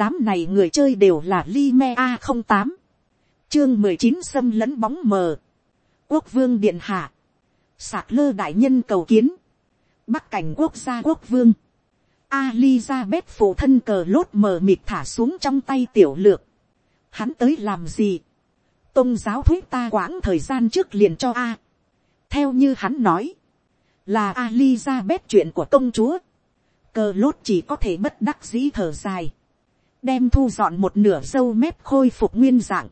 đám này người chơi đều là Lime a không tám chương mười chín xâm lấn bóng mờ, quốc vương điện hạ, sạc lơ đại nhân cầu kiến, bắc cảnh quốc gia quốc vương, Alizabeth phụ thân cờ lốt mờ mịt thả xuống trong tay tiểu lược, hắn tới làm gì, tôn giáo thuyết ta quãng thời gian trước liền cho a, theo như hắn nói, là Alizabeth chuyện của công chúa, cờ lốt chỉ có thể bất đắc dĩ thở dài, đem thu dọn một nửa dâu mép khôi phục nguyên dạng,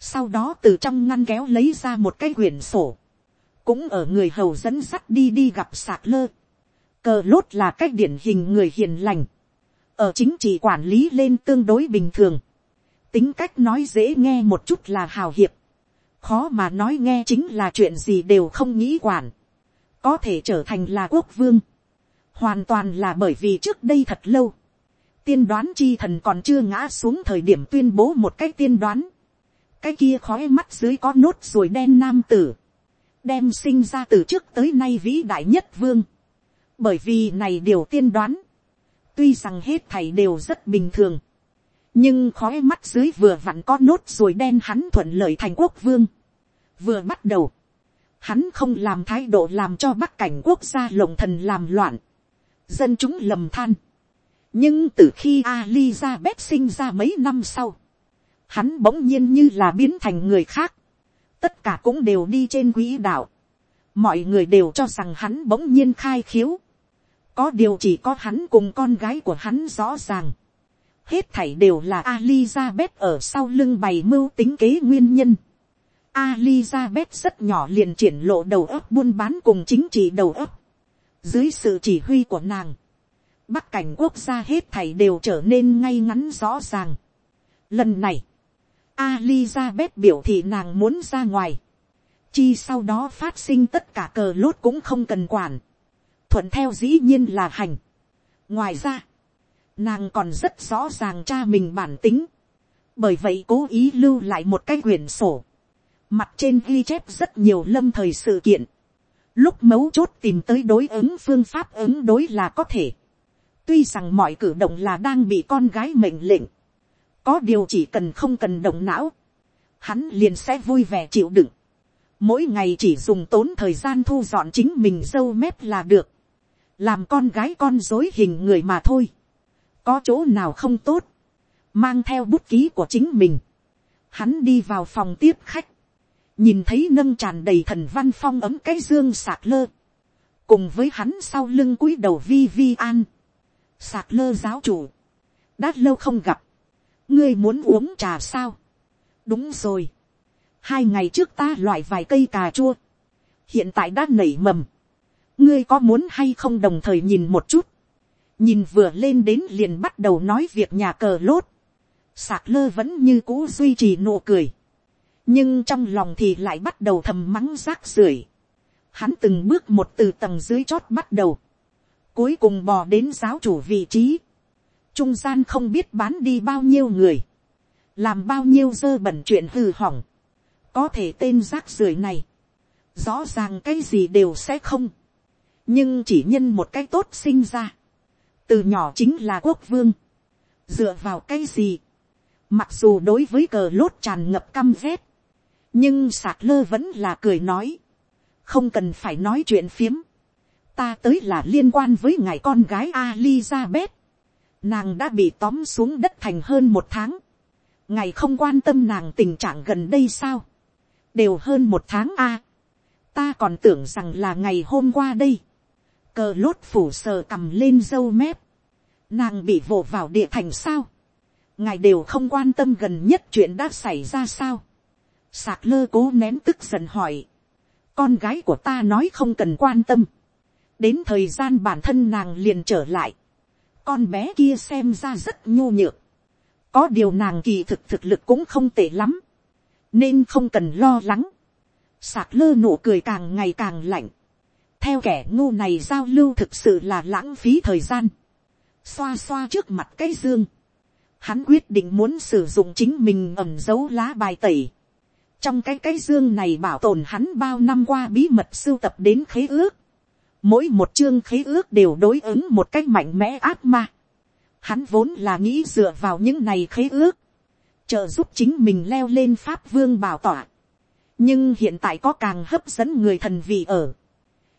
sau đó từ trong ngăn kéo lấy ra một cái quyển sổ, cũng ở người hầu dẫn sắt đi đi gặp sạc lơ. Cờ lốt là cách điển hình người hiền lành, ở chính trị quản lý lên tương đối bình thường, tính cách nói dễ nghe một chút là hào hiệp, khó mà nói nghe chính là chuyện gì đều không nghĩ quản, có thể trở thành là quốc vương, hoàn toàn là bởi vì trước đây thật lâu, tiên đoán chi thần còn chưa ngã xuống thời điểm tuyên bố một cách tiên đoán, cái kia khói mắt dưới có nốt ruồi đen nam tử, đem sinh ra từ trước tới nay vĩ đại nhất vương, bởi vì này điều tiên đoán, tuy rằng hết thầy đều rất bình thường, nhưng khói mắt dưới vừa vặn có nốt ruồi đen hắn thuận lợi thành quốc vương, vừa bắt đầu, hắn không làm thái độ làm cho bắc cảnh quốc gia lộng thần làm loạn, dân chúng lầm than, nhưng từ khi Alizabeth sinh ra mấy năm sau, hắn bỗng nhiên như là biến thành người khác, tất cả cũng đều đi trên quỹ đạo, mọi người đều cho rằng hắn bỗng nhiên khai khiếu, có điều chỉ có hắn cùng con gái của hắn rõ ràng, hết thảy đều là Alizabeth ở sau lưng bày mưu tính kế nguyên nhân. Alizabeth rất nhỏ liền triển lộ đầu óc buôn bán cùng chính trị đầu óc. Dưới sự chỉ huy của nàng, bắc cảnh quốc gia hết thảy đều trở nên ngay ngắn rõ ràng. Lần này, Alizabeth biểu thị nàng muốn ra ngoài. Chi sau đó phát sinh tất cả cờ lốt cũng không cần quản. Thuận theo dĩ nhiên là hành. Ngoài ra, nàng còn rất rõ ràng cha mình bản tính. Bởi vậy cố ý lưu lại một cái quyển sổ. Mặt trên ghi chép rất nhiều lâm thời sự kiện. Lúc mấu chốt tìm tới đối ứng phương pháp ứng đối là có thể. Tuy rằng mọi cử động là đang bị con gái mệnh lệnh có điều chỉ cần không cần động não, hắn liền sẽ vui vẻ chịu đựng. Mỗi ngày chỉ dùng tốn thời gian thu dọn chính mình dâu mép là được. Làm con gái con dối hình người mà thôi. Có chỗ nào không tốt. Mang theo bút ký của chính mình. Hắn đi vào phòng tiếp khách. Nhìn thấy nâng tràn đầy thần văn phong ấm cái dương sạc lơ. Cùng với hắn sau lưng cúi đầu vi vi an. Sạc lơ giáo chủ. Đã lâu không gặp ngươi muốn uống trà sao. đúng rồi. hai ngày trước ta loại vài cây cà chua. hiện tại đã nảy mầm. ngươi có muốn hay không đồng thời nhìn một chút. nhìn vừa lên đến liền bắt đầu nói việc nhà cờ lốt. sạc lơ vẫn như cũ duy trì nụ cười. nhưng trong lòng thì lại bắt đầu thầm mắng rác rưởi. hắn từng bước một từ tầng dưới chót bắt đầu cuối cùng bò đến giáo chủ vị trí. Trung gian không biết bán đi bao nhiêu người, làm bao nhiêu dơ bẩn chuyện hư hỏng, có thể tên rác rưởi này, rõ ràng cái gì đều sẽ không, nhưng chỉ nhân một cái tốt sinh ra, từ nhỏ chính là quốc vương, dựa vào cái gì, mặc dù đối với cờ lốt tràn ngập căm rét, nhưng sạc lơ vẫn là cười nói, không cần phải nói chuyện phiếm, ta tới là liên quan với ngài con gái Alizabeth, Nàng đã bị tóm xuống đất thành hơn một tháng. ngài không quan tâm nàng tình trạng gần đây sao. Đều hơn một tháng a Ta còn tưởng rằng là ngày hôm qua đây. Cờ lốt phủ sờ cầm lên dâu mép. Nàng bị vồ vào địa thành sao. Ngài đều không quan tâm gần nhất chuyện đã xảy ra sao. Sạc lơ cố nén tức giận hỏi. Con gái của ta nói không cần quan tâm. Đến thời gian bản thân nàng liền trở lại con bé kia xem ra rất nhu nhược. Có điều nàng kỳ thực thực lực cũng không tệ lắm. Nên không cần lo lắng. Sạc lơ nụ cười càng ngày càng lạnh. Theo kẻ ngu này giao lưu thực sự là lãng phí thời gian. Xoa xoa trước mặt cái dương. Hắn quyết định muốn sử dụng chính mình ẩm dấu lá bài tẩy. Trong cái cái dương này bảo tồn hắn bao năm qua bí mật sưu tập đến khế ước Mỗi một chương khế ước đều đối ứng một cách mạnh mẽ ác ma. Hắn vốn là nghĩ dựa vào những này khế ước, trợ giúp chính mình leo lên pháp vương bảo tỏa. nhưng hiện tại có càng hấp dẫn người thần vị ở.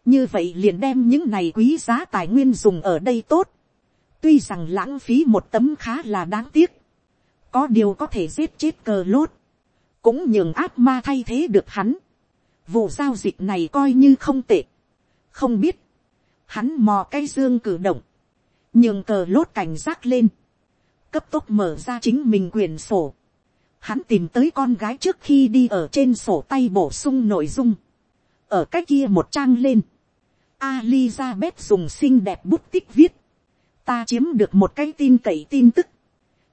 như vậy liền đem những này quý giá tài nguyên dùng ở đây tốt. tuy rằng lãng phí một tấm khá là đáng tiếc. có điều có thể giết chết cờ lốt. cũng nhường áp ma thay thế được hắn. vụ giao dịch này coi như không tệ không biết, hắn mò cái dương cử động, nhường cờ lốt cảnh giác lên, cấp tốc mở ra chính mình quyền sổ, hắn tìm tới con gái trước khi đi ở trên sổ tay bổ sung nội dung, ở cách kia một trang lên, Alizabeth dùng xinh đẹp bút tích viết, ta chiếm được một cái tin cậy tin tức,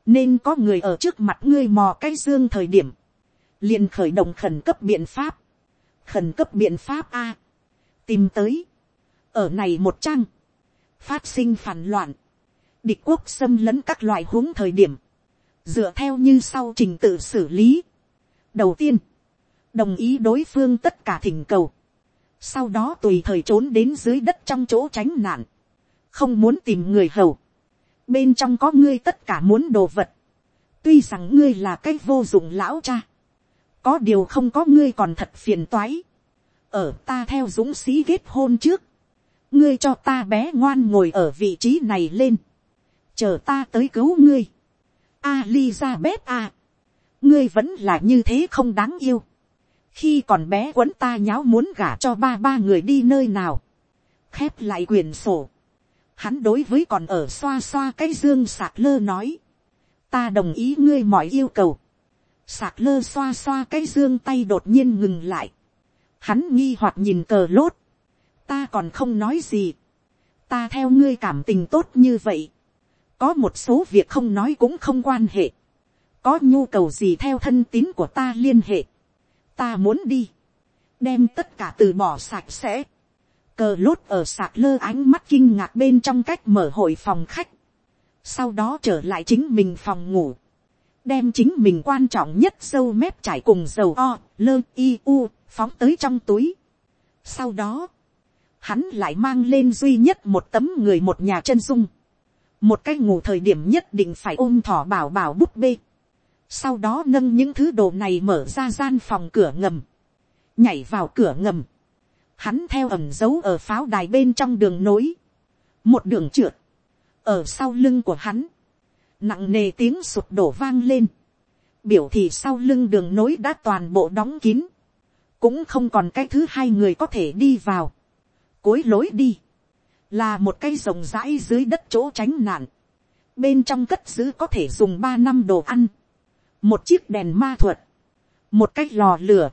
nên có người ở trước mặt ngươi mò cái dương thời điểm, liền khởi động khẩn cấp biện pháp, khẩn cấp biện pháp a, tìm tới, ở này một trang, phát sinh phản loạn, địch quốc xâm lấn các loại huống thời điểm, dựa theo như sau trình tự xử lý. đầu tiên, đồng ý đối phương tất cả thỉnh cầu, sau đó tùy thời trốn đến dưới đất trong chỗ tránh nạn, không muốn tìm người hầu, bên trong có ngươi tất cả muốn đồ vật, tuy rằng ngươi là cái vô dụng lão cha, có điều không có ngươi còn thật phiền toái, ở ta theo dũng sĩ kết hôn trước, ngươi cho ta bé ngoan ngồi ở vị trí này lên, chờ ta tới cứu ngươi. Alizabeth à, ngươi vẫn là như thế không đáng yêu. khi còn bé quấn ta nháo muốn gả cho ba ba người đi nơi nào, khép lại quyền sổ. Hắn đối với còn ở xoa xoa cái dương sạc lơ nói, ta đồng ý ngươi mọi yêu cầu. Sạc lơ xoa xoa cái dương tay đột nhiên ngừng lại. Hắn nghi hoặc nhìn cờ lốt. Ta còn không nói gì, ta theo ngươi cảm tình tốt như vậy, có một số việc không nói cũng không quan hệ, có nhu cầu gì theo thân tín của ta liên hệ, ta muốn đi, đem tất cả từ bỏ sạch sẽ, cờ lốt ở sạc lơ ánh mắt kinh ngạc bên trong cách mở hội phòng khách, sau đó trở lại chính mình phòng ngủ, đem chính mình quan trọng nhất dâu mép trải cùng dầu o, lơ i u, phóng tới trong túi. Sau đó, hắn lại mang lên duy nhất một tấm người một nhà chân dung, một cái ngủ thời điểm nhất định phải ôm thỏ bảo bảo bút bê, sau đó nâng những thứ đồ này mở ra gian phòng cửa ngầm, nhảy vào cửa ngầm, hắn theo ẩm dấu ở pháo đài bên trong đường nối, một đường trượt, ở sau lưng của hắn, nặng nề tiếng sụp đổ vang lên, biểu thị sau lưng đường nối đã toàn bộ đóng kín, cũng không còn cái thứ hai người có thể đi vào cuối lối đi, là một cây rồng rãi dưới đất chỗ tránh nạn, bên trong cất giữ có thể dùng ba năm đồ ăn, một chiếc đèn ma thuật, một cái lò lửa,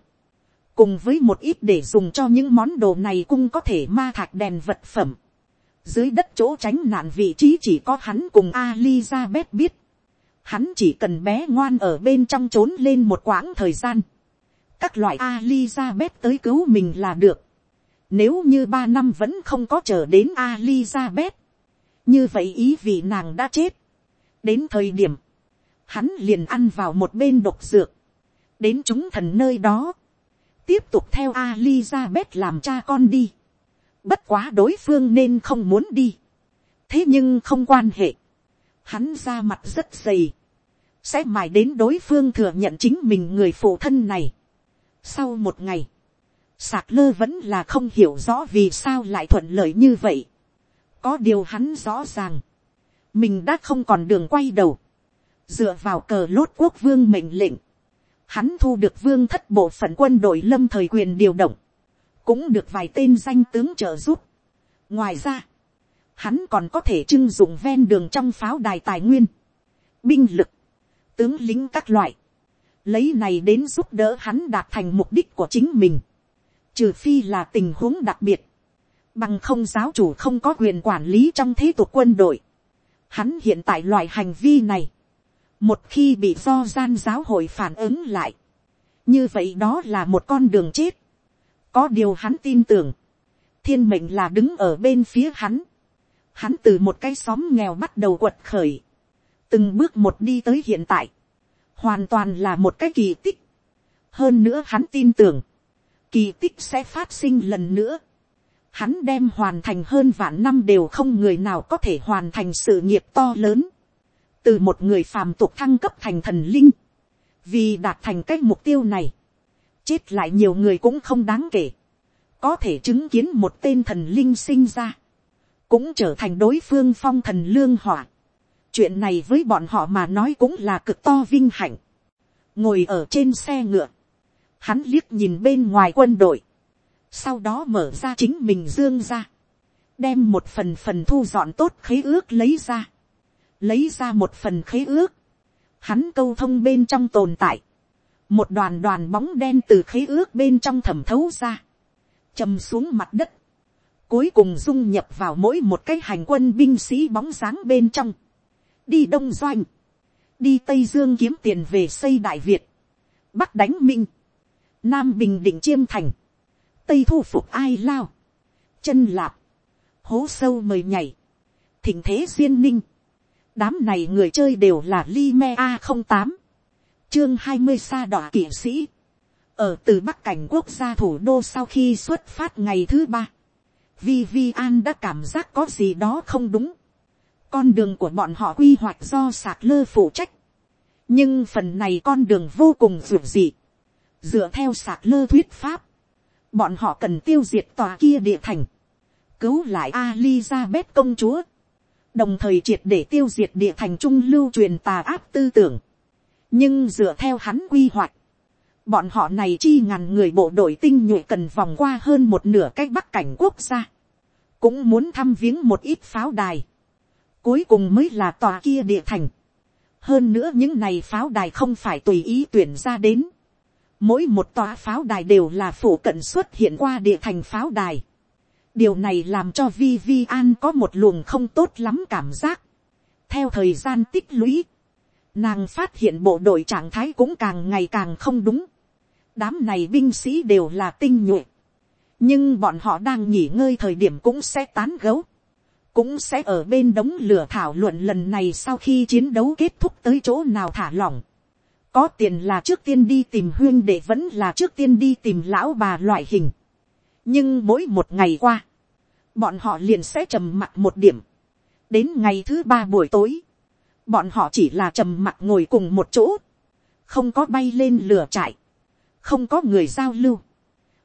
cùng với một ít để dùng cho những món đồ này cũng có thể ma thạch đèn vật phẩm. Dưới đất chỗ tránh nạn vị trí chỉ có hắn cùng Alizabeth biết. Hắn chỉ cần bé ngoan ở bên trong trốn lên một quãng thời gian. Các loại Alizabeth tới cứu mình là được. Nếu như ba năm vẫn không có chờ đến Alizabeth. Như vậy ý vị nàng đã chết. Đến thời điểm. Hắn liền ăn vào một bên độc dược. Đến chúng thần nơi đó. Tiếp tục theo Alizabeth làm cha con đi. Bất quá đối phương nên không muốn đi. Thế nhưng không quan hệ. Hắn ra mặt rất dày. Sẽ mãi đến đối phương thừa nhận chính mình người phụ thân này. Sau một ngày, Sạc lơ vẫn là không hiểu rõ vì sao lại thuận lợi như vậy. Có điều hắn rõ ràng. Mình đã không còn đường quay đầu. Dựa vào cờ lốt quốc vương mệnh lệnh. Hắn thu được vương thất bộ phận quân đội lâm thời quyền điều động. Cũng được vài tên danh tướng trợ giúp. Ngoài ra. Hắn còn có thể trưng dụng ven đường trong pháo đài tài nguyên. Binh lực. Tướng lính các loại. Lấy này đến giúp đỡ hắn đạt thành mục đích của chính mình. Trừ phi là tình huống đặc biệt, bằng không giáo chủ không có quyền quản lý trong thế tục quân đội. Hắn hiện tại loại hành vi này, một khi bị do gian giáo hội phản ứng lại, như vậy đó là một con đường chết. có điều hắn tin tưởng, thiên mệnh là đứng ở bên phía hắn. Hắn từ một cái xóm nghèo bắt đầu quật khởi, từng bước một đi tới hiện tại, hoàn toàn là một cái kỳ tích. hơn nữa hắn tin tưởng, kỳ tích sẽ phát sinh lần nữa. Hắn đem hoàn thành hơn vạn năm đều không người nào có thể hoàn thành sự nghiệp to lớn. từ một người phàm tục thăng cấp thành thần linh, vì đạt thành cái mục tiêu này, chết lại nhiều người cũng không đáng kể, có thể chứng kiến một tên thần linh sinh ra, cũng trở thành đối phương phong thần lương hỏa chuyện này với bọn họ mà nói cũng là cực to vinh hạnh. ngồi ở trên xe ngựa, hắn liếc nhìn bên ngoài quân đội, sau đó mở ra chính mình dương ra, đem một phần phần thu dọn tốt khế ước lấy ra, lấy ra một phần khế ước, hắn câu thông bên trong tồn tại, một đoàn đoàn bóng đen từ khế ước bên trong thẩm thấu ra, chầm xuống mặt đất, cuối cùng dung nhập vào mỗi một cái hành quân binh sĩ bóng dáng bên trong, đi đông doanh, đi tây dương kiếm tiền về xây đại việt, bắc đánh minh, nam bình định chiêm thành, tây thu phục ai lao, chân lạp, hố sâu mời nhảy, thỉnh thế duyên ninh, đám này người chơi đều là li me a không tám, chương hai mươi sa đỏ kỵ sĩ, ở từ bắc cảnh quốc gia thủ đô sau khi xuất phát ngày thứ ba, vi vi an đã cảm giác có gì đó không đúng, con đường của bọn họ quy hoạch do sạc lơ phụ trách, nhưng phần này con đường vô cùng dù dị, dựa theo sạc lơ thuyết pháp, bọn họ cần tiêu diệt tòa kia địa thành, cứu lại Alizabeth công chúa, đồng thời triệt để tiêu diệt địa thành trung lưu truyền tà áp tư tưởng. nhưng dựa theo hắn quy hoạch, bọn họ này chi ngàn người bộ đội tinh nhuệ cần vòng qua hơn một nửa cách bắc cảnh quốc gia, cũng muốn thăm viếng một ít pháo đài, cuối cùng mới là tòa kia địa thành. hơn nữa những này pháo đài không phải tùy ý tuyển ra đến, mỗi một tòa pháo đài đều là phủ cận xuất hiện qua địa thành pháo đài. điều này làm cho vi vi an có một luồng không tốt lắm cảm giác. theo thời gian tích lũy, nàng phát hiện bộ đội trạng thái cũng càng ngày càng không đúng. đám này binh sĩ đều là tinh nhuệ. nhưng bọn họ đang nghỉ ngơi thời điểm cũng sẽ tán gấu cũng sẽ ở bên đống lửa thảo luận lần này sau khi chiến đấu kết thúc tới chỗ nào thả lỏng có tiền là trước tiên đi tìm huyên để vẫn là trước tiên đi tìm lão bà loại hình. nhưng mỗi một ngày qua, bọn họ liền sẽ trầm mặt một điểm. đến ngày thứ ba buổi tối, bọn họ chỉ là trầm mặt ngồi cùng một chỗ, không có bay lên lửa trại, không có người giao lưu,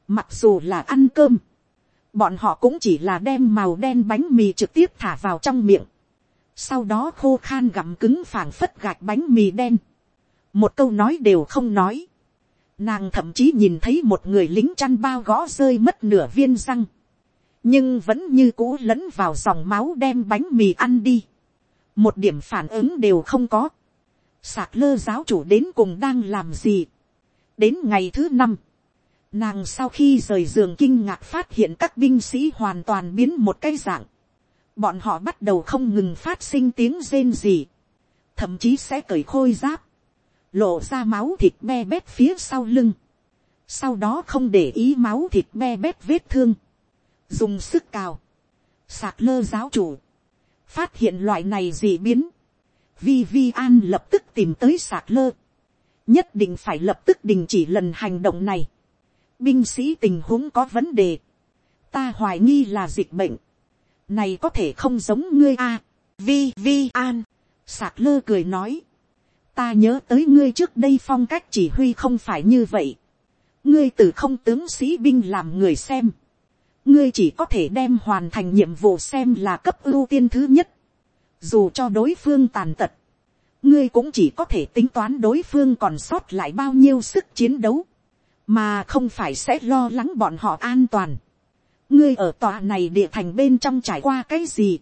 mặc dù là ăn cơm, bọn họ cũng chỉ là đem màu đen bánh mì trực tiếp thả vào trong miệng, sau đó khô khan gặm cứng phảng phất gạch bánh mì đen, một câu nói đều không nói. Nàng thậm chí nhìn thấy một người lính chăn bao gõ rơi mất nửa viên răng. Nhưng vẫn như cũ lẫn vào dòng máu đem bánh mì ăn đi. Một điểm phản ứng đều không có. Sạc lơ giáo chủ đến cùng đang làm gì. Đến ngày thứ năm. Nàng sau khi rời giường kinh ngạc phát hiện các binh sĩ hoàn toàn biến một cái dạng. Bọn họ bắt đầu không ngừng phát sinh tiếng rên gì. Thậm chí sẽ cởi khôi giáp. Lộ ra máu thịt me bét phía sau lưng, sau đó không để ý máu thịt me bét vết thương, dùng sức cào, sạc lơ giáo chủ, phát hiện loại này gì biến, vi vi an lập tức tìm tới sạc lơ, nhất định phải lập tức đình chỉ lần hành động này, binh sĩ tình huống có vấn đề, ta hoài nghi là dịch bệnh, này có thể không giống ngươi a, vi vi an, sạc lơ cười nói, ta nhớ tới ngươi trước đây phong cách chỉ huy không phải như vậy. ngươi từ không tướng sĩ binh làm người xem. ngươi chỉ có thể đem hoàn thành nhiệm vụ xem là cấp ưu tiên thứ nhất. dù cho đối phương tàn tật, ngươi cũng chỉ có thể tính toán đối phương còn sót lại bao nhiêu sức chiến đấu, mà không phải sẽ lo lắng bọn họ an toàn. ngươi ở tòa này địa thành bên trong trải qua cái gì.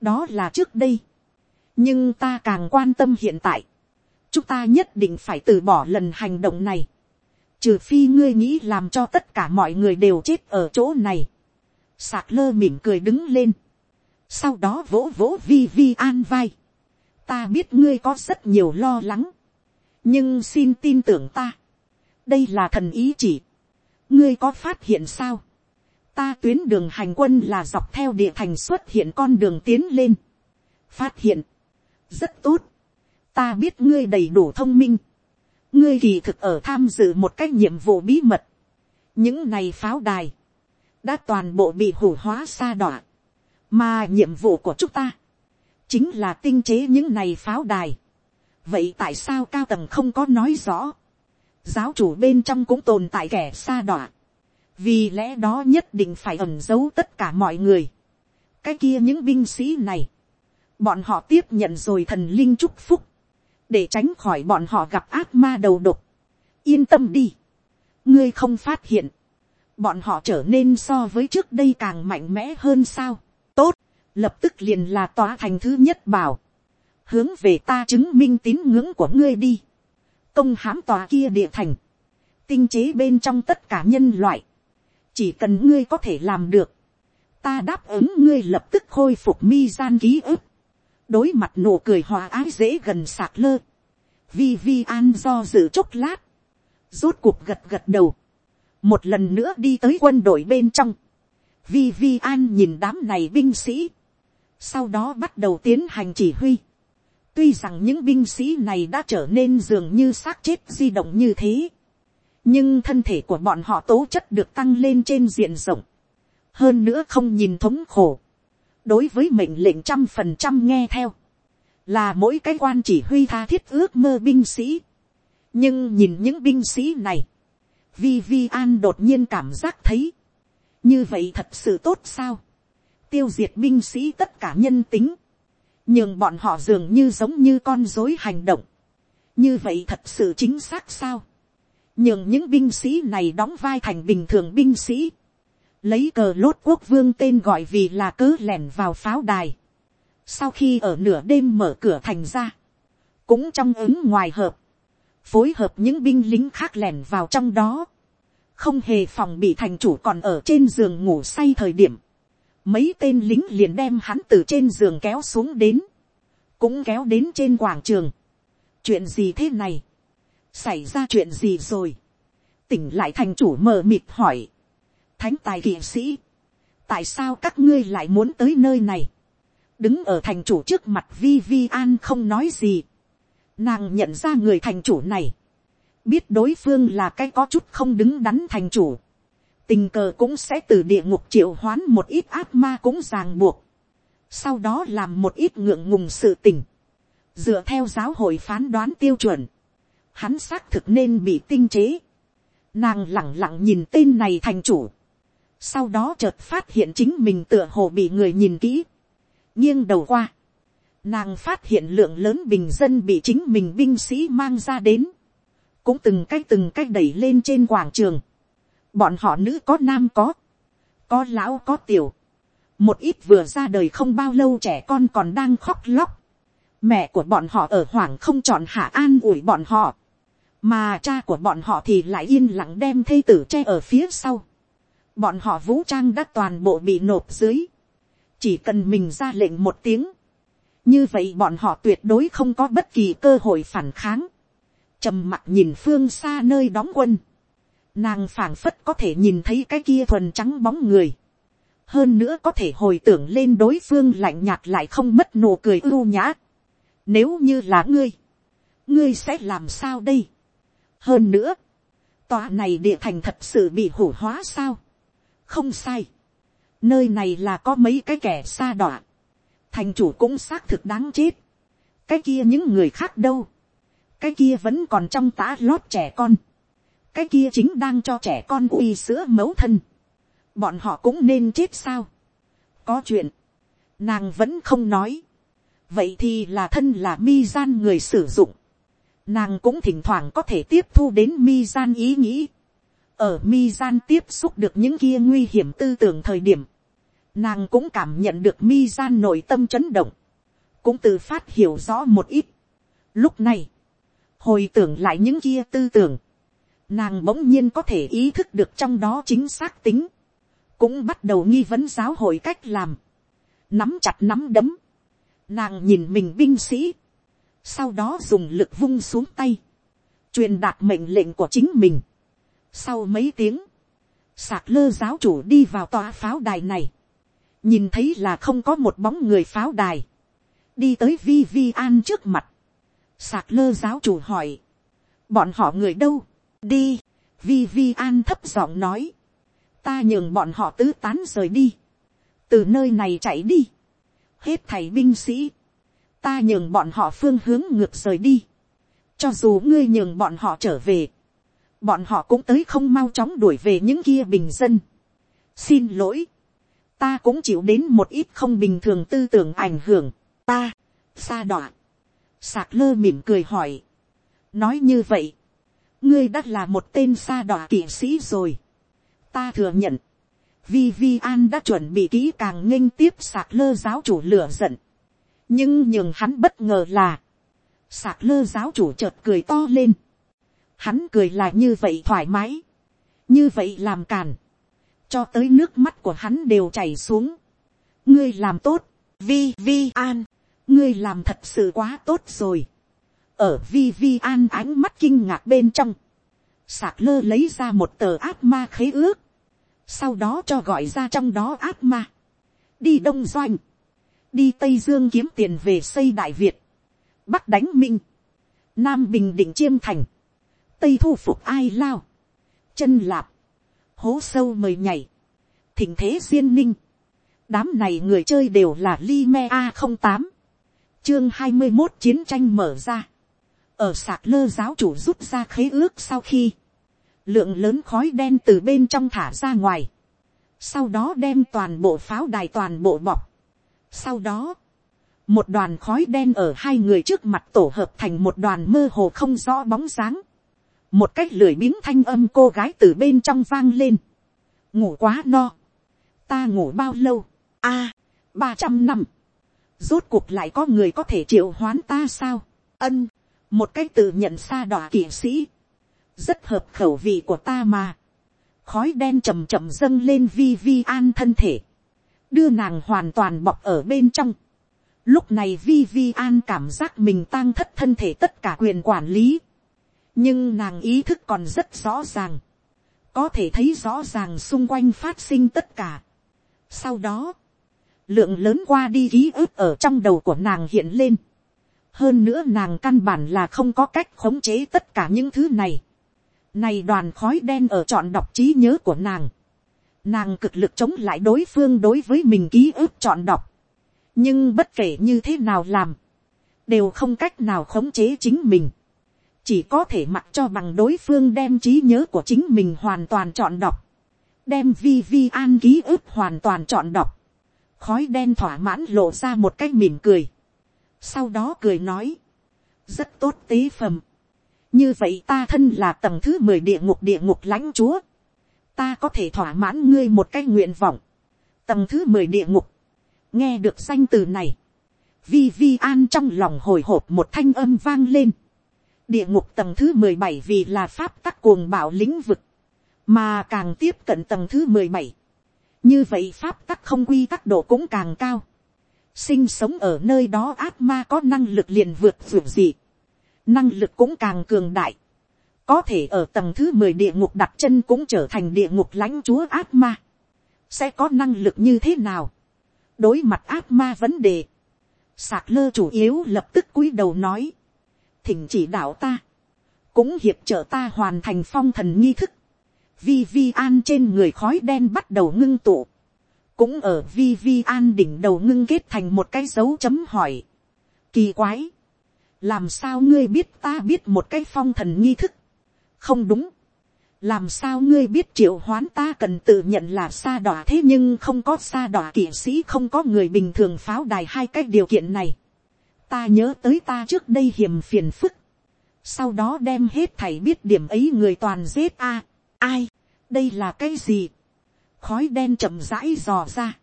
đó là trước đây. nhưng ta càng quan tâm hiện tại chúng ta nhất định phải từ bỏ lần hành động này, trừ phi ngươi nghĩ làm cho tất cả mọi người đều chết ở chỗ này. Sạc lơ mỉm cười đứng lên, sau đó vỗ vỗ vi vi an vai. ta biết ngươi có rất nhiều lo lắng, nhưng xin tin tưởng ta, đây là thần ý chỉ, ngươi có phát hiện sao, ta tuyến đường hành quân là dọc theo địa thành xuất hiện con đường tiến lên, phát hiện, rất tốt, ta biết ngươi đầy đủ thông minh, ngươi kỳ thực ở tham dự một cái nhiệm vụ bí mật, những này pháo đài, đã toàn bộ bị hủ hóa xa đọa, mà nhiệm vụ của chúng ta, chính là tinh chế những này pháo đài. vậy tại sao cao tầng không có nói rõ, giáo chủ bên trong cũng tồn tại kẻ xa đọa, vì lẽ đó nhất định phải ẩn giấu tất cả mọi người. cái kia những binh sĩ này, bọn họ tiếp nhận rồi thần linh chúc phúc, để tránh khỏi bọn họ gặp ác ma đầu độc. yên tâm đi, ngươi không phát hiện, bọn họ trở nên so với trước đây càng mạnh mẽ hơn sao. tốt, lập tức liền là tòa thành thứ nhất bảo, hướng về ta chứng minh tín ngưỡng của ngươi đi, công hãm tòa kia địa thành, tinh chế bên trong tất cả nhân loại, chỉ cần ngươi có thể làm được, ta đáp ứng ngươi lập tức khôi phục mi gian ký ức, đối mặt nụ cười hòa ái dễ gần sạc lơ, vi vi an do dự chốc lát, rốt cuộc gật gật đầu, một lần nữa đi tới quân đội bên trong, vi vi an nhìn đám này binh sĩ, sau đó bắt đầu tiến hành chỉ huy tuy rằng những binh sĩ này đã trở nên dường như xác chết di động như thế, nhưng thân thể của bọn họ tố chất được tăng lên trên diện rộng, hơn nữa không nhìn thống khổ, đối với mệnh lệnh trăm phần trăm nghe theo, là mỗi cái quan chỉ huy tha thiết ước mơ binh sĩ. nhưng nhìn những binh sĩ này, vi vi an đột nhiên cảm giác thấy, như vậy thật sự tốt sao, tiêu diệt binh sĩ tất cả nhân tính, nhưng bọn họ dường như giống như con dối hành động, như vậy thật sự chính xác sao, nhưng những binh sĩ này đóng vai thành bình thường binh sĩ, lấy cờ lốt quốc vương tên gọi vì là cớ lẻn vào pháo đài, sau khi ở nửa đêm mở cửa thành ra, cũng trong ứng ngoài hợp, phối hợp những binh lính khác lẻn vào trong đó, không hề phòng bị thành chủ còn ở trên giường ngủ say thời điểm, mấy tên lính liền đem hắn từ trên giường kéo xuống đến, cũng kéo đến trên quảng trường. chuyện gì thế này, xảy ra chuyện gì rồi, tỉnh lại thành chủ mờ mịt hỏi, thánh tài kỵ sĩ, tại sao các ngươi lại muốn tới nơi này, đứng ở thành chủ trước mặt vi vi an không nói gì, nàng nhận ra người thành chủ này, biết đối phương là cái có chút không đứng đắn thành chủ, tình cờ cũng sẽ từ địa ngục triệu hoán một ít ác ma cũng ràng buộc, sau đó làm một ít ngượng ngùng sự tình, dựa theo giáo hội phán đoán tiêu chuẩn, hắn xác thực nên bị tinh chế, nàng lẳng lặng nhìn tên này thành chủ, sau đó chợt phát hiện chính mình tựa hồ bị người nhìn kỹ, nghiêng đầu qua, nàng phát hiện lượng lớn bình dân bị chính mình binh sĩ mang ra đến, cũng từng cách từng cách đẩy lên trên quảng trường, bọn họ nữ có nam có, có lão có tiểu, một ít vừa ra đời không bao lâu trẻ con còn đang khóc lóc, mẹ của bọn họ ở hoàng không chọn hạ an ủi bọn họ, mà cha của bọn họ thì lại yên lặng đem thây tử che ở phía sau, bọn họ vũ trang đã toàn bộ bị nộp dưới, chỉ cần mình ra lệnh một tiếng, như vậy bọn họ tuyệt đối không có bất kỳ cơ hội phản kháng, trầm mặt nhìn phương xa nơi đóng quân, nàng phảng phất có thể nhìn thấy cái kia thuần trắng bóng người, hơn nữa có thể hồi tưởng lên đối phương lạnh nhạt lại không mất nụ cười ưu nhã. Nếu như là ngươi, ngươi sẽ làm sao đây? hơn nữa, tòa này địa thành thật sự bị hủ hóa sao? không sai, nơi này là có mấy cái kẻ xa đọa, thành chủ cũng xác thực đáng chết, cái kia những người khác đâu, cái kia vẫn còn trong tã lót trẻ con, cái kia chính đang cho trẻ con uy sữa mấu thân, bọn họ cũng nên chết sao, có chuyện, nàng vẫn không nói, vậy thì là thân là mi gian người sử dụng, nàng cũng thỉnh thoảng có thể tiếp thu đến mi gian ý nghĩ, ở mi gian tiếp xúc được những kia nguy hiểm tư tưởng thời điểm, nàng cũng cảm nhận được mi gian nội tâm chấn động, cũng từ phát hiểu rõ một ít. Lúc này, hồi tưởng lại những kia tư tưởng, nàng bỗng nhiên có thể ý thức được trong đó chính xác tính, cũng bắt đầu nghi vấn giáo hội cách làm, nắm chặt nắm đấm, nàng nhìn mình binh sĩ, sau đó dùng lực vung xuống tay, truyền đạt mệnh lệnh của chính mình. Sau mấy tiếng, sạc lơ giáo chủ đi vào tòa pháo đài này, nhìn thấy là không có một bóng người pháo đài, đi tới vi vi an trước mặt, sạc lơ giáo chủ hỏi, bọn họ người đâu, đi, vi vi an thấp giọng nói, ta nhường bọn họ tứ tán rời đi, từ nơi này chạy đi, hết thầy binh sĩ, ta nhường bọn họ phương hướng ngược rời đi, cho dù ngươi nhường bọn họ trở về, bọn họ cũng tới không mau chóng đuổi về những kia bình dân. xin lỗi, ta cũng chịu đến một ít không bình thường tư tưởng ảnh hưởng, ta, xa đọa, sạc lơ mỉm cười hỏi, nói như vậy, ngươi đã là một tên xa đọa kỵ sĩ rồi, ta thừa nhận, vi vi an đã chuẩn bị kỹ càng nghênh tiếp sạc lơ giáo chủ lửa giận, nhưng nhường hắn bất ngờ là, sạc lơ giáo chủ chợt cười to lên, hắn cười là như vậy thoải mái, như vậy làm càn, cho tới nước mắt của hắn đều chảy xuống. ngươi làm tốt, vi vi an, ngươi làm thật sự quá tốt rồi ở vi vi an ánh mắt kinh ngạc bên trong, sạc lơ lấy ra một tờ ác ma khế ước, sau đó cho gọi ra trong đó ác ma, đi đông doanh, đi tây dương kiếm tiền về xây đại việt, bắc đánh minh, nam bình định chiêm thành, tây thu phục ai lao, chân lạp, hố sâu mời nhảy, thỉnh thế duyên ninh, đám này người chơi đều là li me a không tám, chương hai mươi một chiến tranh mở ra, ở sạc lơ giáo chủ rút ra khế ước sau khi, lượng lớn khói đen từ bên trong thả ra ngoài, sau đó đem toàn bộ pháo đài toàn bộ bọc, sau đó, một đoàn khói đen ở hai người trước mặt tổ hợp thành một đoàn mơ hồ không rõ bóng dáng, một cách lười biếng thanh âm cô gái từ bên trong vang lên, ngủ quá no, ta ngủ bao lâu, a, ba trăm năm, rốt cuộc lại có người có thể triệu hoán ta sao, ân, một cách tự nhận xa đỏ kỵ sĩ, rất hợp khẩu vị của ta mà, khói đen chầm chậm dâng lên vi vi an thân thể, đưa nàng hoàn toàn bọc ở bên trong. Lúc này vi vi an cảm giác mình tăng thất thân thể tất cả quyền quản lý, nhưng nàng ý thức còn rất rõ ràng, có thể thấy rõ ràng xung quanh phát sinh tất cả. Sau đó, lượng lớn qua đi ký ức ở trong đầu của nàng hiện lên hơn nữa nàng căn bản là không có cách khống chế tất cả những thứ này. Này đoàn khói đen ở chọn đọc trí nhớ của nàng. Nàng cực lực chống lại đối phương đối với mình ký ức chọn đọc. Nhưng bất kể như thế nào làm. Đều không cách nào khống chế chính mình chỉ có thể mặc cho bằng đối phương đem trí nhớ của chính mình hoàn toàn chọn đọc, đem vi vi an ký ức hoàn toàn chọn đọc, khói đen thỏa mãn lộ ra một cái mỉm cười, sau đó cười nói, rất tốt tế phẩm, như vậy ta thân là tầng thứ mười địa ngục địa ngục lãnh chúa, ta có thể thỏa mãn ngươi một cái nguyện vọng, tầng thứ mười địa ngục, nghe được danh từ này, vi vi an trong lòng hồi hộp một thanh âm vang lên, địa ngục tầng thứ mười bảy vì là pháp tắc cuồng bạo lĩnh vực, mà càng tiếp cận tầng thứ mười bảy, như vậy pháp tắc không quy tắc độ cũng càng cao, sinh sống ở nơi đó ác ma có năng lực liền vượt vượt gì, năng lực cũng càng cường đại, có thể ở tầng thứ mười địa ngục đặt chân cũng trở thành địa ngục lãnh chúa ác ma, sẽ có năng lực như thế nào, đối mặt ác ma vấn đề, sạc lơ chủ yếu lập tức cúi đầu nói, thỉnh chỉ đạo ta, cũng hiệp trợ ta hoàn thành phong thần nghi thức, vi vi an trên người khói đen bắt đầu ngưng tụ, cũng ở vi vi an đỉnh đầu ngưng kết thành một cái dấu chấm hỏi. Kỳ quái, làm sao ngươi biết ta biết một cái phong thần nghi thức, không đúng, làm sao ngươi biết triệu hoán ta cần tự nhận là xa đỏ thế nhưng không có xa đỏ kỵ sĩ không có người bình thường pháo đài hai cái điều kiện này? Ta nhớ tới ta trước đây hiểm phiền phức, sau đó đem hết thảy biết điểm ấy người toàn giết a, ai, đây là cái gì, khói đen chậm rãi dò ra,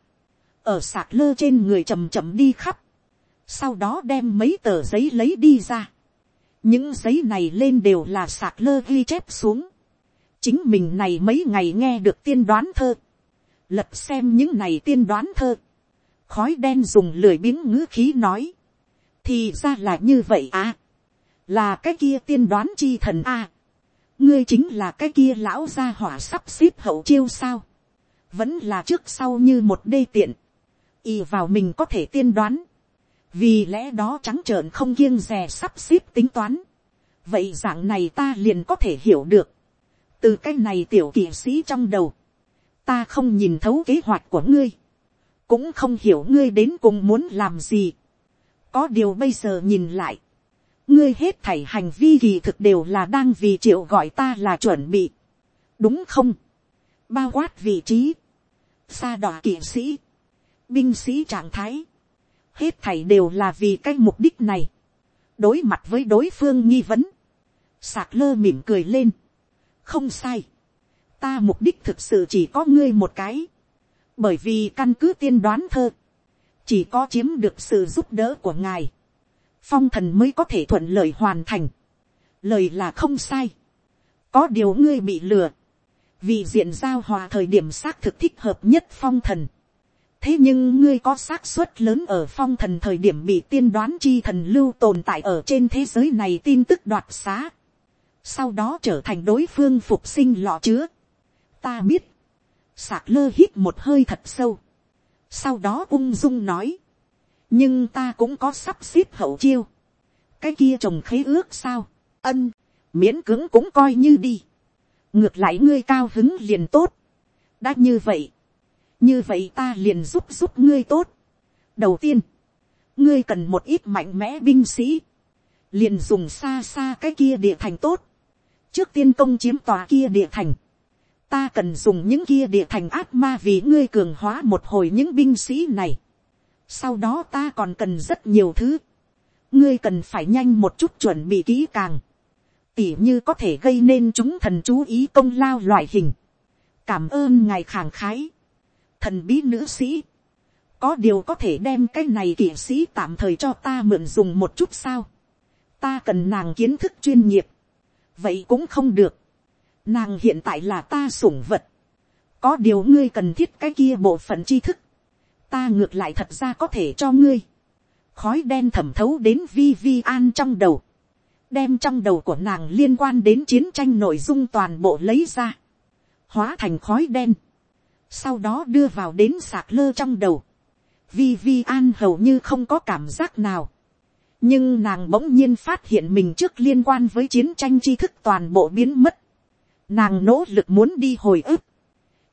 ở sạc lơ trên người chầm chậm đi khắp, sau đó đem mấy tờ giấy lấy đi ra, những giấy này lên đều là sạc lơ ghi chép xuống, chính mình này mấy ngày nghe được tiên đoán thơ, lật xem những này tiên đoán thơ, khói đen dùng lười biếng ngữ khí nói, thì ra là như vậy à, là cái kia tiên đoán chi thần à, ngươi chính là cái kia lão gia hỏa sắp xếp hậu chiêu sao, vẫn là trước sau như một đê tiện, y vào mình có thể tiên đoán, vì lẽ đó trắng trợn không kiêng rè sắp xếp tính toán, vậy dạng này ta liền có thể hiểu được, từ cái này tiểu kỵ sĩ trong đầu, ta không nhìn thấu kế hoạch của ngươi, cũng không hiểu ngươi đến cùng muốn làm gì, có điều bây giờ nhìn lại, ngươi hết thảy hành vi kỳ thực đều là đang vì triệu gọi ta là chuẩn bị, đúng không, bao quát vị trí, xa đỏ kỵ sĩ, binh sĩ trạng thái, hết thảy đều là vì cái mục đích này, đối mặt với đối phương nghi vấn, sạc lơ mỉm cười lên, không sai, ta mục đích thực sự chỉ có ngươi một cái, bởi vì căn cứ tiên đoán thơ, chỉ có chiếm được sự giúp đỡ của ngài, phong thần mới có thể thuận lợi hoàn thành, lời là không sai, có điều ngươi bị lừa, vì diện giao hòa thời điểm xác thực thích hợp nhất phong thần, thế nhưng ngươi có xác suất lớn ở phong thần thời điểm bị tiên đoán chi thần lưu tồn tại ở trên thế giới này tin tức đoạt xá, sau đó trở thành đối phương phục sinh lọ chứa. ta biết, sạc lơ hít một hơi thật sâu, sau đó ung dung nói, nhưng ta cũng có sắp xếp hậu chiêu, cái kia trồng khế ước sao, ân, miễn cưỡng cũng coi như đi, ngược lại ngươi cao hứng liền tốt, đã như vậy, như vậy ta liền giúp giúp ngươi tốt. đầu tiên, ngươi cần một ít mạnh mẽ binh sĩ, liền dùng xa xa cái kia địa thành tốt, trước tiên công chiếm tòa kia địa thành, ta cần dùng những kia địa thành ác ma vì ngươi cường hóa một hồi những binh sĩ này. sau đó ta còn cần rất nhiều thứ, ngươi cần phải nhanh một chút chuẩn bị kỹ càng, tỉ như có thể gây nên chúng thần chú ý công lao loại hình. cảm ơn ngài khàng khái, thần bí nữ sĩ, có điều có thể đem cái này kỵ sĩ tạm thời cho ta mượn dùng một chút sao. ta cần nàng kiến thức chuyên nghiệp, vậy cũng không được. nàng hiện tại là ta sủng vật, có điều ngươi cần thiết cái kia bộ phận tri thức, ta ngược lại thật ra có thể cho ngươi. khói đen thẩm thấu đến vi vi an trong đầu, đem trong đầu của nàng liên quan đến chiến tranh nội dung toàn bộ lấy ra, hóa thành khói đen sau đó đưa vào đến sạc lơ trong đầu. Vi Vi An hầu như không có cảm giác nào. Nhưng nàng bỗng nhiên phát hiện mình trước liên quan với chiến tranh tri thức toàn bộ biến mất. Nàng nỗ lực muốn đi hồi ức.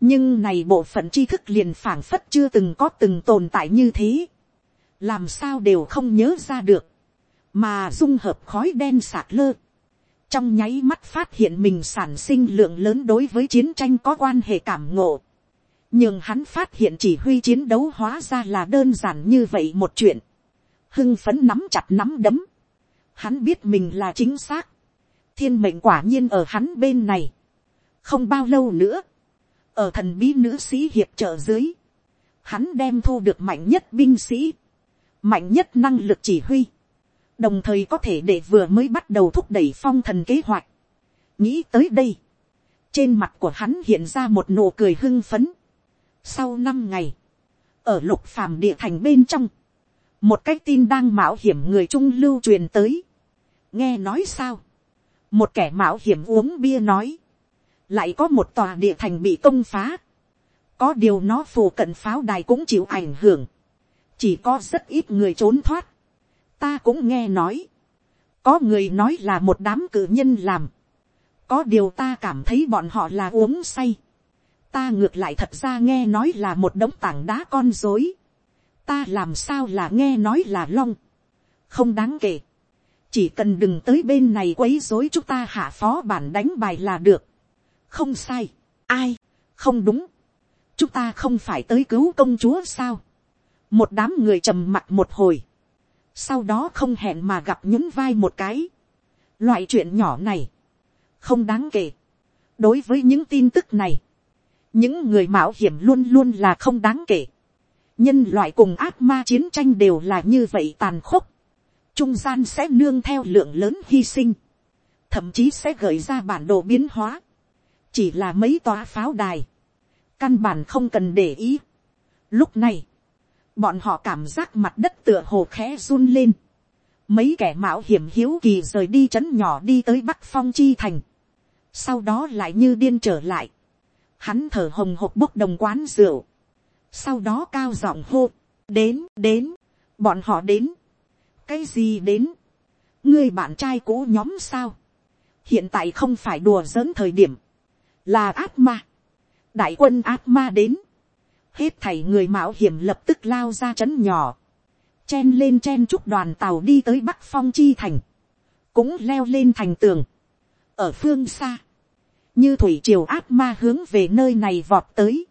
Nhưng này bộ phận tri thức liền phảng phất chưa từng có từng tồn tại như thế. Làm sao đều không nhớ ra được. Mà dung hợp khói đen sạc lơ. Trong nháy mắt phát hiện mình sản sinh lượng lớn đối với chiến tranh có quan hệ cảm ngộ nhưng hắn phát hiện chỉ huy chiến đấu hóa ra là đơn giản như vậy một chuyện. hưng phấn nắm chặt nắm đấm. hắn biết mình là chính xác. thiên mệnh quả nhiên ở hắn bên này. không bao lâu nữa, ở thần bí nữ sĩ hiệp trợ dưới, hắn đem thu được mạnh nhất binh sĩ, mạnh nhất năng lực chỉ huy, đồng thời có thể để vừa mới bắt đầu thúc đẩy phong thần kế hoạch. nghĩ tới đây, trên mặt của hắn hiện ra một nụ cười hưng phấn. Sau năm ngày, ở lục phàm địa thành bên trong, một cái tin đang mạo hiểm người trung lưu truyền tới. nghe nói sao, một kẻ mạo hiểm uống bia nói, lại có một tòa địa thành bị công phá, có điều nó phù cận pháo đài cũng chịu ảnh hưởng, chỉ có rất ít người trốn thoát, ta cũng nghe nói, có người nói là một đám cử nhân làm, có điều ta cảm thấy bọn họ là uống say, ta ngược lại thật ra nghe nói là một đống tảng đá con dối. ta làm sao là nghe nói là long. không đáng kể. chỉ cần đừng tới bên này quấy dối chúng ta hạ phó bản đánh bài là được. không sai. ai, không đúng. chúng ta không phải tới cứu công chúa sao. một đám người trầm mặt một hồi sau đó không hẹn mà gặp những vai một cái. loại chuyện nhỏ này, không đáng kể. đối với những tin tức này, những người mạo hiểm luôn luôn là không đáng kể. nhân loại cùng ác ma chiến tranh đều là như vậy tàn khốc. trung gian sẽ nương theo lượng lớn hy sinh. thậm chí sẽ gợi ra bản đồ biến hóa. chỉ là mấy tòa pháo đài. căn bản không cần để ý. lúc này, bọn họ cảm giác mặt đất tựa hồ khẽ run lên. mấy kẻ mạo hiểm hiếu kỳ rời đi trấn nhỏ đi tới bắc phong chi thành. sau đó lại như điên trở lại. Hắn thở hồng hộc bốc đồng quán rượu, sau đó cao giọng hô, đến đến, bọn họ đến, cái gì đến, ngươi bạn trai cũ nhóm sao, hiện tại không phải đùa giỡn thời điểm, là ác ma, đại quân ác ma đến, hết thảy người mạo hiểm lập tức lao ra trấn nhỏ, chen lên chen chúc đoàn tàu đi tới bắc phong chi thành, cũng leo lên thành tường, ở phương xa, như thủy triều áp ma hướng về nơi này vọt tới,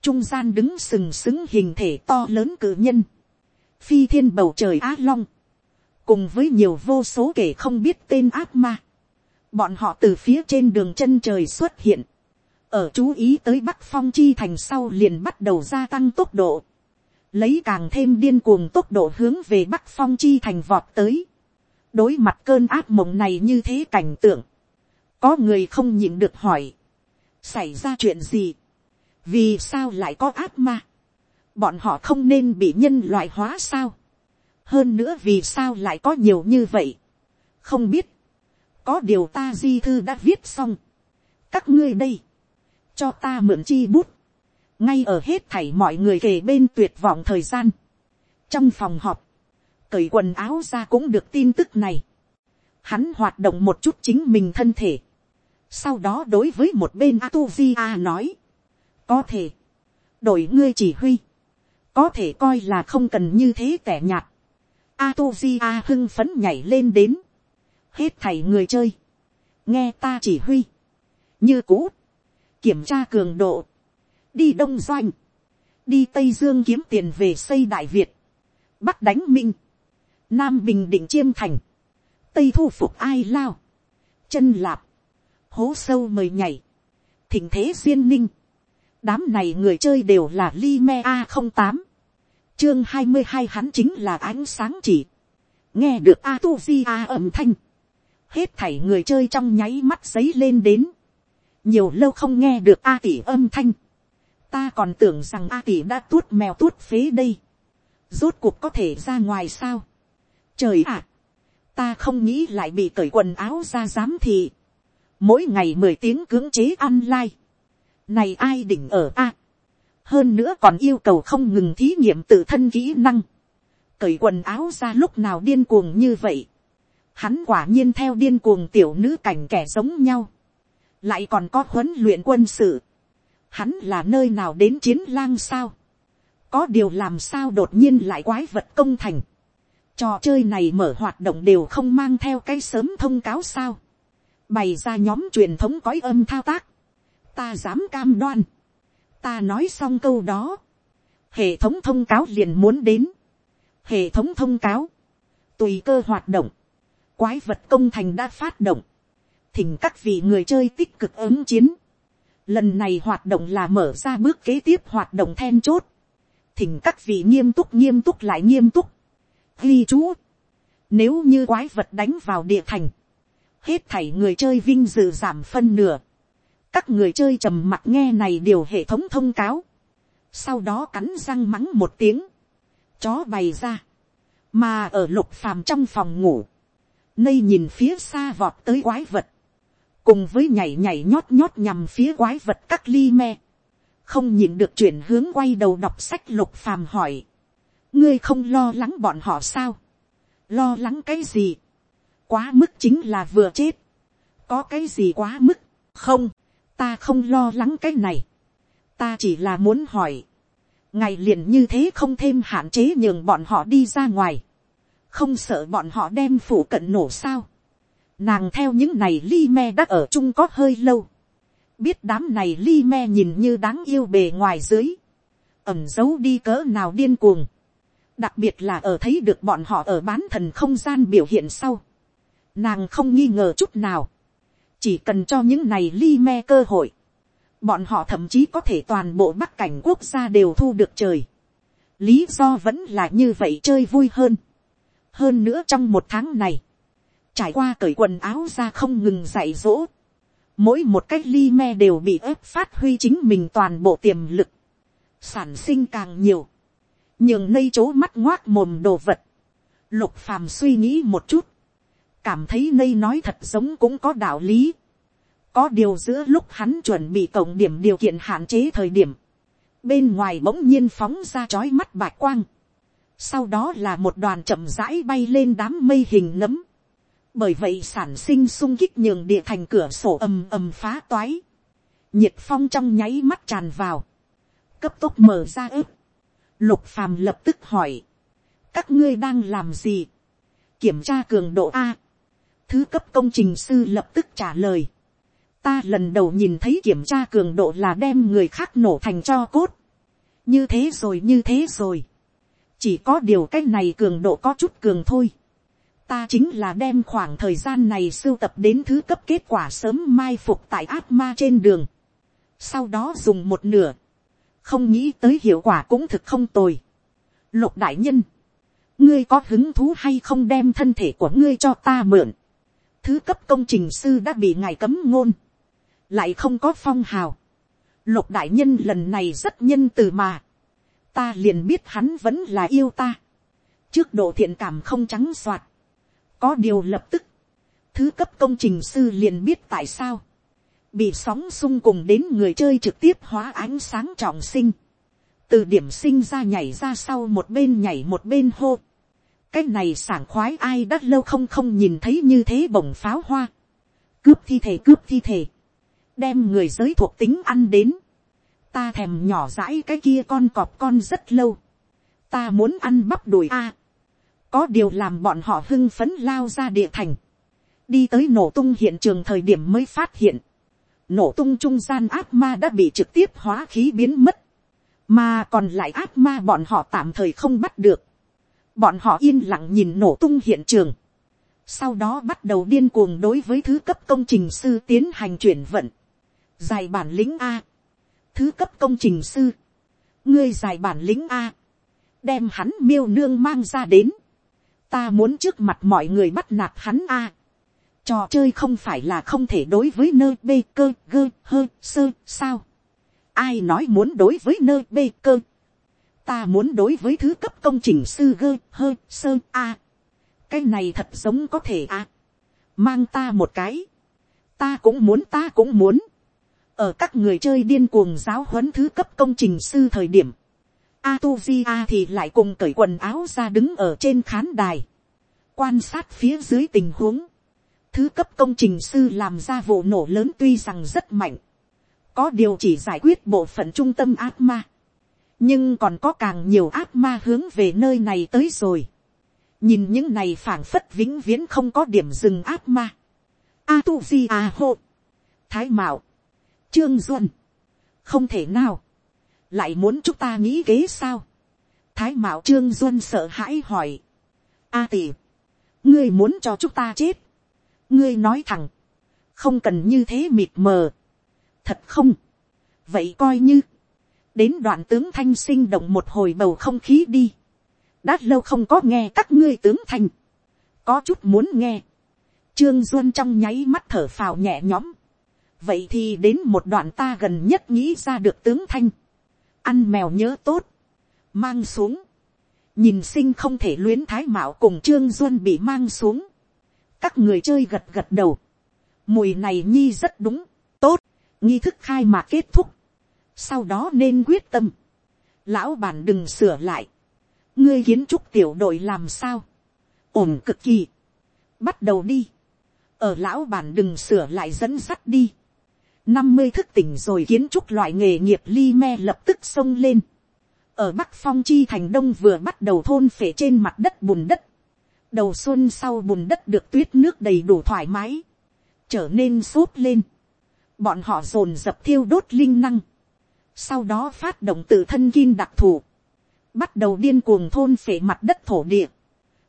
trung gian đứng sừng sững hình thể to lớn cử nhân, phi thiên bầu trời á long, cùng với nhiều vô số kể không biết tên ác ma, bọn họ từ phía trên đường chân trời xuất hiện, ở chú ý tới bắc phong chi thành sau liền bắt đầu gia tăng tốc độ, lấy càng thêm điên cuồng tốc độ hướng về bắc phong chi thành vọt tới, đối mặt cơn ác mộng này như thế cảnh tượng, có người không nhịn được hỏi, xảy ra chuyện gì, vì sao lại có ác ma, bọn họ không nên bị nhân loại hóa sao, hơn nữa vì sao lại có nhiều như vậy, không biết, có điều ta di thư đã viết xong, các ngươi đây, cho ta mượn chi bút, ngay ở hết thảy mọi người kề bên tuyệt vọng thời gian, trong phòng họp, cởi quần áo ra cũng được tin tức này, hắn hoạt động một chút chính mình thân thể, sau đó đối với một bên Atuvia nói, có thể, đổi ngươi chỉ huy, có thể coi là không cần như thế tẻ nhạt. Atuvia hưng phấn nhảy lên đến, hết thảy người chơi, nghe ta chỉ huy, như cũ, kiểm tra cường độ, đi đông doanh, đi tây dương kiếm tiền về xây đại việt, bắc đánh minh, nam bình định chiêm thành, tây thu phục ai lao, chân lạp, hố sâu mời nhảy, thỉnh thế duyên ninh, đám này người chơi đều là li me a không tám, chương hai mươi hai hắn chính là ánh sáng chỉ, nghe được a tu di a âm thanh, hết thảy người chơi trong nháy mắt giấy lên đến, nhiều lâu không nghe được a tỷ âm thanh, ta còn tưởng rằng a tỷ đã tuốt mèo tuốt phế đây, rốt cuộc có thể ra ngoài sao, trời ạ, ta không nghĩ lại bị cởi quần áo ra giám thị, mỗi ngày mười tiếng cưỡng chế ăn lai. này ai đỉnh ở a, hơn nữa còn yêu cầu không ngừng thí nghiệm tự thân kỹ năng, cởi quần áo ra lúc nào điên cuồng như vậy, hắn quả nhiên theo điên cuồng tiểu nữ cảnh kẻ giống nhau, lại còn có huấn luyện quân sự, hắn là nơi nào đến chiến lang sao, có điều làm sao đột nhiên lại quái vật công thành, trò chơi này mở hoạt động đều không mang theo cái sớm thông cáo sao, bày ra nhóm truyền thống cõi âm thao tác, ta dám cam đoan, ta nói xong câu đó, hệ thống thông cáo liền muốn đến, hệ thống thông cáo, tùy cơ hoạt động, quái vật công thành đã phát động, thỉnh các vị người chơi tích cực ứng chiến, lần này hoạt động là mở ra bước kế tiếp hoạt động then chốt, thỉnh các vị nghiêm túc nghiêm túc lại nghiêm túc, ghi chú, nếu như quái vật đánh vào địa thành, hết thảy người chơi vinh dự giảm phân nửa, các người chơi trầm mặt nghe này điều hệ thống thông cáo, sau đó cắn răng mắng một tiếng, chó bày ra, mà ở lục phàm trong phòng ngủ, nây nhìn phía xa vọt tới quái vật, cùng với nhảy nhảy nhót nhót nhằm phía quái vật các ly me, không nhìn được chuyển hướng quay đầu đọc sách lục phàm hỏi, ngươi không lo lắng bọn họ sao, lo lắng cái gì, quá mức chính là vừa chết, có cái gì quá mức, không, ta không lo lắng cái này, ta chỉ là muốn hỏi, ngày liền như thế không thêm hạn chế nhường bọn họ đi ra ngoài, không sợ bọn họ đem phủ cận nổ sao, nàng theo những này li me đã ở chung có hơi lâu, biết đám này li me nhìn như đáng yêu bề ngoài dưới, ẩm giấu đi cỡ nào điên cuồng, đặc biệt là ở thấy được bọn họ ở bán thần không gian biểu hiện sau, nàng không nghi ngờ chút nào, chỉ cần cho những này li me cơ hội, bọn họ thậm chí có thể toàn bộ bắc cảnh quốc gia đều thu được trời. lý do vẫn là như vậy chơi vui hơn. hơn nữa trong một tháng này, trải qua cởi quần áo ra không ngừng dạy dỗ, mỗi một cách ly me đều bị ép phát huy chính mình toàn bộ tiềm lực, sản sinh càng nhiều, nhường nây chỗ mắt ngoác mồm đồ vật, lục phàm suy nghĩ một chút, cảm thấy nây nói thật giống cũng có đạo lý. có điều giữa lúc hắn chuẩn bị tổng điểm điều kiện hạn chế thời điểm, bên ngoài bỗng nhiên phóng ra chói mắt bạch quang. sau đó là một đoàn chậm rãi bay lên đám mây hình nấm bởi vậy sản sinh sung kích nhường địa thành cửa sổ ầm ầm phá toái. nhiệt phong trong nháy mắt tràn vào. cấp tốc mở ra ức lục phàm lập tức hỏi. các ngươi đang làm gì, kiểm tra cường độ a, thứ cấp công trình sư lập tức trả lời, ta lần đầu nhìn thấy kiểm tra cường độ là đem người khác nổ thành cho cốt, như thế rồi như thế rồi, chỉ có điều cái này cường độ có chút cường thôi, ta chính là đem khoảng thời gian này sưu tập đến thứ cấp kết quả sớm mai phục tại ác ma trên đường, sau đó dùng một nửa, không nghĩ tới hiệu quả cũng thực không tồi. Lục đại nhân, ngươi có hứng thú hay không đem thân thể của ngươi cho ta mượn. Thứ cấp công trình sư đã bị ngài cấm ngôn, lại không có phong hào. Lục đại nhân lần này rất nhân từ mà, ta liền biết hắn vẫn là yêu ta. Trước độ thiện cảm không trắng soạt, có điều lập tức, thứ cấp công trình sư liền biết tại sao. Bị sóng sung cùng đến người chơi trực tiếp hóa ánh sáng trọng sinh, từ điểm sinh ra nhảy ra sau một bên nhảy một bên hô, cái này sảng khoái ai đã lâu không không nhìn thấy như thế bổng pháo hoa, cướp thi thể cướp thi thể, đem người giới thuộc tính ăn đến, ta thèm nhỏ dãi cái kia con cọp con rất lâu, ta muốn ăn bắp đùi a, có điều làm bọn họ hưng phấn lao ra địa thành, đi tới nổ tung hiện trường thời điểm mới phát hiện, nổ tung trung gian ác ma đã bị trực tiếp hóa khí biến mất, mà còn lại ác ma bọn họ tạm thời không bắt được, bọn họ yên lặng nhìn nổ tung hiện trường, sau đó bắt đầu điên cuồng đối với thứ cấp công trình sư tiến hành chuyển vận, dài bản lĩnh a, thứ cấp công trình sư, ngươi dài bản lĩnh a, đem hắn miêu nương mang ra đến, ta muốn trước mặt mọi người bắt nạt hắn a, Trò chơi không phải là không thể đối với nơi bê cơ gơ hơ sơ sao. Ai nói muốn đối với nơi bê cơ. Ta muốn đối với thứ cấp công trình sư gơ hơ sơ a. Cái này thật giống có thể a. Mang ta một cái. Ta cũng muốn ta cũng muốn. Ở các người chơi điên cuồng giáo huấn thứ cấp công trình sư thời điểm. Atuzia thì lại cùng cởi quần áo ra đứng ở trên khán đài. Quan sát phía dưới tình huống thứ cấp công trình sư làm ra vụ nổ lớn tuy rằng rất mạnh, có điều chỉ giải quyết bộ phận trung tâm ác ma, nhưng còn có càng nhiều ác ma hướng về nơi này tới rồi. nhìn những này phảng phất vĩnh viễn không có điểm dừng ác ma. a tu di a hô, thái mạo, trương duân, không thể nào, lại muốn chúng ta nghĩ kế sao. thái mạo trương duân sợ hãi hỏi, a tỷ, ngươi muốn cho chúng ta chết, ngươi nói thẳng, không cần như thế mịt mờ, thật không, vậy coi như, đến đoạn tướng thanh sinh động một hồi bầu không khí đi, đã lâu không có nghe các ngươi tướng thanh, có chút muốn nghe, trương duân trong nháy mắt thở phào nhẹ nhõm, vậy thì đến một đoạn ta gần nhất nghĩ ra được tướng thanh, ăn mèo nhớ tốt, mang xuống, nhìn sinh không thể luyến thái mạo cùng trương duân bị mang xuống, các người chơi gật gật đầu, mùi này nhi rất đúng, tốt, nghi thức khai mạc kết thúc, sau đó nên quyết tâm, lão bản đừng sửa lại, ngươi kiến trúc tiểu đội làm sao, ổn cực kỳ, bắt đầu đi, ở lão bản đừng sửa lại dẫn sắt đi, năm mươi thức tỉnh rồi kiến trúc loại nghề nghiệp li me lập tức xông lên, ở bắc phong chi thành đông vừa bắt đầu thôn phể trên mặt đất bùn đất, đầu xuân sau bùn đất được tuyết nước đầy đủ thoải mái, trở nên sốt lên, bọn họ dồn dập thiêu đốt linh năng, sau đó phát động tự thân kim đặc thù, bắt đầu điên cuồng thôn phể mặt đất thổ địa,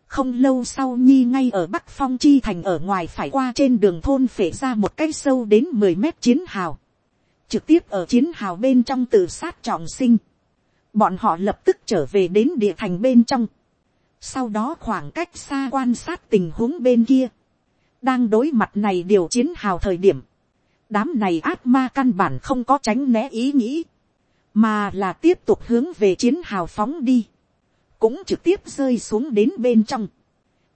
không lâu sau nhi ngay ở bắc phong chi thành ở ngoài phải qua trên đường thôn phể ra một cái sâu đến mười mét chiến hào, trực tiếp ở chiến hào bên trong tự sát trọng sinh, bọn họ lập tức trở về đến địa thành bên trong, sau đó khoảng cách xa quan sát tình huống bên kia. Đang đối mặt này điều chiến hào thời điểm. Đám này ác ma căn bản không có tránh né ý nghĩ. Mà là tiếp tục hướng về chiến hào phóng đi. Cũng trực tiếp rơi xuống đến bên trong.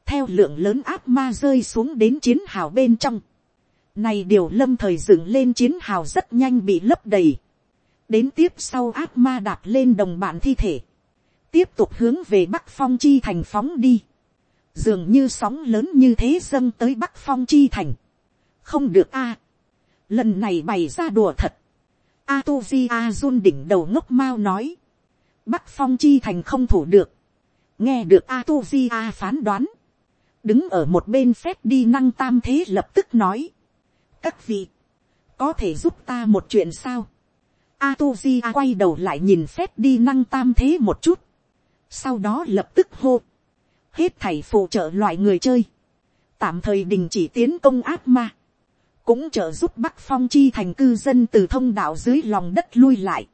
Theo lượng lớn ác ma rơi xuống đến chiến hào bên trong. Này điều lâm thời dựng lên chiến hào rất nhanh bị lấp đầy. Đến tiếp sau ác ma đạp lên đồng bạn thi thể tiếp tục hướng về bắc phong chi thành phóng đi, dường như sóng lớn như thế dâng tới bắc phong chi thành, không được a, lần này bày ra đùa thật, a tu di a run đỉnh đầu ngốc mau nói, bắc phong chi thành không thủ được, nghe được a tu di a phán đoán, đứng ở một bên phép đi năng tam thế lập tức nói, các vị, có thể giúp ta một chuyện sao, a tu di a quay đầu lại nhìn phép đi năng tam thế một chút, sau đó lập tức hô, hết thảy phụ trợ loại người chơi, tạm thời đình chỉ tiến công ác ma, cũng trợ giúp bắc phong chi thành cư dân từ thông đạo dưới lòng đất lui lại.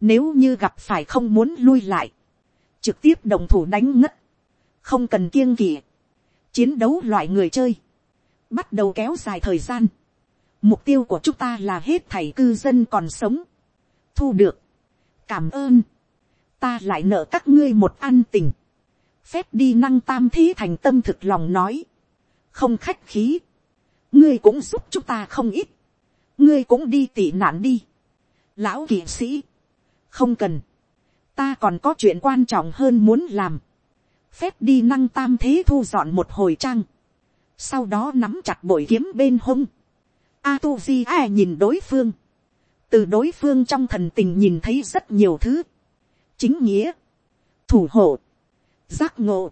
Nếu như gặp phải không muốn lui lại, trực tiếp đồng thủ đánh ngất, không cần kiêng kỵ, chiến đấu loại người chơi, bắt đầu kéo dài thời gian. Mục tiêu của chúng ta là hết thảy cư dân còn sống, thu được, cảm ơn, ta lại nợ các ngươi một an tình, phép đi năng tam thế thành tâm thực lòng nói, không khách khí, ngươi cũng giúp chúng ta không ít, ngươi cũng đi tị nạn đi, lão kỵ sĩ, không cần, ta còn có chuyện quan trọng hơn muốn làm, phép đi năng tam thế thu dọn một hồi trang, sau đó nắm chặt bội kiếm bên hông, a tu di a nhìn đối phương, từ đối phương trong thần tình nhìn thấy rất nhiều thứ, chính nghĩa, thủ hộ, giác ngộ,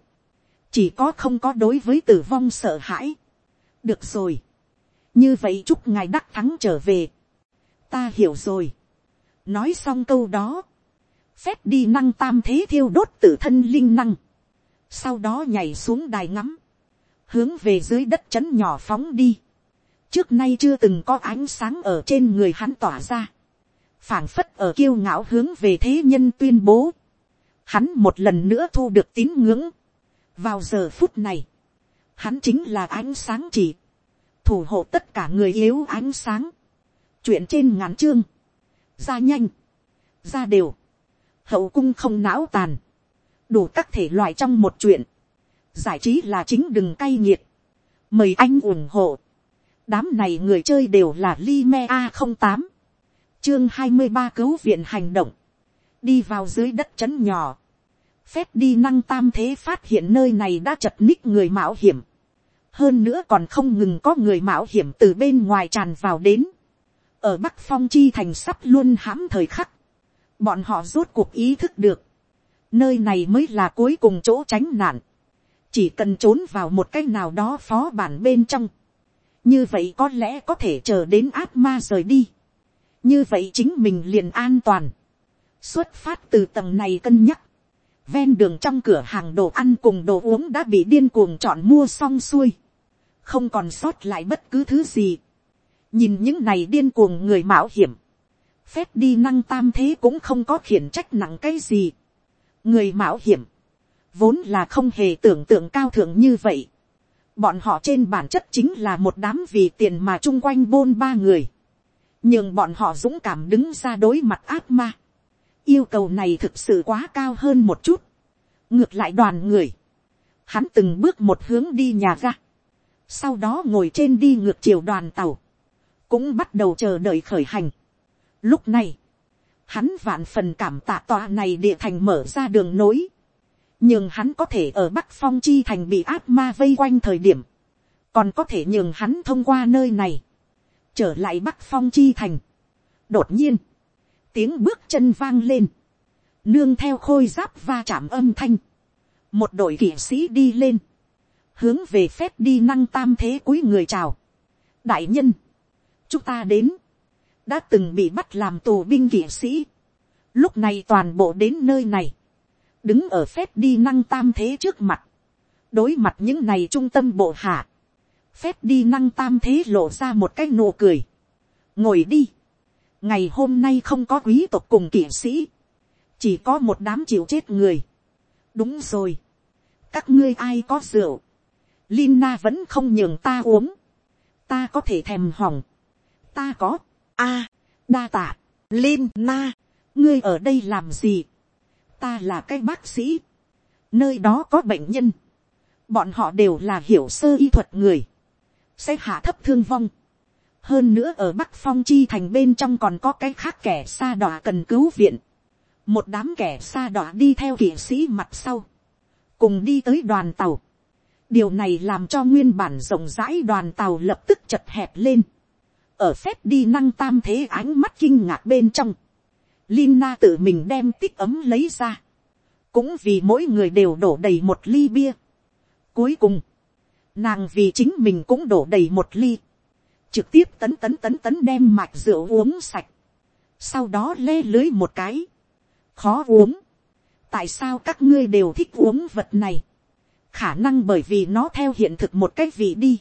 chỉ có không có đối với tử vong sợ hãi. được rồi, như vậy chúc ngài đắc thắng trở về, ta hiểu rồi nói xong câu đó, phép đi năng tam thế thiêu đốt tự thân linh năng, sau đó nhảy xuống đài ngắm, hướng về dưới đất chấn nhỏ phóng đi, trước nay chưa từng có ánh sáng ở trên người hắn tỏa ra, phảng phất ở kiêu ngạo hướng về thế nhân tuyên bố, hắn một lần nữa thu được tín ngưỡng, vào giờ phút này, hắn chính là ánh sáng chỉ, thủ hộ tất cả người yếu ánh sáng, chuyện trên ngắn chương, ra nhanh, ra đều, hậu cung không não tàn, đủ các thể loại trong một chuyện, giải trí là chính đừng cay nghiệt, mời anh ủng hộ, đám này người chơi đều là Lime a không tám, chương hai mươi ba cứu viện hành động, đi vào dưới đất trấn nhỏ, phép đi năng tam thế phát hiện nơi này đã chật ních người mạo hiểm, hơn nữa còn không ngừng có người mạo hiểm từ bên ngoài tràn vào đến, ở bắc phong chi thành sắp luôn hãm thời khắc, bọn họ rốt cuộc ý thức được, nơi này mới là cuối cùng chỗ tránh nạn, chỉ cần trốn vào một cái nào đó phó bản bên trong, như vậy có lẽ có thể chờ đến ác ma rời đi, như vậy chính mình liền an toàn, xuất phát từ tầng này cân nhắc, ven đường trong cửa hàng đồ ăn cùng đồ uống đã bị điên cuồng chọn mua xong xuôi, không còn sót lại bất cứ thứ gì nhìn những này điên cuồng người mạo hiểm, phép đi năng tam thế cũng không có khiển trách nặng cái gì. người mạo hiểm, vốn là không hề tưởng tượng cao thượng như vậy. bọn họ trên bản chất chính là một đám vì tiền mà chung quanh bôn ba người. nhưng bọn họ dũng cảm đứng ra đối mặt ác ma. yêu cầu này thực sự quá cao hơn một chút. ngược lại đoàn người, hắn từng bước một hướng đi nhà ga sau đó ngồi trên đi ngược chiều đoàn tàu, cũng bắt đầu chờ đợi khởi hành. Lúc này, hắn vạn phần cảm tạ tòa này địa thành mở ra đường nối, nhưng hắn có thể ở bắc phong chi thành bị áp ma vây quanh thời điểm, còn có thể nhường hắn thông qua nơi này, trở lại bắc phong chi thành. đột nhiên, tiếng bước chân vang lên, nương theo khôi giáp va chạm âm thanh, một đội kỵ sĩ đi lên, hướng về phép đi năng tam thế cuối người chào. đại nhân, chúng ta đến, đã từng bị bắt làm tù binh kỵ sĩ, lúc này toàn bộ đến nơi này, đứng ở phép đi năng tam thế trước mặt, đối mặt những này trung tâm bộ hạ, phép đi năng tam thế lộ ra một cái nụ cười, ngồi đi, ngày hôm nay không có quý tộc cùng kỵ sĩ, chỉ có một đám chịu chết người, đúng rồi, các ngươi ai có rượu, Lina vẫn không nhường ta uống. Ta có thể thèm hỏng. Ta có. a đa tạ. Lina, ngươi ở đây làm gì? Ta là cái bác sĩ. Nơi đó có bệnh nhân. Bọn họ đều là hiểu sơ y thuật người. Sẽ hạ thấp thương vong. Hơn nữa ở Bắc Phong Chi thành bên trong còn có cái khác kẻ xa đọa cần cứu viện. Một đám kẻ xa đọa đi theo kỵ sĩ mặt sau. Cùng đi tới đoàn tàu điều này làm cho nguyên bản rộng rãi đoàn tàu lập tức chật hẹp lên ở phép đi năng tam thế ánh mắt kinh ngạc bên trong. Lina tự mình đem tích ấm lấy ra. cũng vì mỗi người đều đổ đầy một ly bia. Cuối cùng, nàng vì chính mình cũng đổ đầy một ly, trực tiếp tấn tấn tấn tấn đem mạch rượu uống sạch, sau đó lê lưới một cái, khó uống, tại sao các ngươi đều thích uống vật này, khả năng bởi vì nó theo hiện thực một cách vị đi,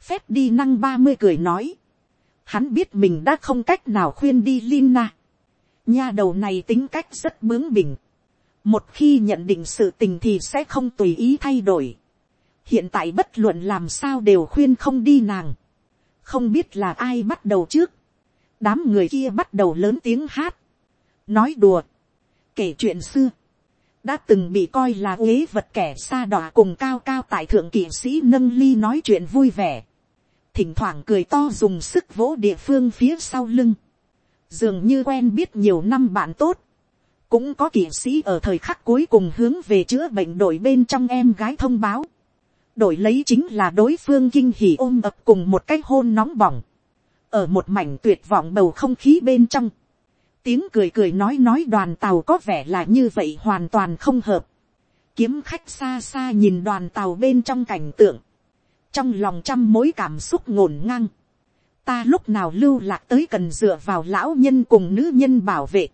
phép đi năng ba mươi cười nói, hắn biết mình đã không cách nào khuyên đi Lina. Nha đầu này tính cách rất bướng bỉnh. Một khi nhận định sự tình thì sẽ không tùy ý thay đổi. Hiện tại bất luận làm sao đều khuyên không đi nàng. Không biết là ai bắt đầu trước. Đám người kia bắt đầu lớn tiếng hát. Nói đùa. Kể chuyện xưa. Đã từng bị coi là ghế vật kẻ xa đọa cùng cao cao tại thượng kỵ sĩ nâng ly nói chuyện vui vẻ thỉnh thoảng cười to dùng sức vỗ địa phương phía sau lưng, dường như quen biết nhiều năm bạn tốt, cũng có kỵ sĩ ở thời khắc cuối cùng hướng về chữa bệnh đội bên trong em gái thông báo, đổi lấy chính là đối phương kinh hỉ ôm ập cùng một cái hôn nóng bỏng, ở một mảnh tuyệt vọng bầu không khí bên trong, tiếng cười cười nói nói đoàn tàu có vẻ là như vậy hoàn toàn không hợp, kiếm khách xa xa nhìn đoàn tàu bên trong cảnh tượng, trong lòng trăm mối cảm xúc ngổn ngang, ta lúc nào lưu lạc tới cần dựa vào lão nhân cùng nữ nhân bảo vệ,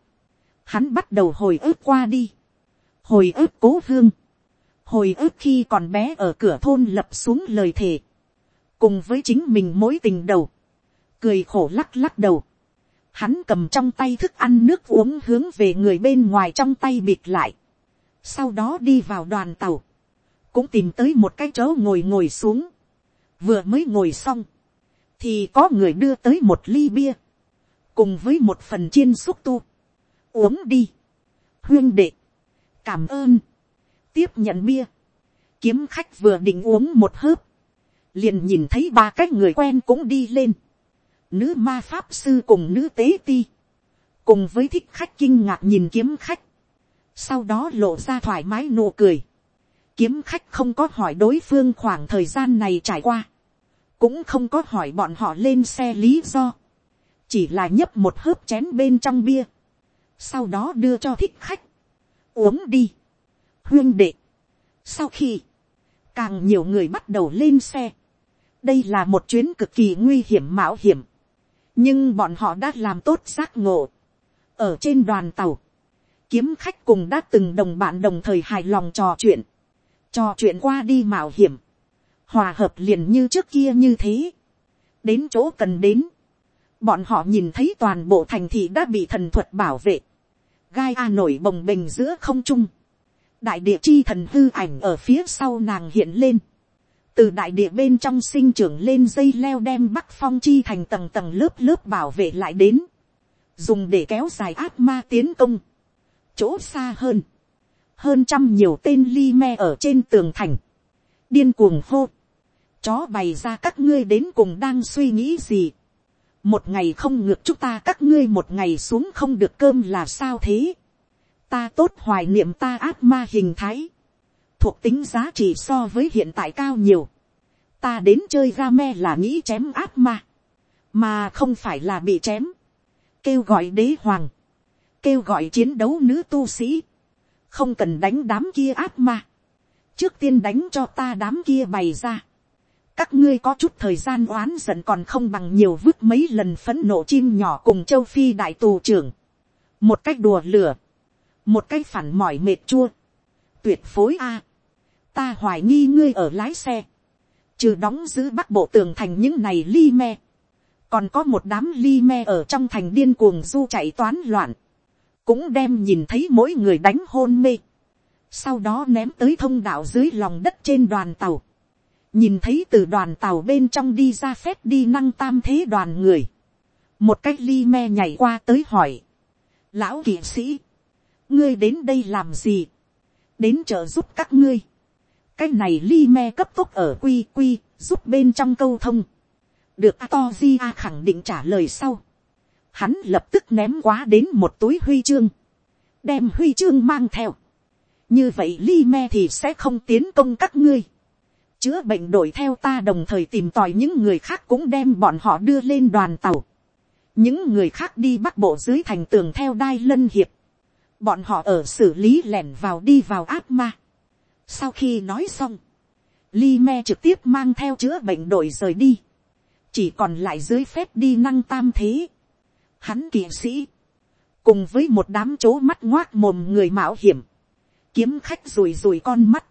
hắn bắt đầu hồi ức qua đi, hồi ức cố hương, hồi ức khi còn bé ở cửa thôn lập xuống lời thề, cùng với chính mình mối tình đầu, cười khổ lắc lắc đầu, hắn cầm trong tay thức ăn nước uống hướng về người bên ngoài trong tay bịt lại, sau đó đi vào đoàn tàu, cũng tìm tới một cái chỗ ngồi ngồi xuống, vừa mới ngồi xong, thì có người đưa tới một ly bia, cùng với một phần chiên xúc tu, uống đi, huyên đệ, cảm ơn, tiếp nhận bia, kiếm khách vừa định uống một hớp, liền nhìn thấy ba cái người quen cũng đi lên, nữ ma pháp sư cùng nữ tế ti, cùng với thích khách kinh ngạc nhìn kiếm khách, sau đó lộ ra thoải mái nụ cười, kiếm khách không có hỏi đối phương khoảng thời gian này trải qua, cũng không có hỏi bọn họ lên xe lý do, chỉ là nhấp một hớp chén bên trong bia, sau đó đưa cho thích khách, uống đi, huyên đệ. Sau khi, càng nhiều người bắt đầu lên xe, đây là một chuyến cực kỳ nguy hiểm mạo hiểm, nhưng bọn họ đã làm tốt giác ngộ, ở trên đoàn tàu, kiếm khách cùng đã từng đồng bạn đồng thời hài lòng trò chuyện, trò chuyện qua đi mạo hiểm, hòa hợp liền như trước kia như thế, đến chỗ cần đến, bọn họ nhìn thấy toàn bộ thành thị đã bị thần thuật bảo vệ, gai a nổi bồng bềnh giữa không trung, đại địa chi thần hư ảnh ở phía sau nàng hiện lên, từ đại địa bên trong sinh trưởng lên dây leo đem bắc phong chi thành tầng tầng lớp lớp bảo vệ lại đến, dùng để kéo dài ác ma tiến công, chỗ xa hơn, hơn trăm nhiều tên ly me ở trên tường thành, điên cuồng hô, chó bày ra các ngươi đến cùng đang suy nghĩ gì. một ngày không ngược chúng ta các ngươi một ngày xuống không được cơm là sao thế. ta tốt hoài niệm ta ác ma hình thái. thuộc tính giá trị so với hiện tại cao nhiều. ta đến chơi ga me là nghĩ chém ác ma. mà không phải là bị chém. kêu gọi đế hoàng. kêu gọi chiến đấu nữ tu sĩ không cần đánh đám kia ác ma. trước tiên đánh cho ta đám kia bày ra các ngươi có chút thời gian oán giận còn không bằng nhiều vứt mấy lần phấn nộ chim nhỏ cùng châu phi đại tù trưởng. một cách đùa lửa, một cách phản mỏi mệt chua, tuyệt phối a. ta hoài nghi ngươi ở lái xe, trừ đóng giữ bắc bộ tường thành những này li me, còn có một đám li me ở trong thành điên cuồng du chạy toán loạn, cũng đem nhìn thấy mỗi người đánh hôn mê, sau đó ném tới thông đạo dưới lòng đất trên đoàn tàu, nhìn thấy từ đoàn tàu bên trong đi ra phép đi năng tam thế đoàn người, một cách ly me nhảy qua tới hỏi, lão kỵ sĩ, ngươi đến đây làm gì, đến trợ giúp các ngươi, cái này ly me cấp tốc ở quy quy, giúp bên trong câu thông, được a di a khẳng định trả lời sau, hắn lập tức ném quá đến một túi huy chương, đem huy chương mang theo, như vậy li me thì sẽ không tiến công các ngươi, chữa bệnh đổi theo ta đồng thời tìm tòi những người khác cũng đem bọn họ đưa lên đoàn tàu. những người khác đi bắc bộ dưới thành tường theo đai lân hiệp. bọn họ ở xử lý lẻn vào đi vào áp ma. sau khi nói xong, li me trực tiếp mang theo chữa bệnh đội rời đi, chỉ còn lại dưới phép đi năng tam thế hắn kỵ sĩ, cùng với một đám chỗ mắt ngoác mồm người mạo hiểm, kiếm khách rùi rùi con mắt,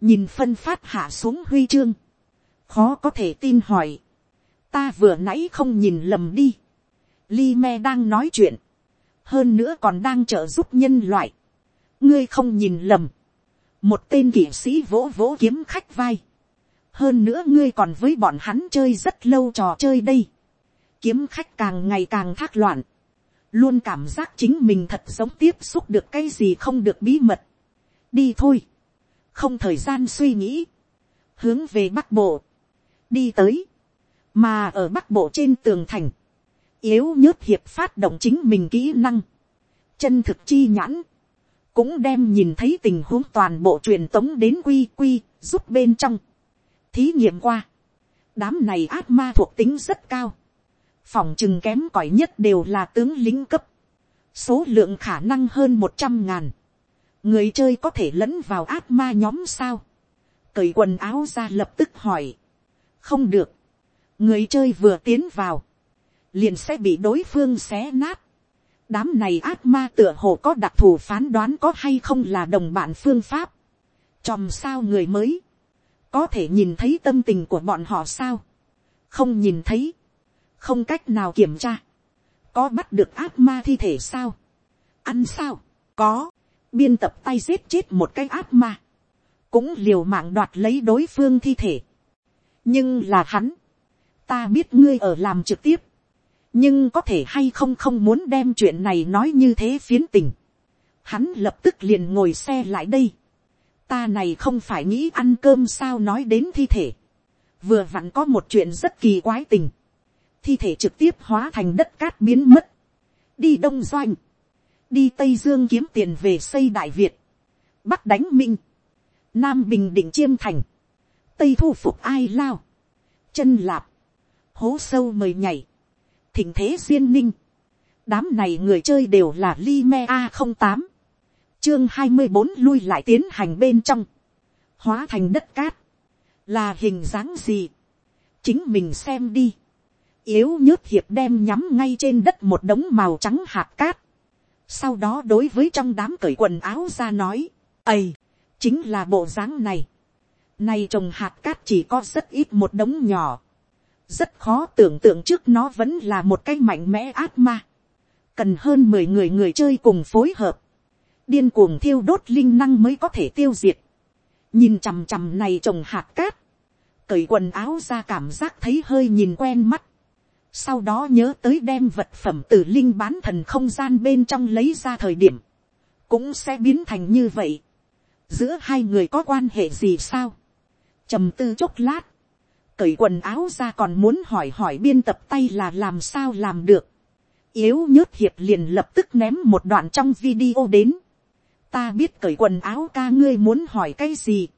nhìn phân phát hạ xuống huy chương, khó có thể tin hỏi, ta vừa nãy không nhìn lầm đi, li me đang nói chuyện, hơn nữa còn đang trợ giúp nhân loại, ngươi không nhìn lầm, một tên kỵ sĩ vỗ vỗ kiếm khách vai, hơn nữa ngươi còn với bọn hắn chơi rất lâu trò chơi đây, kiếm khách càng ngày càng thác loạn, luôn cảm giác chính mình thật giống tiếp xúc được cái gì không được bí mật. đi thôi, không thời gian suy nghĩ, hướng về bắc bộ, đi tới, mà ở bắc bộ trên tường thành, yếu nhớt hiệp phát động chính mình kỹ năng, chân thực chi nhãn, cũng đem nhìn thấy tình huống toàn bộ truyền tống đến quy quy giúp bên trong, thí nghiệm qua, đám này ác ma thuộc tính rất cao, phòng chừng kém cỏi nhất đều là tướng lính cấp, số lượng khả năng hơn một trăm ngàn, người chơi có thể lẫn vào ác ma nhóm sao, cởi quần áo ra lập tức hỏi, không được, người chơi vừa tiến vào, liền sẽ bị đối phương xé nát, đám này ác ma tựa hồ có đặc thù phán đoán có hay không là đồng bạn phương pháp, chòm sao người mới, có thể nhìn thấy tâm tình của bọn họ sao, không nhìn thấy, không cách nào kiểm tra, có bắt được ác ma thi thể sao, ăn sao, có, biên tập tay giết chết một cái ác ma, cũng liều mạng đoạt lấy đối phương thi thể, nhưng là hắn, ta biết ngươi ở làm trực tiếp, nhưng có thể hay không không muốn đem chuyện này nói như thế phiến tình, hắn lập tức liền ngồi xe lại đây, ta này không phải nghĩ ăn cơm sao nói đến thi thể, vừa vặn có một chuyện rất kỳ quái tình, thi thể trực tiếp hóa thành đất cát biến mất, đi đông doanh, đi tây dương kiếm tiền về xây đại việt, bắc đánh minh, nam bình định chiêm thành, tây thu phục ai lao, chân lạp, hố sâu mời nhảy, thỉnh thế duyên ninh, đám này người chơi đều là li me a không tám, chương hai mươi bốn lui lại tiến hành bên trong, hóa thành đất cát, là hình dáng gì, chính mình xem đi, yếu nhớt hiệp đem nhắm ngay trên đất một đống màu trắng hạt cát, sau đó đối với trong đám cởi quần áo ra nói, ầy, chính là bộ dáng này, này trồng hạt cát chỉ có rất ít một đống nhỏ, rất khó tưởng tượng trước nó vẫn là một cái mạnh mẽ ác ma, cần hơn mười người người chơi cùng phối hợp, điên cuồng thiêu đốt linh năng mới có thể tiêu diệt, nhìn chằm chằm này trồng hạt cát, cởi quần áo ra cảm giác thấy hơi nhìn quen mắt, sau đó nhớ tới đem vật phẩm từ linh bán thần không gian bên trong lấy ra thời điểm, cũng sẽ biến thành như vậy. giữa hai người có quan hệ gì sao, trầm tư chốc lát, cởi quần áo ra còn muốn hỏi hỏi biên tập tay là làm sao làm được. yếu nhớt hiệp liền lập tức ném một đoạn trong video đến. ta biết cởi quần áo ca ngươi muốn hỏi cái gì.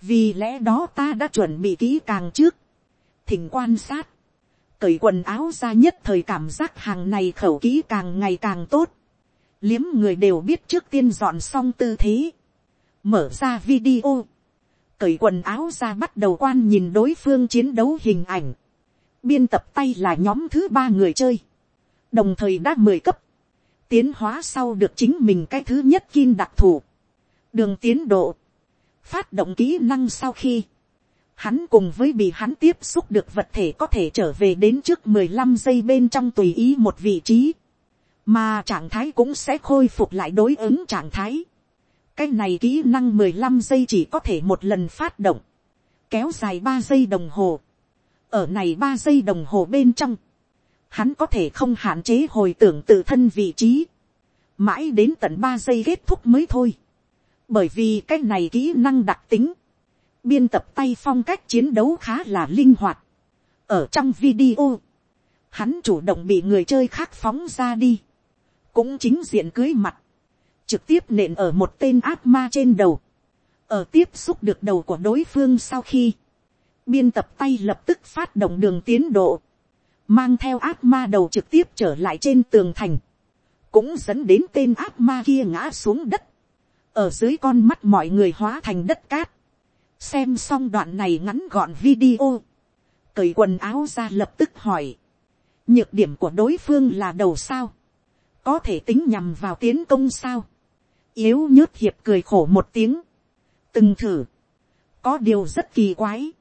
vì lẽ đó ta đã chuẩn bị kỹ càng trước. thỉnh quan sát cởi quần áo ra nhất thời cảm giác hàng này khẩu kỹ càng ngày càng tốt. liếm người đều biết trước tiên dọn xong tư thế. mở ra video cởi quần áo ra bắt đầu quan nhìn đối phương chiến đấu hình ảnh. Biên tập tay là nhóm thứ ba người chơi. Đồng thời đã mười cấp. Tiến hóa sau được chính mình cái thứ nhất kim đặc thù. Đường tiến độ. Phát động kỹ năng sau khi. Hắn cùng với bị hắn tiếp xúc được vật thể có thể trở về đến trước mười lăm giây bên trong tùy ý một vị trí. Mà trạng thái cũng sẽ khôi phục lại đối ứng trạng thái cái này kỹ năng mười lăm giây chỉ có thể một lần phát động, kéo dài ba giây đồng hồ. ở này ba giây đồng hồ bên trong, hắn có thể không hạn chế hồi tưởng tự thân vị trí, mãi đến tận ba giây kết thúc mới thôi. bởi vì cái này kỹ năng đặc tính, biên tập tay phong cách chiến đấu khá là linh hoạt. ở trong video, hắn chủ động bị người chơi khác phóng ra đi, cũng chính diện cưới mặt, trực tiếp nện ở một tên ác ma trên đầu, ở tiếp xúc được đầu của đối phương sau khi, biên tập tay lập tức phát động đường tiến độ, mang theo ác ma đầu trực tiếp trở lại trên tường thành, cũng dẫn đến tên ác ma kia ngã xuống đất, ở dưới con mắt mọi người hóa thành đất cát, xem xong đoạn này ngắn gọn video, cởi quần áo ra lập tức hỏi, nhược điểm của đối phương là đầu sao, có thể tính nhằm vào tiến công sao, yếu nhớt hiệp cười khổ một tiếng, từng thử, có điều rất kỳ quái,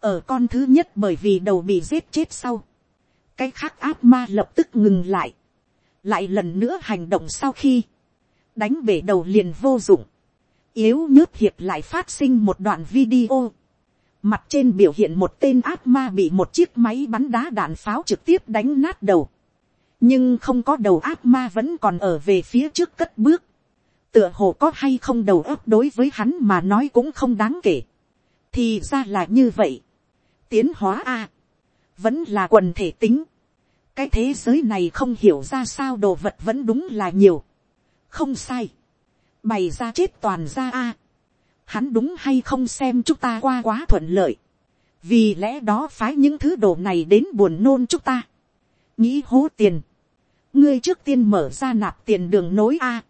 ở con thứ nhất bởi vì đầu bị giết chết sau, cái khác ác ma lập tức ngừng lại, lại lần nữa hành động sau khi, đánh bể đầu liền vô dụng, yếu nhớt hiệp lại phát sinh một đoạn video, mặt trên biểu hiện một tên ác ma bị một chiếc máy bắn đá đạn pháo trực tiếp đánh nát đầu, nhưng không có đầu ác ma vẫn còn ở về phía trước cất bước, tựa hồ có hay không đầu óc đối với hắn mà nói cũng không đáng kể, thì ra là như vậy, tiến hóa a, vẫn là quần thể tính, cái thế giới này không hiểu ra sao đồ vật vẫn đúng là nhiều, không sai, bày ra chết toàn ra a, hắn đúng hay không xem chúng ta qua quá thuận lợi, vì lẽ đó phái những thứ đồ này đến buồn nôn chúng ta, nghĩ hố tiền, ngươi trước tiên mở ra nạp tiền đường nối a,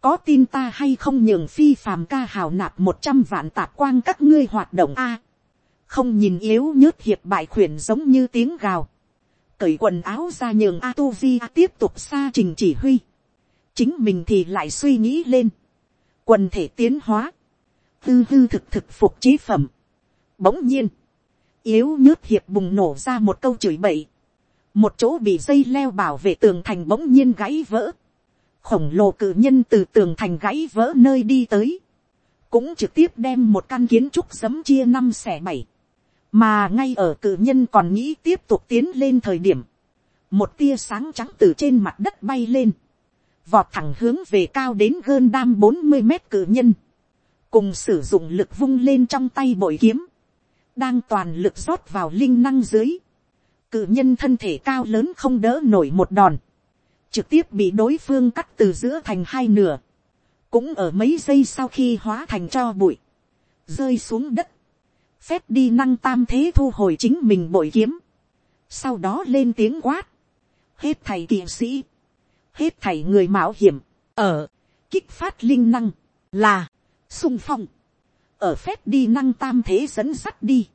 có tin ta hay không nhường phi phàm ca hào nạp một trăm vạn tạp quang các ngươi hoạt động a, không nhìn yếu nhớt hiệp bại khuyển giống như tiếng gào, cởi quần áo ra nhường a tu vi tiếp tục xa trình chỉ huy, chính mình thì lại suy nghĩ lên, quần thể tiến hóa, hư hư thực thực phục chế phẩm. Bỗng nhiên, yếu nhớt hiệp bùng nổ ra một câu chửi bậy, một chỗ bị dây leo bảo vệ tường thành bỗng nhiên gãy vỡ, khổng lồ cự nhân từ tường thành gãy vỡ nơi đi tới, cũng trực tiếp đem một căn kiến trúc sấm chia năm xẻ bảy, mà ngay ở cự nhân còn nghĩ tiếp tục tiến lên thời điểm, một tia sáng trắng từ trên mặt đất bay lên, vọt thẳng hướng về cao đến gơn đam bốn mươi mét cự nhân, cùng sử dụng lực vung lên trong tay bội kiếm, đang toàn lực rót vào linh năng dưới, cự nhân thân thể cao lớn không đỡ nổi một đòn, trực tiếp bị đối phương cắt từ giữa thành hai nửa, cũng ở mấy giây sau khi hóa thành cho bụi, rơi xuống đất, phép đi năng tam thế thu hồi chính mình bội kiếm, sau đó lên tiếng quát, hết thầy kỵ sĩ, hết thảy người mạo hiểm, ở, kích phát linh năng, là, sung phong, ở phép đi năng tam thế dẫn sắt đi,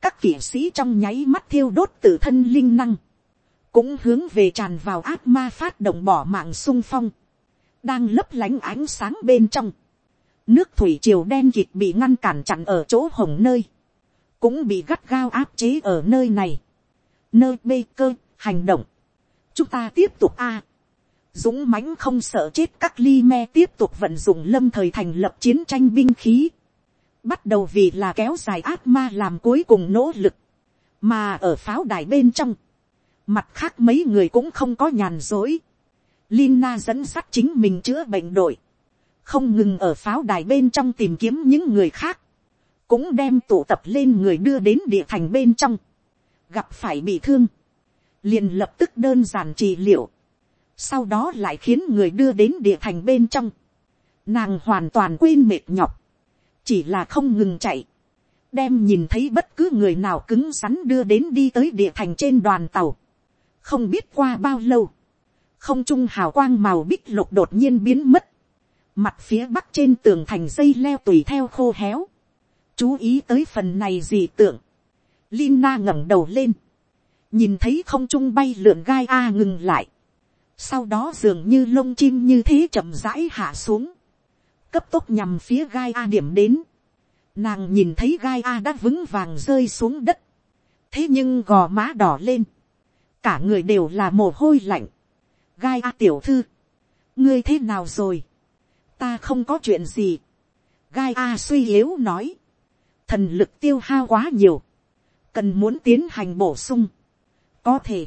các kỵ sĩ trong nháy mắt thiêu đốt tự thân linh năng, cũng hướng về tràn vào ác ma phát động bỏ mạng sung phong, đang lấp lánh ánh sáng bên trong, nước thủy triều đen kịt bị ngăn cản chặn ở chỗ hồng nơi, cũng bị gắt gao áp chế ở nơi này, nơi bê cơ hành động, chúng ta tiếp tục a, dũng mãnh không sợ chết các ly me tiếp tục vận dụng lâm thời thành lập chiến tranh binh khí, bắt đầu vì là kéo dài ác ma làm cuối cùng nỗ lực, mà ở pháo đài bên trong, mặt khác mấy người cũng không có nhàn dối, Lina dẫn sắt chính mình chữa bệnh đội, không ngừng ở pháo đài bên trong tìm kiếm những người khác, cũng đem tụ tập lên người đưa đến địa thành bên trong, gặp phải bị thương, liền lập tức đơn giản trị liệu, sau đó lại khiến người đưa đến địa thành bên trong, nàng hoàn toàn quên mệt nhọc, chỉ là không ngừng chạy, đem nhìn thấy bất cứ người nào cứng rắn đưa đến đi tới địa thành trên đoàn tàu, không biết qua bao lâu, không trung hào quang màu bích lục đột nhiên biến mất, mặt phía bắc trên tường thành dây leo tùy theo khô héo, chú ý tới phần này gì tưởng, Lina ngẩng đầu lên, nhìn thấy không trung bay lượn gai a ngừng lại, sau đó dường như lông chim như thế chậm rãi hạ xuống, cấp tốc nhằm phía gai a điểm đến, nàng nhìn thấy gai a đã vững vàng rơi xuống đất, thế nhưng gò má đỏ lên, cả người đều là mồ hôi lạnh, gai a tiểu thư, ngươi thế nào rồi, ta không có chuyện gì, gai a suy yếu nói, thần lực tiêu hao quá nhiều, cần muốn tiến hành bổ sung, có thể,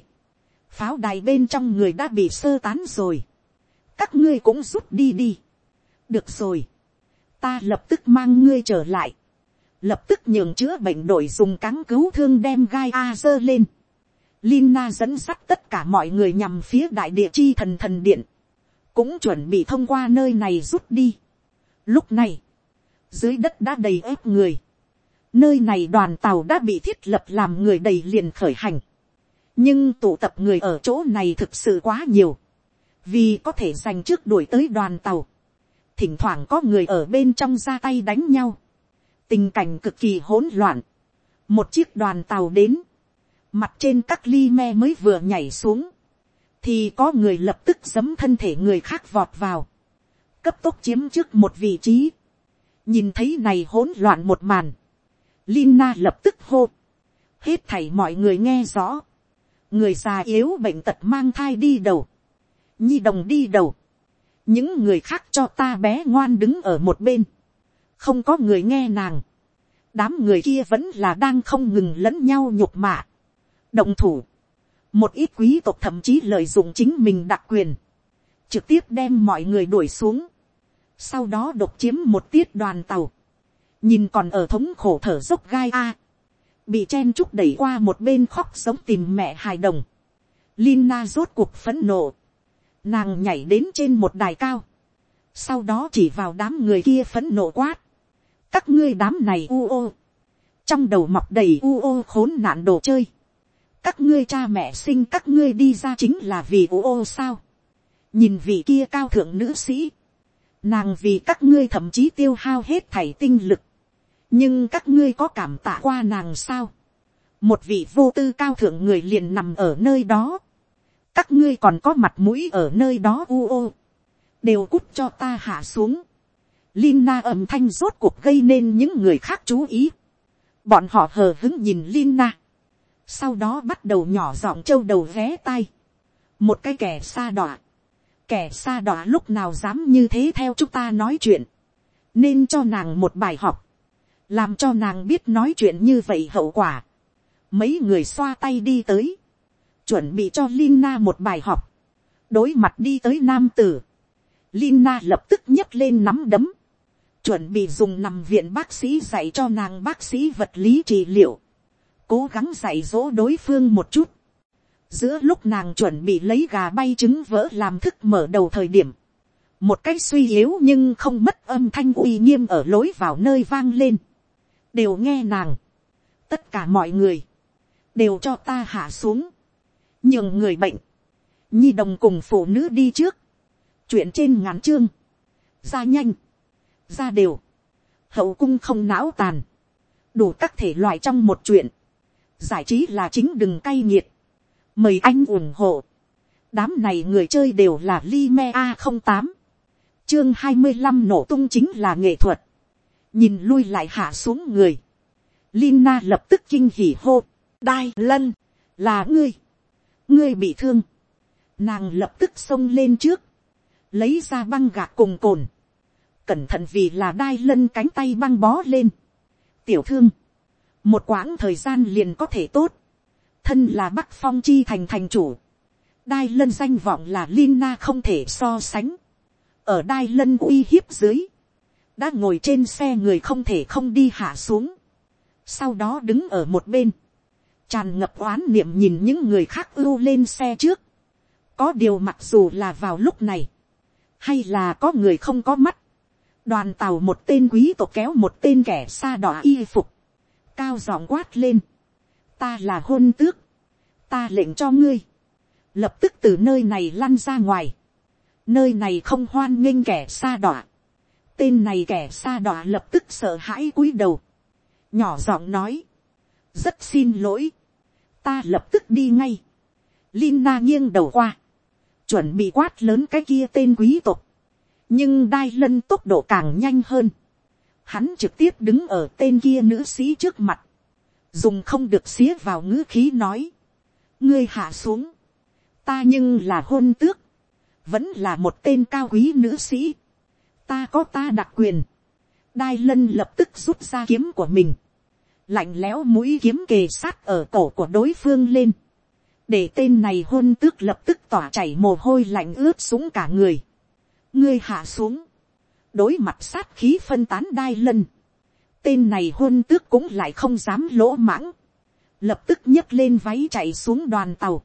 pháo đài bên trong người đã bị sơ tán rồi, các ngươi cũng rút đi đi, được rồi, ta lập tức mang ngươi trở lại, lập tức nhường chữa bệnh đội dùng cáng cứu thương đem gai a dơ lên, Lina dẫn sắt tất cả mọi người nhằm phía đại địa chi thần thần điện. Cũng chuẩn bị thông qua nơi này rút đi. Lúc này, dưới đất đã đầy ép người. Nơi này đoàn tàu đã bị thiết lập làm người đầy liền khởi hành. Nhưng tụ tập người ở chỗ này thực sự quá nhiều. vì có thể giành trước đuổi tới đoàn tàu, thỉnh thoảng có người ở bên trong ra tay đánh nhau, tình cảnh cực kỳ hỗn loạn, một chiếc đoàn tàu đến, mặt trên các ly me mới vừa nhảy xuống, thì có người lập tức giấm thân thể người khác vọt vào, cấp tốc chiếm trước một vị trí, nhìn thấy này hỗn loạn một màn, Lina lập tức hô, hết thảy mọi người nghe rõ, người già yếu bệnh tật mang thai đi đầu, nhi đồng đi đầu, những người khác cho ta bé ngoan đứng ở một bên, không có người nghe nàng, đám người kia vẫn là đang không ngừng lẫn nhau nhục mạ, động thủ, một ít quý tộc thậm chí lợi dụng chính mình đặc quyền, trực tiếp đem mọi người đuổi xuống, sau đó độc chiếm một tiết đoàn tàu, nhìn còn ở thống khổ thở dốc gai a, bị chen chúc đẩy qua một bên khóc sống tìm mẹ hài đồng, Lina rốt cuộc phấn nộ, nàng nhảy đến trên một đài cao, sau đó chỉ vào đám người kia phấn nộ quát, các ngươi đám này u ô, trong đầu mọc đầy u ô khốn nạn đồ chơi, các ngươi cha mẹ sinh các ngươi đi ra chính là vì u ô sao, nhìn vị kia cao thượng nữ sĩ, nàng vì các ngươi thậm chí tiêu hao hết thảy tinh lực, nhưng các ngươi có cảm tạ qua nàng sao, một vị vô tư cao thượng người liền nằm ở nơi đó, các ngươi còn có mặt mũi ở nơi đó u ô, đều cút cho ta hạ xuống, Lina âm thanh rốt cuộc gây nên những người khác chú ý. Bọn họ hờ hứng nhìn Lina. Sau đó bắt đầu nhỏ giọng trâu đầu vé tay. Một cái kẻ xa đọa. Kẻ xa đọa lúc nào dám như thế theo chúng ta nói chuyện. Nên cho nàng một bài học. Làm cho nàng biết nói chuyện như vậy hậu quả. Mấy người xoa tay đi tới. Chuẩn bị cho Lina một bài học. Đối mặt đi tới nam tử. Lina lập tức nhấc lên nắm đấm chuẩn bị dùng nằm viện bác sĩ dạy cho nàng bác sĩ vật lý trị liệu, cố gắng dạy dỗ đối phương một chút. giữa lúc nàng chuẩn bị lấy gà bay trứng vỡ làm thức mở đầu thời điểm, một cách suy yếu nhưng không mất âm thanh uy nghiêm ở lối vào nơi vang lên, đều nghe nàng, tất cả mọi người, đều cho ta hạ xuống, nhường người bệnh, nhi đồng cùng phụ nữ đi trước, chuyện trên ngắn chương, ra nhanh, ra đều, hậu cung không não tàn, đủ các thể loại trong một chuyện, giải trí là chính đừng cay nghiệt, mời anh ủng hộ, đám này người chơi đều là Lime a không tám, chương hai mươi 25 nổ tung chính là nghệ thuật, nhìn lui lại hạ xuống người, Lina lập tức kinh hỉ hô, đai lân, là ngươi, ngươi bị thương, nàng lập tức xông lên trước, lấy ra băng gạc cùng cồn, cẩn thận vì là đai lân cánh tay băng bó lên. tiểu thương, một quãng thời gian liền có thể tốt, thân là bắc phong chi thành thành chủ, đai lân danh vọng là Lina không thể so sánh, ở đai lân uy hiếp dưới, đã ngồi trên xe người không thể không đi hạ xuống, sau đó đứng ở một bên, tràn ngập oán niệm nhìn những người khác ưu lên xe trước, có điều mặc dù là vào lúc này, hay là có người không có mắt, đoàn tàu một tên quý tộc kéo một tên kẻ xa đỏ y phục, cao giọng quát lên, ta là hôn tước, ta lệnh cho ngươi, lập tức từ nơi này lăn ra ngoài, nơi này không hoan nghênh kẻ xa đỏ, tên này kẻ xa đọa lập tức sợ hãi cúi đầu, nhỏ giọng nói, rất xin lỗi, ta lập tức đi ngay, Lina nghiêng đầu qua, chuẩn bị quát lớn cái kia tên quý tộc, nhưng đai lân tốc độ càng nhanh hơn. Hắn trực tiếp đứng ở tên kia nữ sĩ trước mặt. Dùng không được xía vào ngữ khí nói. Ngươi hạ xuống. Ta nhưng là hôn tước. Vẫn là một tên cao quý nữ sĩ. Ta có ta đặc quyền. Đai lân lập tức rút ra kiếm của mình. Lạnh lẽo mũi kiếm kề sát ở cổ của đối phương lên. Để tên này hôn tước lập tức tỏa chảy mồ hôi lạnh ướt súng cả người. Ngươi hạ xuống, đối mặt sát khí phân tán đai lân, tên này hôn tước cũng lại không dám lỗ mãng, lập tức nhấc lên váy chạy xuống đoàn tàu,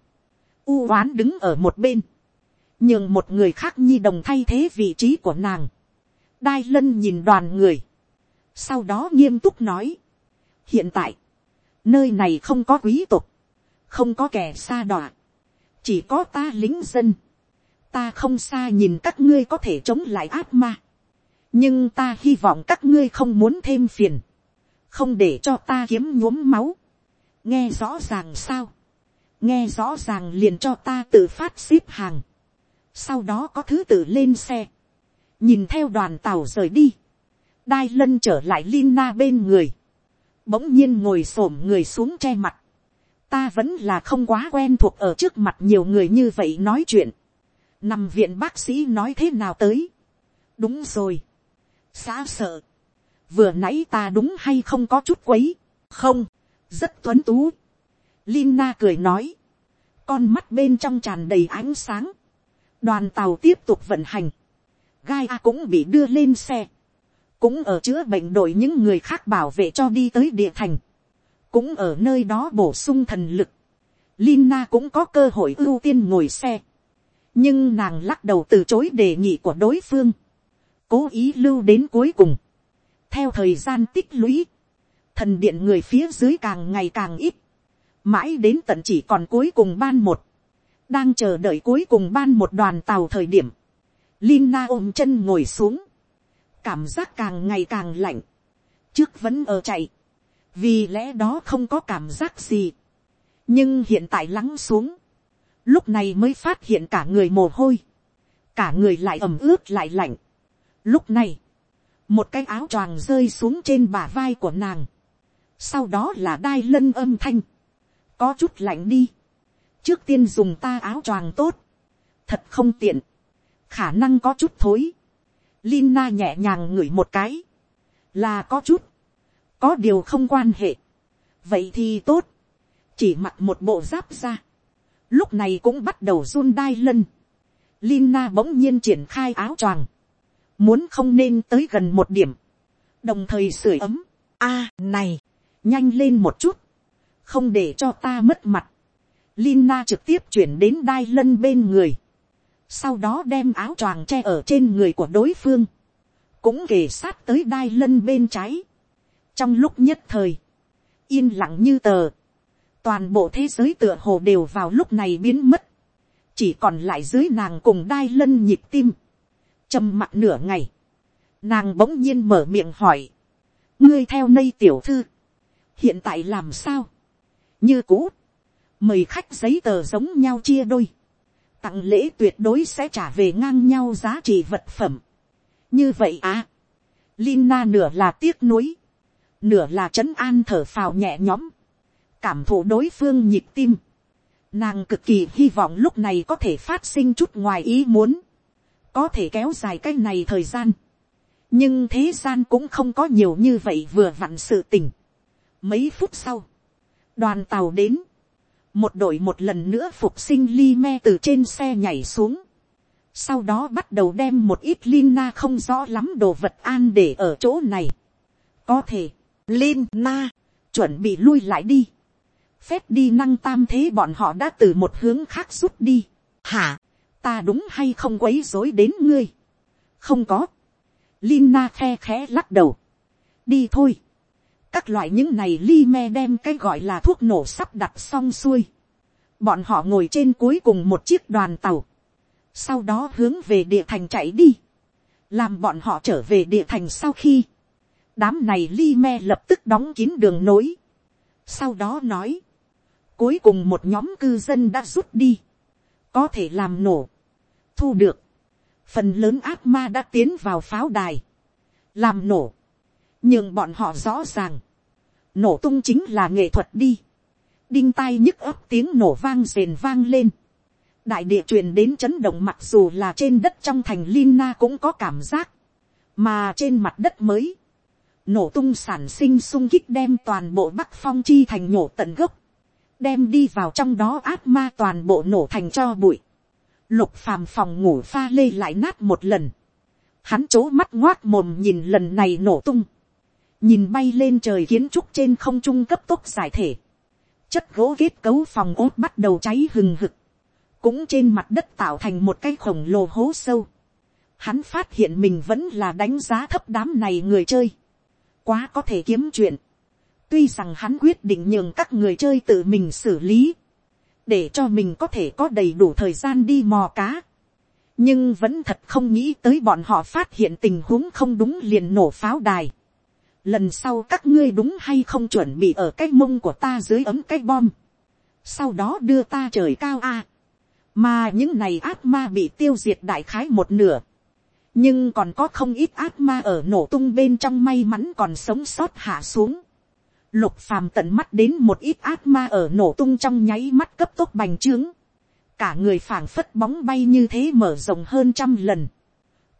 u oán đứng ở một bên, nhường một người khác nhi đồng thay thế vị trí của nàng, đai lân nhìn đoàn người, sau đó nghiêm túc nói, hiện tại, nơi này không có quý tộc, không có kẻ xa đọa, chỉ có ta lính dân, ta không xa nhìn các ngươi có thể chống lại ác ma, nhưng ta hy vọng các ngươi không muốn thêm phiền, không để cho ta kiếm nhuốm máu, nghe rõ ràng sao, nghe rõ ràng liền cho ta tự phát ship hàng, sau đó có thứ tự lên xe, nhìn theo đoàn tàu rời đi, đai lân trở lại Lina bên người, bỗng nhiên ngồi s ổ m người xuống che mặt, ta vẫn là không quá quen thuộc ở trước mặt nhiều người như vậy nói chuyện, nằm viện bác sĩ nói thế nào tới, đúng rồi, xã sợ, vừa nãy ta đúng hay không có chút quấy, không, rất tuấn tú. Lina cười nói, con mắt bên trong tràn đầy ánh sáng, đoàn tàu tiếp tục vận hành, gai a cũng bị đưa lên xe, cũng ở chữa bệnh đội những người khác bảo vệ cho đi tới địa thành, cũng ở nơi đó bổ sung thần lực. Lina cũng có cơ hội ưu tiên ngồi xe, nhưng nàng lắc đầu từ chối đề nghị của đối phương, cố ý lưu đến cuối cùng. theo thời gian tích lũy, thần điện người phía dưới càng ngày càng ít, mãi đến tận chỉ còn cuối cùng ban một, đang chờ đợi cuối cùng ban một đoàn tàu thời điểm, Lina ôm chân ngồi xuống, cảm giác càng ngày càng lạnh, trước vẫn ở chạy, vì lẽ đó không có cảm giác gì, nhưng hiện tại lắng xuống, lúc này mới phát hiện cả người mồ hôi, cả người lại ẩm ướt lại lạnh. Lúc này, một cái áo choàng rơi xuống trên bả vai của nàng, sau đó là đai lân âm thanh, có chút lạnh đi, trước tiên dùng ta áo choàng tốt, thật không tiện, khả năng có chút thối, Lina nhẹ nhàng ngửi một cái, là có chút, có điều không quan hệ, vậy thì tốt, chỉ mặc một bộ giáp ra, lúc này cũng bắt đầu run đai lân, Lina bỗng nhiên triển khai áo choàng, muốn không nên tới gần một điểm, đồng thời sưởi ấm, a này, nhanh lên một chút, không để cho ta mất mặt, Lina trực tiếp chuyển đến đai lân bên người, sau đó đem áo choàng che ở trên người của đối phương, cũng kề sát tới đai lân bên trái. trong lúc nhất thời, yên lặng như tờ, toàn bộ thế giới tựa hồ đều vào lúc này biến mất, chỉ còn lại dưới nàng cùng đai lân nhịp tim, trầm mặt nửa ngày, nàng bỗng nhiên mở miệng hỏi, ngươi theo nây tiểu thư, hiện tại làm sao, như cũ, mời khách giấy tờ giống nhau chia đôi, tặng lễ tuyệt đối sẽ trả về ngang nhau giá trị vật phẩm. như vậy à, Lina nửa là tiếc nuối, nửa là trấn an thở phào nhẹ nhõm, cảm thụ đối phương nhịp tim. Nàng cực kỳ hy vọng lúc này có thể phát sinh chút ngoài ý muốn, có thể kéo dài cái này thời gian. nhưng thế gian cũng không có nhiều như vậy vừa vặn sự tình. mấy phút sau, đoàn tàu đến, một đội một lần nữa phục sinh li me từ trên xe nhảy xuống. sau đó bắt đầu đem một ít Lina không rõ lắm đồ vật an để ở chỗ này. có thể, Lina, chuẩn bị lui lại đi. phép đi năng tam thế bọn họ đã từ một hướng khác rút đi. hả, ta đúng hay không quấy dối đến ngươi. không có. Lina khe khẽ lắc đầu. đi thôi các loại những này li me đem cái gọi là thuốc nổ sắp đặt xong xuôi. bọn họ ngồi trên cuối cùng một chiếc đoàn tàu. sau đó hướng về địa thành chạy đi. làm bọn họ trở về địa thành sau khi, đám này li me lập tức đóng kín đường nối. sau đó nói, cuối cùng một nhóm cư dân đã rút đi, có thể làm nổ, thu được, phần lớn ác ma đã tiến vào pháo đài, làm nổ, nhưng bọn họ rõ ràng, nổ tung chính là nghệ thuật đi, đinh tai nhức ấp tiếng nổ vang rền vang lên, đại địa truyền đến chấn động mặc dù là trên đất trong thành Lina cũng có cảm giác, mà trên mặt đất mới, nổ tung sản sinh sung kích đem toàn bộ bắc phong chi thành nhổ tận gốc, đem đi vào trong đó át ma toàn bộ nổ thành cho bụi, lục phàm phòng ngủ pha lê lại nát một lần, hắn c mắt ngoác mồm nhìn lần này nổ tung, nhìn bay lên trời kiến trúc trên không trung cấp tốc giải thể, chất gỗ kết cấu phòng ốt bắt đầu cháy hừng hực, cũng trên mặt đất tạo thành một cái khổng lồ hố sâu. Hắn phát hiện mình vẫn là đánh giá thấp đám này người chơi, quá có thể kiếm chuyện. tuy rằng hắn quyết định nhường các người chơi tự mình xử lý, để cho mình có thể có đầy đủ thời gian đi mò cá. nhưng vẫn thật không nghĩ tới bọn họ phát hiện tình huống không đúng liền nổ pháo đài lần sau các ngươi đúng hay không chuẩn bị ở cái mông của ta dưới ấm cái bom. sau đó đưa ta trời cao a. mà những này ác ma bị tiêu diệt đại khái một nửa. nhưng còn có không ít ác ma ở nổ tung bên trong may mắn còn sống sót hạ xuống. lục phàm tận mắt đến một ít ác ma ở nổ tung trong nháy mắt cấp tốc bành trướng cả người phảng phất bóng bay như thế mở rộng hơn trăm lần,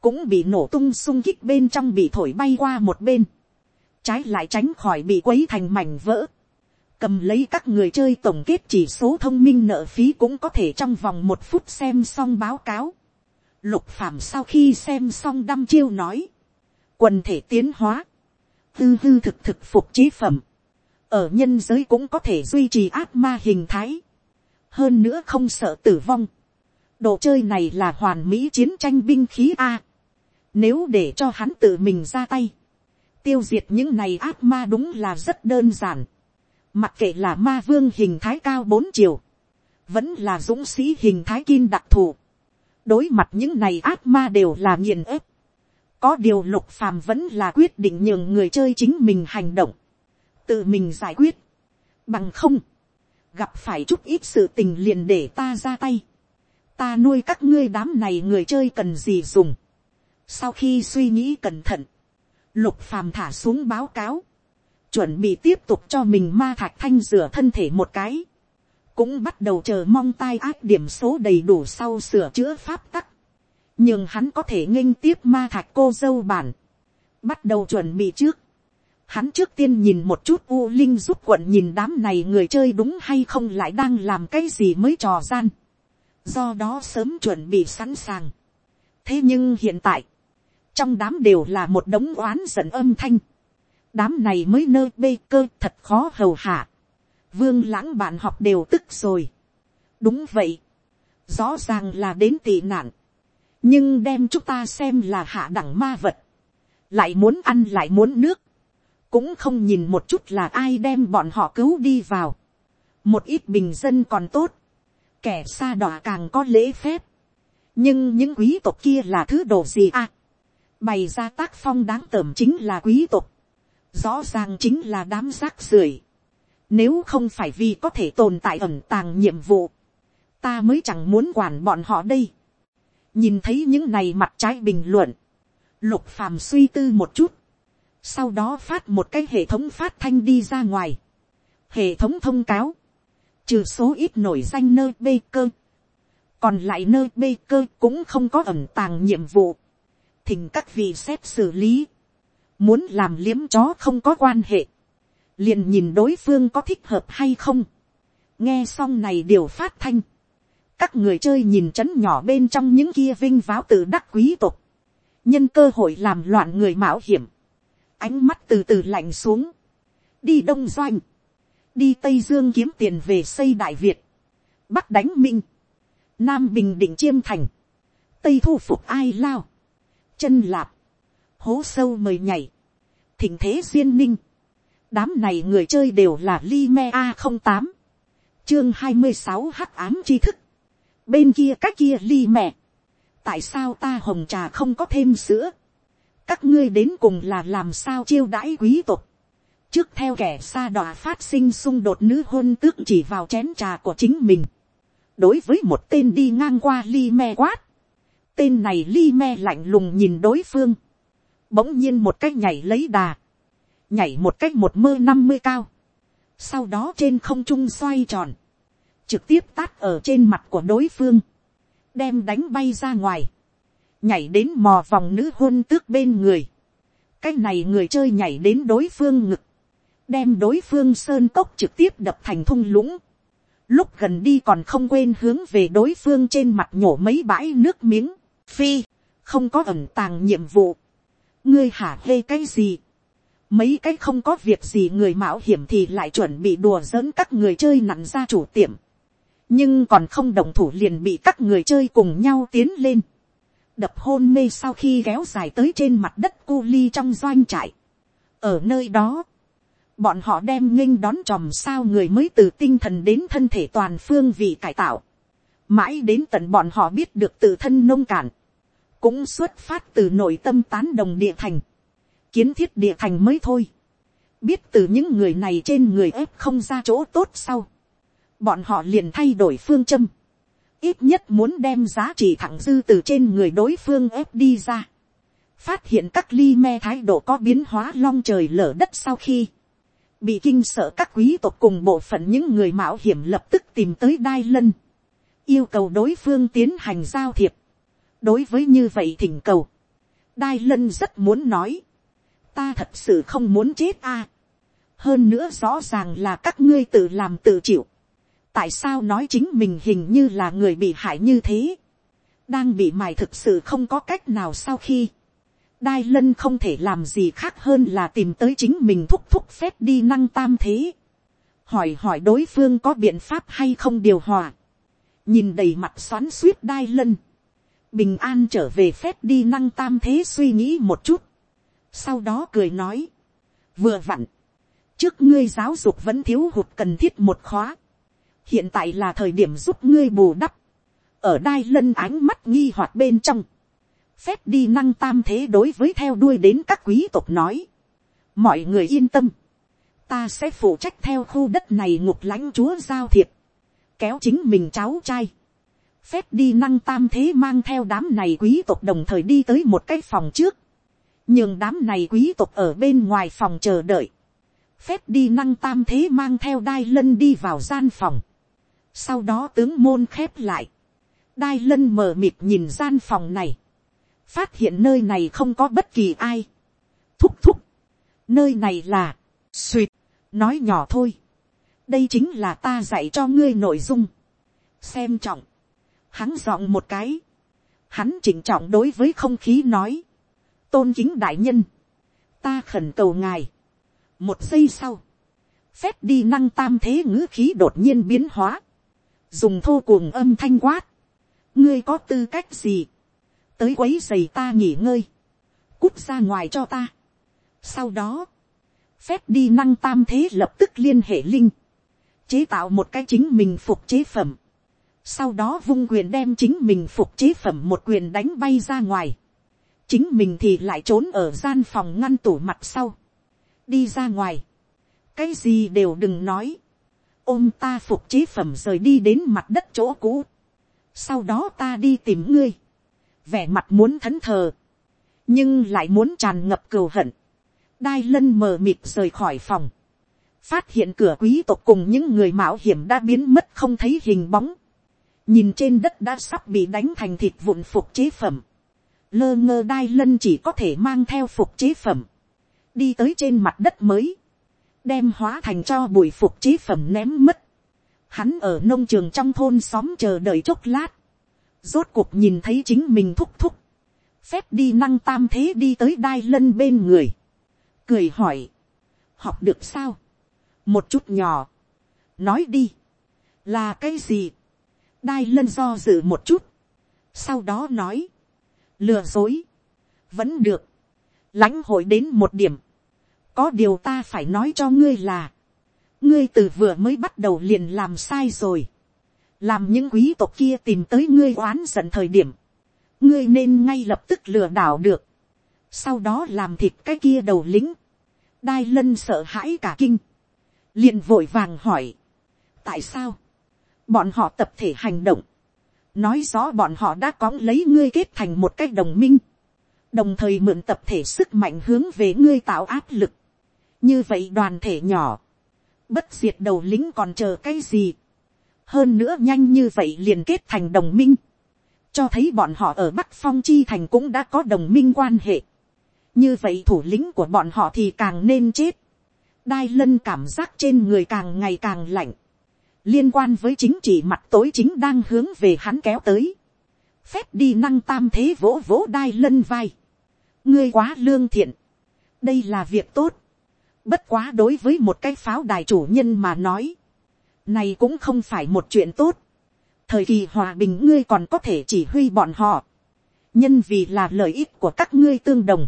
cũng bị nổ tung sung kích bên trong bị thổi bay qua một bên, trái lại tránh khỏi bị quấy thành mảnh vỡ, cầm lấy các người chơi tổng kết chỉ số thông minh nợ phí cũng có thể trong vòng một phút xem xong báo cáo. Lục phạm sau khi xem xong đăm chiêu nói, quần thể tiến hóa, tư hư thực thực phục chế phẩm, ở nhân giới cũng có thể duy trì ác ma hình thái, hơn nữa không sợ tử vong. đồ chơi này là hoàn mỹ chiến tranh binh khí a. nếu để cho hắn tự mình ra tay, tiêu diệt những này ác ma đúng là rất đơn giản. mặc kệ là ma vương hình thái cao bốn chiều, vẫn là dũng sĩ hình thái kim đặc thù. đối mặt những này ác ma đều là nghiền ép. có điều lục phàm vẫn là quyết định nhường người chơi chính mình hành động, tự mình giải quyết. bằng không, gặp phải chút ít sự tình liền để ta ra tay, ta nuôi các ngươi đám này người chơi cần gì dùng. sau khi suy nghĩ cẩn thận, lục phàm thả xuống báo cáo, chuẩn bị tiếp tục cho mình ma thạch thanh rửa thân thể một cái, cũng bắt đầu chờ mong tai ác điểm số đầy đủ sau sửa chữa pháp tắc, nhưng hắn có thể nghênh tiếp ma thạch cô dâu bản, bắt đầu chuẩn bị trước, Hắn trước tiên nhìn một chút U Linh giúp quận nhìn đám này người chơi đúng hay không lại đang làm cái gì mới trò gian. Do đó sớm chuẩn bị sẵn sàng. Thế nhưng hiện tại, trong đám đều là một đống oán giận âm thanh. Đám này mới nơ bê cơ thật khó hầu hạ. Vương lãng bạn học đều tức rồi. Đúng vậy. Rõ ràng là đến tị nạn. Nhưng đem chúng ta xem là hạ đẳng ma vật. Lại muốn ăn lại muốn nước cũng không nhìn một chút là ai đem bọn họ cứu đi vào. một ít bình dân còn tốt, kẻ xa đỏ càng có lễ phép. nhưng những quý tộc kia là thứ đồ gì à bày ra tác phong đáng tởm chính là quý tộc. rõ ràng chính là đám rác rưởi. nếu không phải vì có thể tồn tại ẩn tàng nhiệm vụ, ta mới chẳng muốn quản bọn họ đây. nhìn thấy những này mặt trái bình luận, lục phàm suy tư một chút, sau đó phát một cái hệ thống phát thanh đi ra ngoài, hệ thống thông cáo, trừ số ít nổi danh nơi bê cơ, còn lại nơi bê cơ cũng không có ẩn tàng nhiệm vụ, thỉnh các vị xét xử lý, muốn làm liếm chó không có quan hệ, liền nhìn đối phương có thích hợp hay không, nghe xong này điều phát thanh, các người chơi nhìn chấn nhỏ bên trong những kia vinh váo từ đắc quý tộc, nhân cơ hội làm loạn người mạo hiểm, ánh mắt từ từ lạnh xuống, đi đông doanh, đi tây dương kiếm tiền về xây đại việt, bắc đánh minh, nam bình định chiêm thành, tây thu phục ai lao, chân lạp, hố sâu mời nhảy, thỉnh thế duyên ninh, đám này người chơi đều là li me a không tám, chương hai mươi sáu hắc ám tri thức, bên kia cách kia li mẹ, tại sao ta hồng trà không có thêm sữa, các ngươi đến cùng là làm sao chiêu đãi quý tộc. trước theo kẻ xa đọa phát sinh xung đột nữ hôn tước chỉ vào chén trà của chính mình. đối với một tên đi ngang qua li me quát tên này li me lạnh lùng nhìn đối phương. bỗng nhiên một cách nhảy lấy đà. nhảy một cách một mơ năm mươi cao. sau đó trên không trung xoay tròn. trực tiếp tát ở trên mặt của đối phương. đem đánh bay ra ngoài nhảy đến mò vòng nữ hôn tước bên người. cái này người chơi nhảy đến đối phương ngực, đem đối phương sơn cốc trực tiếp đập thành thung lũng. lúc gần đi còn không quên hướng về đối phương trên mặt nhổ mấy bãi nước miếng phi, không có ẩn tàng nhiệm vụ. ngươi hả hê cái gì. mấy cái không có việc gì người mạo hiểm thì lại chuẩn bị đùa giỡn các người chơi nặn ra chủ tiệm. nhưng còn không đồng thủ liền bị các người chơi cùng nhau tiến lên đập hôn mê sau khi kéo dài tới trên mặt đất cu ly trong doanh trại. ở nơi đó, bọn họ đem nghinh đón tròm sao người mới từ tinh thần đến thân thể toàn phương vì cải tạo, mãi đến tận bọn họ biết được tự thân nông cạn, cũng xuất phát từ nội tâm tán đồng địa thành, kiến thiết địa thành mới thôi, biết từ những người này trên người ép không ra chỗ tốt sau, bọn họ liền thay đổi phương châm, ít nhất muốn đem giá trị thẳng dư từ trên người đối phương ép đi ra, phát hiện các ly me thái độ có biến hóa long trời lở đất sau khi, bị kinh sợ các quý tộc cùng bộ phận những người mạo hiểm lập tức tìm tới đai lân, yêu cầu đối phương tiến hành giao thiệp đối với như vậy thỉnh cầu, đai lân rất muốn nói, ta thật sự không muốn chết a. hơn nữa rõ ràng là các ngươi tự làm tự chịu. tại sao nói chính mình hình như là người bị hại như thế. đang bị mài thực sự không có cách nào sau khi, đai lân không thể làm gì khác hơn là tìm tới chính mình thúc thúc phép đi năng tam thế. hỏi hỏi đối phương có biện pháp hay không điều hòa. nhìn đầy mặt xoắn suýt đai lân bình an trở về phép đi năng tam thế suy nghĩ một chút. sau đó cười nói. vừa vặn. trước ngươi giáo dục vẫn thiếu hụt cần thiết một khóa. hiện tại là thời điểm giúp ngươi bù đắp. ở đai lân ánh mắt nghi hoạt bên trong phép đi năng tam thế đối với theo đuôi đến các quý tộc nói. mọi người yên tâm, ta sẽ phụ trách theo khu đất này ngục lãnh chúa giao thiệp, kéo chính mình cháu trai phép đi năng tam thế mang theo đám này quý tộc đồng thời đi tới một cái phòng trước, nhường đám này quý tộc ở bên ngoài phòng chờ đợi. phép đi năng tam thế mang theo đai lân đi vào gian phòng. sau đó tướng môn khép lại. đai lân mờ mịt nhìn gian phòng này phát hiện nơi này không có bất kỳ ai. thúc thúc, nơi này là, suỵt, nói nhỏ thôi. đây chính là ta dạy cho ngươi nội dung. xem trọng, hắn giọng một cái, hắn chỉnh trọng đối với không khí nói, tôn kính đại nhân, ta khẩn cầu ngài. một giây sau, phép đi năng tam thế ngữ khí đột nhiên biến hóa, dùng thô cuồng âm thanh quát, ngươi có tư cách gì, tới quấy giày ta nghỉ ngơi, cút ra ngoài cho ta. Sau đó, phép đi năng tam thế lập tức liên hệ linh, chế tạo một cái chính mình phục chế phẩm. Sau đó vung quyền đem chính mình phục chế phẩm một quyền đánh bay ra ngoài. Chính mình thì lại trốn ở gian phòng ngăn tủ mặt sau. Đi ra ngoài. Cái gì đều đừng nói. Ôm ta phục chế phẩm rời đi đến mặt đất chỗ cũ. Sau đó ta đi tìm ngươi vẻ mặt muốn thẫn thờ, nhưng lại muốn tràn ngập cừu hận. đai lân mờ mịt rời khỏi phòng, phát hiện cửa quý tộc cùng những người mạo hiểm đã biến mất không thấy hình bóng, nhìn trên đất đã sắp bị đánh thành thịt vụn phục chế phẩm, lơ ngơ đai lân chỉ có thể mang theo phục chế phẩm, đi tới trên mặt đất mới, đem hóa thành cho bụi phục chế phẩm ném mất. Hắn ở nông trường trong thôn xóm chờ đợi chốc lát, rốt cuộc nhìn thấy chính mình thúc thúc, phép đi năng tam thế đi tới đai lân bên người, cười hỏi, học được sao, một chút nhỏ, nói đi, là cái gì, đai lân do dự một chút, sau đó nói, lừa dối, vẫn được, lãnh hội đến một điểm, có điều ta phải nói cho ngươi là, ngươi từ vừa mới bắt đầu liền làm sai rồi, làm những quý tộc kia tìm tới ngươi oán giận thời điểm, ngươi nên ngay lập tức lừa đảo được, sau đó làm thịt cái kia đầu lính, đai lân sợ hãi cả kinh, liền vội vàng hỏi, tại sao, bọn họ tập thể hành động, nói rõ bọn họ đã có lấy ngươi kết thành một cái đồng minh, đồng thời mượn tập thể sức mạnh hướng về ngươi tạo áp lực, như vậy đoàn thể nhỏ, bất diệt đầu lính còn chờ cái gì, hơn nữa nhanh như vậy liền kết thành đồng minh, cho thấy bọn họ ở bắc phong chi thành cũng đã có đồng minh quan hệ. như vậy thủ lĩnh của bọn họ thì càng nên chết. đai lân cảm giác trên người càng ngày càng lạnh liên quan với chính trị mặt tối chính đang hướng về hắn kéo tới. phép đi năng tam thế vỗ vỗ đai lân vai. ngươi quá lương thiện. đây là việc tốt. bất quá đối với một cái pháo đài chủ nhân mà nói, này cũng không phải một chuyện tốt. Thời kỳ hòa bình ngươi còn có thể chỉ huy bọn họ. Nhân vì là lợi ích của các ngươi tương đồng.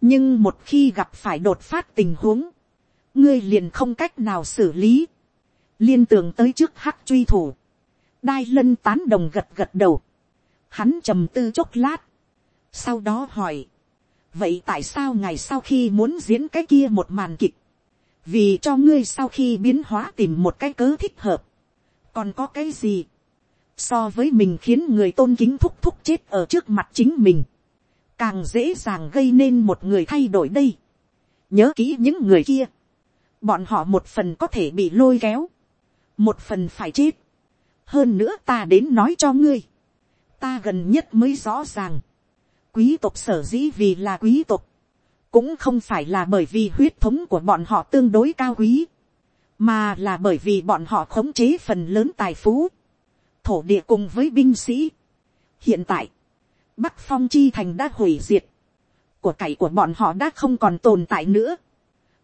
Nhưng một khi gặp phải đột phát tình huống. Ngươi liền không cách nào xử lý. Liên tưởng tới trước hắc truy thủ. đai lân tán đồng gật gật đầu, hắn trầm tư chốc lát, sau đó hỏi, vậy tại sao ngày sau khi muốn diễn cái kia một màn kịch, vì cho ngươi sau khi biến hóa tìm một cái cớ thích hợp, còn có cái gì, so với mình khiến người tôn kính thúc thúc chết ở trước mặt chính mình, càng dễ dàng gây nên một người thay đổi đây. nhớ kỹ những người kia, bọn họ một phần có thể bị lôi kéo, một phần phải chết. hơn nữa ta đến nói cho ngươi, ta gần nhất mới rõ ràng, quý tộc sở dĩ vì là quý tộc, cũng không phải là bởi vì huyết thống của bọn họ tương đối cao quý, mà là bởi vì bọn họ khống chế phần lớn tài phú, thổ địa cùng với binh sĩ. hiện tại, bắc phong chi thành đã hủy diệt, của cải của bọn họ đã không còn tồn tại nữa,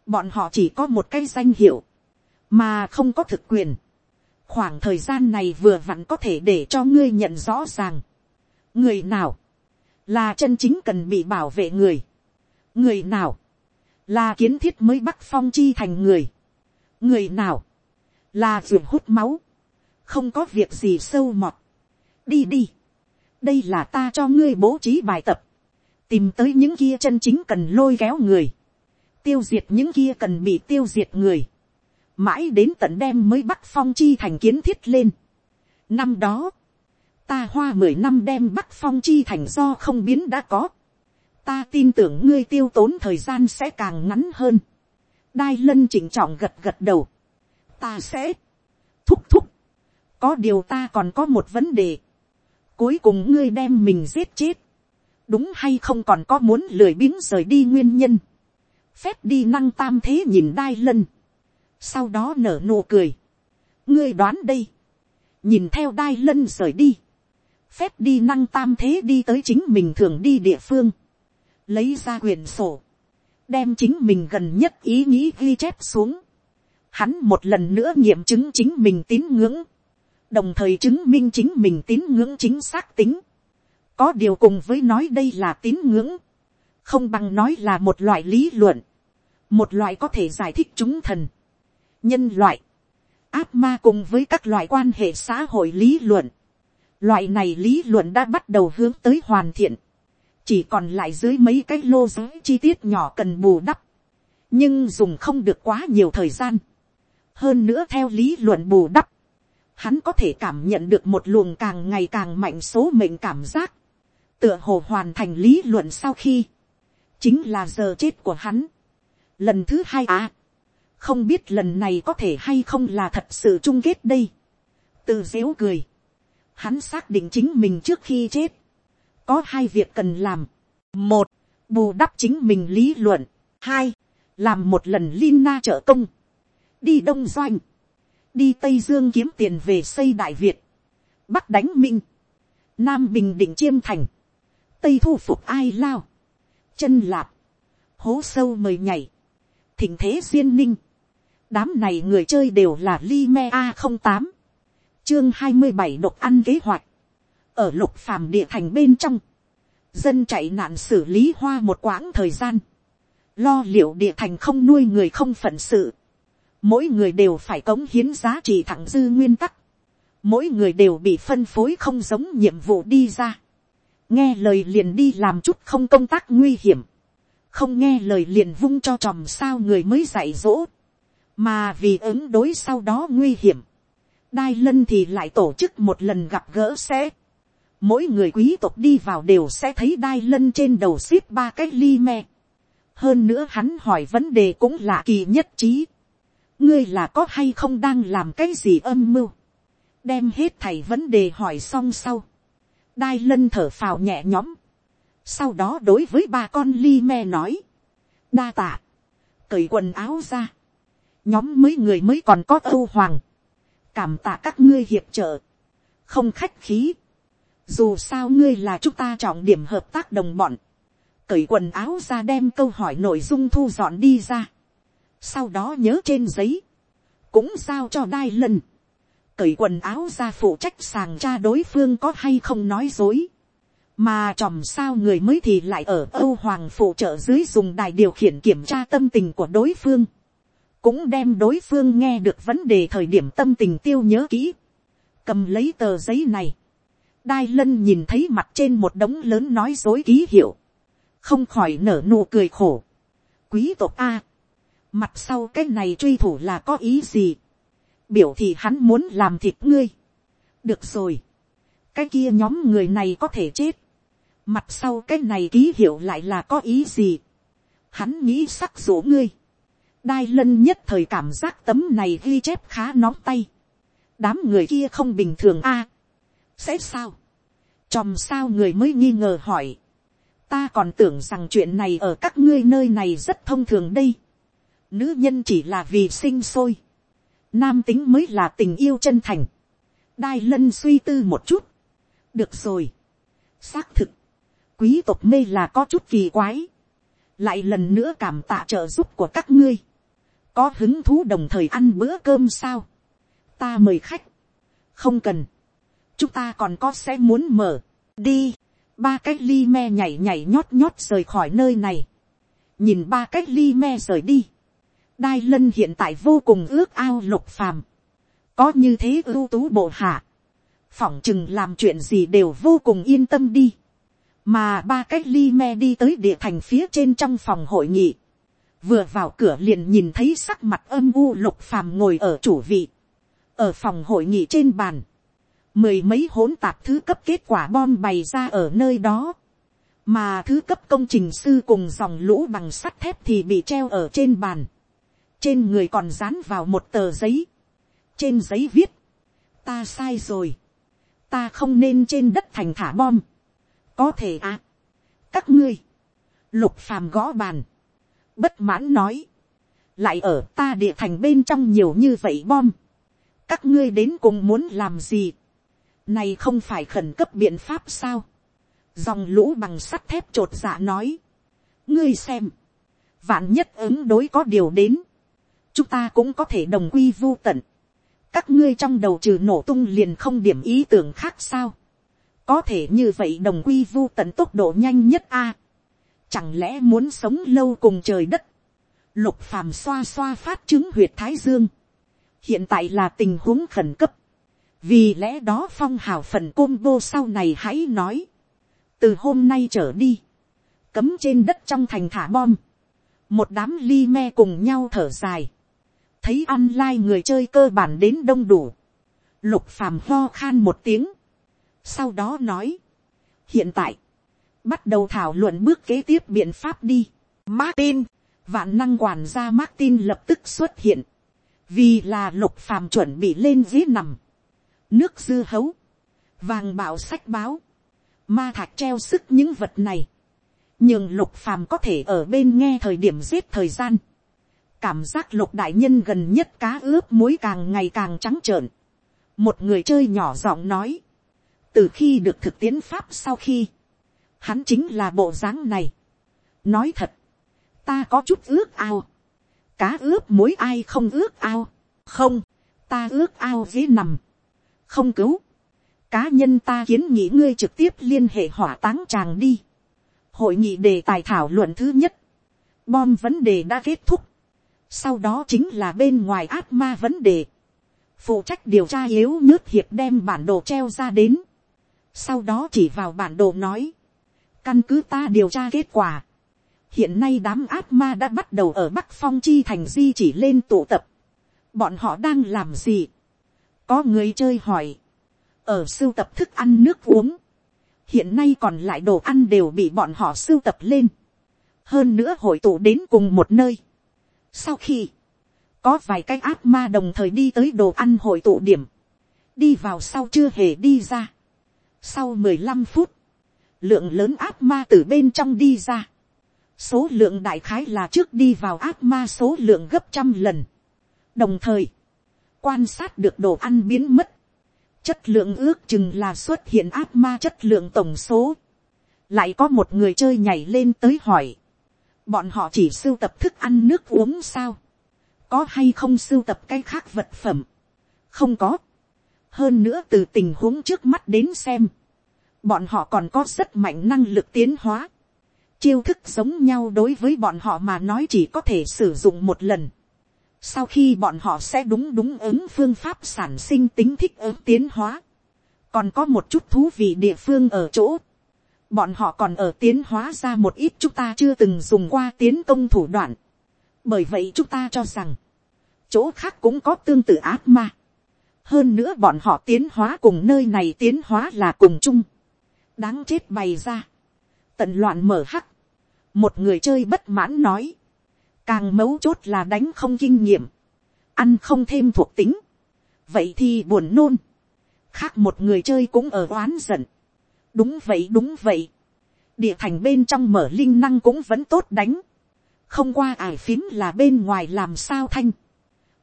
bọn họ chỉ có một cái danh hiệu, mà không có thực quyền khoảng thời gian này vừa vặn có thể để cho ngươi nhận rõ ràng, người nào, là chân chính cần bị bảo vệ người, người nào, là kiến thiết mới bắc phong chi thành người, người nào, là ruột hút máu, không có việc gì sâu mọt, đi đi, đây là ta cho ngươi bố trí bài tập, tìm tới những kia chân chính cần lôi kéo người, tiêu diệt những kia cần bị tiêu diệt người, mãi đến tận đêm mới bắc phong chi thành kiến thiết lên. năm đó, ta hoa mười năm đem bắc phong chi thành do không biến đã có, ta tin tưởng ngươi tiêu tốn thời gian sẽ càng ngắn hơn. đai lân chỉnh trọng gật gật đầu, ta sẽ thúc thúc, có điều ta còn có một vấn đề, cuối cùng ngươi đem mình giết chết, đúng hay không còn có muốn lười biếng rời đi nguyên nhân, phép đi năng tam thế nhìn đai lân, sau đó nở nụ cười, ngươi đoán đây, nhìn theo đai lân rời đi, phép đi năng tam thế đi tới chính mình thường đi địa phương, lấy ra quyền sổ, đem chính mình gần nhất ý nghĩ ghi chép xuống, hắn một lần nữa nghiệm chứng chính mình tín ngưỡng, đồng thời chứng minh chính mình tín ngưỡng chính xác tính. có điều cùng với nói đây là tín ngưỡng, không bằng nói là một loại lý luận, một loại có thể giải thích chúng thần, nhân loại, áp ma cùng với các loại quan hệ xã hội lý luận. Loại này lý luận đã bắt đầu hướng tới hoàn thiện, chỉ còn lại dưới mấy cái lô giới chi tiết nhỏ cần bù đắp, nhưng dùng không được quá nhiều thời gian. hơn nữa theo lý luận bù đắp, hắn có thể cảm nhận được một luồng càng ngày càng mạnh số mệnh cảm giác, tựa hồ hoàn thành lý luận sau khi, chính là giờ chết của hắn. Lần thứ hai à, không biết lần này có thể hay không là thật sự chung kết đây. từ dếu cười, hắn xác định chính mình trước khi chết, có hai việc cần làm. một, bù đắp chính mình lý luận. hai, làm một lần Lina trợ công, đi đông doanh, đi tây dương kiếm tiền về xây đại việt, bắc đánh minh, nam bình định chiêm thành, tây thu phục ai lao, chân lạp, hố sâu mời nhảy, thỉnh thế duyên ninh, đám này người chơi đều là li me a không tám, chương hai mươi bảy độc ăn kế hoạch, ở lục phàm địa thành bên trong, dân chạy nạn xử lý hoa một quãng thời gian, lo liệu địa thành không nuôi người không phận sự, mỗi người đều phải cống hiến giá trị thẳng dư nguyên tắc, mỗi người đều bị phân phối không giống nhiệm vụ đi ra, nghe lời liền đi làm chút không công tác nguy hiểm, không nghe lời liền vung cho tròm sao người mới dạy dỗ, mà vì ứng đối sau đó nguy hiểm, đai lân thì lại tổ chức một lần gặp gỡ sẽ, mỗi người quý tộc đi vào đều sẽ thấy đai lân trên đầu ship ba cái ly me, hơn nữa hắn hỏi vấn đề cũng lạ kỳ nhất trí, ngươi là có hay không đang làm cái gì âm mưu, đem hết thầy vấn đề hỏi xong sau, đai lân thở phào nhẹ nhõm, sau đó đối với ba con ly me nói, đa tạ, cởi quần áo ra, nhóm mấy người mới còn có âu hoàng, cảm tạ các ngươi hiệp trợ, không khách khí, dù sao ngươi là chúng ta trọng điểm hợp tác đồng bọn, cởi quần áo ra đem câu hỏi nội dung thu dọn đi ra, sau đó nhớ trên giấy, cũng sao cho đai lần, cởi quần áo ra phụ trách sàng cha đối phương có hay không nói dối, mà chòm sao người mới thì lại ở âu hoàng phụ trợ dưới dùng đài điều khiển kiểm tra tâm tình của đối phương, cũng đem đối phương nghe được vấn đề thời điểm tâm tình tiêu nhớ kỹ, cầm lấy tờ giấy này, đai lân nhìn thấy mặt trên một đống lớn nói dối ký hiệu, không khỏi nở nụ cười khổ. quý tộc a, mặt sau cái này truy thủ là có ý gì, biểu thì hắn muốn làm thịt ngươi. được rồi, cái kia nhóm người này có thể chết, mặt sau cái này ký hiệu lại là có ý gì, hắn nghĩ sắc dỗ ngươi, đai lân nhất thời cảm giác tấm này ghi chép khá nóng tay, đám người kia không bình thường a, sẽ sao, chòm sao người mới nghi ngờ hỏi, ta còn tưởng rằng chuyện này ở các ngươi nơi này rất thông thường đây, nữ nhân chỉ là vì sinh sôi, nam tính mới là tình yêu chân thành, đai lân suy tư một chút, được rồi, xác thực, quý tộc mê là có chút kỳ quái, lại lần nữa cảm tạ trợ giúp của các ngươi, có hứng thú đồng thời ăn bữa cơm sao, ta mời khách, không cần, chúng ta còn có sẽ muốn mở, đi, ba cái ly me nhảy nhảy nhót nhót rời khỏi nơi này, nhìn ba cái ly me rời đi, đai lân hiện tại vô cùng ước ao lục phàm, có như thế ưu tú bộ hạ, phỏng chừng làm chuyện gì đều vô cùng yên tâm đi, mà ba cái ly me đi tới địa thành phía trên trong phòng hội nghị, vừa vào cửa liền nhìn thấy sắc mặt âm u lục phàm ngồi ở chủ vị, ở phòng hội nghị trên bàn, mười mấy hỗn tạp thứ cấp kết quả bom bày ra ở nơi đó, mà thứ cấp công trình sư cùng dòng lũ bằng sắt thép thì bị treo ở trên bàn, trên người còn dán vào một tờ giấy, trên giấy viết, ta sai rồi, ta không nên trên đất thành thả bom, có thể à, các ngươi, lục phàm gõ bàn, bất mãn nói, lại ở ta địa thành bên trong nhiều như vậy bom, các ngươi đến cùng muốn làm gì, này không phải khẩn cấp biện pháp sao, dòng lũ bằng sắt thép t r ộ t dạ nói, ngươi xem, vạn nhất ứng đối có điều đến, chúng ta cũng có thể đồng quy vô tận, các ngươi trong đầu trừ nổ tung liền không điểm ý tưởng khác sao, có thể như vậy đồng quy vô tận tốc độ nhanh nhất a, Chẳng lẽ muốn sống lâu cùng trời đất. Lục phàm xoa xoa phát chứng huyệt thái dương. Hiện tại là tình huống khẩn cấp. Vì lẽ đó phong hào phần combo sau này hãy nói. Từ hôm nay trở đi. Cấm trên đất trong thành thả bom. Một đám ly me cùng nhau thở dài. Thấy online người chơi cơ bản đến đông đủ. Lục phàm ho khan một tiếng. Sau đó nói. Hiện tại bắt đầu thảo luận bước kế tiếp biện pháp đi. Martin, vạn năng quản gia Martin lập tức xuất hiện, vì là lục phàm chuẩn bị lên dưới nằm, nước dư hấu, vàng bảo sách báo, ma thạch treo sức những vật này, nhưng lục phàm có thể ở bên nghe thời điểm giết thời gian, cảm giác lục đại nhân gần nhất cá ướp muối càng ngày càng trắng trợn, một người chơi nhỏ giọng nói, từ khi được thực tiễn pháp sau khi, hắn chính là bộ dáng này. nói thật, ta có chút ước ao, cá ướp mối ai không ước ao, không, ta ước ao dễ nằm, không cứu, cá nhân ta kiến nghị ngươi trực tiếp liên hệ hỏa táng chàng đi. hội nghị đề tài thảo luận thứ nhất, bom vấn đề đã kết thúc, sau đó chính là bên ngoài át ma vấn đề, phụ trách điều tra yếu nước hiệp đem bản đồ treo ra đến, sau đó chỉ vào bản đồ nói, Căn cứ ta điều tra kết quả. Hiện nay đám ác ma đã bắt đầu ở Bắc Phong Chi thành di chỉ lên tụ tập. Bọn họ đang làm gì? Có người chơi hỏi. Ở sưu tập thức ăn nước uống. Hiện nay còn lại đồ ăn đều bị bọn họ sưu tập lên. Hơn nữa hội tụ đến cùng một nơi. Sau khi có vài cái ác ma đồng thời đi tới đồ ăn hội tụ điểm, đi vào sau chưa hề đi ra. Sau mười lăm phút, lượng lớn ác ma từ bên trong đi ra. số lượng đại khái là trước đi vào ác ma số lượng gấp trăm lần. đồng thời, quan sát được đồ ăn biến mất. chất lượng ước chừng là xuất hiện ác ma chất lượng tổng số. lại có một người chơi nhảy lên tới hỏi. bọn họ chỉ sưu tập thức ăn nước uống sao. có hay không sưu tập cái khác vật phẩm. không có. hơn nữa từ tình huống trước mắt đến xem bọn họ còn có rất mạnh năng lực tiến hóa. chiêu thức giống nhau đối với bọn họ mà nói chỉ có thể sử dụng một lần. sau khi bọn họ sẽ đúng đúng ứng phương pháp sản sinh tính thích ứng tiến hóa, còn có một chút thú vị địa phương ở chỗ, bọn họ còn ở tiến hóa ra một ít chúng ta chưa từng dùng qua tiến công thủ đoạn, bởi vậy chúng ta cho rằng, chỗ khác cũng có tương tự ác ma, hơn nữa bọn họ tiến hóa cùng nơi này tiến hóa là cùng chung, đáng chết bày ra, tận loạn mở hắc, một người chơi bất mãn nói, càng mấu chốt là đánh không kinh nghiệm, ăn không thêm thuộc tính, vậy thì buồn nôn, khác một người chơi cũng ở oán giận, đúng vậy đúng vậy, địa thành bên trong mở linh năng cũng vẫn tốt đánh, không qua ải phím là bên ngoài làm sao thanh,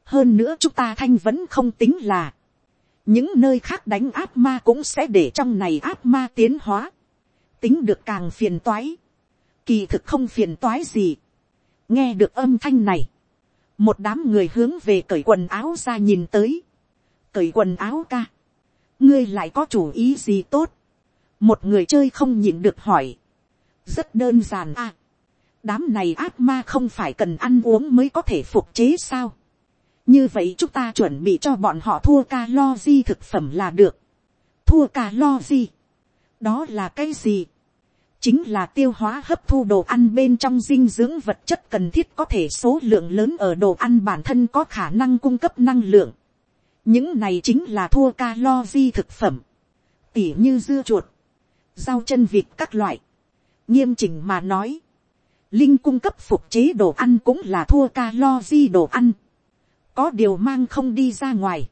hơn nữa chúng ta thanh vẫn không tính là, những nơi khác đánh áp ma cũng sẽ để trong này áp ma tiến hóa, tính được càng phiền toái, kỳ thực không phiền toái gì, nghe được âm thanh này, một đám người hướng về cởi quần áo ra nhìn tới, cởi quần áo ca, ngươi lại có chủ ý gì tốt, một người chơi không nhịn được hỏi, rất đơn giản à, đám này ác ma không phải cần ăn uống mới có thể phục chế sao, như vậy chúng ta chuẩn bị cho bọn họ thua ca lo di thực phẩm là được, thua ca lo di, đó là cái gì, chính là tiêu hóa hấp thu đồ ăn bên trong dinh dưỡng vật chất cần thiết có thể số lượng lớn ở đồ ăn bản thân có khả năng cung cấp năng lượng. những này chính là thua calo-di thực phẩm, tỉ như dưa chuột, rau chân vịt các loại. nghiêm chỉnh mà nói, linh cung cấp phục chế đồ ăn cũng là thua calo-di đồ ăn, có điều mang không đi ra ngoài,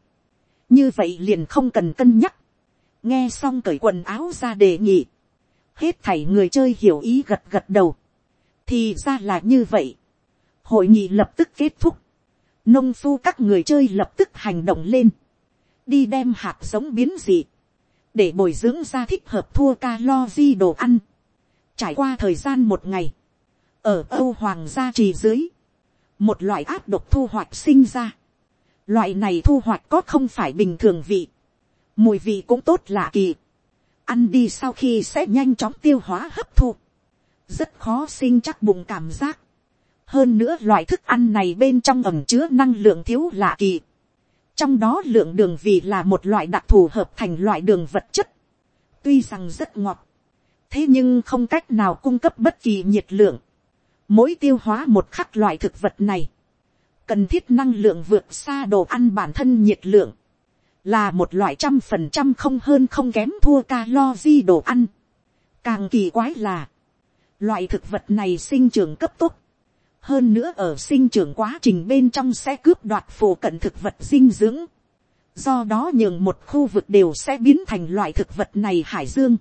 như vậy liền không cần cân nhắc, nghe xong cởi quần áo ra đề nghị, hết thảy người chơi hiểu ý gật gật đầu, thì ra là như vậy, hội nghị lập tức kết thúc, nông phu các người chơi lập tức hành động lên, đi đem hạt giống biến dị, để bồi dưỡng ra thích hợp thua ca lo di đồ ăn. Trải qua thời gian một ngày, ở Âu Hoàng gia trì dưới, một loại áp độc thu hoạch sinh ra. Loại này thu hoạch có không phải bình thường vị, mùi vị cũng tốt lạ kỳ ăn đi sau khi sẽ nhanh chóng tiêu hóa hấp thu, rất khó sinh chắc bụng cảm giác. hơn nữa loại thức ăn này bên trong ẩm chứa năng lượng thiếu lạ kỳ. trong đó lượng đường vị là một loại đặc thù hợp thành loại đường vật chất. tuy rằng rất ngọt, thế nhưng không cách nào cung cấp bất kỳ nhiệt lượng mỗi tiêu hóa một khắc loại thực vật này, cần thiết năng lượng vượt xa đồ ăn bản thân nhiệt lượng là một loại trăm phần trăm không hơn không kém thua ca lo di đồ ăn. Càng kỳ quái là, loại thực vật này sinh trưởng cấp tốc, hơn nữa ở sinh trưởng quá trình bên trong sẽ cướp đoạt phổ cận thực vật dinh dưỡng, do đó nhường một khu vực đều sẽ biến thành loại thực vật này hải dương.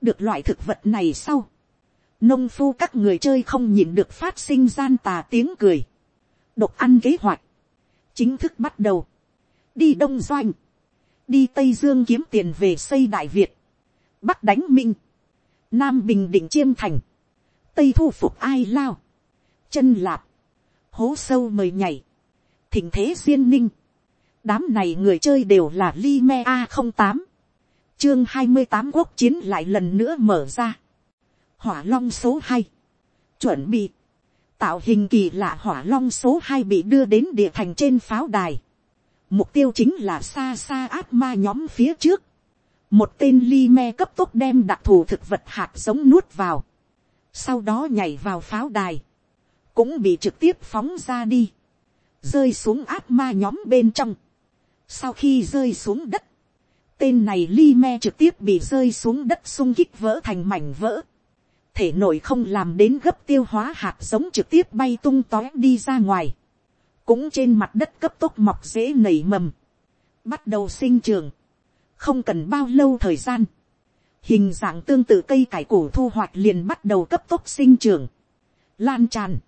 được loại thực vật này sau, nông phu các người chơi không nhìn được phát sinh gian tà tiếng cười, độc ăn kế hoạch, chính thức bắt đầu, đi đông doanh, đi tây dương kiếm tiền về xây đại việt, bắc đánh minh, nam bình định chiêm thành, tây thu phục ai lao, chân lạp, hố sâu mời nhảy, thỉnh thế duyên ninh, đám này người chơi đều là li me a không tám, chương hai mươi tám quốc chiến lại lần nữa mở ra, hỏa long số hai, chuẩn bị, tạo hình kỳ lạ hỏa long số hai bị đưa đến địa thành trên pháo đài, Mục tiêu chính là xa xa ác ma nhóm phía trước. Một tên ly me cấp tốc đem đặc thù thực vật hạt giống nuốt vào. Sau đó nhảy vào pháo đài. Cũng bị trực tiếp phóng ra đi. Rơi xuống ác ma nhóm bên trong. Sau khi rơi xuống đất. Tên này ly me trực tiếp bị rơi xuống đất sung kích vỡ thành mảnh vỡ. Thể nội không làm đến gấp tiêu hóa hạt giống trực tiếp bay tung tói đi ra ngoài. Cũng trên mặt đất cấp tốc mọc dễ nảy mầm, bắt đầu sinh trường, không cần bao lâu thời gian, hình dạng tương tự cây cải củ thu hoạch liền bắt đầu cấp tốc sinh trường, lan tràn,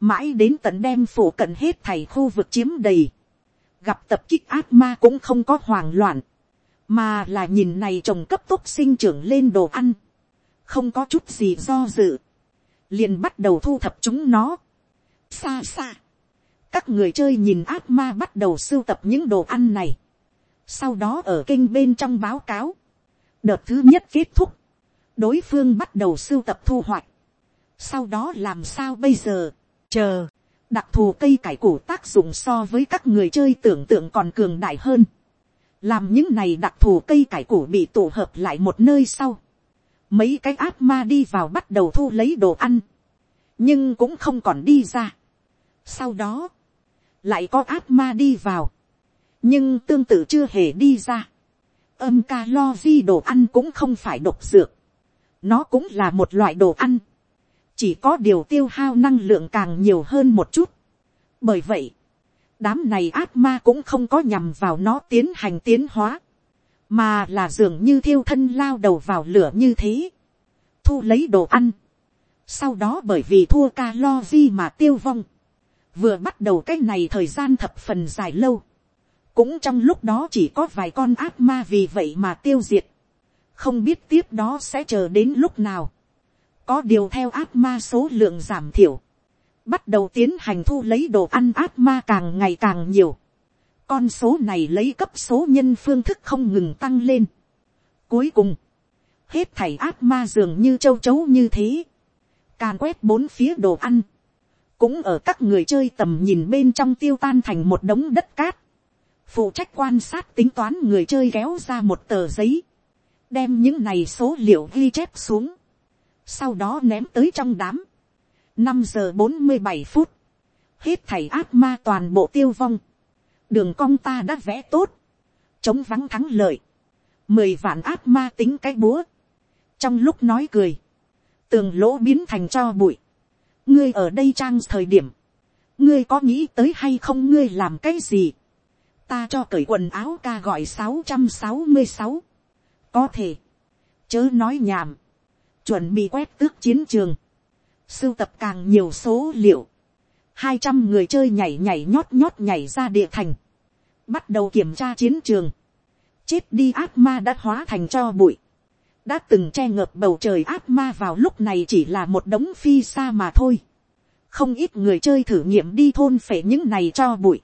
mãi đến tận đem phủ cận hết thầy khu vực chiếm đầy, gặp tập kích ác ma cũng không có hoảng loạn, mà là nhìn này trồng cấp tốc sinh trưởng lên đồ ăn, không có chút gì do dự, liền bắt đầu thu thập chúng nó, xa xa, các người chơi nhìn ác ma bắt đầu sưu tập những đồ ăn này. sau đó ở kênh bên trong báo cáo. đợt thứ nhất kết thúc. đối phương bắt đầu sưu tập thu hoạch. sau đó làm sao bây giờ. chờ. đặc thù cây cải củ tác dụng so với các người chơi tưởng tượng còn cường đại hơn. làm những này đặc thù cây cải củ bị tổ hợp lại một nơi sau mấy cái ác ma đi vào bắt đầu thu lấy đồ ăn. nhưng cũng không còn đi ra. sau đó, lại có ác ma đi vào. nhưng tương tự chưa hề đi ra. âm ca lo di đồ ăn cũng không phải độc dược. nó cũng là một loại đồ ăn chỉ có điều tiêu hao năng lượng càng nhiều hơn một chút. bởi vậy, đám này ác ma cũng không có nhằm vào nó tiến hành tiến hóa, mà là dường như thiêu thân lao đầu vào lửa như thế, thu lấy đồ ăn, sau đó bởi vì thua ca lo vi mà tiêu vong, vừa bắt đầu cái này thời gian thập phần dài lâu, cũng trong lúc đó chỉ có vài con ác ma vì vậy mà tiêu diệt, không biết tiếp đó sẽ chờ đến lúc nào, có điều theo ác ma số lượng giảm thiểu, bắt đầu tiến hành thu lấy đồ ăn ác ma càng ngày càng nhiều. Con số này lấy cấp số nhân phương thức không ngừng tăng lên. Cuối cùng, hết thảy ác ma dường như châu chấu như thế. Càn quét bốn phía đồ ăn. Cũng ở các người chơi tầm nhìn bên trong tiêu tan thành một đống đất cát. Phụ trách quan sát tính toán người chơi kéo ra một tờ giấy. Đem những này số liệu ghi chép xuống sau đó ném tới trong đám. năm giờ bốn mươi bảy phút, hết thảy ác ma toàn bộ tiêu vong, đường cong ta đã vẽ tốt, chống vắng thắng lợi, mười vạn ác ma tính cái búa, trong lúc nói cười, tường lỗ biến thành cho bụi, ngươi ở đây trang thời điểm, ngươi có nghĩ tới hay không ngươi làm cái gì, ta cho cởi quần áo ca gọi sáu trăm sáu mươi sáu, có thể, chớ nói nhảm, chuẩn bị quét tước chiến trường, sưu tập càng nhiều số liệu, hai trăm người chơi nhảy nhảy nhót nhót nhảy ra địa thành, bắt đầu kiểm tra chiến trường, chết đi ác ma đã hóa thành cho bụi, đã từng che ngợp bầu trời ác ma vào lúc này chỉ là một đống phi xa mà thôi, không ít người chơi thử nghiệm đi thôn phể những này cho bụi,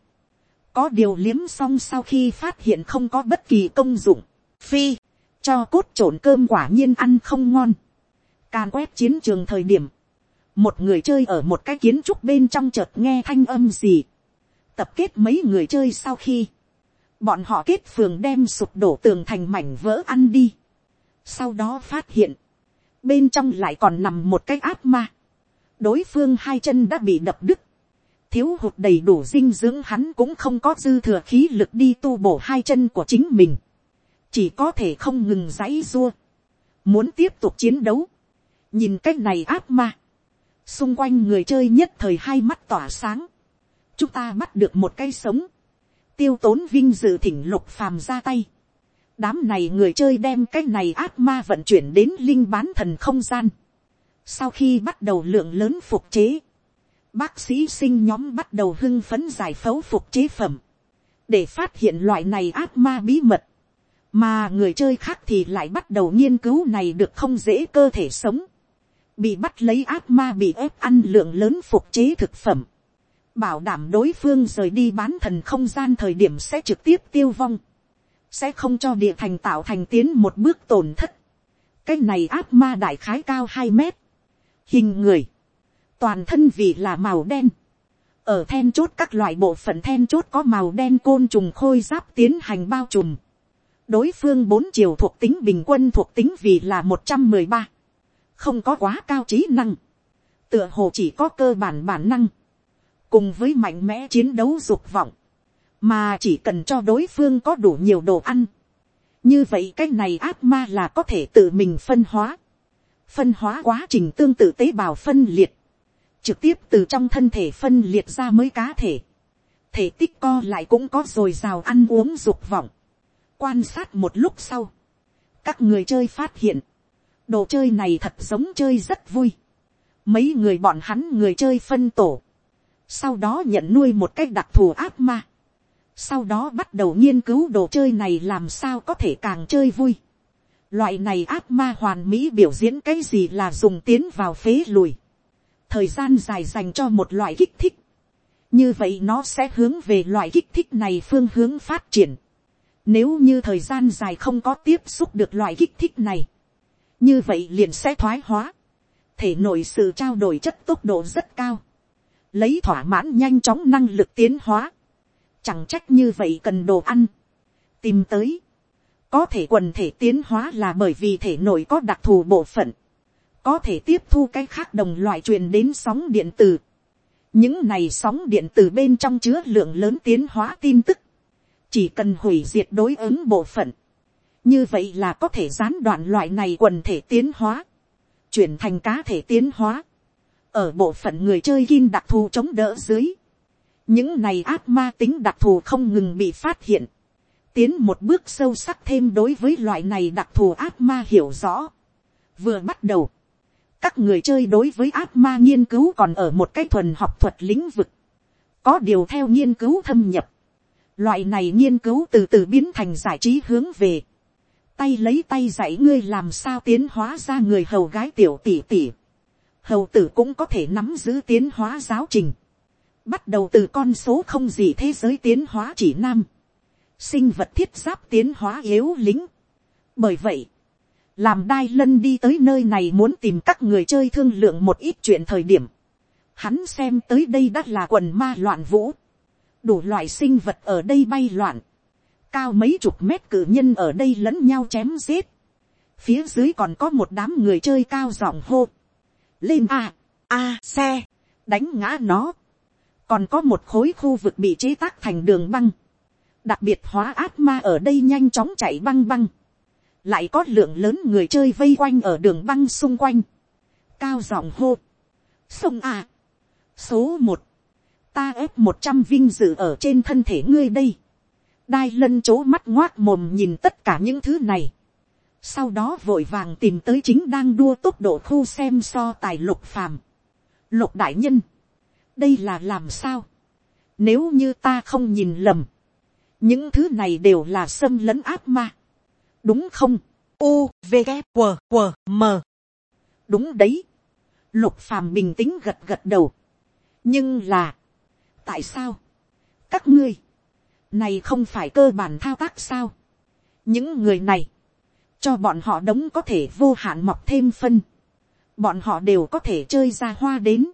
có điều liếm xong sau khi phát hiện không có bất kỳ công dụng, phi, cho cốt trộn cơm quả nhiên ăn không ngon, can quét chiến trường thời điểm, một người chơi ở một cái kiến trúc bên trong chợt nghe thanh âm gì, tập kết mấy người chơi sau khi, bọn họ kết phường đem sụp đổ tường thành mảnh vỡ ăn đi, sau đó phát hiện, bên trong lại còn nằm một cái áp ma, đối phương hai chân đã bị đập đứt, thiếu hụt đầy đủ dinh dưỡng hắn cũng không có dư thừa khí lực đi tu bổ hai chân của chính mình, chỉ có thể không ngừng giãy dua, muốn tiếp tục chiến đấu, nhìn cái này áp ma, xung quanh người chơi nhất thời hai mắt tỏa sáng, chúng ta bắt được một cây sống, tiêu tốn vinh dự thỉnh lục phàm ra tay, đám này người chơi đem cái này ác ma vận chuyển đến linh bán thần không gian, sau khi bắt đầu lượng lớn phục chế, bác sĩ sinh nhóm bắt đầu hưng phấn giải phẫu phục chế phẩm, để phát hiện loại này ác ma bí mật, mà người chơi khác thì lại bắt đầu nghiên cứu này được không dễ cơ thể sống, bị bắt lấy ác ma bị ép ăn lượng lớn phục chế thực phẩm, bảo đảm đối phương rời đi bán thần không gian thời điểm sẽ trực tiếp tiêu vong, sẽ không cho địa thành tạo thành tiến một bước tổn thất. cái này ác ma đại khái cao hai mét, hình người, toàn thân vì là màu đen, ở then chốt các loại bộ phận then chốt có màu đen côn trùng khôi giáp tiến hành bao trùm, đối phương bốn chiều thuộc tính bình quân thuộc tính vì là một trăm mười ba không có quá cao trí năng, tựa hồ chỉ có cơ bản bản năng, cùng với mạnh mẽ chiến đấu dục vọng, mà chỉ cần cho đối phương có đủ nhiều đồ ăn. như vậy cái này ác ma là có thể tự mình phân hóa, phân hóa quá trình tương tự tế bào phân liệt, trực tiếp từ trong thân thể phân liệt ra mới cá thể, thể tích co lại cũng có r ồ i r à o ăn uống dục vọng, quan sát một lúc sau, các người chơi phát hiện, đồ chơi này thật giống chơi rất vui. mấy người bọn hắn người chơi phân tổ. sau đó nhận nuôi một cách đặc thù ác ma. sau đó bắt đầu nghiên cứu đồ chơi này làm sao có thể càng chơi vui. loại này ác ma hoàn mỹ biểu diễn cái gì là dùng tiến vào phế lùi. thời gian dài dành cho một loại kích thích. như vậy nó sẽ hướng về loại kích thích này phương hướng phát triển. Nếu như thời gian dài không có tiếp xúc được loại kích thích này, như vậy liền sẽ thoái hóa, thể nội sự trao đổi chất tốc độ rất cao, lấy thỏa mãn nhanh chóng năng lực tiến hóa, chẳng trách như vậy cần đồ ăn, tìm tới, có thể quần thể tiến hóa là bởi vì thể nội có đặc thù bộ phận, có thể tiếp thu cái khác đồng loại truyền đến sóng điện tử. những này sóng điện tử bên trong chứa lượng lớn tiến hóa tin tức, chỉ cần hủy diệt đối ứng bộ phận, như vậy là có thể gián đoạn loại này quần thể tiến hóa, chuyển thành cá thể tiến hóa, ở bộ phận người chơi kim đặc thù chống đỡ dưới, những này ác ma tính đặc thù không ngừng bị phát hiện, tiến một bước sâu sắc thêm đối với loại này đặc thù ác ma hiểu rõ. Vừa bắt đầu, các người chơi đối với ác ma nghiên cứu còn ở một cái thuần học thuật lĩnh vực, có điều theo nghiên cứu thâm nhập, loại này nghiên cứu từ từ biến thành giải trí hướng về, tay lấy tay dạy ngươi làm sao tiến hóa ra người hầu gái tiểu tỷ tỷ, hầu tử cũng có thể nắm giữ tiến hóa giáo trình, bắt đầu từ con số không gì thế giới tiến hóa chỉ nam, sinh vật thiết giáp tiến hóa yếu lính. bởi vậy, làm đai lân đi tới nơi này muốn tìm các người chơi thương lượng một ít chuyện thời điểm, hắn xem tới đây đã là quần ma loạn vũ, đủ loại sinh vật ở đây bay loạn, cao mấy chục mét cử nhân ở đây lẫn nhau chém giết, phía dưới còn có một đám người chơi cao giọng hô, lên a, a xe, đánh ngã nó, còn có một khối khu vực bị chế tác thành đường băng, đặc biệt hóa ác ma ở đây nhanh chóng chạy băng băng, lại có lượng lớn người chơi vây quanh ở đường băng xung quanh, cao giọng hô, sông a, số một, ta ép một trăm vinh dự ở trên thân thể ngươi đây, đai lân c mắt ngoác mồm nhìn tất cả những thứ này, sau đó vội vàng tìm tới chính đang đua tốc độ khu xem so tài lục phàm, lục đại nhân, đây là làm sao, nếu như ta không nhìn lầm, những thứ này đều là xâm lấn áp ma, đúng không, u v g q q m. Đúng đấy, lục phàm bình tĩnh gật gật đầu, nhưng là, tại sao, các ngươi, này không phải cơ bản thao tác sao, những người này, cho bọn họ đống có thể vô hạn mọc thêm phân, bọn họ đều có thể chơi ra hoa đến,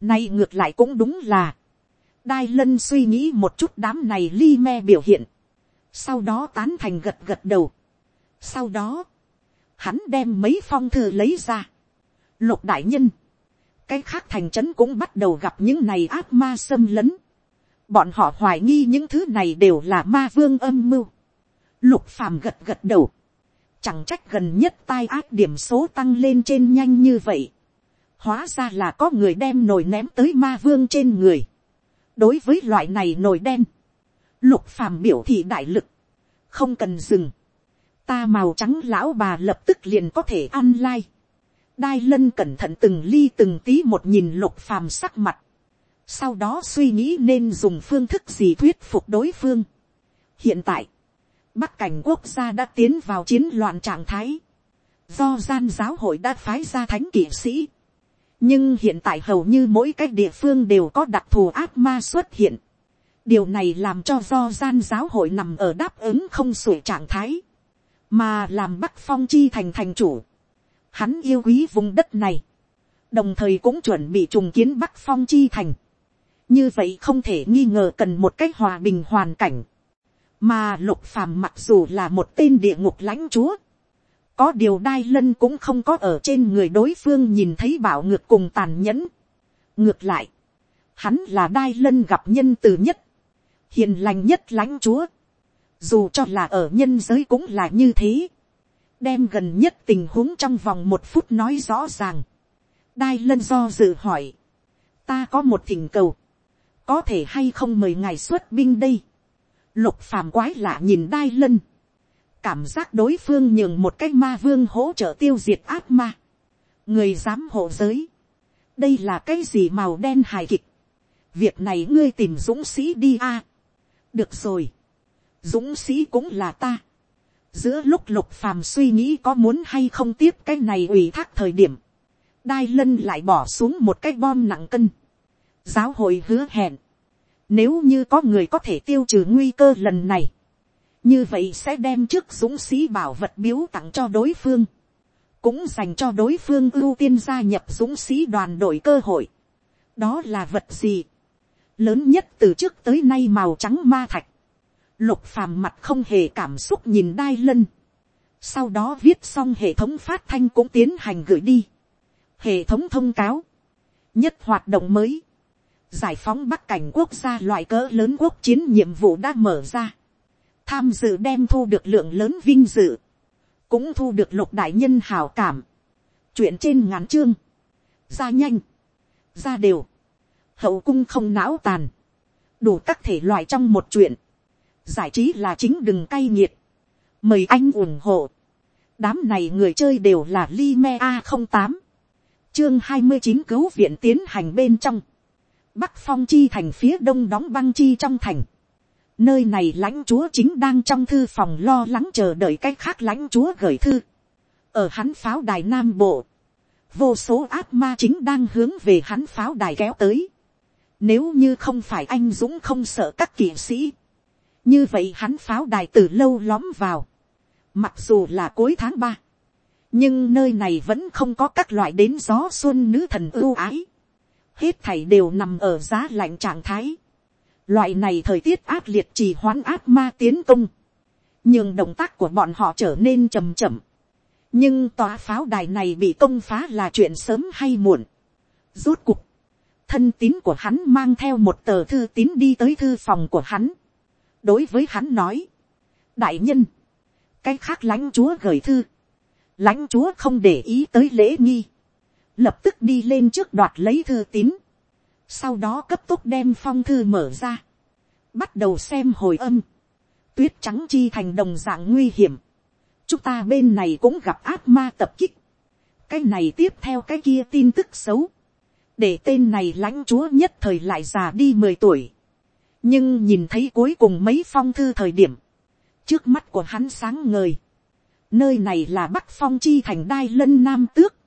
nay ngược lại cũng đúng là, đai lân suy nghĩ một chút đám này li me biểu hiện, sau đó tán thành gật gật đầu, sau đó, hắn đem mấy phong thư lấy ra, lục đại nhân, cái khác thành trấn cũng bắt đầu gặp những này ác ma xâm lấn, bọn họ hoài nghi những thứ này đều là ma vương âm mưu, lục phàm gật gật đầu, chẳng trách gần nhất tai ác điểm số tăng lên trên nhanh như vậy, hóa ra là có người đem nồi ném tới ma vương trên người, đối với loại này nồi đen, lục phàm biểu thị đại lực, không cần dừng, ta màu trắng lão bà lập tức liền có thể ăn lai. đai lân cẩn thận từng ly từng tí một nhìn lục phàm sắc mặt, sau đó suy nghĩ nên dùng phương thức gì thuyết phục đối phương. hiện tại, bắc cảnh quốc gia đã tiến vào chiến loạn trạng thái, do gian giáo hội đã phái ra thánh kỵ sĩ, nhưng hiện tại hầu như mỗi cái địa phương đều có đặc thù ác ma xuất hiện. điều này làm cho do gian giáo hội nằm ở đáp ứng không sủi trạng thái, mà làm bắc phong chi thành thành chủ. hắn yêu quý vùng đất này, đồng thời cũng chuẩn bị trùng kiến bắc phong chi thành như vậy không thể nghi ngờ cần một cách hòa bình hoàn cảnh, mà lục phàm mặc dù là một tên địa ngục lãnh chúa, có điều đai lân cũng không có ở trên người đối phương nhìn thấy bảo ngược cùng tàn nhẫn. ngược lại, hắn là đai lân gặp nhân từ nhất, hiền lành nhất lãnh chúa, dù cho là ở nhân giới cũng là như thế, đem gần nhất tình huống trong vòng một phút nói rõ ràng, đai lân do dự hỏi, ta có một thỉnh cầu, có thể hay không mời ngài xuất binh đây, lục phàm quái lạ nhìn đai lân, cảm giác đối phương nhường một cái ma vương hỗ trợ tiêu diệt ác ma. người dám hộ giới. đây là cái gì màu đen hài kịch. việc này ngươi tìm dũng sĩ đi a. được rồi. dũng sĩ cũng là ta. giữa lúc lục phàm suy nghĩ có muốn hay không tiếp cái này ủy thác thời điểm. đai lân lại bỏ xuống một cái bom nặng cân giáo hội hứa hẹn. nếu như có người có thể tiêu trừ nguy cơ lần này như vậy sẽ đem trước dũng sĩ bảo vật biếu tặng cho đối phương, cũng dành cho đối phương ưu tiên gia nhập dũng sĩ đoàn đội cơ hội. đó là vật gì, lớn nhất từ trước tới nay màu trắng ma thạch, lục phàm mặt không hề cảm xúc nhìn đai lân, sau đó viết xong hệ thống phát thanh cũng tiến hành gửi đi, hệ thống thông cáo, nhất hoạt động mới, giải phóng bắc cảnh quốc gia loại cỡ lớn quốc chiến nhiệm vụ đã mở ra, tham dự đem thu được lượng lớn vinh dự, cũng thu được lục đại nhân hào cảm, chuyện trên ngắn chương, ra nhanh, ra đều, hậu cung không não tàn, đủ các thể loại trong một chuyện, giải trí là chính đừng cay nghiệt, mời anh ủng hộ, đám này người chơi đều là Lime a không tám. Chương hai mươi chín cứu viện tiến hành bên trong, bắc phong chi thành phía đông đóng băng chi trong thành, nơi này lãnh chúa chính đang trong thư phòng lo lắng chờ đợi cách khác lãnh chúa gửi thư, ở hắn pháo đài nam bộ, vô số ác ma chính đang hướng về hắn pháo đài kéo tới, nếu như không phải anh dũng không sợ các kỵ sĩ, như vậy hắn pháo đài từ lâu lóm vào, mặc dù là cuối tháng ba, nhưng nơi này vẫn không có các loại đến gió xuân nữ thần ưu ái, hết thảy đều nằm ở giá lạnh trạng thái, loại này thời tiết ác liệt chỉ hoãn ác ma tiến công, nhưng động tác của bọn họ trở nên chậm chậm, nhưng tòa pháo đài này bị công phá là chuyện sớm hay muộn. Rốt cục, thân tín của hắn mang theo một tờ thư tín đi tới thư phòng của hắn. đối với hắn nói, đại nhân, cái khác lãnh chúa gửi thư, lãnh chúa không để ý tới lễ nghi, lập tức đi lên trước đoạt lấy thư tín, sau đó cấp tốc đem phong thư mở ra, bắt đầu xem hồi âm, tuyết trắng chi thành đồng dạng nguy hiểm, chúng ta bên này cũng gặp ác ma tập kích, cái này tiếp theo cái kia tin tức xấu, để tên này lãnh chúa nhất thời lại già đi mười tuổi, nhưng nhìn thấy cuối cùng mấy phong thư thời điểm, trước mắt của hắn sáng ngời, nơi này là bắc phong chi thành đai lân nam tước,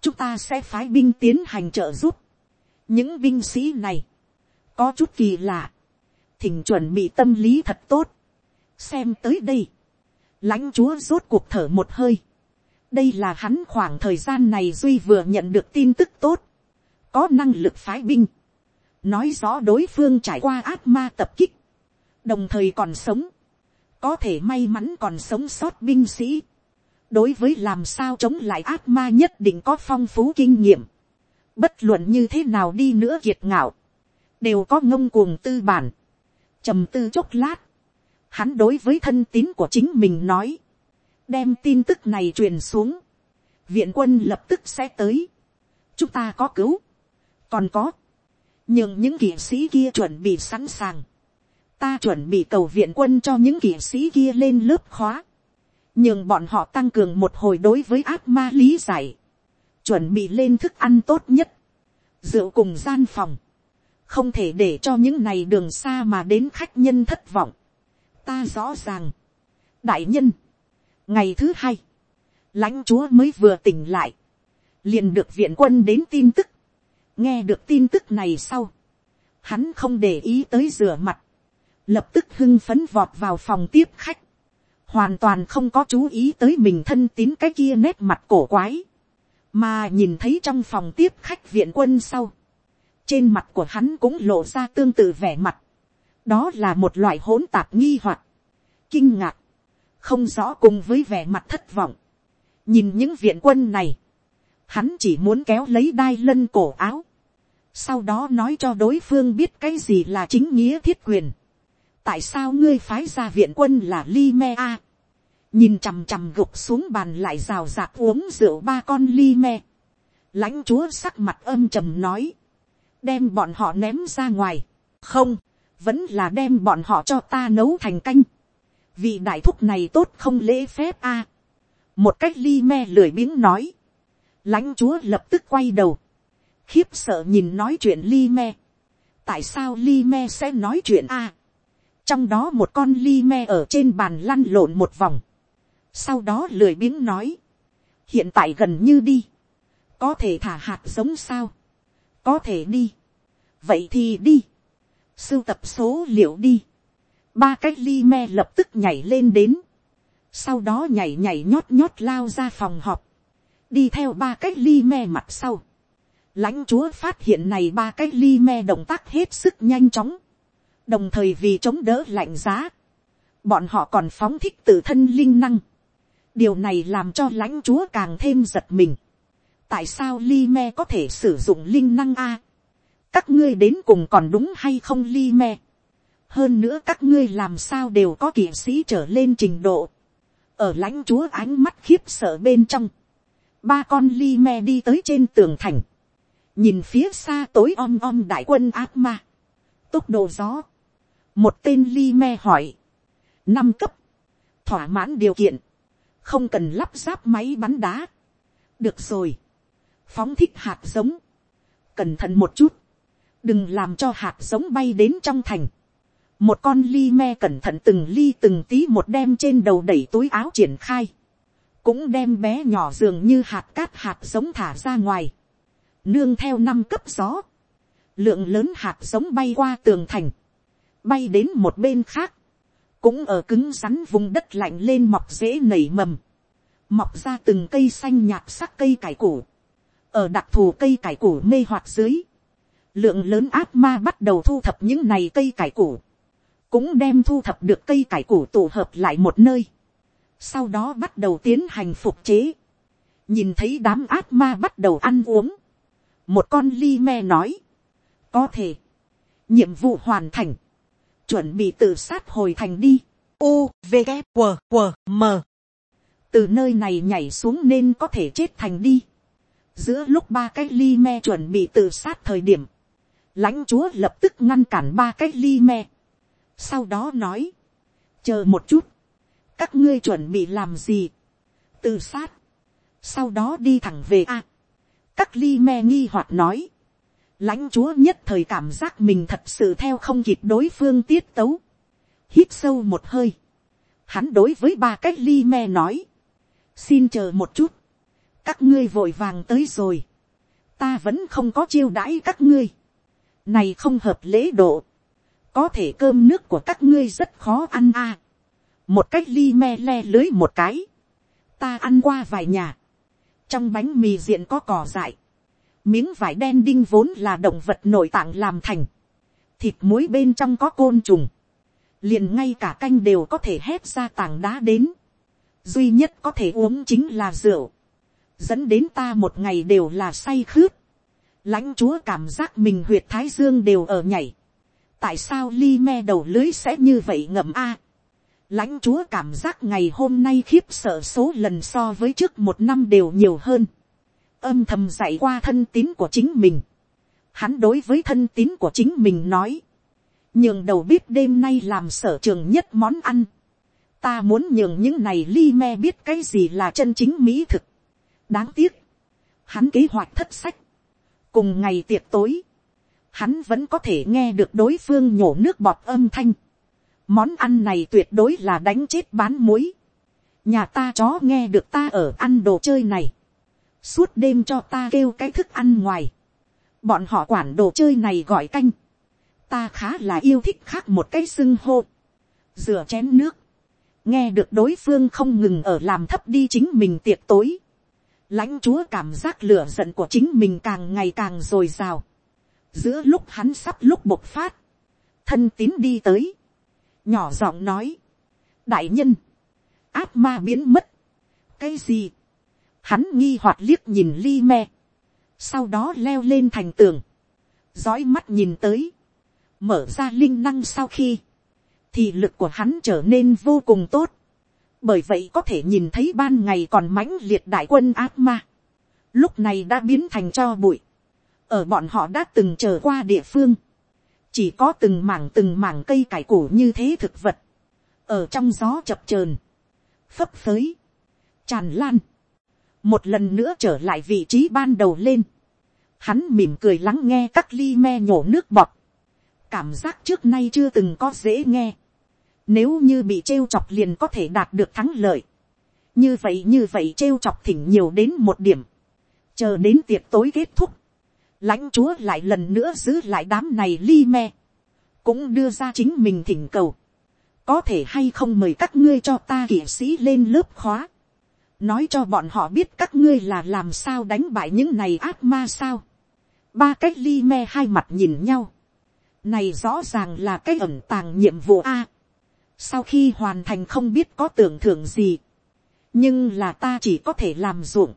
chúng ta sẽ phái binh tiến hành trợ giúp, những binh sĩ này, có chút kỳ lạ, thỉnh chuẩn bị tâm lý thật tốt, xem tới đây, lãnh chúa rốt cuộc thở một hơi, đây là hắn khoảng thời gian này duy vừa nhận được tin tức tốt, có năng lực phái binh, nói rõ đối phương trải qua ác ma tập kích, đồng thời còn sống, có thể may mắn còn sống sót binh sĩ, đối với làm sao chống lại ác ma nhất định có phong phú kinh nghiệm, bất luận như thế nào đi nữa kiệt ngạo, đều có ngông cuồng tư bản, trầm tư chốc lát, hắn đối với thân tín của chính mình nói, đem tin tức này truyền xuống, viện quân lập tức sẽ tới, chúng ta có cứu, còn có, nhưng những kỵ sĩ kia chuẩn bị sẵn sàng, ta chuẩn bị cầu viện quân cho những kỵ sĩ kia lên lớp khóa, nhưng bọn họ tăng cường một hồi đối với ác ma lý giải, chuẩn bị lên thức ăn tốt nhất, rượu cùng gian phòng, không thể để cho những này đường xa mà đến khách nhân thất vọng. ta rõ ràng, đại nhân, ngày thứ hai, lãnh chúa mới vừa tỉnh lại, liền được viện quân đến tin tức, nghe được tin tức này sau, hắn không để ý tới rửa mặt, lập tức hưng phấn vọt vào phòng tiếp khách, hoàn toàn không có chú ý tới mình thân tín cái kia nét mặt cổ quái, mà nhìn thấy trong phòng tiếp khách viện quân sau, trên mặt của hắn cũng lộ ra tương tự vẻ mặt, đó là một loại hỗn tạp nghi hoặc, kinh ngạc, không rõ cùng với vẻ mặt thất vọng, nhìn những viện quân này, hắn chỉ muốn kéo lấy đai lân cổ áo, sau đó nói cho đối phương biết cái gì là chính nghĩa thiết quyền, tại sao ngươi phái ra viện quân là li me a, nhìn chằm chằm gục xuống bàn lại rào rạc uống rượu ba con li me, lãnh chúa sắc mặt âm trầm nói, đem bọn họ ném ra ngoài, không, vẫn là đem bọn họ cho ta nấu thành canh, vị đại thúc này tốt không lễ phép a, một cách li me lười biếng nói, lãnh chúa lập tức quay đầu, khiếp sợ nhìn nói chuyện li me, tại sao li me sẽ nói chuyện a, trong đó một con li me ở trên bàn lăn lộn một vòng, sau đó lười biếng nói, hiện tại gần như đi, có thể thả hạt giống sao, có thể đi, vậy thì đi, sưu tập số liệu đi, ba cái ly me lập tức nhảy lên đến, sau đó nhảy nhảy nhót nhót lao ra phòng họp, đi theo ba cái ly me mặt sau, lãnh chúa phát hiện này ba cái ly me động tác hết sức nhanh chóng, đồng thời vì chống đỡ lạnh giá, bọn họ còn phóng thích tự thân linh năng, điều này làm cho lãnh chúa càng thêm giật mình. tại sao Li me có thể sử dụng linh năng a, các ngươi đến cùng còn đúng hay không Li me, hơn nữa các ngươi làm sao đều có kỵ sĩ trở lên trình độ, ở lãnh chúa ánh mắt khiếp sợ bên trong, ba con Li me đi tới trên tường thành, nhìn phía xa tối om om đại quân ác ma, tốc độ gió, một tên ly me hỏi, năm cấp, thỏa mãn điều kiện, không cần lắp ráp máy bắn đá, được rồi, phóng thích hạt giống, cẩn thận một chút, đừng làm cho hạt giống bay đến trong thành, một con ly me cẩn thận từng ly từng tí một đem trên đầu đẩy túi áo triển khai, cũng đem bé nhỏ dường như hạt cát hạt giống thả ra ngoài, nương theo năm cấp gió, lượng lớn hạt giống bay qua tường thành, bay đến một bên khác, cũng ở cứng rắn vùng đất lạnh lên mọc dễ nảy mầm, mọc ra từng cây xanh nhạt sắc cây cải củ, ở đặc thù cây cải củ mê hoạt dưới, lượng lớn ác ma bắt đầu thu thập những này cây cải củ, cũng đem thu thập được cây cải củ tụ hợp lại một nơi, sau đó bắt đầu tiến hành phục chế, nhìn thấy đám ác ma bắt đầu ăn uống, một con ly me nói, có thể, nhiệm vụ hoàn thành, chuẩn bị tự sát hồi thành đi, u v K, q q m. Từ nơi này nhảy xuống nên có thể chết thành đi, giữa lúc ba cái ly me chuẩn bị tự sát thời điểm, lãnh chúa lập tức ngăn cản ba cái ly me, sau đó nói, chờ một chút, các ngươi chuẩn bị làm gì, tự sát, sau đó đi thẳng về a, các ly me nghi hoặc nói, lãnh chúa nhất thời cảm giác mình thật sự theo không kịp đối phương tiết tấu, hít sâu một hơi, hắn đối với ba cách ly me nói, xin chờ một chút, các ngươi vội vàng tới rồi, ta vẫn không có chiêu đãi các ngươi, này không hợp lễ độ, có thể cơm nước của các ngươi rất khó ăn a, một cách ly me le lưới một cái, ta ăn qua vài nhà, trong bánh mì diện có cỏ dại, miếng vải đen đinh vốn là động vật nội tạng làm thành, thịt muối bên trong có côn trùng, liền ngay cả canh đều có thể hét ra tảng đá đến, duy nhất có thể uống chính là rượu, dẫn đến ta một ngày đều là say khướt, lãnh chúa cảm giác mình huyệt thái dương đều ở nhảy, tại sao ly me đầu lưới sẽ như vậy ngậm a, lãnh chúa cảm giác ngày hôm nay khiếp sợ số lần so với trước một năm đều nhiều hơn, âm thầm dạy qua thân tín của chính mình, hắn đối với thân tín của chính mình nói, nhường đầu bếp đêm nay làm sở trường nhất món ăn, ta muốn nhường những này ly me biết cái gì là chân chính mỹ thực. đáng tiếc, hắn kế hoạch thất sách, cùng ngày tiệc tối, hắn vẫn có thể nghe được đối phương nhổ nước bọt âm thanh. món ăn này tuyệt đối là đánh chết bán muối. nhà ta chó nghe được ta ở ăn đồ chơi này suốt đêm cho ta kêu cái thức ăn ngoài. bọn họ quản đồ chơi này gọi canh. ta khá là yêu thích khác một cái xưng hô. rửa chén nước. Nghe được đối phương không ngừng ở làm thấp đi chính mình tiệc tối, lãnh chúa cảm giác lửa giận của chính mình càng ngày càng r ồ i r à o giữa lúc hắn sắp lúc bộc phát, thân tín đi tới, nhỏ giọng nói, đại nhân, áp ma biến mất, cái gì, hắn nghi hoặc liếc nhìn ly me, sau đó leo lên thành tường, dõi mắt nhìn tới, mở ra linh năng sau khi, thì lực của hắn trở nên vô cùng tốt. Bởi vậy có thể nhìn thấy ban ngày còn mãnh liệt đại quân ác ma. Lúc này đã biến thành cho bụi. Ở bọn họ đã từng trở qua địa phương. Chỉ có từng mảng từng mảng cây cải củ như thế thực vật. Ở trong gió chập chờn Phấp phới. Tràn lan. Một lần nữa trở lại vị trí ban đầu lên. Hắn mỉm cười lắng nghe các ly me nhổ nước bọt cảm giác trước nay chưa từng có dễ nghe. Nếu như bị trêu chọc liền có thể đạt được thắng lợi. Như vậy như vậy trêu chọc thỉnh nhiều đến một điểm. Chờ đến tiệc tối kết thúc. lãnh chúa lại lần nữa giữ lại đám này ly me. Cũng đưa ra chính mình thỉnh cầu. Có thể hay không mời các ngươi cho ta kỵ sĩ lên lớp khóa. Nói cho bọn họ biết các ngươi là làm sao đánh bại những này ác ma sao. ba cái ly me hai mặt nhìn nhau, này rõ ràng là cái ẩn tàng nhiệm vụ a. sau khi hoàn thành không biết có tưởng thưởng gì, nhưng là ta chỉ có thể làm ruộng,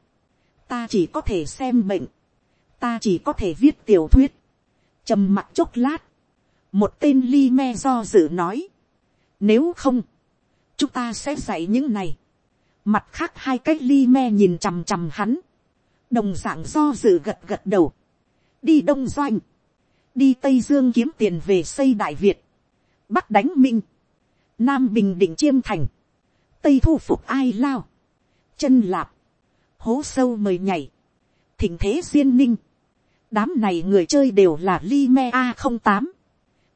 ta chỉ có thể xem bệnh, ta chỉ có thể viết tiểu thuyết, trầm mặt chốc lát, một tên ly me do dự nói, nếu không, chúng ta sẽ dạy những này, mặt khác hai cái ly me nhìn chằm chằm hắn, đồng d ạ n g do dự gật gật đầu, đi đông doanh, đi tây dương kiếm tiền về xây đại việt, bắc đánh minh, nam bình định chiêm thành, tây thu phục ai lao, chân lạp, hố sâu mời nhảy, thỉnh thế duyên ninh, đám này người chơi đều là li me a không tám,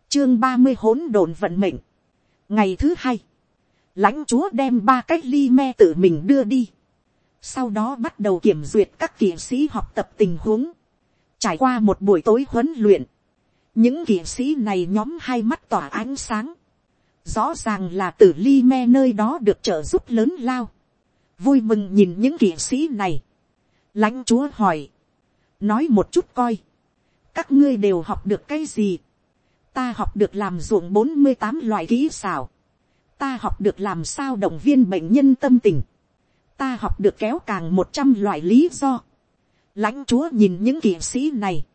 chương ba mươi hỗn độn vận mệnh, ngày thứ hai, lãnh chúa đem ba cái ly me tự mình đưa đi. Sau đó bắt đầu kiểm duyệt các kỵ sĩ học tập tình huống. Trải qua một buổi tối huấn luyện. Những kỵ sĩ này nhóm hai mắt tỏa ánh sáng. Rõ ràng là từ ly me nơi đó được trợ giúp lớn lao. Vui mừng nhìn những kỵ sĩ này. Lãnh chúa hỏi. Nói một chút coi. Các ngươi đều học được cái gì? Ta học được làm ruộng bốn mươi tám loại kỹ xảo ta học được làm sao động viên bệnh nhân tâm tình, ta học được kéo càng một trăm loại lý do, lãnh chúa nhìn những kỵ sĩ này,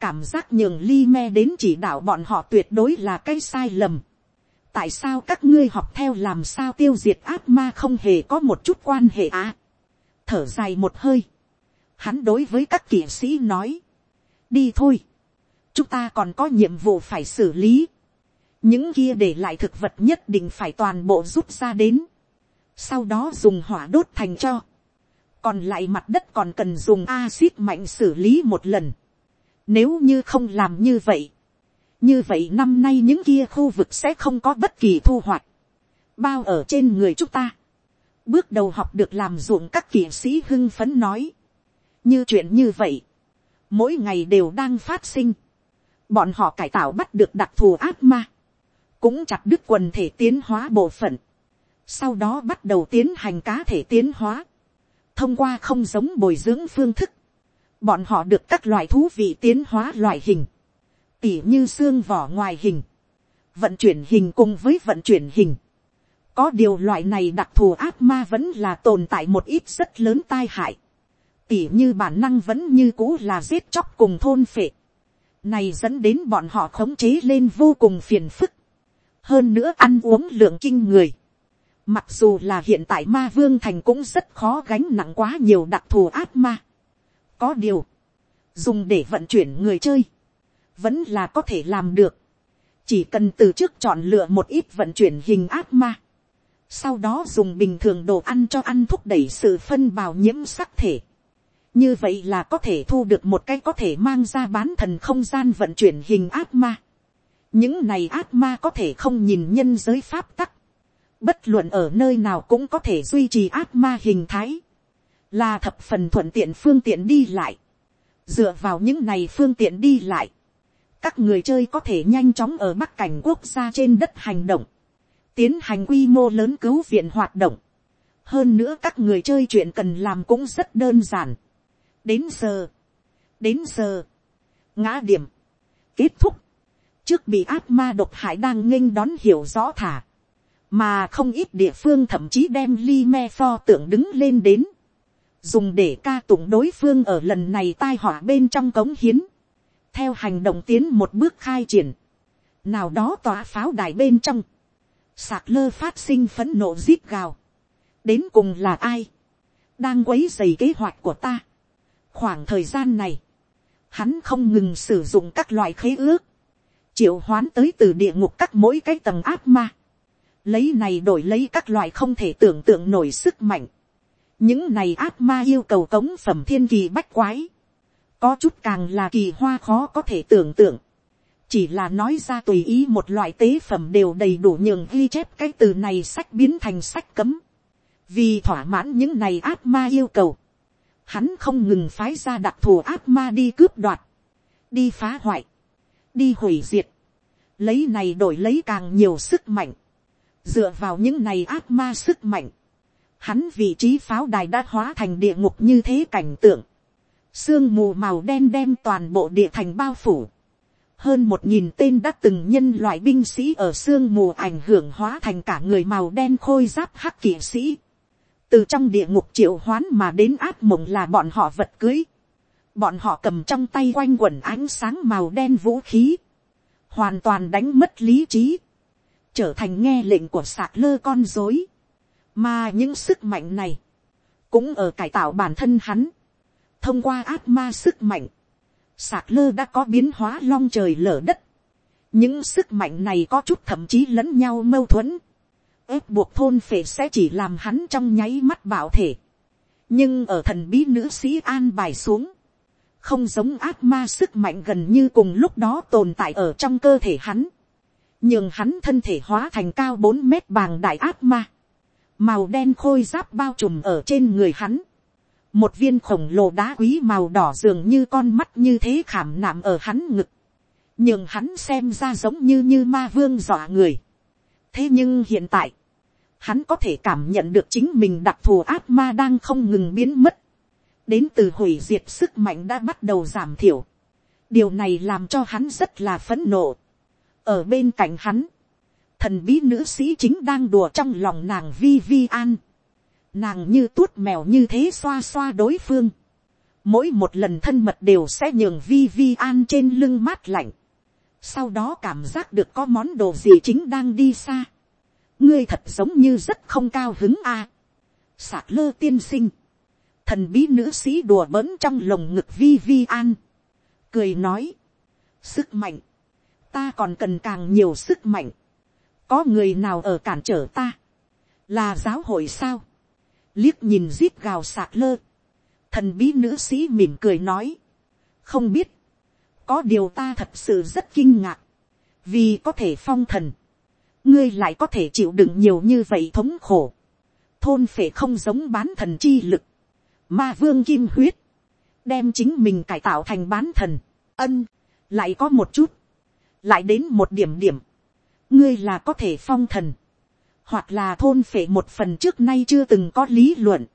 cảm giác nhường ly me đến chỉ đạo bọn họ tuyệt đối là cái sai lầm. tại sao các ngươi học theo làm sao tiêu diệt ác ma không hề có một chút quan hệ á. thở dài một hơi, hắn đối với các kỵ sĩ nói, đi thôi, chúng ta còn có nhiệm vụ phải xử lý những kia để lại thực vật nhất định phải toàn bộ rút ra đến, sau đó dùng hỏa đốt thành cho, còn lại mặt đất còn cần dùng axit mạnh xử lý một lần, nếu như không làm như vậy, như vậy năm nay những kia khu vực sẽ không có bất kỳ thu hoạch, bao ở trên người chúng ta, bước đầu học được làm ruộng các kỵ sĩ hưng phấn nói, như chuyện như vậy, mỗi ngày đều đang phát sinh, bọn họ cải tạo bắt được đặc thù ác ma, cũng chặt đứt quần thể tiến hóa bộ phận, sau đó bắt đầu tiến hành cá thể tiến hóa, thông qua không giống bồi dưỡng phương thức, bọn họ được các loại thú vị tiến hóa loại hình, tỉ như xương vỏ ngoài hình, vận chuyển hình cùng với vận chuyển hình. Có điều loại này đặc thù ác ma vẫn là tồn tại một ít rất lớn tai hại. Tỉ như bản năng vẫn như cũ là giết chóc cùng thôn phệ. Này dẫn đến bọn họ khống chế lên vô cùng phiền phức hơn nữa ăn uống lượng kinh người. Mặc dù là hiện tại ma vương thành cũng rất khó gánh nặng quá nhiều đặc thù ác ma. Có điều, dùng để vận chuyển người chơi, vẫn là có thể làm được. Chỉ cần từ trước chọn lựa một ít vận chuyển hình ác ma. Sau đó dùng bình thường đồ ăn cho ăn thúc đẩy sự phân bào nhiễm sắc thể. Như vậy là có thể thu được một cái có thể mang ra bán thần không gian vận chuyển hình ác ma những này ác ma có thể không nhìn nhân giới pháp tắc, bất luận ở nơi nào cũng có thể duy trì ác ma hình thái, là thập phần thuận tiện phương tiện đi lại, dựa vào những này phương tiện đi lại, các người chơi có thể nhanh chóng ở bắc cảnh quốc gia trên đất hành động, tiến hành quy mô lớn cứu viện hoạt động, hơn nữa các người chơi chuyện cần làm cũng rất đơn giản, đến giờ, đến giờ, ngã điểm, kết thúc, trước bị ác ma độc hại đang nghênh đón hiểu rõ thả, mà không ít địa phương thậm chí đem li me pho tượng đứng lên đến, dùng để ca tụng đối phương ở lần này tai họa bên trong cống hiến, theo hành động tiến một bước khai triển, nào đó tỏa pháo đài bên trong, sạc lơ phát sinh phấn nộ giết gào, đến cùng là ai, đang quấy dày kế hoạch của ta. khoảng thời gian này, hắn không ngừng sử dụng các loại khế ước, triệu hoán tới từ địa ngục các mỗi cái tầng ác ma, lấy này đổi lấy các loại không thể tưởng tượng nổi sức mạnh, những này ác ma yêu cầu cống phẩm thiên kỳ bách quái, có chút càng là kỳ hoa khó có thể tưởng tượng, chỉ là nói ra tùy ý một loại tế phẩm đều đầy đủ nhường ghi chép cái từ này sách biến thành sách cấm, vì thỏa mãn những này ác ma yêu cầu, hắn không ngừng phái ra đặc thù ác ma đi cướp đoạt, đi phá hoại, đi hủy diệt, lấy này đổi lấy càng nhiều sức mạnh, dựa vào những này ác ma sức mạnh, hắn vị trí pháo đài đã hóa thành địa ngục như thế cảnh tượng, sương mù màu đen đem toàn bộ địa thành bao phủ, hơn một nghìn tên đã từng nhân loại binh sĩ ở sương mù ảnh hưởng hóa thành cả người màu đen khôi giáp hắc kỵ sĩ. từ trong địa ngục triệu hoán mà đến áp mộng là bọn họ vật cưới bọn họ cầm trong tay quanh quẩn ánh sáng màu đen vũ khí. hoàn toàn đánh mất lý trí. trở thành nghe lệnh của sạc lơ con dối. mà những sức mạnh này, cũng ở cải tạo bản thân hắn. thông qua ác ma sức mạnh sạc lơ đã có biến hóa long trời lở đất. những sức mạnh này có chút thậm chí lẫn nhau mâu thuẫn. ép buộc thôn phệ sẽ chỉ làm hắn trong nháy mắt bảo thể. nhưng ở thần bí nữ sĩ an bài xuống, không giống ác ma sức mạnh gần như cùng lúc đó tồn tại ở trong cơ thể hắn. nhưng hắn thân thể hóa thành cao bốn mét bàng đại ác ma. màu đen khôi giáp bao trùm ở trên người hắn một viên khổng lồ đá quý màu đỏ dường như con mắt như thế khảm nạm ở hắn ngực, nhưng hắn xem ra giống như như ma vương dọa người. thế nhưng hiện tại, hắn có thể cảm nhận được chính mình đặc thù ác ma đang không ngừng biến mất, đến từ hủy diệt sức mạnh đã bắt đầu giảm thiểu. điều này làm cho hắn rất là phấn nộ. ở bên cạnh hắn, thần bí nữ sĩ chính đang đùa trong lòng nàng vi vi an nàng như tuốt mèo như thế xoa xoa đối phương. mỗi một lần thân mật đều sẽ nhường vi vi an trên lưng mát lạnh. sau đó cảm giác được có món đồ gì chính đang đi xa. ngươi thật giống như rất không cao hứng a. À. sạc lơ tiên sinh thần bí nữ sĩ đùa bỡn trong lồng ngực vi vi an. cười nói. sức mạnh. ta còn cần càng nhiều sức mạnh. có người nào ở cản trở ta. là giáo hội sao liếc nhìn zip gào sạc lơ, thần bí nữ sĩ mỉm cười nói, không biết, có điều ta thật sự rất kinh ngạc, vì có thể phong thần, ngươi lại có thể chịu đựng nhiều như vậy thống khổ, thôn phệ không giống bán thần chi lực, ma vương kim huyết, đem chính mình cải tạo thành bán thần, ân, lại có một chút, lại đến một điểm điểm, ngươi là có thể phong thần, hoặc là thôn phệ một phần trước nay chưa từng có lý luận,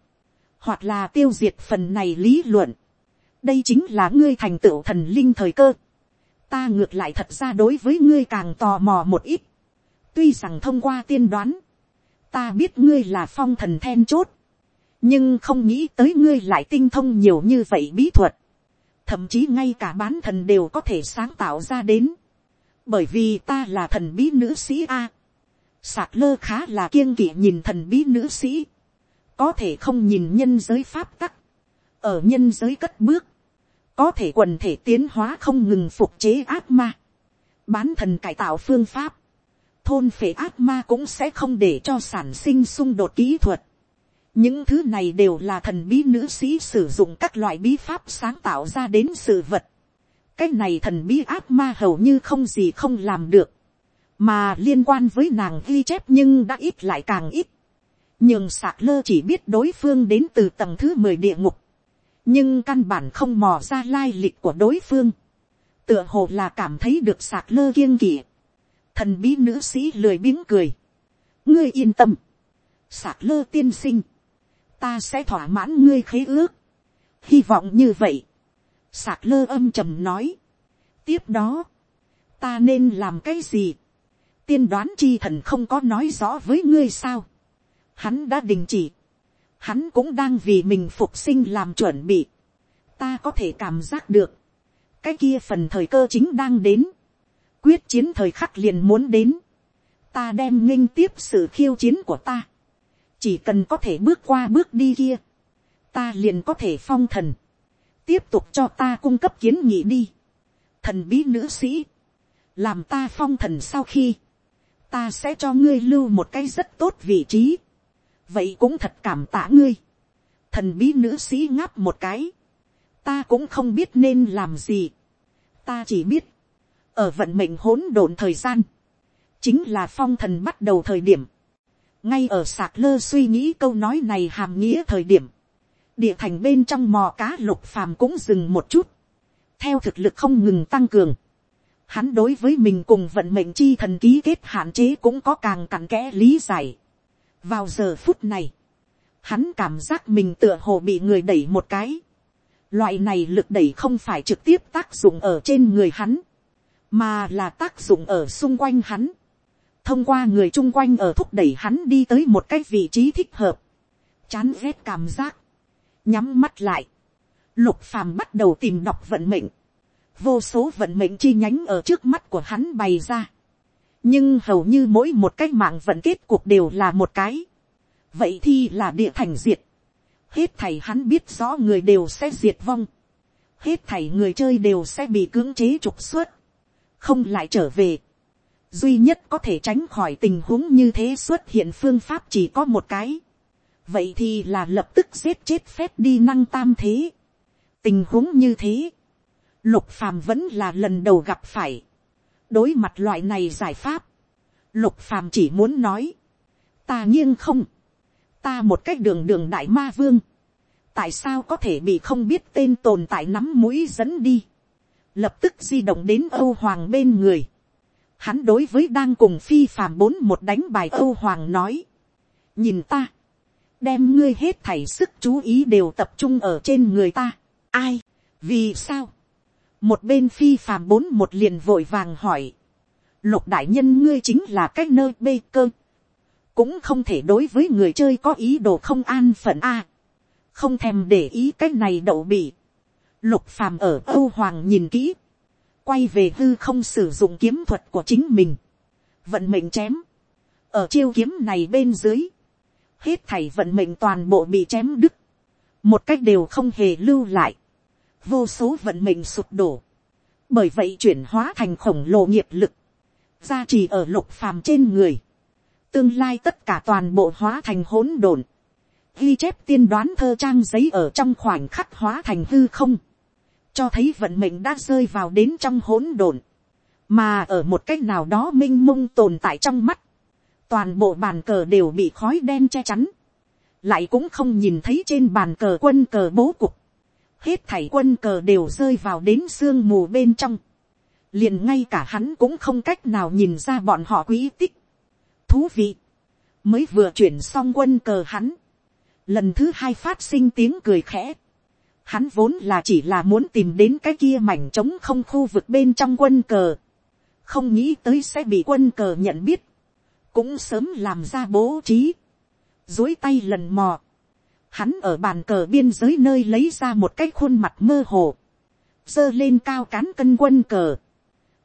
hoặc là tiêu diệt phần này lý luận. đây chính là ngươi thành tựu thần linh thời cơ. ta ngược lại thật ra đối với ngươi càng tò mò một ít. tuy rằng thông qua tiên đoán, ta biết ngươi là phong thần then chốt, nhưng không nghĩ tới ngươi lại tinh thông nhiều như vậy bí thuật. thậm chí ngay cả bán thần đều có thể sáng tạo ra đến. bởi vì ta là thần bí nữ sĩ a Sạc lơ khá là kiêng kỵ nhìn thần bí nữ sĩ. Có thể không nhìn nhân giới pháp tắc. Ở nhân giới cất bước. Có thể quần thể tiến hóa không ngừng phục chế ác ma. Bán thần cải tạo phương pháp. Thôn phệ ác ma cũng sẽ không để cho sản sinh xung đột kỹ thuật. Những thứ này đều là thần bí nữ sĩ sử dụng các loại bí pháp sáng tạo ra đến sự vật. Cái này thần bí ác ma hầu như không gì không làm được mà liên quan với nàng ghi chép nhưng đã ít lại càng ít. nhưng sạc lơ chỉ biết đối phương đến từ tầng thứ mười địa ngục, nhưng căn bản không mò ra lai lịch của đối phương, tựa hồ là cảm thấy được sạc lơ kiêng kỵ. thần bí nữ sĩ lười biếng cười, ngươi yên tâm, sạc lơ tiên sinh, ta sẽ thỏa mãn ngươi khế ước, hy vọng như vậy, sạc lơ âm trầm nói, tiếp đó, ta nên làm cái gì, tiên đoán chi thần không có nói rõ với ngươi sao. Hắn đã đình chỉ. Hắn cũng đang vì mình phục sinh làm chuẩn bị. Ta có thể cảm giác được. Cái kia phần thời cơ chính đang đến. Quyết chiến thời khắc liền muốn đến. Ta đem nghinh tiếp sự khiêu chiến của ta. Chỉ cần có thể bước qua bước đi kia. Ta liền có thể phong thần. Tiếp tục cho ta cung cấp kiến nghị đi. Thần bí nữ sĩ. Làm ta phong thần sau khi ta sẽ cho ngươi lưu một cái rất tốt vị trí. vậy cũng thật cảm tạ ngươi. thần bí nữ sĩ ngáp một cái. ta cũng không biết nên làm gì. ta chỉ biết, ở vận mệnh hỗn độn thời gian, chính là phong thần bắt đầu thời điểm ngay ở sạc lơ suy nghĩ câu nói này hàm nghĩa thời điểm, địa thành bên trong mò cá lục phàm cũng dừng một chút, theo thực lực không ngừng tăng cường, hắn đối với mình cùng vận mệnh chi thần ký kết hạn chế cũng có càng cặn kẽ lý giải. vào giờ phút này, hắn cảm giác mình tựa hồ bị người đẩy một cái. Loại này lực đẩy không phải trực tiếp tác dụng ở trên người hắn, mà là tác dụng ở xung quanh hắn. Thông qua người chung quanh ở thúc đẩy hắn đi tới một cái vị trí thích hợp. Chán ghét cảm giác. Nhắm mắt lại. Lục phàm bắt đầu tìm đọc vận mệnh. Vô số vận mệnh chi nhánh ở trước mắt của hắn bày ra. Nhưng hầu như mỗi một cái mạng vận kết cuộc đều là một cái. Vậy thì là địa thành diệt hết thầy hắn biết rõ người đều sẽ diệt vong, hết thầy người chơi đều sẽ bị cưỡng chế trục xuất, không lại trở về duy nhất có thể tránh khỏi tình huống như thế xuất hiện phương pháp chỉ có một cái, vậy thì là lập tức giết chết phép đi năng tam thế. tình huống như thế, lục phàm vẫn là lần đầu gặp phải, đối mặt loại này giải pháp, lục phàm chỉ muốn nói, ta nghiêng không, ta một cách đường đường đại ma vương, tại sao có thể bị không biết tên tồn tại nắm mũi dẫn đi, lập tức di động đến âu hoàng bên người, hắn đối với đang cùng phi phàm bốn một đánh bài âu hoàng nói, nhìn ta, đem ngươi hết thảy sức chú ý đều tập trung ở trên người ta, ai, vì sao, một bên phi phàm bốn một liền vội vàng hỏi, lục đại nhân ngươi chính là cái nơi bê cơ, cũng không thể đối với người chơi có ý đồ không an phận a. không thèm để ý cái này đậu bị. lục phàm ở âu hoàng nhìn kỹ, quay về hư không sử dụng kiếm thuật của chính mình, vận mệnh chém, ở chiêu kiếm này bên dưới, hết thảy vận mệnh toàn bộ bị chém đứt, một cách đều không hề lưu lại, vô số vận mệnh sụp đổ, bởi vậy chuyển hóa thành khổng lồ nghiệp lực, gia trì ở lục phàm trên người, tương lai tất cả toàn bộ hóa thành hỗn độn, ghi chép tiên đoán thơ trang giấy ở trong khoảnh khắc hóa thành hư không, cho thấy vận mệnh đã rơi vào đến trong hỗn độn, mà ở một cách nào đó m i n h mông tồn tại trong mắt, toàn bộ bàn cờ đều bị khói đen che chắn, lại cũng không nhìn thấy trên bàn cờ quân cờ bố cục, hết thảy quân cờ đều rơi vào đến sương mù bên trong, liền ngay cả hắn cũng không cách nào nhìn ra bọn họ quý tích, thú vị, mới vừa chuyển xong quân cờ hắn, lần thứ hai phát sinh tiếng cười khẽ, hắn vốn là chỉ là muốn tìm đến cái kia mảnh trống không khu vực bên trong quân cờ, không nghĩ tới sẽ bị quân cờ nhận biết, cũng sớm làm ra bố trí, dối tay lần mò, hắn ở bàn cờ biên giới nơi lấy ra một cái khuôn mặt mơ hồ, dơ lên cao cán cân quân cờ,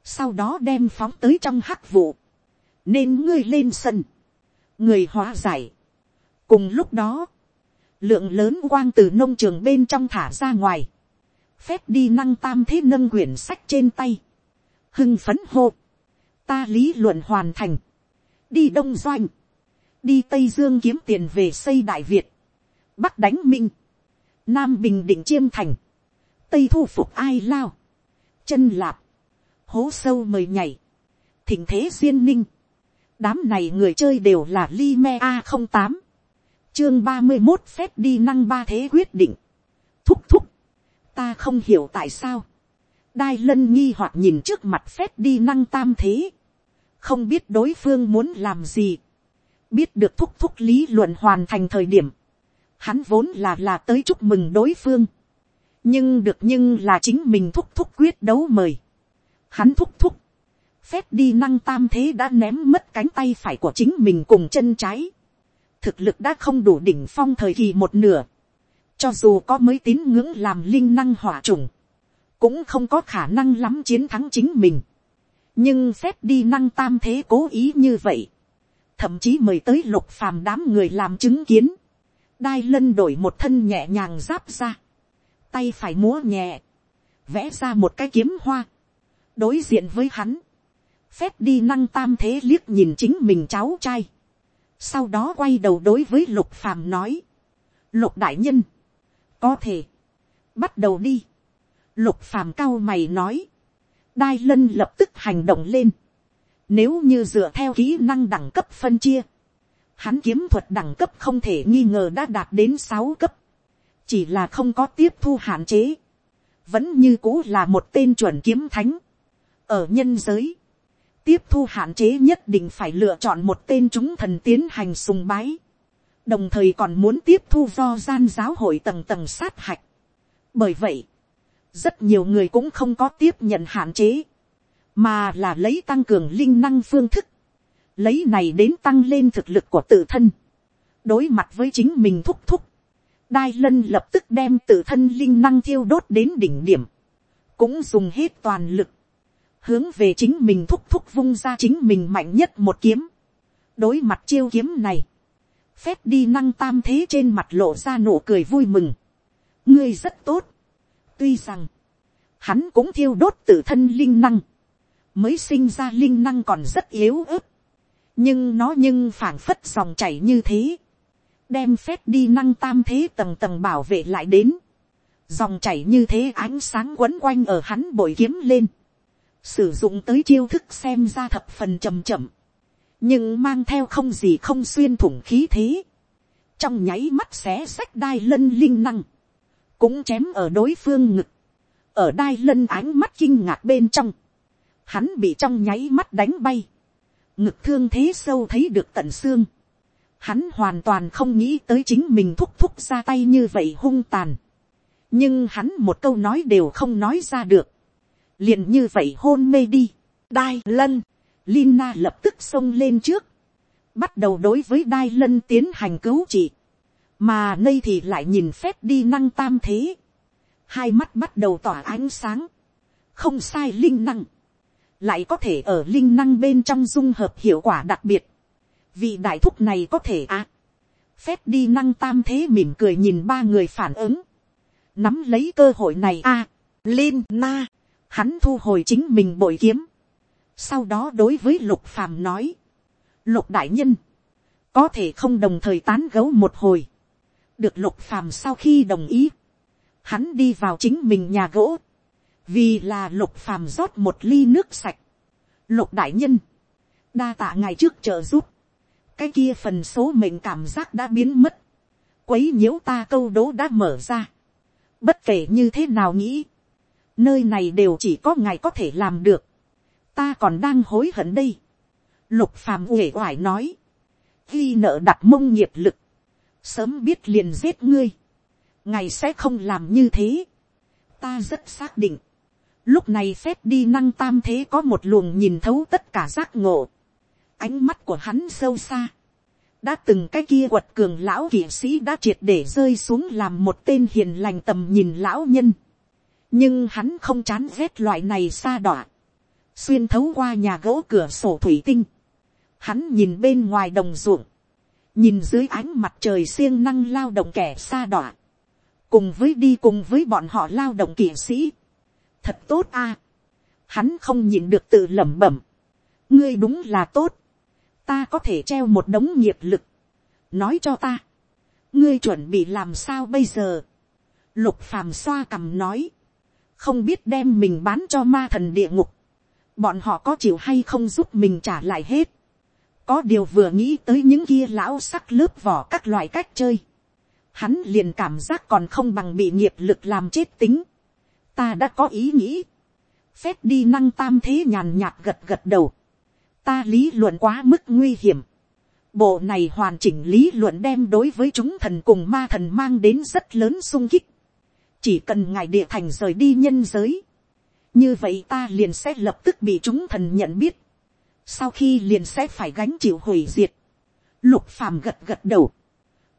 sau đó đem phóng tới trong hắc vụ, nên ngươi lên sân, người hóa giải. cùng lúc đó, lượng lớn quang từ nông trường bên trong thả ra ngoài, phép đi năng tam thế nâng quyển sách trên tay, hưng phấn hô, ta lý luận hoàn thành, đi đông doanh, đi tây dương kiếm tiền về xây đại việt, bắc đánh minh, nam bình định chiêm thành, tây thu phục ai lao, chân lạp, hố sâu mời nhảy, thỉnh thế duyên ninh, đám này người chơi đều là li me A08. Chương ba mươi một phép đi năng ba thế quyết định. Thúc thúc. Ta không hiểu tại sao. Đai lân nghi hoặc nhìn trước mặt phép đi năng tam thế. Không biết đối phương muốn làm gì. Biết được thúc thúc lý luận hoàn thành thời điểm. Hắn vốn là là tới chúc mừng đối phương. Nhưng được nhưng là chính mình thúc thúc quyết đấu mời. Hắn thúc thúc phép đi năng tam thế đã ném mất cánh tay phải của chính mình cùng chân trái. Thực lực đã không đủ đỉnh phong thời kỳ một nửa. Cho dù có mới tín ngưỡng làm linh năng hỏa trùng. Cũng không có khả năng lắm chiến thắng chính mình. Nhưng phép đi năng tam thế cố ý như vậy. Thậm chí mời tới lục phàm đám người làm chứng kiến. Đai lân đổi một thân nhẹ nhàng giáp ra. Tay phải múa nhẹ. Vẽ ra một cái kiếm hoa. Đối diện với hắn, phép đi năng tam thế liếc nhìn chính mình cháu trai. Sau đó quay đầu đối với lục phàm nói. Lục đại nhân. Có thể. Bắt đầu đi. Lục phàm cao mày nói. Đai lân lập tức hành động lên. Nếu như dựa theo kỹ năng đẳng cấp phân chia. Hắn kiếm thuật đẳng cấp không thể nghi ngờ đã đạt đến sáu cấp. Chỉ là không có tiếp thu hạn chế. Vẫn như cũ là một tên chuẩn kiếm thánh. Ở nhân giới tiếp thu hạn chế nhất định phải lựa chọn một tên chúng thần tiến hành sùng bái, đồng thời còn muốn tiếp thu do gian giáo hội tầng tầng sát hạch, bởi vậy, rất nhiều người cũng không có tiếp nhận hạn chế, mà là lấy tăng cường linh năng phương thức, lấy này đến tăng lên thực lực của tự thân, đối mặt với chính mình thúc thúc, đai lân lập tức đem tự thân linh năng thiêu đốt đến đỉnh điểm, cũng dùng hết toàn lực, hướng về chính mình thúc thúc vung ra chính mình mạnh nhất một kiếm, đối mặt chiêu kiếm này, phép đi năng tam thế trên mặt lộ ra nụ cười vui mừng, ngươi rất tốt, tuy rằng, hắn cũng thiêu đốt tự thân linh năng, mới sinh ra linh năng còn rất yếu ớt, nhưng nó nhưng phảng phất dòng chảy như thế, đem phép đi năng tam thế tầng tầng bảo vệ lại đến, dòng chảy như thế ánh sáng quấn quanh ở hắn bội kiếm lên, sử dụng tới chiêu thức xem ra thập phần chầm chậm, nhưng mang theo không gì không xuyên thủng khí thế, trong nháy mắt xé sách đai lân linh năng, cũng chém ở đối phương ngực, ở đai lân ánh mắt kinh ngạc bên trong, hắn bị trong nháy mắt đánh bay, ngực thương thế sâu thấy được tận xương, hắn hoàn toàn không nghĩ tới chính mình thúc thúc ra tay như vậy hung tàn, nhưng hắn một câu nói đều không nói ra được, liền như vậy hôn mê đi, đai lân, Lina lập tức xông lên trước, bắt đầu đối với đai lân tiến hành cứu trị, mà nay thì lại nhìn phép đi năng tam thế, hai mắt bắt đầu tỏa ánh sáng, không sai linh năng, lại có thể ở linh năng bên trong dung hợp hiệu quả đặc biệt, vị đại thúc này có thể à, phép đi năng tam thế mỉm cười nhìn ba người phản ứng, nắm lấy cơ hội này a, à, Lin na, hắn thu hồi chính mình bội kiếm, sau đó đối với lục phàm nói, lục đại nhân, có thể không đồng thời tán gấu một hồi, được lục phàm sau khi đồng ý, hắn đi vào chính mình nhà gỗ, vì là lục phàm rót một ly nước sạch, lục đại nhân, đa tạ ngày trước trợ giúp, cái kia phần số mệnh cảm giác đã biến mất, quấy nhiễu ta câu đố đã mở ra, bất kể như thế nào nghĩ, nơi này đều chỉ có ngài có thể làm được, ta còn đang hối hận đây, lục phàm uể oải nói, ghi nợ đặt mông nghiệp lực, sớm biết liền giết ngươi, ngài sẽ không làm như thế, ta rất xác định, lúc này phép đi năng tam thế có một luồng nhìn thấu tất cả giác ngộ, ánh mắt của hắn sâu xa, đã từng cái kia quật cường lão kỵ sĩ đã triệt để rơi xuống làm một tên hiền lành tầm nhìn lão nhân, nhưng hắn không chán ghét loại này xa đọa, xuyên thấu qua nhà gỗ cửa sổ thủy tinh, hắn nhìn bên ngoài đồng ruộng, nhìn dưới ánh mặt trời siêng năng lao động kẻ xa đọa, cùng với đi cùng với bọn họ lao động kỵ sĩ, thật tốt a, hắn không nhìn được tự lẩm bẩm, ngươi đúng là tốt, ta có thể treo một đống nghiệp lực, nói cho ta, ngươi chuẩn bị làm sao bây giờ, lục phàm xoa cằm nói, không biết đem mình bán cho ma thần địa ngục, bọn họ có chịu hay không giúp mình trả lại hết, có điều vừa nghĩ tới những kia lão sắc lớp vỏ các loại cách chơi, hắn liền cảm giác còn không bằng bị nghiệp lực làm chết tính, ta đã có ý nghĩ, phép đi năng tam thế nhàn nhạt gật gật đầu, ta lý luận quá mức nguy hiểm, bộ này hoàn chỉnh lý luận đem đối với chúng thần cùng ma thần mang đến rất lớn sung kích, chỉ cần ngài địa thành rời đi nhân giới, như vậy ta liền sẽ lập tức bị chúng thần nhận biết, sau khi liền sẽ phải gánh chịu hủy diệt, lục phàm gật gật đầu,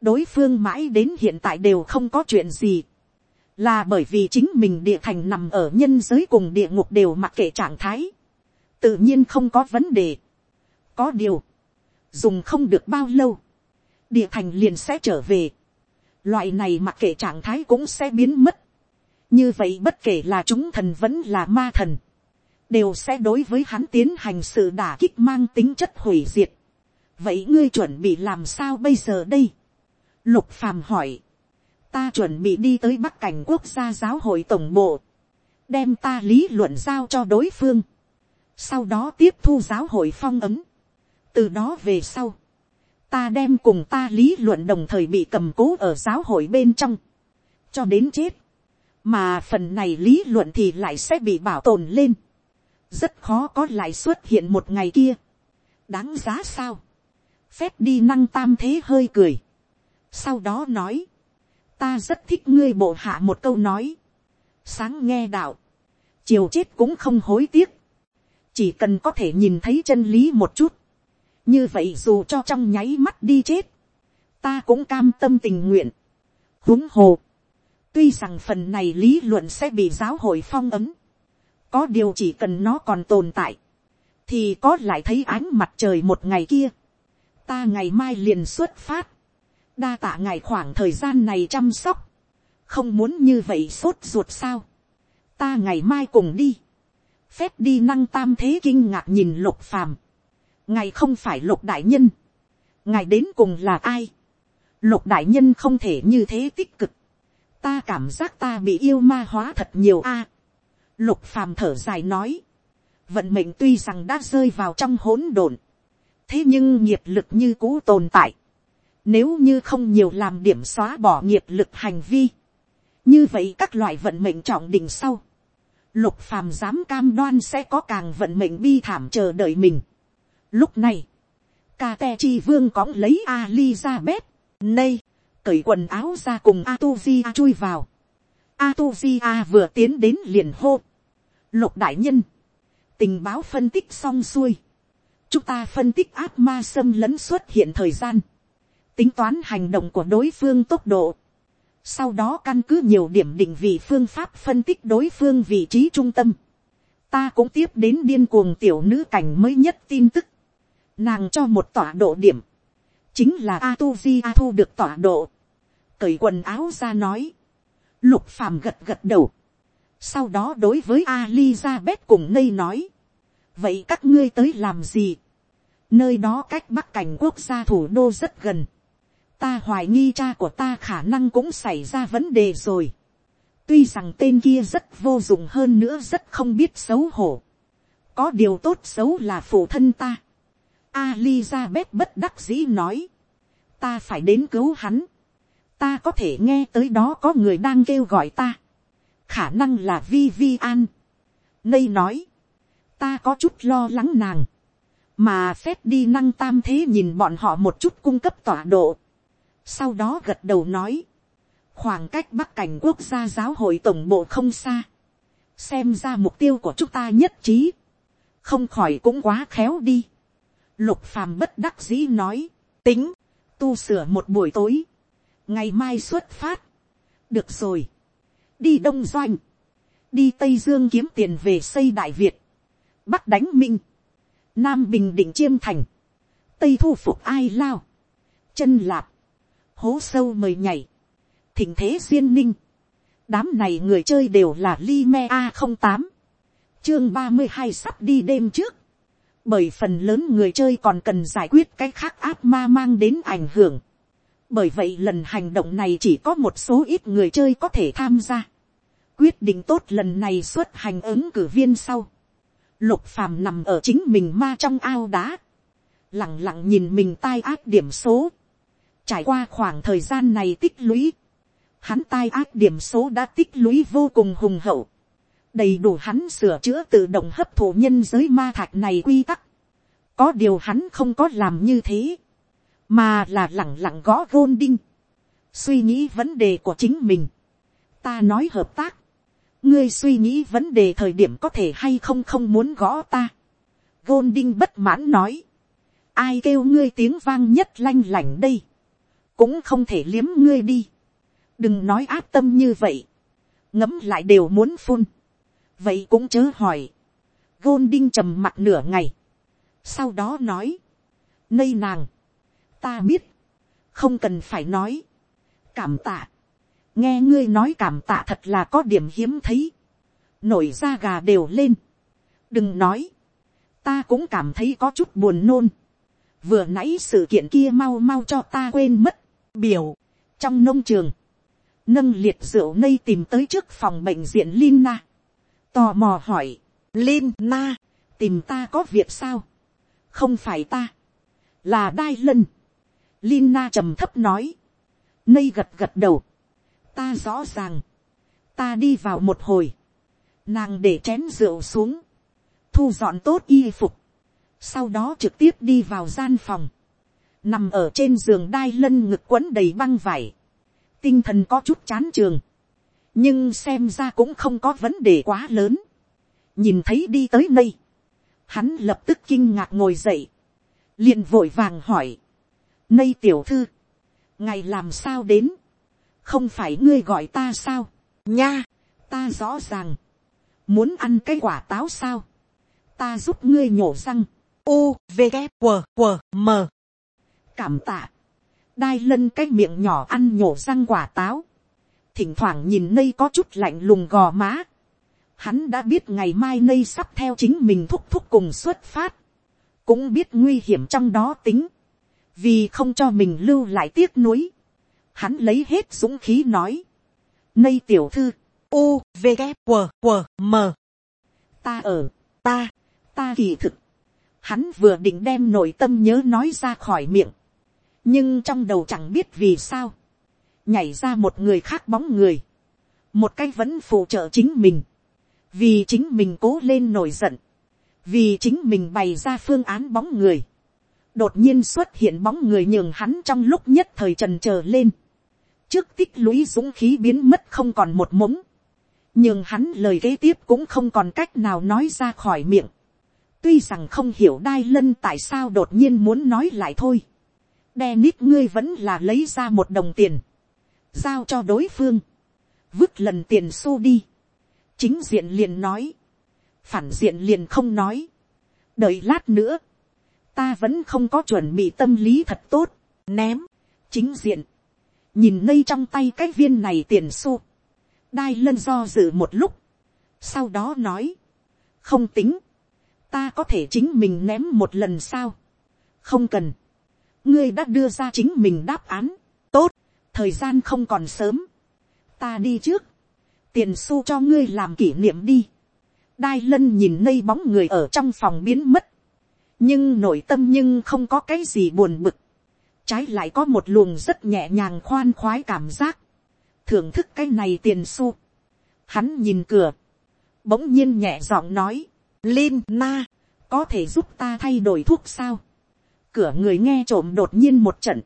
đối phương mãi đến hiện tại đều không có chuyện gì, là bởi vì chính mình địa thành nằm ở nhân giới cùng địa ngục đều mặc kệ trạng thái, tự nhiên không có vấn đề. có điều, dùng không được bao lâu, địa thành liền sẽ trở về, loại này mặc kệ trạng thái cũng sẽ biến mất, như vậy bất kể là chúng thần vẫn là ma thần, đều sẽ đối với hắn tiến hành sự đả kích mang tính chất hủy diệt. vậy ngươi chuẩn bị làm sao bây giờ đây. lục phàm hỏi, ta chuẩn bị đi tới bắc cảnh quốc gia giáo hội tổng bộ, đem ta lý luận giao cho đối phương, sau đó tiếp thu giáo hội phong ấm, từ đó về sau, ta đem cùng ta lý luận đồng thời bị cầm cố ở giáo hội bên trong, cho đến chết, mà phần này lý luận thì lại sẽ bị bảo tồn lên, rất khó có lại xuất hiện một ngày kia, đáng giá sao, phép đi năng tam thế hơi cười, sau đó nói, ta rất thích ngươi bộ hạ một câu nói, sáng nghe đạo, chiều chết cũng không hối tiếc, chỉ cần có thể nhìn thấy chân lý một chút, như vậy dù cho trong nháy mắt đi chết, ta cũng cam tâm tình nguyện. huống hồ, tuy rằng phần này lý luận sẽ bị giáo hội phong ấm, có điều chỉ cần nó còn tồn tại, thì có lại thấy ánh mặt trời một ngày kia, ta ngày mai liền xuất phát, đa tạ ngày khoảng thời gian này chăm sóc, không muốn như vậy sốt ruột sao, ta ngày mai cùng đi, phép đi năng tam thế kinh ngạc nhìn lục phàm, ngài không phải lục đại nhân, ngài đến cùng là ai, lục đại nhân không thể như thế tích cực, ta cảm giác ta bị yêu ma hóa thật nhiều a, lục phàm thở dài nói, vận mệnh tuy rằng đã rơi vào trong hỗn độn, thế nhưng nghiệp lực như cũ tồn tại, nếu như không nhiều làm điểm xóa bỏ nghiệp lực hành vi, như vậy các loại vận mệnh trọng đình sau, lục phàm dám cam đoan sẽ có càng vận mệnh bi thảm chờ đợi mình. Lúc này, ca te chi vương cõng lấy Alizabeth, nay, cởi quần áo ra cùng Atuzia chui vào. Atuzia vừa tiến đến liền hô. Lục đại nhân, tình báo phân tích xong xuôi. Chúng ta phân tích ác ma xâm lấn xuất hiện thời gian. Tính toán hành động của đối phương tốc độ sau đó căn cứ nhiều điểm định vị phương pháp phân tích đối phương vị trí trung tâm. Ta cũng tiếp đến điên cuồng tiểu nữ cảnh mới nhất tin tức. Nàng cho một tọa độ điểm. Chính là Atuzi Atu được tọa độ. Cởi quần áo ra nói. Lục phàm gật gật đầu. Sau đó đối với Alizabeth cùng ngây nói. Vậy các ngươi tới làm gì? Nơi đó cách bắc cảnh quốc gia thủ đô rất gần ta hoài nghi cha của ta khả năng cũng xảy ra vấn đề rồi. tuy rằng tên kia rất vô dụng hơn nữa rất không biết xấu hổ. có điều tốt xấu là phụ thân ta. Alizabeth bất đắc dĩ nói. ta phải đến cứu hắn. ta có thể nghe tới đó có người đang kêu gọi ta. khả năng là Vivian. nây nói. ta có chút lo lắng nàng mà phép đi năng tam thế nhìn bọn họ một chút cung cấp tọa độ sau đó gật đầu nói, khoảng cách bắc cảnh quốc gia giáo hội tổng bộ không xa, xem ra mục tiêu của chúng ta nhất trí, không khỏi cũng quá khéo đi. Lục phàm bất đắc dĩ nói, tính, tu sửa một buổi tối, ngày mai xuất phát, được rồi, đi đông doanh, đi tây dương kiếm tiền về xây đại việt, bắc đánh minh, nam bình định chiêm thành, tây thu phục ai lao, chân lạp, hố sâu mời nhảy, thỉnh thế duyên ninh, đám này người chơi đều là li me a không tám, chương ba mươi hai sắp đi đêm trước, bởi phần lớn người chơi còn cần giải quyết cái khác ác ma mang đến ảnh hưởng, bởi vậy lần hành động này chỉ có một số ít người chơi có thể tham gia, quyết định tốt lần này xuất hành ứng cử viên sau, lục phàm nằm ở chính mình ma trong ao đá, lẳng lặng nhìn mình tai ác điểm số, Trải qua khoảng thời gian này tích lũy. Hắn tai ác điểm số đã tích lũy vô cùng hùng hậu. Đầy đủ hắn sửa chữa tự động hấp thụ nhân giới ma thạch này quy tắc. Có điều hắn không có làm như thế. Mà là lẳng lặng gõ gôn đinh. Suy nghĩ vấn đề của chính mình. Ta nói hợp tác. Ngươi suy nghĩ vấn đề thời điểm có thể hay không không muốn gõ ta. Gôn đinh bất mãn nói. Ai kêu ngươi tiếng vang nhất lanh lảnh đây cũng không thể liếm ngươi đi. đừng nói áp tâm như vậy. ngấm lại đều muốn phun vậy cũng chớ hỏi. gôn đinh trầm mặt nửa ngày. sau đó nói. nây nàng. ta biết. không cần phải nói. cảm tạ. nghe ngươi nói cảm tạ thật là có điểm hiếm thấy. nổi da gà đều lên. đừng nói. ta cũng cảm thấy có chút buồn nôn vừa nãy sự kiện kia mau mau cho ta quên mất biểu, trong nông trường, nâng liệt rượu nây tìm tới trước phòng bệnh diện Lina. Tò mò hỏi, Lina, tìm ta có việc sao? Không phải ta, là đai lân. Lina trầm thấp nói, nây gật gật đầu. Ta rõ ràng, ta đi vào một hồi, nàng để chén rượu xuống, thu dọn tốt y phục, sau đó trực tiếp đi vào gian phòng, nằm ở trên giường đai lân ngực quấn đầy băng vải, tinh thần có chút chán trường, nhưng xem ra cũng không có vấn đề quá lớn. nhìn thấy đi tới đây, hắn lập tức kinh ngạc ngồi dậy, liền vội vàng hỏi, nây tiểu thư, ngày làm sao đến, không phải ngươi gọi ta sao, nha, ta rõ ràng, muốn ăn cái quả táo sao, ta giúp ngươi nhổ răng, u v g q q m. Cảm tạ, đai lân cái miệng nhỏ ăn nhổ răng quả táo, thỉnh thoảng nhìn nây có chút lạnh lùng gò má, hắn đã biết ngày mai nây sắp theo chính mình thúc thúc cùng xuất phát, cũng biết nguy hiểm trong đó tính, vì không cho mình lưu lại tiếc nuối, hắn lấy hết dũng khí nói, nây tiểu thư, u v K, W, W, m. Ta ở, ta, ta kỳ thực, hắn vừa định đem nội tâm nhớ nói ra khỏi miệng, nhưng trong đầu chẳng biết vì sao, nhảy ra một người khác bóng người, một cái vẫn phụ trợ chính mình, vì chính mình cố lên nổi giận, vì chính mình bày ra phương án bóng người, đột nhiên xuất hiện bóng người nhường hắn trong lúc nhất thời trần trờ lên, trước tích lũy dũng khí biến mất không còn một mống, nhưng hắn lời kế tiếp cũng không còn cách nào nói ra khỏi miệng, tuy rằng không hiểu đai lân tại sao đột nhiên muốn nói lại thôi, đe nít ngươi vẫn là lấy ra một đồng tiền, giao cho đối phương, vứt lần tiền xu đi, chính diện liền nói, phản diện liền không nói, đợi lát nữa, ta vẫn không có chuẩn bị tâm lý thật tốt, ném, chính diện, nhìn ngây trong tay cái viên này tiền xu. Đai lân do dự một lúc, sau đó nói, không tính, ta có thể chính mình ném một lần sao, không cần, ngươi đã đưa ra chính mình đáp án, tốt, thời gian không còn sớm, ta đi trước, tiền xu cho ngươi làm kỷ niệm đi, đai lân nhìn nây bóng người ở trong phòng biến mất, nhưng nội tâm nhưng không có cái gì buồn bực, trái lại có một luồng rất nhẹ nhàng khoan khoái cảm giác, thưởng thức cái này tiền xu. Hắn nhìn cửa, bỗng nhiên nhẹ giọng nói, Lin na, có thể giúp ta thay đổi thuốc sao. Cửa người nghe trộm đột nhiên một trận,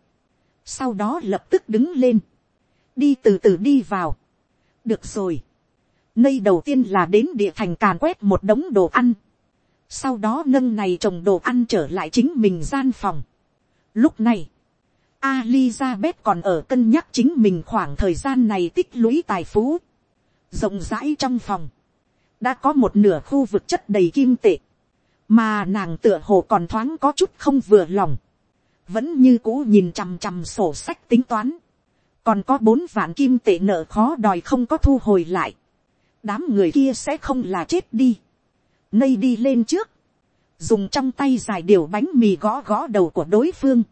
sau đó lập tức đứng lên, đi từ từ đi vào. được rồi, nơi đầu tiên là đến địa thành càn quét một đống đồ ăn, sau đó nâng này trồng đồ ăn trở lại chính mình gian phòng. Lúc này, Alizabeth còn ở cân nhắc chính mình khoảng thời gian này tích lũy tài phú. Rộng rãi trong phòng. Đã có một nửa khu vực chất đầy kim tệ. Mà nàng tựa hồ còn thoáng có chút không vừa lòng. Vẫn như cũ nhìn chằm chằm sổ sách tính toán. Còn có bốn vạn kim tệ nợ khó đòi không có thu hồi lại. Đám người kia sẽ không là chết đi. Nây đi lên trước. Dùng trong tay dài điều bánh mì gõ gõ đầu của đối phương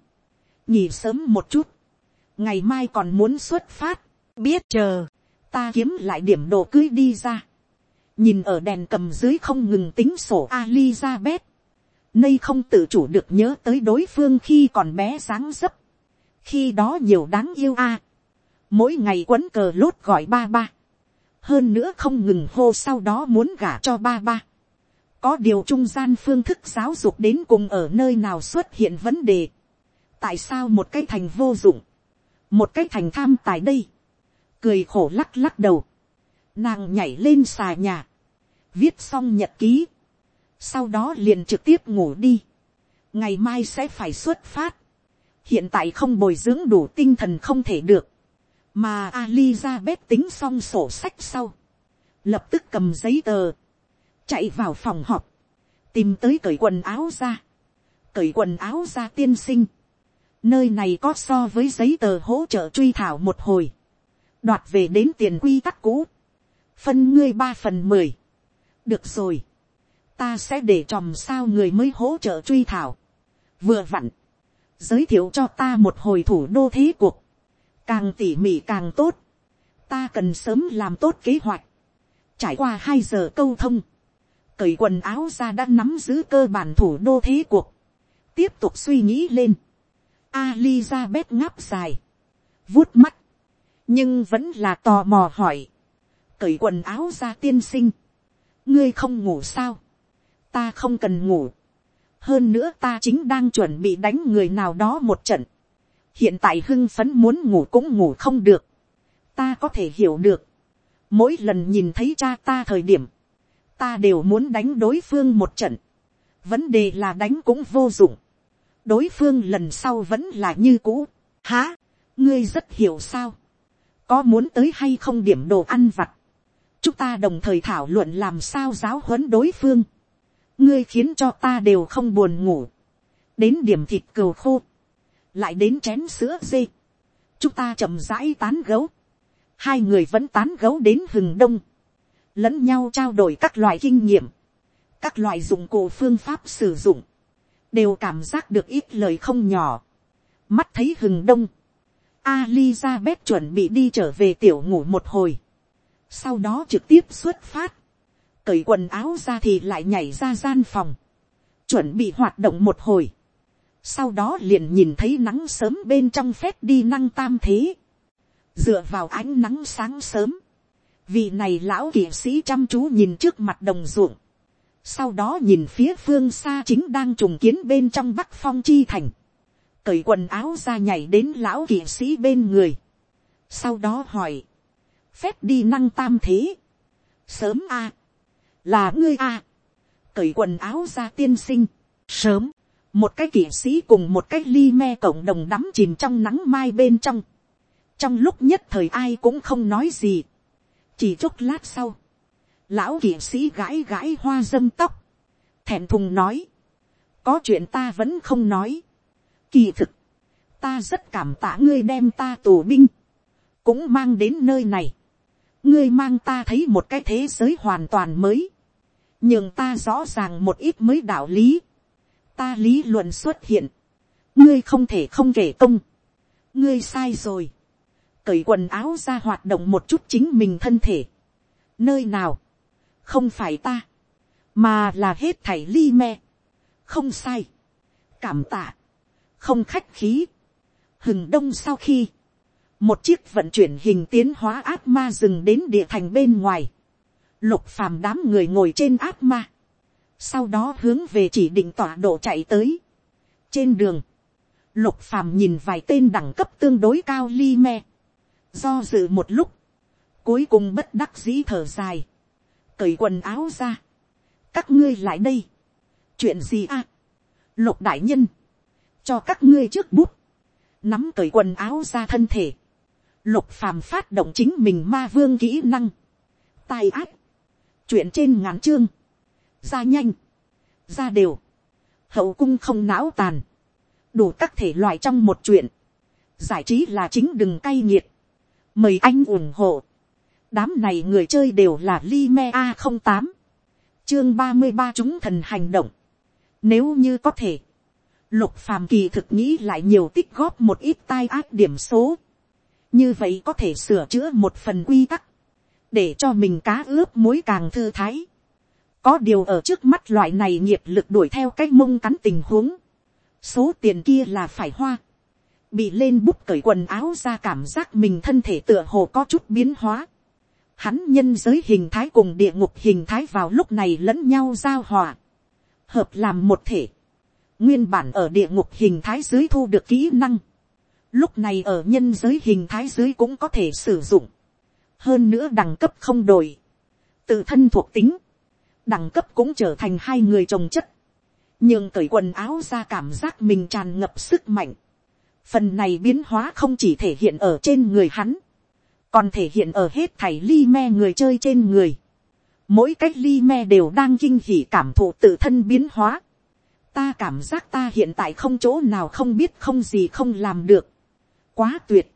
nghỉ sớm một chút, ngày mai còn muốn xuất phát, biết chờ, ta kiếm lại điểm đồ cưới đi ra, nhìn ở đèn cầm dưới không ngừng tính sổ Alizabeth, nay không tự chủ được nhớ tới đối phương khi còn bé sáng dấp. Khi đó nhiều đáng yêu a. Mỗi ngày quấn cờ lốt gọi ba ba. Hơn nữa không ngừng hô sau đó muốn gả cho ba ba. Có điều trung gian phương thức giáo dục đến cùng ở nơi nào xuất hiện vấn đề tại sao một cái thành vô dụng, một cái thành tham tài đây, cười khổ lắc lắc đầu, nàng nhảy lên xà nhà, viết xong nhật ký, sau đó liền trực tiếp ngủ đi, ngày mai sẽ phải xuất phát, hiện tại không bồi dưỡng đủ tinh thần không thể được, mà Alizabeth tính xong sổ sách sau, lập tức cầm giấy tờ, chạy vào phòng họp, tìm tới cởi quần áo ra, cởi quần áo ra tiên sinh, nơi này có so với giấy tờ hỗ trợ truy thảo một hồi, đoạt về đến tiền quy tắc cũ, phân ngươi ba phần mười, được rồi, ta sẽ để chòm sao người mới hỗ trợ truy thảo, vừa vặn, giới thiệu cho ta một hồi thủ đô thế cuộc, càng tỉ mỉ càng tốt, ta cần sớm làm tốt kế hoạch, trải qua hai giờ câu thông, cởi quần áo ra đã nắm giữ cơ bản thủ đô thế cuộc, tiếp tục suy nghĩ lên, Alizabeth ngáp dài, vuốt mắt, nhưng vẫn là tò mò hỏi, cởi quần áo ra tiên sinh, ngươi không ngủ sao, ta không cần ngủ, hơn nữa ta chính đang chuẩn bị đánh người nào đó một trận, hiện tại hưng phấn muốn ngủ cũng ngủ không được, ta có thể hiểu được, mỗi lần nhìn thấy cha ta thời điểm, ta đều muốn đánh đối phương một trận, vấn đề là đánh cũng vô dụng, đối phương lần sau vẫn là như cũ, há, ngươi rất hiểu sao, có muốn tới hay không điểm đồ ăn vặt, chúng ta đồng thời thảo luận làm sao giáo huấn đối phương, ngươi khiến cho ta đều không buồn ngủ, đến điểm thịt cừu khô, lại đến chén sữa dê, chúng ta chậm rãi tán gấu, hai người vẫn tán gấu đến hừng đông, lẫn nhau trao đổi các loại kinh nghiệm, các loại dụng cụ phương pháp sử dụng, đều cảm giác được ít lời không nhỏ. Mắt thấy hừng đông, Alizabeth chuẩn bị đi trở về tiểu ngủ một hồi, sau đó trực tiếp xuất phát, cởi quần áo ra thì lại nhảy ra gian phòng, chuẩn bị hoạt động một hồi, sau đó liền nhìn thấy nắng sớm bên trong phép đi năng tam thế, dựa vào ánh nắng sáng sớm, vị này lão kỵ sĩ chăm chú nhìn trước mặt đồng ruộng, sau đó nhìn phía phương xa chính đang trùng kiến bên trong bắc phong chi thành, cởi quần áo ra nhảy đến lão kỵ sĩ bên người, sau đó hỏi, phép đi năng tam thế, sớm a, là ngươi a, cởi quần áo ra tiên sinh, sớm, một cái kỵ sĩ cùng một cái ly me cộng đồng đắm chìm trong nắng mai bên trong, trong lúc nhất thời ai cũng không nói gì, chỉ chốc lát sau, lão kỵ sĩ gãi gãi hoa dâm tóc, thẹn thùng nói, có chuyện ta vẫn không nói, kỳ thực, ta rất cảm tạ ngươi đem ta tù binh, cũng mang đến nơi này, ngươi mang ta thấy một cái thế giới hoàn toàn mới, nhưng ta rõ ràng một ít mới đạo lý, ta lý luận xuất hiện, ngươi không thể không kể công, ngươi sai rồi, cởi quần áo ra hoạt động một chút chính mình thân thể, nơi nào, không phải ta, mà là hết thảy ly me, không sai, cảm tạ, không khách khí, hừng đông sau khi, một chiếc vận chuyển hình tiến hóa ác ma dừng đến địa thành bên ngoài, lục phàm đám người ngồi trên ác ma, sau đó hướng về chỉ định tọa độ chạy tới. trên đường, lục phàm nhìn vài tên đẳng cấp tương đối cao li me, do dự một lúc, cuối cùng bất đắc dĩ thở dài, cởi quần áo ra, các ngươi lại đây, chuyện gì à, lục đại nhân, cho các ngươi trước bút, nắm cởi quần áo ra thân thể, lục phàm phát động chính mình ma vương kỹ năng, tai ác, chuyện trên ngắn chương, ra nhanh, ra đều, hậu cung không não tàn, đủ các thể loại trong một chuyện, giải trí là chính đừng cay nghiệt, mời anh ủng hộ, đám này người chơi đều là Lime a không tám chương ba mươi ba chúng thần hành động, nếu như có thể, lục phàm kỳ thực nghĩ lại nhiều tích góp một ít tai ác điểm số, như vậy có thể sửa chữa một phần quy tắc, để cho mình cá ướp muối càng thư thái. có điều ở trước mắt loại này nghiệp lực đuổi theo cái mông cắn tình huống, số tiền kia là phải hoa, bị lên bút cởi quần áo ra cảm giác mình thân thể tựa hồ có chút biến hóa. Hắn nhân giới hình thái cùng địa ngục hình thái vào lúc này lẫn nhau giao hòa, hợp làm một thể. Nguyên bản ở địa ngục hình thái dưới thu được kỹ năng, lúc này ở nhân giới hình thái dưới cũng có thể sử dụng hơn nữa đẳng cấp không đổi, tự thân thuộc tính, đẳng cấp cũng trở thành hai người trồng chất, nhưng cởi quần áo ra cảm giác mình tràn ngập sức mạnh. Phần này biến hóa không chỉ thể hiện ở trên người hắn, còn thể hiện ở hết thảy ly me người chơi trên người. Mỗi cách ly me đều đang kinh hỉ cảm thụ tự thân biến hóa. Ta cảm giác ta hiện tại không chỗ nào không biết không gì không làm được. Quá tuyệt.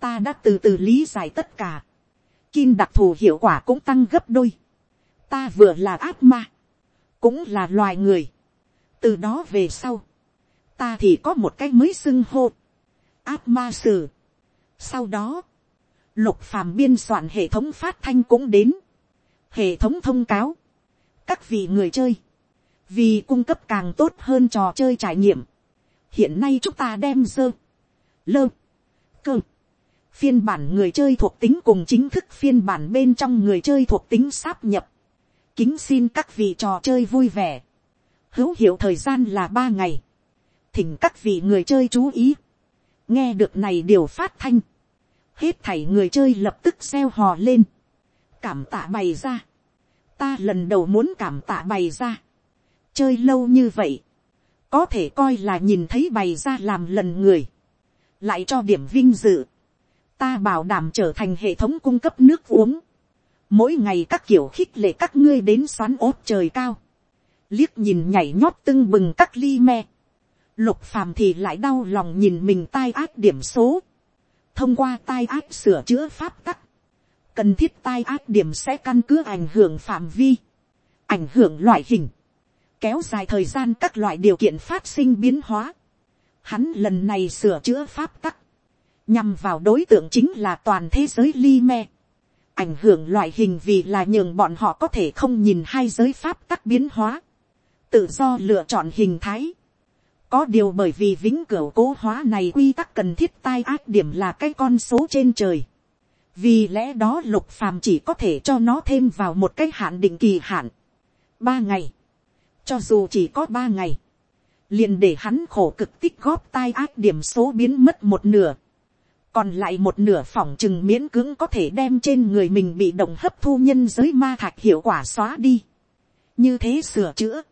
Ta đã từ từ lý giải tất cả kin đặc thù hiệu quả cũng tăng gấp đôi. Ta vừa là ác ma. Cũng là loài người. Từ đó về sau. Ta thì có một cái mới xưng hô. Ác ma sử. Sau đó. Lục phàm biên soạn hệ thống phát thanh cũng đến. Hệ thống thông cáo. Các vị người chơi. Vì cung cấp càng tốt hơn trò chơi trải nghiệm. Hiện nay chúng ta đem dơ. Lơ. Cơ phiên bản người chơi thuộc tính cùng chính thức phiên bản bên trong người chơi thuộc tính sáp nhập. Kính xin các vị trò chơi vui vẻ. Hữu hiệu thời gian là ba ngày. Thỉnh các vị người chơi chú ý. Nghe được này điều phát thanh. Hết thảy người chơi lập tức xeo hò lên. cảm tạ bày ra, ta lần đầu muốn cảm tạ bày ra, chơi lâu như vậy, có thể coi là nhìn thấy bày ra làm lần người, lại cho điểm vinh dự, ta bảo đảm trở thành hệ thống cung cấp nước uống, mỗi ngày các kiểu khích lệ các ngươi đến xoắn ốt trời cao, liếc nhìn nhảy nhót tưng bừng các ly me, lục phàm thì lại đau lòng nhìn mình tai ác điểm số, thông qua tai ác sửa chữa pháp tắc, cần thiết tai ác điểm sẽ căn cứ ảnh hưởng phạm vi, ảnh hưởng loại hình, kéo dài thời gian các loại điều kiện phát sinh biến hóa. Hắn lần này sửa chữa pháp tắc, nhằm vào đối tượng chính là toàn thế giới li me. Ảnh hưởng loại hình vì là nhường bọn họ có thể không nhìn hai giới pháp tắc biến hóa, tự do lựa chọn hình thái. Có điều bởi vì vĩnh cửu cố hóa này quy tắc cần thiết tai ác điểm là cái con số trên trời. Vì lẽ đó lục phàm chỉ có thể cho nó thêm vào một cái hạn định kỳ hạn. Ba ngày cho dù chỉ có ba ngày, liền để hắn khổ cực tích góp tai ác điểm số biến mất một nửa, còn lại một nửa phỏng chừng miễn cưỡng có thể đem trên người mình bị động hấp thu nhân giới ma thạch hiệu quả xóa đi. như thế sửa chữa,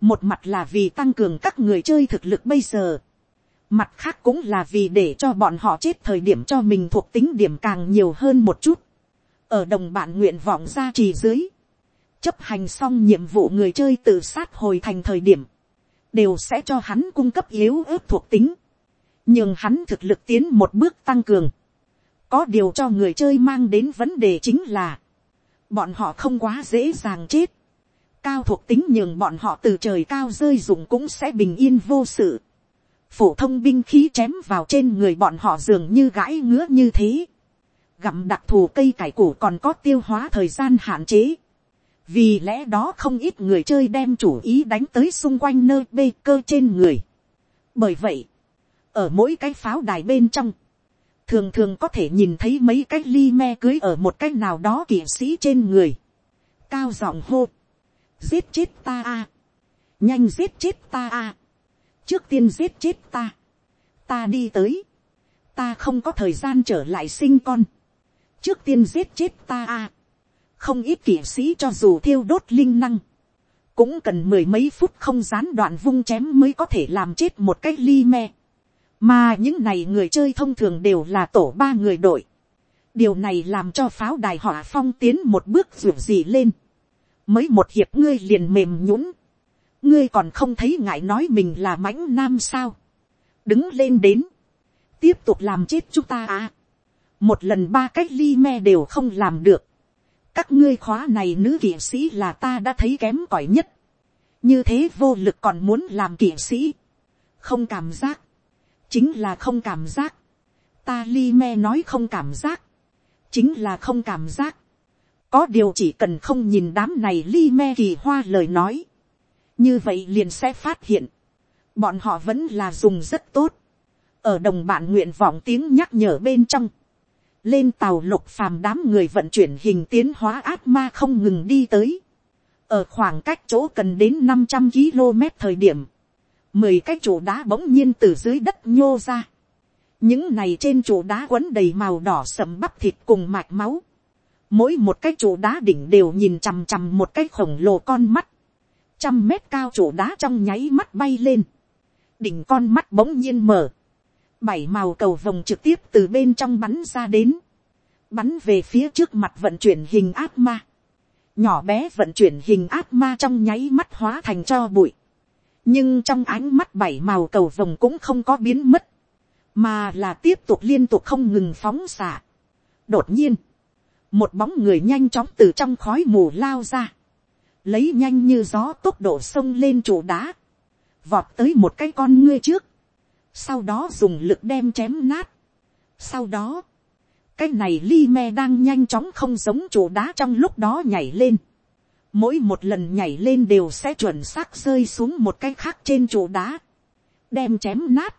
một mặt là vì tăng cường các người chơi thực lực bây giờ, mặt khác cũng là vì để cho bọn họ chết thời điểm cho mình thuộc tính điểm càng nhiều hơn một chút, ở đồng bạn nguyện vọng gia trì dưới, chấp hành xong nhiệm vụ người chơi tự sát hồi thành thời điểm, đều sẽ cho hắn cung cấp yếu ớt thuộc tính, nhưng hắn thực lực tiến một bước tăng cường, có điều cho người chơi mang đến vấn đề chính là, bọn họ không quá dễ dàng chết, cao thuộc tính nhường bọn họ từ trời cao rơi dùng cũng sẽ bình yên vô sự, phổ thông binh khí chém vào trên người bọn họ dường như gãi ngứa như thế, gặm đặc thù cây cải củ còn có tiêu hóa thời gian hạn chế, vì lẽ đó không ít người chơi đem chủ ý đánh tới xung quanh nơi bê cơ trên người. bởi vậy, ở mỗi cái pháo đài bên trong, thường thường có thể nhìn thấy mấy cái ly me cưới ở một cái nào đó kỵ sĩ trên người. cao giọng hô, giết chết ta a, nhanh giết chết ta a, trước tiên giết chết ta, ta đi tới, ta không có thời gian trở lại sinh con, trước tiên giết chết ta a, không ít kỵ sĩ cho dù thiêu đốt linh năng, cũng cần mười mấy phút không gián đoạn vung chém mới có thể làm chết một cái ly me mà những này người chơi thông thường đều là tổ ba người đội. điều này làm cho pháo đài hỏa phong tiến một bước ruột gì lên. mới một hiệp ngươi liền mềm nhũng. ngươi còn không thấy ngại nói mình là mãnh nam sao. đứng lên đến. tiếp tục làm chết chúng ta à. một lần ba cách ly me đều không làm được các ngươi khóa này nữ kỵ sĩ là ta đã thấy kém cỏi nhất. như thế vô lực còn muốn làm kỵ sĩ. không cảm giác chính là không cảm giác. ta li me nói không cảm giác. chính là không cảm giác. có điều chỉ cần không nhìn đám này li me kỳ hoa lời nói. như vậy liền sẽ phát hiện. bọn họ vẫn là dùng rất tốt. ở đồng bạn nguyện vọng tiếng nhắc nhở bên trong lên tàu lục phàm đám người vận chuyển hình tiến hóa ác ma không ngừng đi tới. ở khoảng cách chỗ cần đến năm trăm km thời điểm, mười cái trụ đá bỗng nhiên từ dưới đất nhô ra. những này trên trụ đá quấn đầy màu đỏ sầm bắp thịt cùng mạch máu. mỗi một cái trụ đá đỉnh đều nhìn chằm chằm một cái khổng lồ con mắt. trăm mét cao trụ đá trong nháy mắt bay lên. đỉnh con mắt bỗng nhiên mở bảy màu cầu vồng trực tiếp từ bên trong bắn ra đến, bắn về phía trước mặt vận chuyển hình ác ma, nhỏ bé vận chuyển hình ác ma trong nháy mắt hóa thành cho bụi, nhưng trong ánh mắt bảy màu cầu vồng cũng không có biến mất, mà là tiếp tục liên tục không ngừng phóng xạ. đột nhiên, một bóng người nhanh chóng từ trong khói mù lao ra, lấy nhanh như gió tốc độ sông lên trụ đá, vọt tới một cái con ngươi trước, sau đó dùng lực đem chém nát. sau đó, cái này li me đang nhanh chóng không giống trụ đá trong lúc đó nhảy lên mỗi một lần nhảy lên đều sẽ chuẩn xác rơi xuống một cái khác trên chỗ đá, đem chém nát.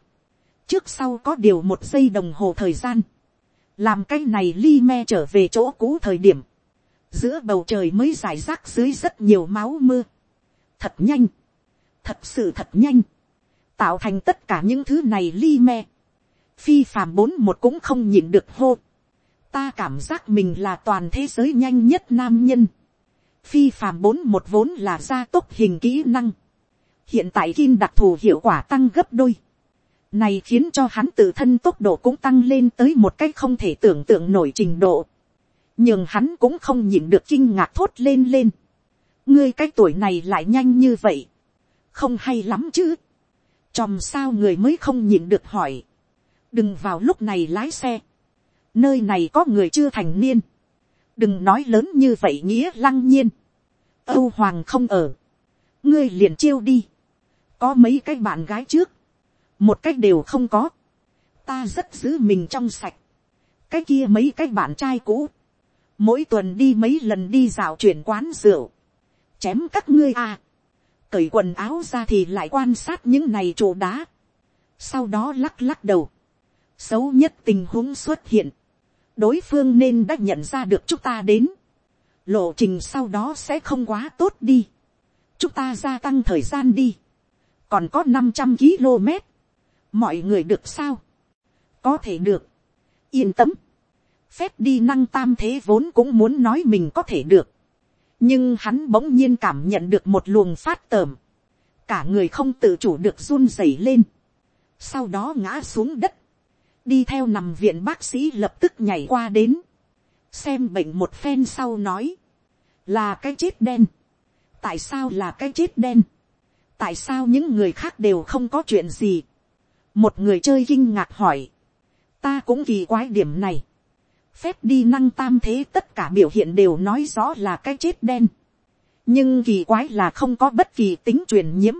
trước sau có điều một giây đồng hồ thời gian, làm cái này li me trở về chỗ cũ thời điểm, giữa bầu trời mới giải rác dưới rất nhiều máu mưa. thật nhanh, thật sự thật nhanh tạo thành tất cả những thứ này li me. phi phàm bốn một cũng không nhịn được hô. ta cảm giác mình là toàn thế giới nhanh nhất nam nhân phi phàm bốn một vốn là gia tốc hình kỹ năng. hiện tại kim đặc thù hiệu quả tăng gấp đôi. này khiến cho hắn tự thân tốc độ cũng tăng lên tới một cách không thể tưởng tượng nổi trình độ. nhưng hắn cũng không nhịn được kinh ngạc thốt lên lên. ngươi cái tuổi này lại nhanh như vậy. không hay lắm chứ. chòm sao người mới không nhịn được hỏi. đừng vào lúc này lái xe nơi này có người chưa thành niên, đừng nói lớn như vậy nghĩa lăng nhiên, âu hoàng không ở, ngươi liền chiêu đi, có mấy cái bạn gái trước, một cách đều không có, ta rất giữ mình trong sạch, cái kia mấy cái bạn trai cũ, mỗi tuần đi mấy lần đi dạo chuyển quán rượu, chém các ngươi à, cởi quần áo ra thì lại quan sát những này chỗ đá, sau đó lắc lắc đầu, xấu nhất tình huống xuất hiện, đối phương nên đã nhận ra được chúng ta đến, lộ trình sau đó sẽ không quá tốt đi, chúng ta gia tăng thời gian đi, còn có năm trăm km, mọi người được sao, có thể được, yên tâm, phép đi năng tam thế vốn cũng muốn nói mình có thể được, nhưng hắn bỗng nhiên cảm nhận được một luồng phát tởm, cả người không tự chủ được run rẩy lên, sau đó ngã xuống đất, đi theo nằm viện bác sĩ lập tức nhảy qua đến, xem bệnh một phen sau nói, là cái chết đen, tại sao là cái chết đen, tại sao những người khác đều không có chuyện gì, một người chơi kinh ngạc hỏi, ta cũng kỳ quái điểm này, phép đi năng tam thế tất cả biểu hiện đều nói rõ là cái chết đen, nhưng kỳ quái là không có bất kỳ tính truyền nhiễm,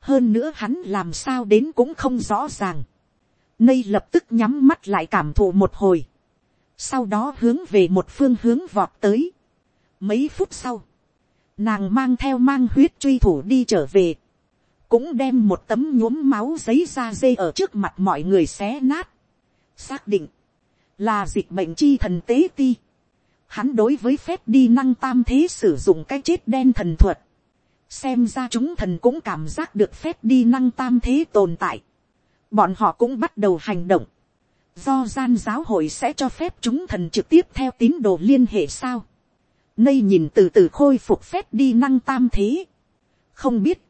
hơn nữa hắn làm sao đến cũng không rõ ràng, Nây lập tức nhắm mắt lại cảm thụ một hồi. Sau đó hướng về một phương hướng vọt tới. Mấy phút sau. Nàng mang theo mang huyết truy thủ đi trở về. Cũng đem một tấm nhuốm máu giấy da dê ở trước mặt mọi người xé nát. Xác định. Là dịch bệnh chi thần tế ti. Hắn đối với phép đi năng tam thế sử dụng cái chết đen thần thuật. Xem ra chúng thần cũng cảm giác được phép đi năng tam thế tồn tại bọn họ cũng bắt đầu hành động. Do gian giáo hội sẽ cho phép chúng thần trực tiếp theo tín đồ liên hệ sao. Nây nhìn từ từ khôi phục phép đi năng tam thế. Không biết.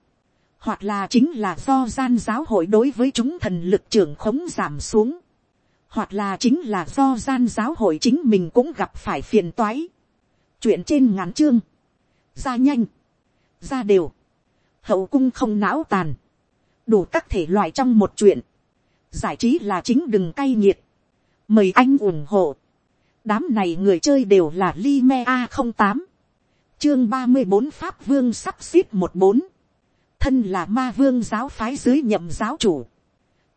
Hoặc là chính là do gian giáo hội đối với chúng thần lực trưởng khống giảm xuống. Hoặc là chính là do gian giáo hội chính mình cũng gặp phải phiền toái. Chuyện trên ngắn chương. Ra nhanh. Ra đều. Hậu cung không não tàn. Đủ các thể loại trong một chuyện giải trí là chính đừng cay nghiệt, mời anh ủng hộ, đám này người chơi đều là Lime a không tám, chương ba mươi bốn pháp vương sắp xếp một bốn, thân là ma vương giáo phái dưới nhậm giáo chủ,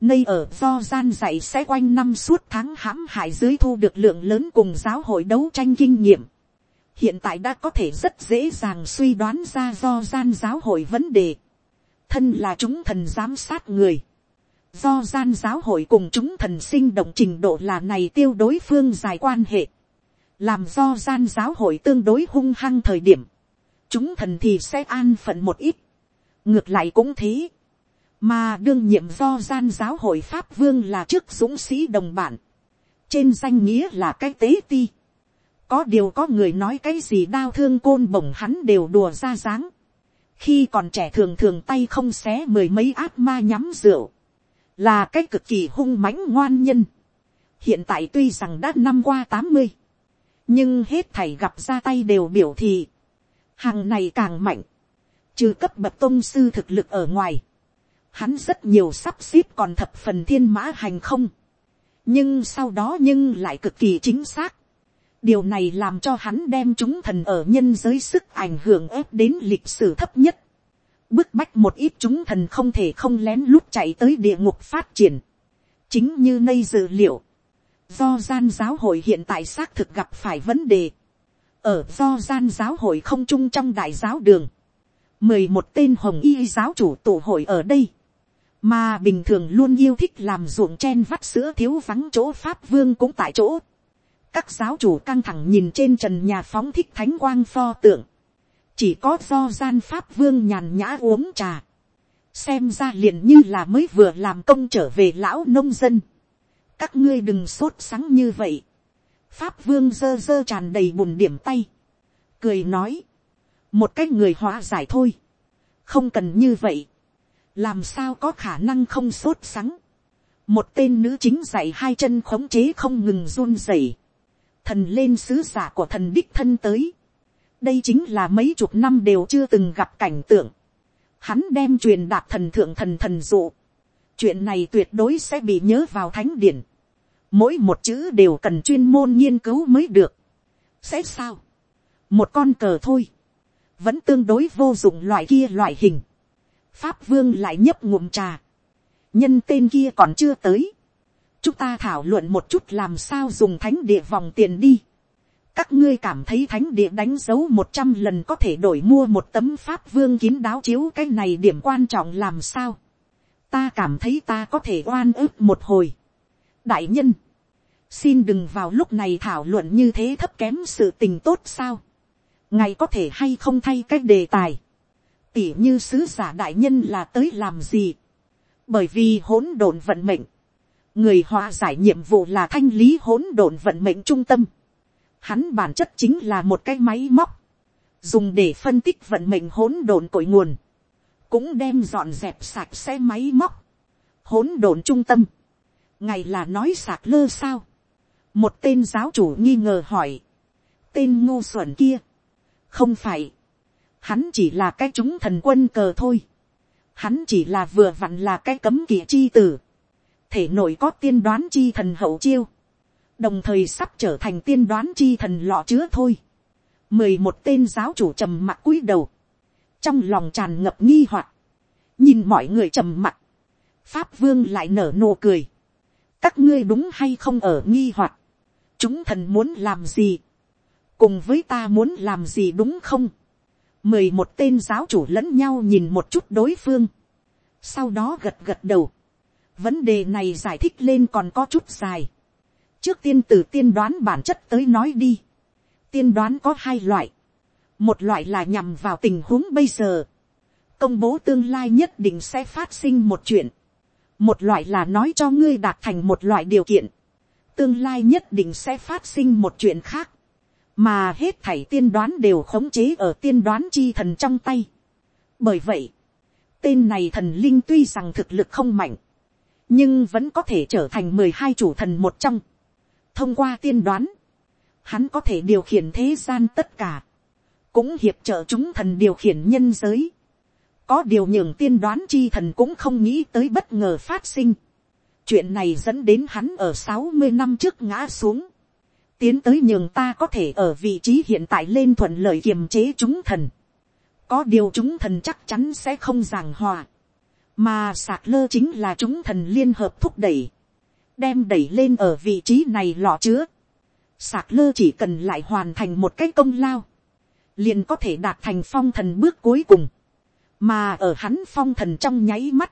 nơi ở do gian dạy sẽ quanh năm suốt tháng hãm hại dưới thu được lượng lớn cùng giáo hội đấu tranh kinh nghiệm. hiện tại đã có thể rất dễ dàng suy đoán ra do gian giáo hội vấn đề. thân là chúng thần giám sát người do gian giáo hội cùng chúng thần sinh động trình độ là này tiêu đối phương dài quan hệ, làm do gian giáo hội tương đối hung hăng thời điểm, chúng thần thì sẽ an phận một ít, ngược lại cũng thế, mà đương nhiệm do gian giáo hội pháp vương là trước dũng sĩ đồng bản, trên danh nghĩa là cái tế ti, có điều có người nói cái gì đau thương côn bổng hắn đều đùa ra dáng, khi còn trẻ thường thường tay không xé mười mấy ác ma nhắm rượu, là cái cực kỳ hung mãnh ngoan nhân. hiện tại tuy rằng đã năm qua tám mươi, nhưng hết thảy gặp ra tay đều biểu thị, hàng này càng mạnh, trừ cấp bậc tôn sư thực lực ở ngoài, hắn rất nhiều sắp xếp còn thập phần thiên mã hành không, nhưng sau đó nhưng lại cực kỳ chính xác. điều này làm cho hắn đem chúng thần ở nhân giới sức ảnh hưởng ép đến lịch sử thấp nhất bức bách một ít chúng thần không thể không lén lút chạy tới địa ngục phát triển. chính như nay dự liệu, do gian giáo hội hiện tại xác thực gặp phải vấn đề. ở do gian giáo hội không chung trong đại giáo đường, mười một tên hồng y giáo chủ tổ hội ở đây, mà bình thường luôn yêu thích làm ruộng chen vắt sữa thiếu vắng chỗ pháp vương cũng tại chỗ. các giáo chủ căng thẳng nhìn trên trần nhà phóng thích thánh quang pho tượng, chỉ có do gian pháp vương nhàn nhã uống trà, xem ra liền như là mới vừa làm công trở về lão nông dân. các ngươi đừng sốt sắng như vậy, pháp vương dơ dơ tràn đầy bùn điểm tay, cười nói, một cái người hóa giải thôi, không cần như vậy, làm sao có khả năng không sốt sắng, một tên nữ chính dạy hai chân khống chế không ngừng run rẩy, thần lên sứ giả của thần đích thân tới, đây chính là mấy chục năm đều chưa từng gặp cảnh tượng, hắn đem truyền đạt thần thượng thần thần dụ, chuyện này tuyệt đối sẽ bị nhớ vào thánh điển, mỗi một chữ đều cần chuyên môn nghiên cứu mới được, sẽ sao, một con cờ thôi, vẫn tương đối vô dụng loại kia loại hình, pháp vương lại nhấp ngụm trà, nhân tên kia còn chưa tới, chúng ta thảo luận một chút làm sao dùng thánh địa vòng tiền đi, các ngươi cảm thấy thánh địa đánh dấu một trăm lần có thể đổi mua một tấm pháp vương kín đáo chiếu cái này điểm quan trọng làm sao. ta cảm thấy ta có thể oan ức một hồi. đại nhân, xin đừng vào lúc này thảo luận như thế thấp kém sự tình tốt sao. ngài có thể hay không thay cái đề tài. tỉ như sứ giả đại nhân là tới làm gì. bởi vì hỗn độn vận mệnh. người hòa giải nhiệm vụ là thanh lý hỗn độn vận mệnh trung tâm Hắn bản chất chính là một cái máy móc. Dùng để phân tích vận mệnh hỗn độn cội nguồn. Cũng đem dọn dẹp sạch xe máy móc. Hỗn độn trung tâm. Ngày là nói sạc lơ sao. Một tên giáo chủ nghi ngờ hỏi. Tên ngu xuẩn kia. Không phải. Hắn chỉ là cái chúng thần quân cờ thôi. Hắn chỉ là vừa vặn là cái cấm kỵ chi tử. Thể nội có tiên đoán chi thần hậu chiêu đồng thời sắp trở thành tiên đoán chi thần lọ chứa thôi. mười một tên giáo chủ trầm mặt cúi đầu, trong lòng tràn ngập nghi hoặc, nhìn mọi người trầm mặt, pháp vương lại nở nụ cười, các ngươi đúng hay không ở nghi hoặc, chúng thần muốn làm gì, cùng với ta muốn làm gì đúng không, mười một tên giáo chủ lẫn nhau nhìn một chút đối phương, sau đó gật gật đầu, vấn đề này giải thích lên còn có chút dài, trước tiên từ tiên đoán bản chất tới nói đi. tiên đoán có hai loại. một loại là nhằm vào tình huống bây giờ. công bố tương lai nhất định sẽ phát sinh một chuyện. một loại là nói cho ngươi đạt thành một loại điều kiện. tương lai nhất định sẽ phát sinh một chuyện khác. mà hết thảy tiên đoán đều khống chế ở tiên đoán chi thần trong tay. bởi vậy, tên này thần linh tuy rằng thực lực không mạnh, nhưng vẫn có thể trở thành mười hai chủ thần một trong thông qua tiên đoán, hắn có thể điều khiển thế gian tất cả, cũng hiệp trợ chúng thần điều khiển nhân giới. có điều nhường tiên đoán chi thần cũng không nghĩ tới bất ngờ phát sinh. chuyện này dẫn đến hắn ở sáu mươi năm trước ngã xuống, tiến tới nhường ta có thể ở vị trí hiện tại lên thuận lợi kiềm chế chúng thần. có điều chúng thần chắc chắn sẽ không giảng hòa, mà sạc lơ chính là chúng thần liên hợp thúc đẩy đem đẩy lên ở vị trí này lọ chứa, sạc lơ chỉ cần lại hoàn thành một cái công lao, liền có thể đạt thành phong thần bước cuối cùng, mà ở hắn phong thần trong nháy mắt,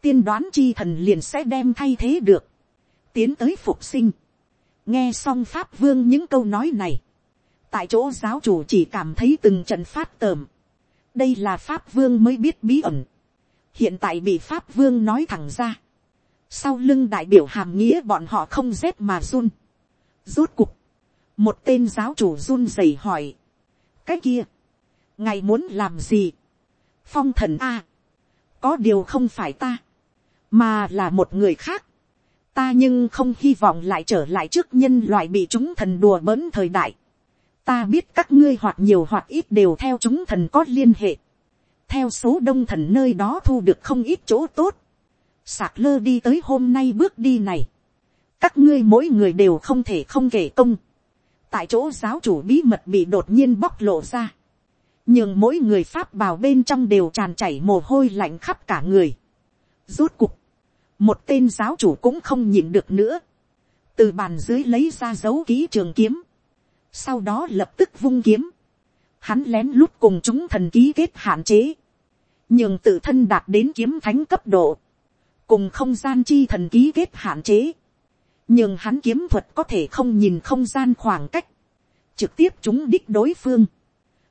tiên đoán chi thần liền sẽ đem thay thế được, tiến tới phục sinh, nghe xong pháp vương những câu nói này, tại chỗ giáo chủ chỉ cảm thấy từng trận phát tờm, đây là pháp vương mới biết bí ẩn, hiện tại bị pháp vương nói thẳng ra, sau lưng đại biểu hàm nghĩa bọn họ không rét mà run. rút cục, một tên giáo chủ run rẩy hỏi, cái kia, ngài muốn làm gì, phong thần a, có điều không phải ta, mà là một người khác, ta nhưng không hy vọng lại trở lại trước nhân loại bị chúng thần đùa bỡn thời đại, ta biết các ngươi hoặc nhiều hoặc ít đều theo chúng thần có liên hệ, theo số đông thần nơi đó thu được không ít chỗ tốt, sạc lơ đi tới hôm nay bước đi này, các ngươi mỗi người đều không thể không kể công, tại chỗ giáo chủ bí mật bị đột nhiên bóc lộ ra, nhưng mỗi người pháp bào bên trong đều tràn chảy mồ hôi lạnh khắp cả người. Rốt cục, một tên giáo chủ cũng không nhịn được nữa, từ bàn dưới lấy ra dấu ký trường kiếm, sau đó lập tức vung kiếm, hắn lén lút cùng chúng thần ký kết hạn chế, nhưng tự thân đạt đến kiếm thánh cấp độ, cùng không gian chi thần ký kết hạn chế, nhưng hắn kiếm thuật có thể không nhìn không gian khoảng cách, trực tiếp chúng đích đối phương,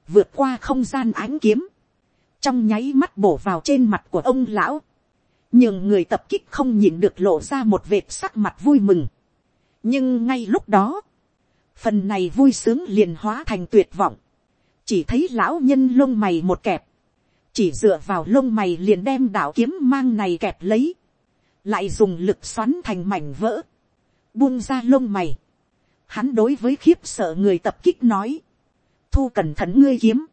vượt qua không gian ánh kiếm, trong nháy mắt bổ vào trên mặt của ông lão, nhưng người tập kích không nhìn được lộ ra một vệt sắc mặt vui mừng. nhưng ngay lúc đó, phần này vui sướng liền hóa thành tuyệt vọng, chỉ thấy lão nhân lông mày một kẹp, chỉ dựa vào lông mày liền đem đạo kiếm mang này kẹp lấy, lại dùng lực xoắn thành mảnh vỡ, buông ra lông mày, hắn đối với khiếp sợ người tập kích nói, thu cẩn thận ngươi kiếm,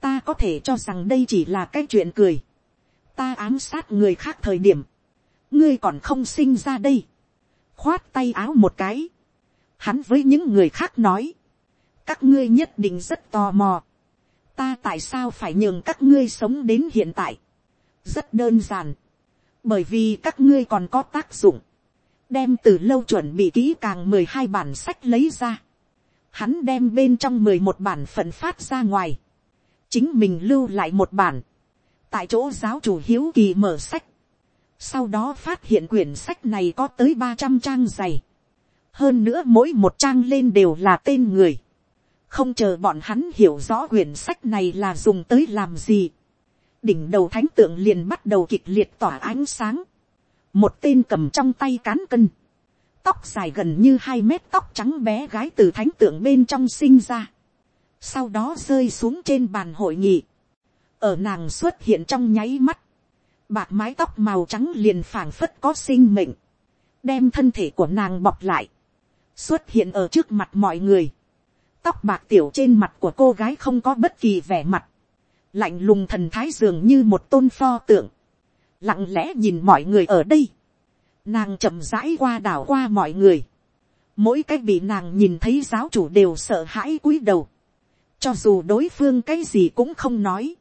ta có thể cho rằng đây chỉ là cái chuyện cười, ta ám sát người khác thời điểm, ngươi còn không sinh ra đây, khoát tay áo một cái, hắn với những người khác nói, các ngươi nhất định rất tò mò, ta tại sao phải nhường các ngươi sống đến hiện tại, rất đơn giản, bởi vì các ngươi còn có tác dụng, đem từ lâu chuẩn bị kỹ càng mười hai bản sách lấy ra, hắn đem bên trong mười một bản phận phát ra ngoài, chính mình lưu lại một bản, tại chỗ giáo chủ hiếu kỳ mở sách, sau đó phát hiện quyển sách này có tới ba trăm trang dày, hơn nữa mỗi một trang lên đều là tên người, không chờ bọn hắn hiểu rõ quyển sách này là dùng tới làm gì, đỉnh đầu thánh tượng liền bắt đầu kịch liệt tỏa ánh sáng, một tên cầm trong tay cán cân, tóc dài gần như hai mét tóc trắng bé gái từ thánh tượng bên trong sinh ra, sau đó rơi xuống trên bàn hội nghị, ở nàng xuất hiện trong nháy mắt, bạc mái tóc màu trắng liền phảng phất có sinh mệnh, đem thân thể của nàng bọc lại, xuất hiện ở trước mặt mọi người, tóc bạc tiểu trên mặt của cô gái không có bất kỳ vẻ mặt, lạnh lùng thần thái dường như một tôn pho tượng, lặng lẽ nhìn mọi người ở đây, nàng chậm rãi qua đảo qua mọi người, mỗi cái bị nàng nhìn thấy giáo chủ đều sợ hãi cúi đầu, cho dù đối phương cái gì cũng không nói,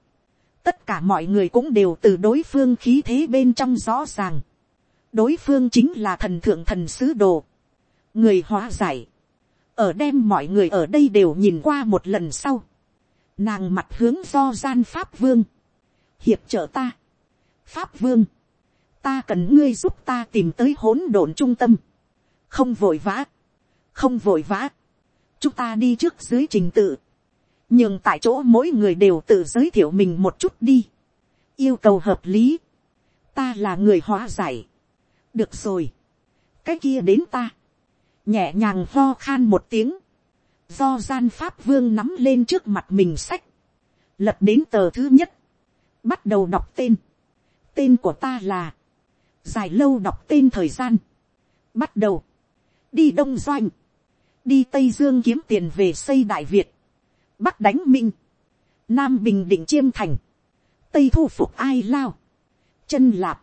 tất cả mọi người cũng đều từ đối phương khí thế bên trong rõ ràng, đối phương chính là thần thượng thần sứ đồ, người hóa giải, ở đem mọi người ở đây đều nhìn qua một lần sau, nàng mặt hướng do gian pháp vương, hiệp trợ ta, pháp vương, ta cần ngươi giúp ta tìm tới hỗn độn trung tâm, không vội vã, không vội vã, chúng ta đi trước dưới trình tự, nhưng tại chỗ mỗi người đều tự giới thiệu mình một chút đi, yêu cầu hợp lý, ta là người hóa giải, được rồi, cái kia đến ta, nhẹ nhàng ho khan một tiếng, do gian pháp vương nắm lên trước mặt mình sách, lật đến tờ thứ nhất, bắt đầu đọc tên, tên của ta là, dài lâu đọc tên thời gian, bắt đầu, đi đông doanh, đi tây dương kiếm tiền về xây đại việt, bắc đánh minh, nam bình định chiêm thành, tây thu phục ai lao, chân lạp,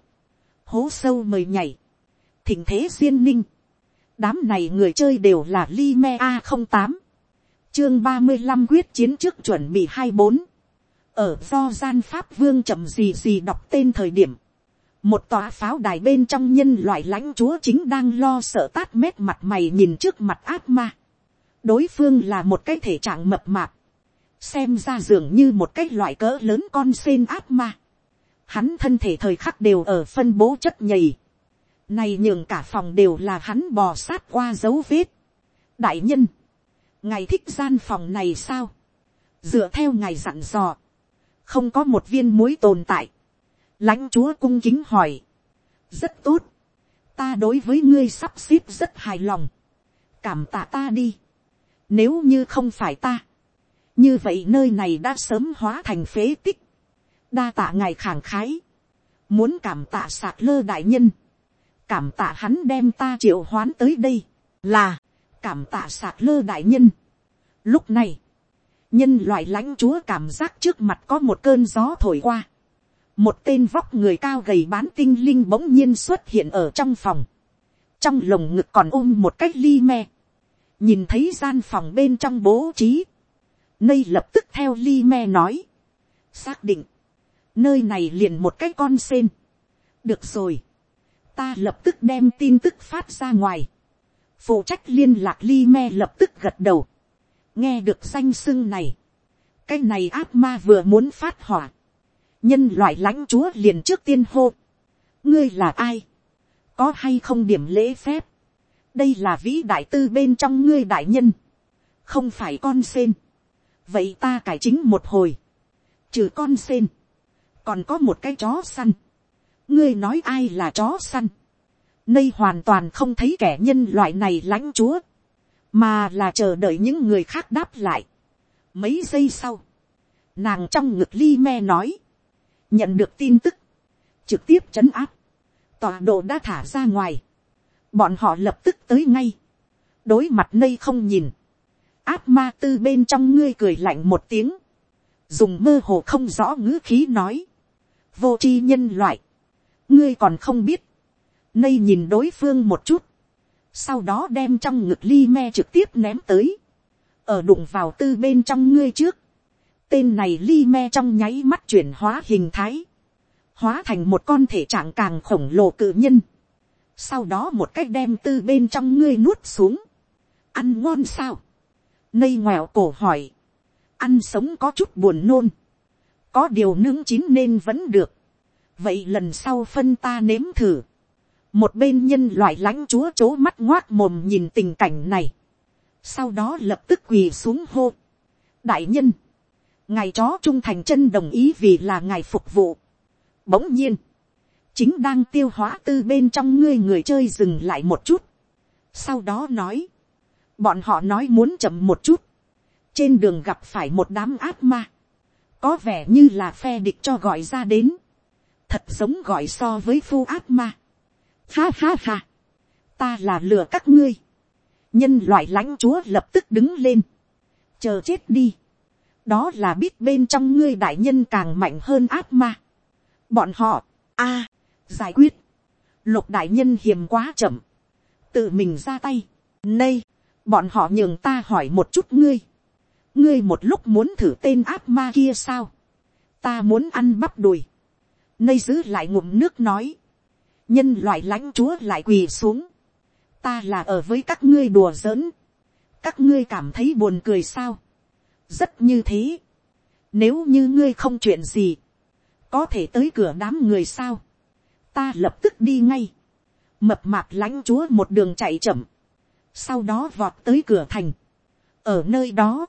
hố sâu mời nhảy, thỉnh thế duyên ninh, đám này người chơi đều là li me a không tám, chương ba mươi năm quyết chiến trước chuẩn bị hai bốn, ở do gian pháp vương chậm gì gì đọc tên thời điểm, một tòa pháo đài bên trong nhân loại lãnh chúa chính đang lo sợ tát mét mặt mày nhìn trước mặt ác ma. đối phương là một cái thể trạng mập mạp, xem ra dường như một cái loại cỡ lớn con sen ác ma. hắn thân thể thời khắc đều ở phân bố chất nhầy. này nhường cả phòng đều là hắn bò sát qua dấu vết. đại nhân, ngài thích gian phòng này sao, dựa theo ngài dặn dò, không có một viên muối tồn tại. Lãnh chúa cung kính hỏi, rất tốt, ta đối với ngươi sắp xếp rất hài lòng, cảm tạ ta đi, nếu như không phải ta, như vậy nơi này đã sớm hóa thành phế tích, đa tạ ngài khẳng khái, muốn cảm tạ sạc lơ đại nhân, cảm tạ hắn đem ta triệu hoán tới đây, là, cảm tạ sạc lơ đại nhân. Lúc này, nhân loại lãnh chúa cảm giác trước mặt có một cơn gió thổi qua, một tên vóc người cao gầy bán tinh linh bỗng nhiên xuất hiện ở trong phòng, trong lồng ngực còn ôm một cái ly me, nhìn thấy gian phòng bên trong bố trí, nơi lập tức theo ly me nói, xác định, nơi này liền một cái con sen, được rồi, ta lập tức đem tin tức phát ra ngoài, phụ trách liên lạc li me lập tức gật đầu, nghe được danh sưng này, cái này ác ma vừa muốn phát hỏa, nhân loại lãnh chúa liền trước tiên hô, ngươi là ai, có hay không điểm lễ phép, đây là vĩ đại tư bên trong ngươi đại nhân, không phải con sen, vậy ta cải chính một hồi, trừ con sen, còn có một cái chó săn, ngươi nói ai là chó săn, nơi hoàn toàn không thấy kẻ nhân loại này lãnh chúa, mà là chờ đợi những người khác đáp lại. mấy giây sau, nàng trong ngực ly me nói, nhận được tin tức, trực tiếp chấn áp, tọa độ đã thả ra ngoài, bọn họ lập tức tới ngay, đối mặt nơi không nhìn, áp ma tư bên trong ngươi cười lạnh một tiếng, dùng mơ hồ không rõ ngữ khí nói, vô tri nhân loại, ngươi còn không biết, nây nhìn đối phương một chút, sau đó đem trong ngực ly me trực tiếp ném tới, ở đụng vào tư bên trong ngươi trước, tên này ly me trong nháy mắt chuyển hóa hình thái, hóa thành một con thể trạng càng khổng lồ cự nhân, sau đó một cách đem tư bên trong ngươi nuốt xuống, ăn ngon sao, nây ngoẹo cổ hỏi, ăn sống có chút buồn nôn, có điều nướng chín nên vẫn được, vậy lần sau phân ta nếm thử, một bên nhân loại lãnh chúa c h ố mắt ngoác mồm nhìn tình cảnh này, sau đó lập tức quỳ xuống hô, đại nhân, ngài chó trung thành chân đồng ý vì là ngài phục vụ, bỗng nhiên, chính đang tiêu hóa tư bên trong ngươi người chơi dừng lại một chút, sau đó nói, bọn họ nói muốn chậm một chút, trên đường gặp phải một đám ác ma, có vẻ như là phe địch cho gọi ra đến, thật giống gọi so với phu ác ma, Ha ha ha. Ta là lừa các ngươi. Nhân loại lãnh chúa lập tức đứng lên. Chờ chết đi. Đó là biết bên trong ngươi đại nhân càng mạnh hơn ác ma. Bọn họ. a, giải quyết. Lục đại nhân hiểm quá chậm. Tự mình ra tay. Nay. Bọn họ nhường ta hỏi một chút ngươi. Ngươi một lúc muốn thử tên ác ma kia sao? Ta muốn ăn bắp đùi. Nay giữ lại ngụm nước nói nhân loại lãnh chúa lại quỳ xuống, ta là ở với các ngươi đùa giỡn, các ngươi cảm thấy buồn cười sao, rất như thế, nếu như ngươi không chuyện gì, có thể tới cửa đám người sao, ta lập tức đi ngay, mập mạp lãnh chúa một đường chạy chậm, sau đó vọt tới cửa thành, ở nơi đó,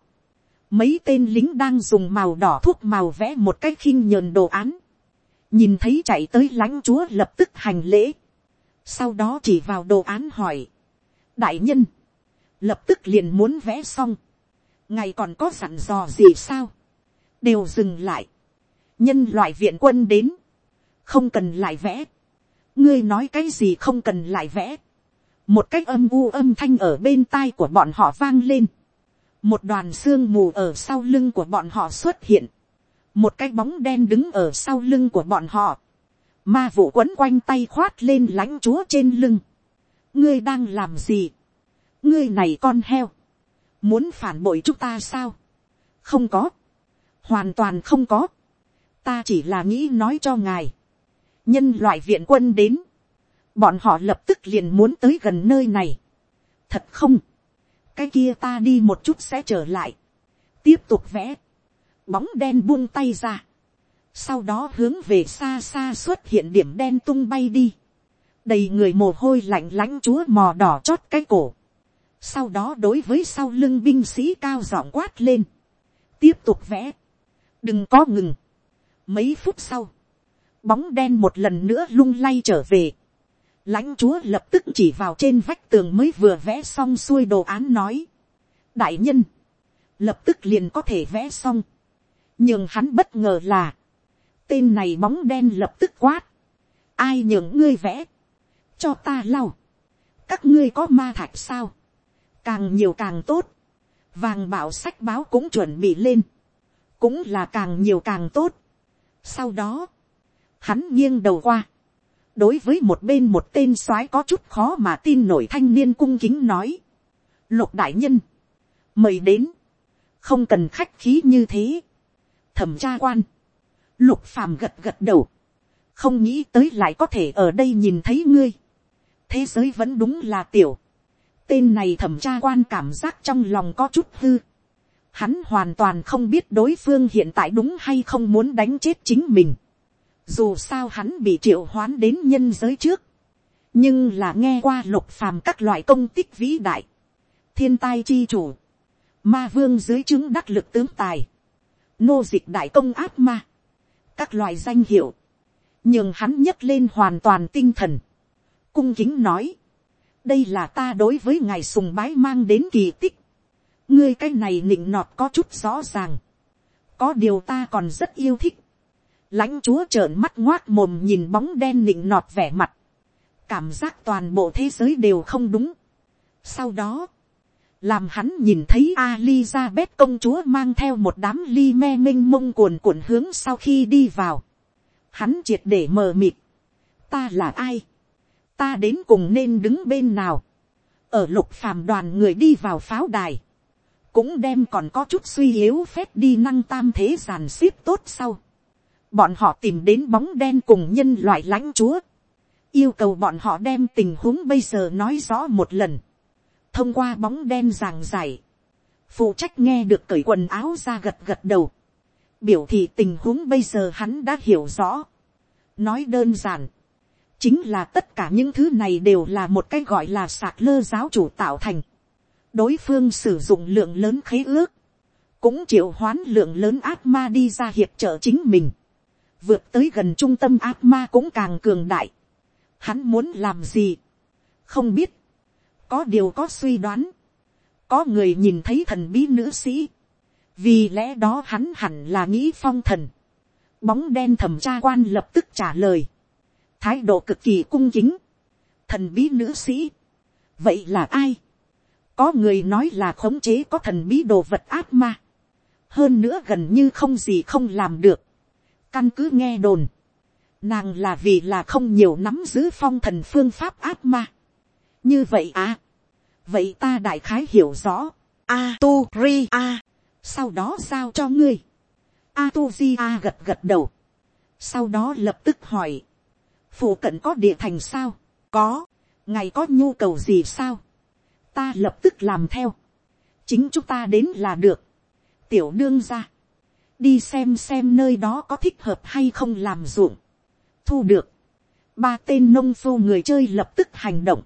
mấy tên lính đang dùng màu đỏ thuốc màu vẽ một cách khinh nhờn đồ án, nhìn thấy chạy tới lãnh chúa lập tức hành lễ, sau đó chỉ vào đồ án hỏi, đại nhân, lập tức liền muốn vẽ xong, ngày còn có sẵn dò gì sao, đều dừng lại, nhân loại viện quân đến, không cần lại vẽ, ngươi nói cái gì không cần lại vẽ, một cách âm u âm thanh ở bên tai của bọn họ vang lên, một đoàn xương mù ở sau lưng của bọn họ xuất hiện, một cái bóng đen đứng ở sau lưng của bọn họ, ma vụ quấn quanh tay khoát lên lãnh chúa trên lưng, ngươi đang làm gì, ngươi này con heo, muốn phản bội chúng ta sao, không có, hoàn toàn không có, ta chỉ là nghĩ nói cho ngài, nhân loại viện quân đến, bọn họ lập tức liền muốn tới gần nơi này, thật không, cái kia ta đi một chút sẽ trở lại, tiếp tục vẽ, bóng đen buông tay ra, sau đó hướng về xa xa xuất hiện điểm đen tung bay đi, đầy người mồ hôi lạnh lãnh chúa mò đỏ chót cái cổ, sau đó đối với sau lưng binh sĩ cao giọng quát lên, tiếp tục vẽ, đừng có ngừng, mấy phút sau, bóng đen một lần nữa lung lay trở về, lãnh chúa lập tức chỉ vào trên vách tường mới vừa vẽ xong xuôi đồ án nói, đại nhân, lập tức liền có thể vẽ xong, nhưng hắn bất ngờ là, tên này bóng đen lập tức quát, ai nhường ngươi vẽ, cho ta lau, các ngươi có ma thạch sao, càng nhiều càng tốt, vàng bảo sách báo cũng chuẩn bị lên, cũng là càng nhiều càng tốt. sau đó, hắn nghiêng đầu qua, đối với một bên một tên soái có chút khó mà tin nổi thanh niên cung kính nói, lục đại nhân, mời đến, không cần khách khí như thế, thẩm tra quan, lục phàm gật gật đầu, không nghĩ tới lại có thể ở đây nhìn thấy ngươi, thế giới vẫn đúng là tiểu, tên này thẩm tra quan cảm giác trong lòng có chút hư, hắn hoàn toàn không biết đối phương hiện tại đúng hay không muốn đánh chết chính mình, dù sao hắn bị triệu hoán đến nhân giới trước, nhưng là nghe qua lục phàm các loại công tích vĩ đại, thiên tai chi chủ, ma vương dưới chứng đắc lực tướng tài, nô dịch đại công ác ma, các loại danh hiệu, nhưng hắn nhấc lên hoàn toàn tinh thần, cung kính nói, đây là ta đối với ngài sùng bái mang đến kỳ tích, ngươi cái này nịnh nọt có chút rõ ràng, có điều ta còn rất yêu thích, lãnh chúa trợn mắt ngoác mồm nhìn bóng đen nịnh nọt vẻ mặt, cảm giác toàn bộ thế giới đều không đúng. sau đó, làm hắn nhìn thấy Alizabeth công chúa mang theo một đám ly me minh mông cuồn cuộn hướng sau khi đi vào. Hắn triệt để mờ mịt. Ta là ai? Ta đến cùng nên đứng bên nào? Ở lục phàm đoàn người đi vào pháo đài. Cũng đem còn có chút suy yếu phép đi năng tam thế giàn xếp tốt sau. Bọn họ tìm đến bóng đen cùng nhân loại lãnh chúa. Yêu cầu bọn họ đem tình huống bây giờ nói rõ một lần thông qua bóng đen ràng giải, phụ trách nghe được cởi quần áo ra gật gật đầu, biểu thị tình huống bây giờ hắn đã hiểu rõ. nói đơn giản, chính là tất cả những thứ này đều là một cái gọi là sạc lơ giáo chủ tạo thành. đối phương sử dụng lượng lớn khế ước, cũng chịu hoán lượng lớn ác ma đi ra hiệp trợ chính mình, vượt tới gần trung tâm ác ma cũng càng cường đại. hắn muốn làm gì, không biết, có điều có suy đoán, có người nhìn thấy thần bí nữ sĩ, vì lẽ đó hắn hẳn là nghĩ phong thần, bóng đen thẩm tra quan lập tức trả lời, thái độ cực kỳ cung kính, thần bí nữ sĩ, vậy là ai, có người nói là khống chế có thần bí đồ vật ác ma, hơn nữa gần như không gì không làm được, căn cứ nghe đồn, nàng là vì là không nhiều nắm giữ phong thần phương pháp ác ma, như vậy à, vậy ta đại khái hiểu rõ, a tu ri a, sau đó sao cho ngươi, a tu di a gật gật đầu, sau đó lập tức hỏi, phụ cận có địa thành sao, có, ngày có nhu cầu gì sao, ta lập tức làm theo, chính chúng ta đến là được, tiểu đương ra, đi xem xem nơi đó có thích hợp hay không làm ruộng, thu được, ba tên nông phu người chơi lập tức hành động,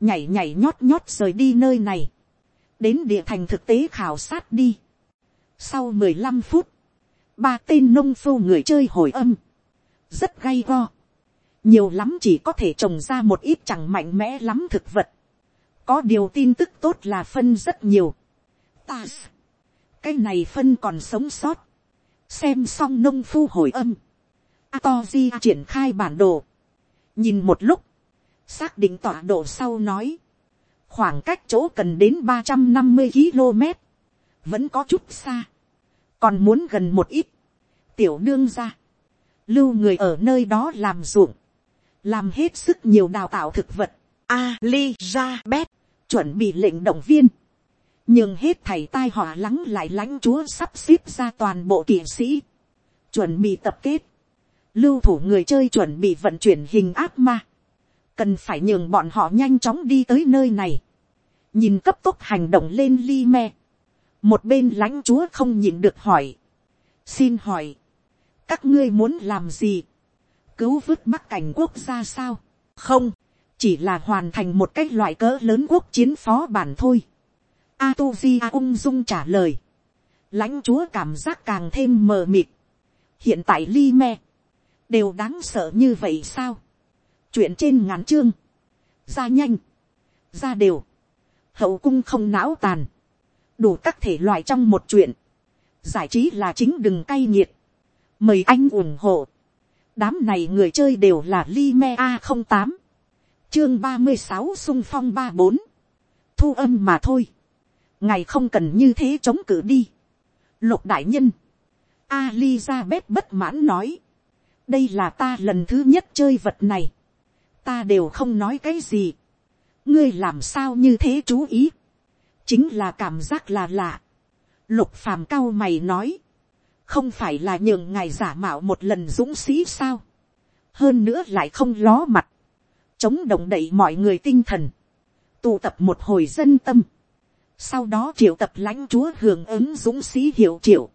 nhảy nhảy nhót nhót rời đi nơi này, đến địa thành thực tế khảo sát đi. Sau mười lăm phút, ba tên nông phu người chơi hồi âm, rất gay go, nhiều lắm chỉ có thể trồng ra một ít chẳng mạnh mẽ lắm thực vật, có điều tin tức tốt là phân rất nhiều. Ta, cái này phân còn sống sót, xem xong nông phu hồi âm, Atoji triển khai bản đồ, nhìn một lúc, xác định tọa độ sau nói, khoảng cách chỗ cần đến ba trăm năm mươi km, vẫn có chút xa, còn muốn gần một ít, tiểu đương ra, lưu người ở nơi đó làm ruộng, làm hết sức nhiều đào tạo thực vật, Ali ra bét, chuẩn bị lệnh động viên, nhưng hết thầy tai họa lắng lại lãnh chúa sắp xếp ra toàn bộ kỵ sĩ, chuẩn bị tập kết, lưu thủ người chơi chuẩn bị vận chuyển hình áp ma, cần phải nhường bọn họ nhanh chóng đi tới nơi này, nhìn cấp tốc hành động lên li me, một bên lãnh chúa không nhìn được hỏi, xin hỏi, các ngươi muốn làm gì, cứu vớt bắc cảnh quốc gia sao, không, chỉ là hoàn thành một cái loại cỡ lớn quốc chiến phó bản thôi. A tu di a ung dung trả lời, lãnh chúa cảm giác càng thêm mờ mịt, hiện tại li me, đều đáng sợ như vậy sao, chuyện trên ngắn chương, ra nhanh, ra đều, hậu cung không não tàn, đủ các thể loại trong một chuyện, giải trí là chính đừng cay nghiệt, mời anh ủng hộ, đám này người chơi đều là li me a không tám, chương ba mươi sáu sung phong ba bốn, thu âm mà thôi, ngày không cần như thế chống cử đi, lục đại nhân, Alizabeth bất mãn nói, đây là ta lần thứ nhất chơi vật này, ta đều không nói cái gì. ngươi làm sao như thế chú ý. chính là cảm giác là lạ. lục phàm cao mày nói. không phải là nhường ngài giả mạo một lần dũng sĩ sao. hơn nữa lại không ló mặt. chống động đậy mọi người tinh thần. tụ tập một hồi dân tâm. sau đó triệu tập lãnh chúa hưởng ứng dũng sĩ hiệu triệu.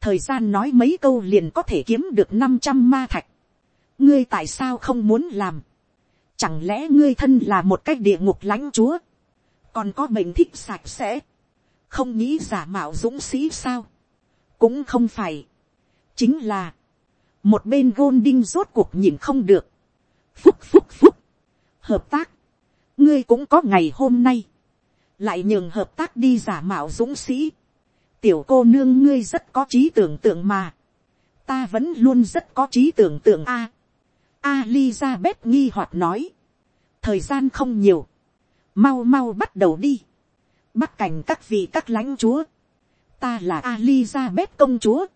thời gian nói mấy câu liền có thể kiếm được năm trăm ma thạch. ngươi tại sao không muốn làm Chẳng lẽ ngươi thân là một cái địa ngục lãnh chúa. Còn có bệnh thích sạch sẽ. Không nghĩ giả mạo dũng sĩ sao. Cũng không phải. Chính là. Một bên gôn đinh rốt cuộc nhìn không được. Phúc phúc phúc. Hợp tác. ngươi cũng có ngày hôm nay, lại nhường hợp tác đi giả mạo dũng sĩ, tiểu cô nương ngươi rất có trí tưởng tượng mà, ta vẫn luôn rất có trí tưởng tượng a. A Alizabeth nghi hoặc nói, thời gian không nhiều, mau mau bắt đầu đi, bắt cảnh các vị các lãnh chúa, ta là Alizabeth công chúa,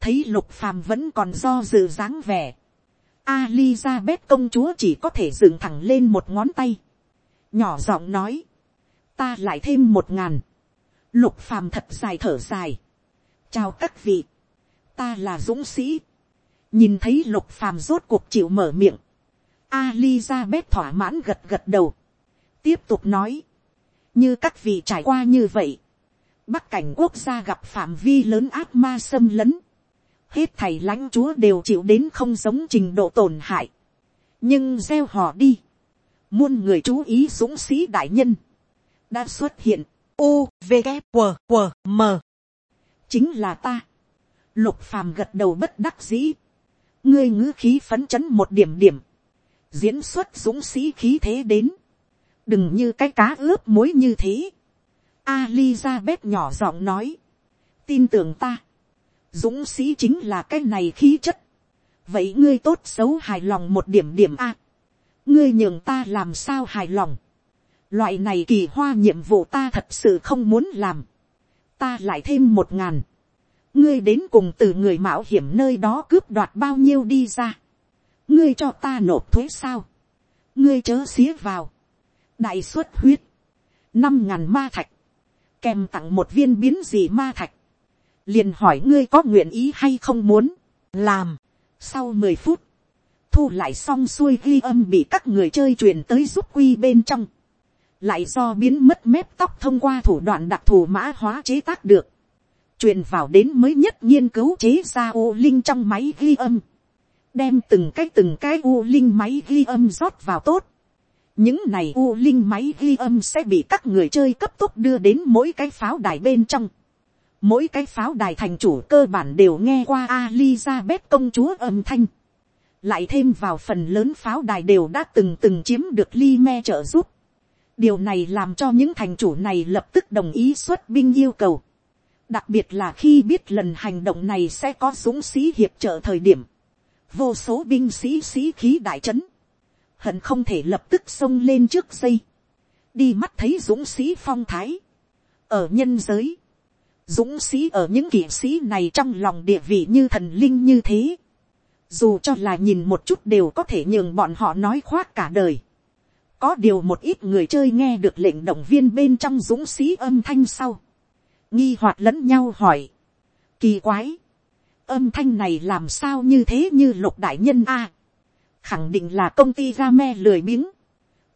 thấy lục phàm vẫn còn do dự dáng vẻ, Alizabeth công chúa chỉ có thể dựng thẳng lên một ngón tay, nhỏ giọng nói, ta lại thêm một ngàn, lục phàm thật dài thở dài, chào các vị, ta là dũng sĩ, nhìn thấy lục phàm rốt cuộc chịu mở miệng, Alizabeth thỏa mãn gật gật đầu, tiếp tục nói, như các vị trải qua như vậy, bắc cảnh quốc gia gặp phạm vi lớn ác ma xâm lấn, hết thầy lãnh chúa đều chịu đến không giống trình độ tổn hại, nhưng gieo họ đi, muôn người chú ý dũng sĩ đại nhân, đã xuất hiện, u v g q q m. Chính là ta, lục phàm gật đầu bất đắc dĩ, ngươi ngữ khí phấn chấn một điểm điểm, diễn xuất dũng sĩ khí thế đến, đừng như cái cá ướp muối như thế. Alizabeth nhỏ giọng nói, tin tưởng ta, dũng sĩ chính là cái này khí chất, vậy ngươi tốt xấu hài lòng một điểm điểm a, ngươi nhường ta làm sao hài lòng, loại này kỳ hoa nhiệm vụ ta thật sự không muốn làm, ta lại thêm một ngàn, ngươi đến cùng từ người mạo hiểm nơi đó cướp đoạt bao nhiêu đi ra, ngươi cho ta nộp thuế sao, ngươi chớ xía vào, đại xuất huyết, năm ngàn ma thạch, kèm tặng một viên biến gì ma thạch, liền hỏi ngươi có nguyện ý hay không muốn, làm, sau mười phút, thu lại xong xuôi ghi âm bị các người chơi truyền tới giúp quy bên trong, lại do biến mất mép tóc thông qua thủ đoạn đặc thù mã hóa chế tác được, truyền vào đến mới nhất nghiên cứu chế ra u linh trong máy ghi âm, đem từng cái từng cái u linh máy ghi âm rót vào tốt. những này u linh máy ghi âm sẽ bị các người chơi cấp tốc đưa đến mỗi cái pháo đài bên trong. mỗi cái pháo đài thành chủ cơ bản đều nghe qua Alizabeth công chúa âm thanh. lại thêm vào phần lớn pháo đài đều đã từng từng chiếm được li me trợ giúp. điều này làm cho những thành chủ này lập tức đồng ý xuất binh yêu cầu đặc biệt là khi biết lần hành động này sẽ có dũng sĩ hiệp trợ thời điểm, vô số binh sĩ sĩ khí đại trấn, hận không thể lập tức xông lên trước dây, đi mắt thấy dũng sĩ phong thái, ở nhân giới, dũng sĩ ở những kỵ sĩ này trong lòng địa vị như thần linh như thế, dù cho là nhìn một chút đều có thể nhường bọn họ nói khoác cả đời. có điều một ít người chơi nghe được lệnh động viên bên trong dũng sĩ âm thanh sau, nghi hoạt lẫn nhau hỏi, kỳ quái, âm thanh này làm sao như thế như lục đại nhân a, khẳng định là công ty ra me lười biếng,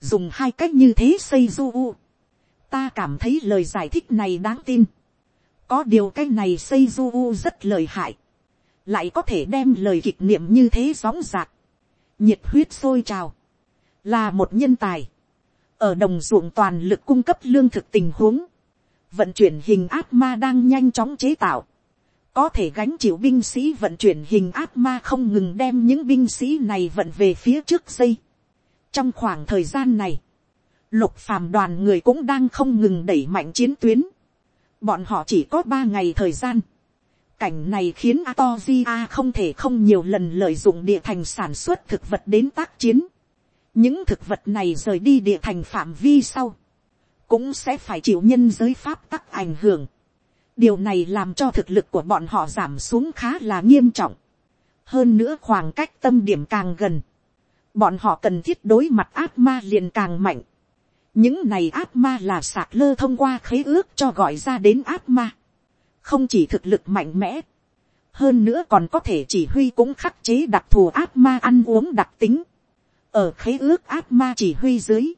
dùng hai cách như thế xây du u, ta cảm thấy lời giải thích này đáng tin, có điều cái này xây du u rất lời hại, lại có thể đem lời kịch niệm như thế sóng dạc, nhiệt huyết sôi trào, là một nhân tài, ở đồng ruộng toàn lực cung cấp lương thực tình huống, vận chuyển hình ác ma đang nhanh chóng chế tạo, có thể gánh chịu binh sĩ vận chuyển hình ác ma không ngừng đem những binh sĩ này vận về phía trước dây. trong khoảng thời gian này, lục phàm đoàn người cũng đang không ngừng đẩy mạnh chiến tuyến. bọn họ chỉ có ba ngày thời gian. cảnh này khiến Atozia không thể không nhiều lần lợi dụng địa thành sản xuất thực vật đến tác chiến. những thực vật này rời đi địa thành phạm vi sau cũng sẽ phải chịu nhân giới pháp tắc ảnh hưởng. điều này làm cho thực lực của bọn họ giảm xuống khá là nghiêm trọng. hơn nữa khoảng cách tâm điểm càng gần. bọn họ cần thiết đối mặt ác ma liền càng mạnh. những này ác ma là sạc lơ thông qua khế ước cho gọi ra đến ác ma. không chỉ thực lực mạnh mẽ. hơn nữa còn có thể chỉ huy cũng khắc chế đặc thù ác ma ăn uống đặc tính. ở khế ước ác ma chỉ huy dưới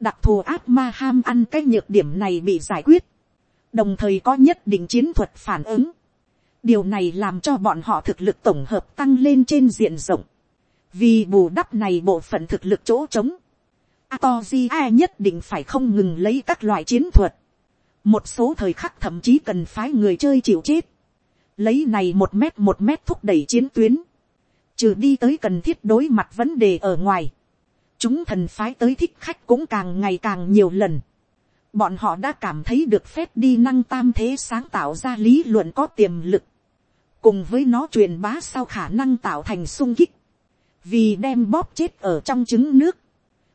đặc thù ác ma ham ăn cái nhược điểm này bị giải quyết, đồng thời có nhất định chiến thuật phản ứng. điều này làm cho bọn họ thực lực tổng hợp tăng lên trên diện rộng, vì bù đắp này bộ phận thực lực chỗ trống. Atozi nhất định phải không ngừng lấy các loại chiến thuật, một số thời khắc thậm chí cần phái người chơi chịu chết, lấy này một mét một mét thúc đẩy chiến tuyến, trừ đi tới cần thiết đối mặt vấn đề ở ngoài, chúng thần phái tới thích khách cũng càng ngày càng nhiều lần. Bọn họ đã cảm thấy được phép đi năng tam thế sáng tạo ra lý luận có tiềm lực. Cùng với nó truyền bá sau khả năng tạo thành sung kích. Vì đem bóp chết ở trong trứng nước.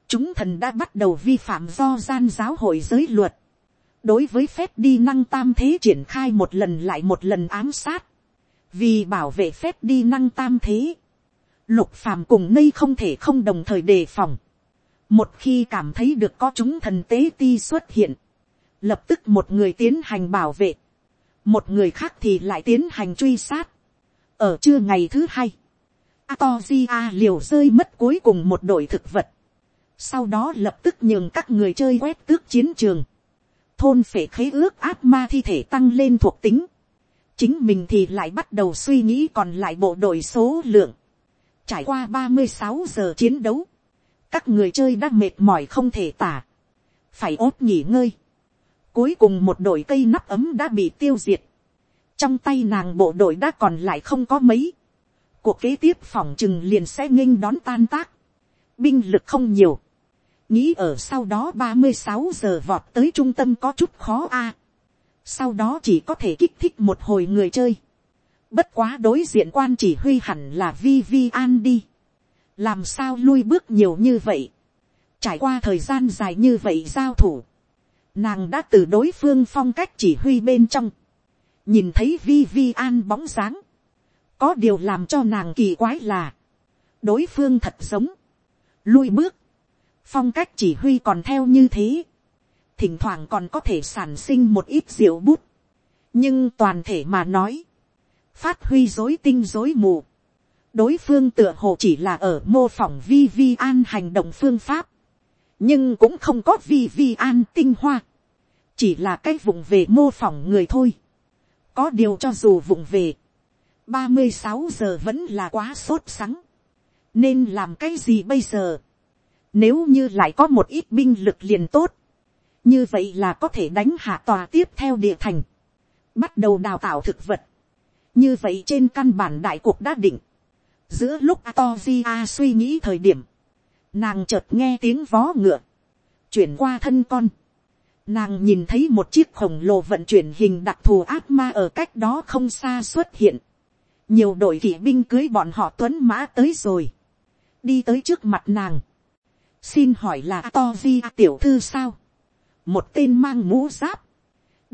Chúng thần đã bắt đầu vi phạm do gian giáo hội giới luật. Đối với phép đi năng tam thế triển khai một lần lại một lần ám sát. Vì bảo vệ phép đi năng tam thế lục phàm cùng ngây không thể không đồng thời đề phòng. một khi cảm thấy được có chúng thần tế ti xuất hiện, lập tức một người tiến hành bảo vệ, một người khác thì lại tiến hành truy sát. ở trưa ngày thứ hai, Atozia liều rơi mất cuối cùng một đội thực vật. Sau đó lập tức nhường các người chơi quét tước chiến trường. Thôn phể khế ước ác ma thi thể tăng lên thuộc tính. Chính mình thì lại bắt đầu suy nghĩ còn lại bộ đội số lượng. Trải qua ba mươi sáu giờ chiến đấu, các người chơi đã mệt mỏi không thể tả, phải ốt nghỉ ngơi. Cuối cùng một đội cây nắp ấm đã bị tiêu diệt. Trong tay nàng bộ đội đã còn lại không có mấy. Cuộc kế tiếp phòng trừng liền sẽ nghênh đón tan tác. Binh lực không nhiều. Nghĩ ở sau đó ba mươi sáu giờ vọt tới trung tâm có chút khó a. Sau đó chỉ có thể kích thích một hồi người chơi. Bất quá đối diện quan chỉ huy hẳn là vi vi an đi. Làm sao lui bước nhiều như vậy. Trải qua thời gian dài như vậy giao thủ. Nàng đã từ đối phương phong cách chỉ huy bên trong. Nhìn thấy vi vi an bóng dáng. Có điều làm cho nàng kỳ quái là. Đối phương thật giống. Lui bước. Phong cách chỉ huy còn theo như thế. Thỉnh thoảng còn có thể sản sinh một ít diệu bút. Nhưng toàn thể mà nói phát huy dối tinh dối mù. đối phương tựa hồ chỉ là ở mô phỏng vi vi an hành động phương pháp, nhưng cũng không có vi vi an tinh hoa, chỉ là cái vùng về mô phỏng người thôi. có điều cho dù vùng về, ba mươi sáu giờ vẫn là quá sốt sắng, nên làm cái gì bây giờ, nếu như lại có một ít binh lực liền tốt, như vậy là có thể đánh hạ tòa tiếp theo địa thành, bắt đầu đào tạo thực vật, như vậy trên căn bản đại cuộc đã định. giữa lúc Atozia suy nghĩ thời điểm, nàng chợt nghe tiếng vó ngựa, chuyển qua thân con. Nàng nhìn thấy một chiếc khổng lồ vận chuyển hình đặc thù ác ma ở cách đó không xa xuất hiện. nhiều đội kỵ binh cưới bọn họ tuấn mã tới rồi. đi tới trước mặt nàng. xin hỏi là Atozia tiểu thư sao. một tên mang mũ giáp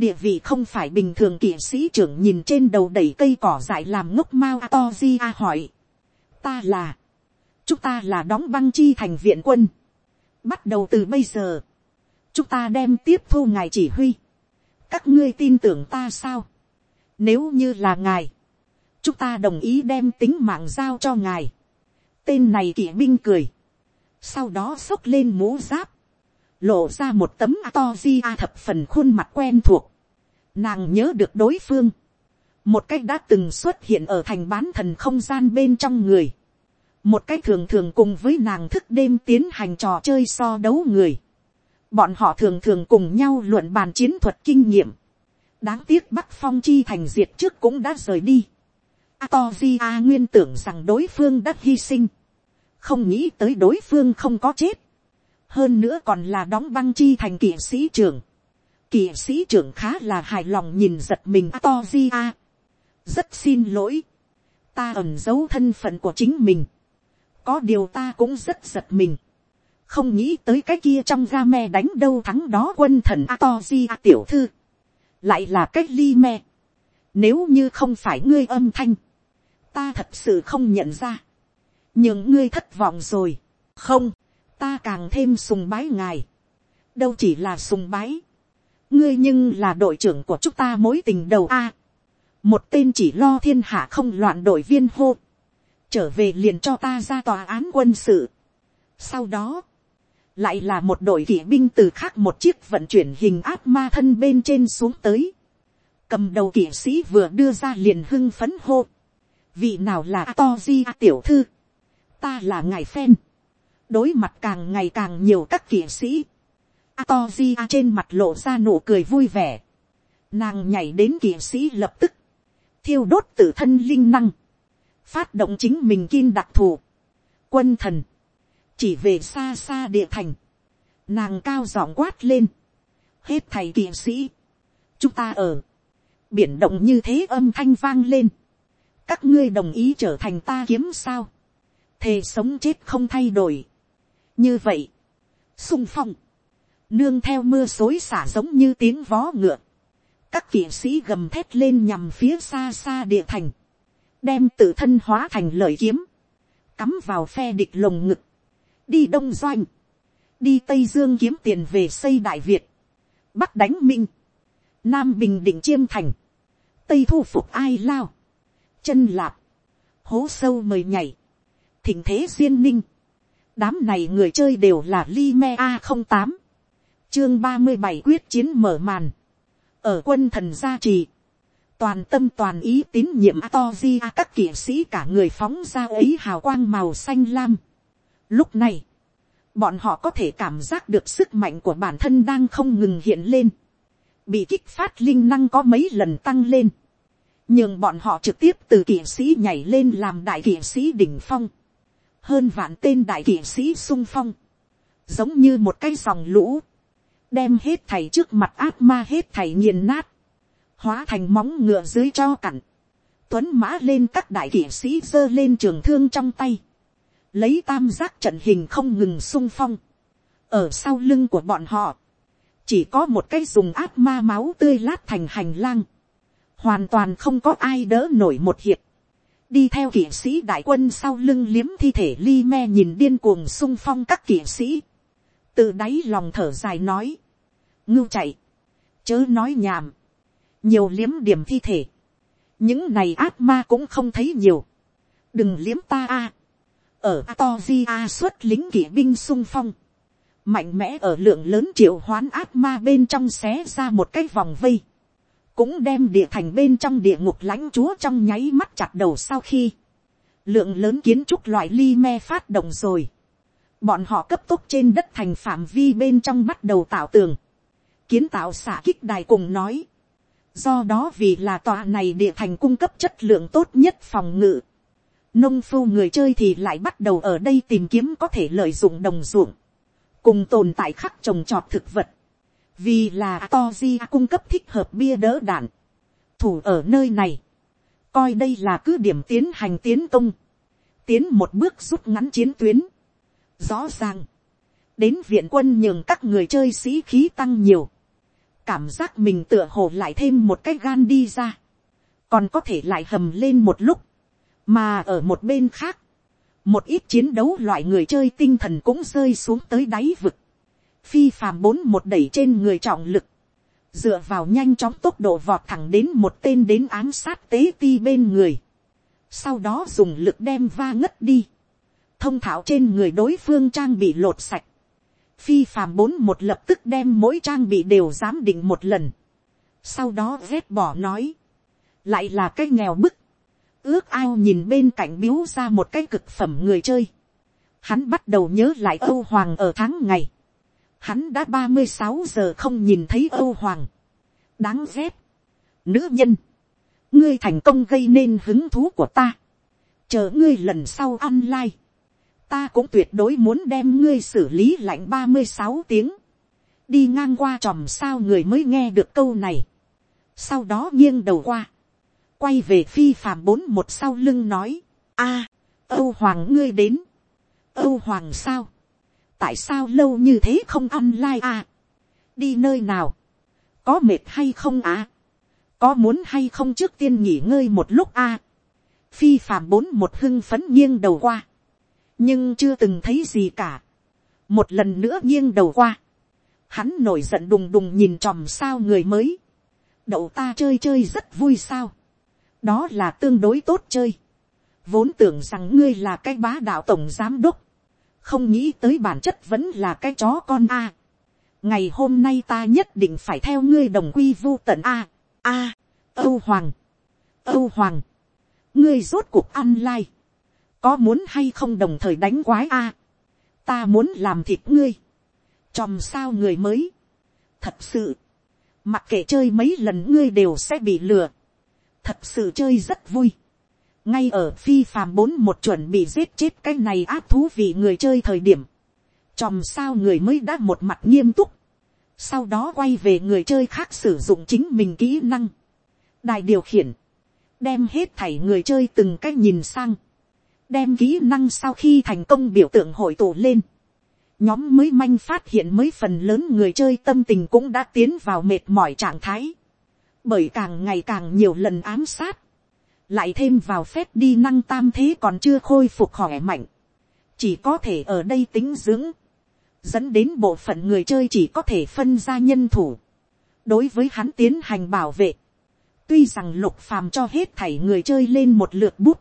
địa vị không phải bình thường kỵ sĩ trưởng nhìn trên đầu đẩy cây cỏ dại làm ngốc mao to di a hỏi. ta là, chúng ta là đóng băng chi thành viện quân. bắt đầu từ bây giờ, chúng ta đem tiếp thu ngài chỉ huy. các ngươi tin tưởng ta sao. nếu như là ngài, chúng ta đồng ý đem tính mạng giao cho ngài. tên này kỵ binh cười. sau đó xốc lên mũ giáp lộ ra một tấm to di a thập phần khuôn mặt quen thuộc. Nàng nhớ được đối phương. Một cách đã từng xuất hiện ở thành bán thần không gian bên trong người. Một cách thường thường cùng với nàng thức đêm tiến hành trò chơi so đấu người. Bọn họ thường thường cùng nhau luận bàn chiến thuật kinh nghiệm. Đáng tiếc Bắc Phong Chi thành diệt trước cũng đã rời đi. Atozia nguyên tưởng rằng đối phương đã hy sinh. Không nghĩ tới đối phương không có chết. Hơn nữa còn là đóng băng chi thành kỵ sĩ trưởng Kỵ sĩ trưởng khá là hài lòng nhìn giật mình to di a. Rất xin lỗi. Ta ẩn giấu thân phận của chính mình. Có điều ta cũng rất giật mình. Không nghĩ tới cái kia trong ga me đánh đâu thắng đó quân thần Atoji A tiểu thư. Lại là cách ly me. Nếu như không phải ngươi âm thanh. Ta thật sự không nhận ra. Nhưng ngươi thất vọng rồi. Không. Ta càng thêm sùng bái ngài. Đâu chỉ là sùng bái ngươi nhưng là đội trưởng của chúng ta mối tình đầu a. một tên chỉ lo thiên hạ không loạn đội viên hô. trở về liền cho ta ra tòa án quân sự. sau đó, lại là một đội kỵ binh từ khác một chiếc vận chuyển hình áp ma thân bên trên xuống tới. cầm đầu kỵ sĩ vừa đưa ra liền hưng phấn hô. vị nào là to di tiểu thư. ta là ngài phen. đối mặt càng ngày càng nhiều các kỵ sĩ Atoji trên mặt lộ ra nụ cười vui vẻ. Nàng nhảy đến kỵ sĩ lập tức. Thiêu đốt tự thân linh năng. Phát động chính mình kim đặc thù. Quân thần. chỉ về xa xa địa thành, nàng cao giọng quát lên, hết thầy kỵ sĩ, chúng ta ở, biển động như thế âm thanh vang lên, các ngươi đồng ý trở thành ta kiếm sao, thề sống chết không thay đổi, như vậy, sung phong, nương theo mưa xối xả giống như tiếng vó ngựa, các kỵ sĩ gầm thét lên nhằm phía xa xa địa thành, đem tự thân hóa thành lợi kiếm, cắm vào phe địch lồng ngực, đi đông doanh, đi tây dương kiếm tiền về xây đại việt, bắc đánh minh, nam bình định chiêm thành, tây thu phục ai lao, chân lạp, hố sâu mời nhảy, thỉnh thế duyên ninh, đám này người chơi đều là li me a không tám, chương ba mươi bảy quyết chiến mở màn, ở quân thần gia trì, toàn tâm toàn ý tín nhiệm to di a các kỵ sĩ cả người phóng ra ấy hào quang màu xanh lam. Lúc này, bọn họ có thể cảm giác được sức mạnh của bản thân đang không ngừng hiện lên, bị kích phát linh năng có mấy lần tăng lên, nhưng bọn họ trực tiếp từ kỵ sĩ nhảy lên làm đại kỵ sĩ đỉnh phong, hơn vạn tên đại kỵ sĩ sung phong, giống như một cái dòng lũ, đem hết thảy trước mặt ác ma hết thảy nghiền nát, hóa thành móng ngựa dưới cho cặn, tuấn mã lên các đại kỵ sĩ giơ lên trường thương trong tay, lấy tam giác trận hình không ngừng sung phong, ở sau lưng của bọn họ, chỉ có một cái dùng ác ma máu tươi lát thành hành lang, hoàn toàn không có ai đỡ nổi một hiệp, đi theo kỵ sĩ đại quân sau lưng liếm thi thể li me nhìn điên cuồng sung phong các kỵ sĩ, từ đáy lòng thở dài nói, ngưu chạy, chớ nói nhảm, nhiều liếm điểm thi thể, những này ác ma cũng không thấy nhiều, đừng liếm ta a, ở Atozi a xuất lính kỵ binh sung phong, mạnh mẽ ở lượng lớn triệu hoán ác ma bên trong xé ra một cái vòng vây, cũng đem địa thành bên trong địa ngục lãnh chúa trong nháy mắt chặt đầu sau khi, lượng lớn kiến trúc loại ly me phát động rồi, bọn họ cấp tốc trên đất thành phạm vi bên trong bắt đầu tạo tường, kiến tạo xả kích đài cùng nói, do đó vì là tòa này địa thành cung cấp chất lượng tốt nhất phòng ngự, nông phu người chơi thì lại bắt đầu ở đây tìm kiếm có thể lợi dụng đồng ruộng, cùng tồn tại khắc trồng trọt thực vật, vì là to di cung cấp thích hợp bia đỡ đạn, thủ ở nơi này, coi đây là cứ điểm tiến hành tiến công, tiến một bước rút ngắn chiến tuyến, rõ ràng, đến viện quân nhường các người chơi sĩ khí tăng nhiều, cảm giác mình tựa hồ lại thêm một cái gan đi ra, còn có thể lại hầm lên một lúc, mà ở một bên khác, một ít chiến đấu loại người chơi tinh thần cũng rơi xuống tới đáy vực, phi phàm bốn một đẩy trên người trọng lực, dựa vào nhanh chóng tốc độ vọt thẳng đến một tên đến ám sát tế ti bên người, sau đó dùng lực đem va ngất đi, thông thạo trên người đối phương trang bị lột sạch, phi phàm bốn một lập tức đem mỗi trang bị đều giám định một lần, sau đó rét bỏ nói, lại là cái nghèo bức, ước ao nhìn bên cạnh biếu ra một cái cực phẩm người chơi, hắn bắt đầu nhớ lại âu hoàng ở tháng ngày, hắn đã ba mươi sáu giờ không nhìn thấy âu hoàng, đáng ghét, nữ nhân, ngươi thành công gây nên hứng thú của ta, chờ ngươi lần sau ăn lai, ta cũng tuyệt đối muốn đem ngươi xử lý lạnh ba mươi sáu tiếng, đi ngang qua tròm sao người mới nghe được câu này, sau đó nghiêng đầu qua, quay về phi phàm bốn một sau lưng nói, a, âu hoàng ngươi đến, âu hoàng sao, tại sao lâu như thế không ăn lai à? đi nơi nào, có mệt hay không à, có muốn hay không trước tiên nghỉ ngơi một lúc a, à? phi phàm bốn một hưng phấn nghiêng đầu qua, nhưng chưa từng thấy gì cả. một lần nữa nghiêng đầu qua, hắn nổi giận đùng đùng nhìn tròm sao người mới, đậu ta chơi chơi rất vui sao, đó là tương đối tốt chơi, vốn tưởng rằng ngươi là cái bá đạo tổng giám đốc, không nghĩ tới bản chất vẫn là cái chó con a. ngày hôm nay ta nhất định phải theo ngươi đồng quy vô tận a. a, âu hoàng, âu hoàng, ngươi rốt cuộc ăn lai, có muốn hay không đồng thời đánh quái a, ta muốn làm thịt ngươi, chòm sao người mới, thật sự, mặc kệ chơi mấy lần ngươi đều sẽ bị lừa, thật sự chơi rất vui, ngay ở phi phàm bốn một chuẩn bị giết chết cái này áp thú vị người chơi thời điểm, chòm sao người mới đã một mặt nghiêm túc, sau đó quay về người chơi khác sử dụng chính mình kỹ năng, đài điều khiển, đem hết thảy người chơi từng cách nhìn sang, đem kỹ năng sau khi thành công biểu tượng hội tụ lên, nhóm mới manh phát hiện mới phần lớn người chơi tâm tình cũng đã tiến vào mệt mỏi trạng thái, bởi càng ngày càng nhiều lần ám sát, lại thêm vào phép đi năng tam thế còn chưa khôi phục khỏe mạnh, chỉ có thể ở đây tính dưỡng, dẫn đến bộ phận người chơi chỉ có thể phân ra nhân thủ, đối với hắn tiến hành bảo vệ, tuy rằng lục phàm cho hết thảy người chơi lên một lượt bút,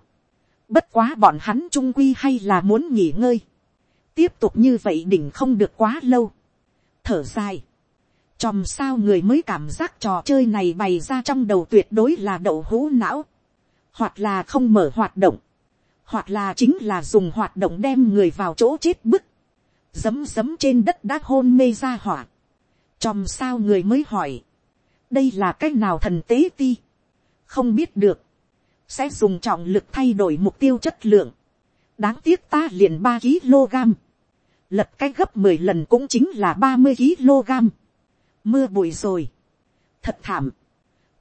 bất quá bọn hắn trung quy hay là muốn nghỉ ngơi, tiếp tục như vậy đỉnh không được quá lâu, thở dài, chòm sao người mới cảm giác trò chơi này bày ra trong đầu tuyệt đối là đậu hũ não, hoặc là không mở hoạt động, hoặc là chính là dùng hoạt động đem người vào chỗ chết bức, dấm dấm trên đất đã hôn mê ra hỏa, chòm sao người mới hỏi, đây là cách nào thần tế ti, không biết được, sẽ dùng trọng lực thay đổi mục tiêu chất lượng, đáng tiếc ta liền ba kg, lật cái gấp mười lần cũng chính là ba mươi kg, mưa bụi rồi, thật thảm,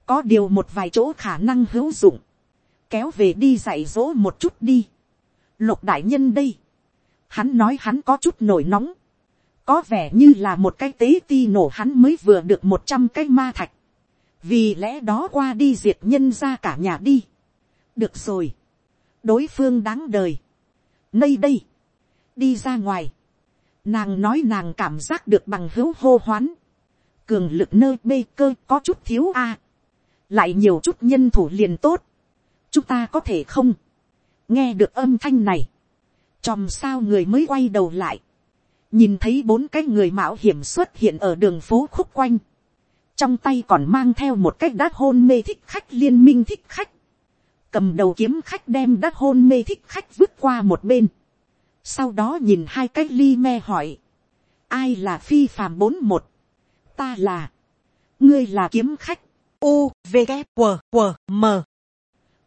có điều một vài chỗ khả năng hữu dụng, kéo về đi dạy dỗ một chút đi, lục đại nhân đây, hắn nói hắn có chút nổi nóng, có vẻ như là một cái tế ti nổ hắn mới vừa được một trăm cái ma thạch, vì lẽ đó qua đi diệt nhân ra cả nhà đi được rồi, đối phương đáng đời, nơi đây, đi ra ngoài, nàng nói nàng cảm giác được bằng hữu hô hoán, cường lực nơi bê cơ có chút thiếu a, lại nhiều chút nhân thủ liền tốt, chúng ta có thể không, nghe được âm thanh này, chòm sao người mới quay đầu lại, nhìn thấy bốn cái người mạo hiểm xuất hiện ở đường phố khúc quanh, trong tay còn mang theo một cái đát hôn mê thích khách liên minh thích khách, cầm đầu kiếm khách đem đát hôn mê thích khách vứt qua một bên, sau đó nhìn hai cái ly me hỏi, ai là phi phàm bốn một, ta là, ngươi là kiếm khách, u v g q q m.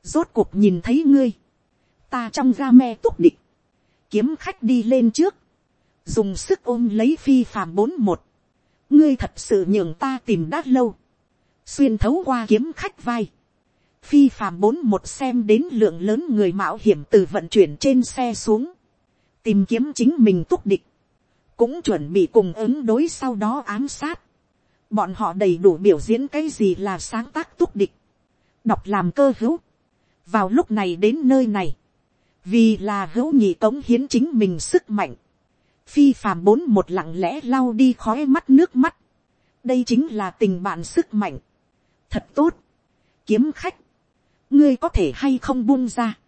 Rốt cuộc nhìn thấy ngươi, ta trong ga me túc địch, kiếm khách đi lên trước, dùng sức ôm lấy phi phàm bốn một, ngươi thật sự nhường ta tìm đã lâu, xuyên thấu qua kiếm khách vai, phi phàm bốn một xem đến lượng lớn người mạo hiểm từ vận chuyển trên xe xuống, tìm kiếm chính mình túc địch, cũng chuẩn bị cùng ứng đối sau đó ám sát, bọn họ đầy đủ biểu diễn cái gì là sáng tác túc địch, đọc làm cơ hữu, vào lúc này đến nơi này, vì là hữu nhị cống hiến chính mình sức mạnh, phi phàm bốn một lặng lẽ lau đi khói mắt nước mắt, đây chính là tình bạn sức mạnh, thật tốt, kiếm khách, ngươi có thể hay không buông ra,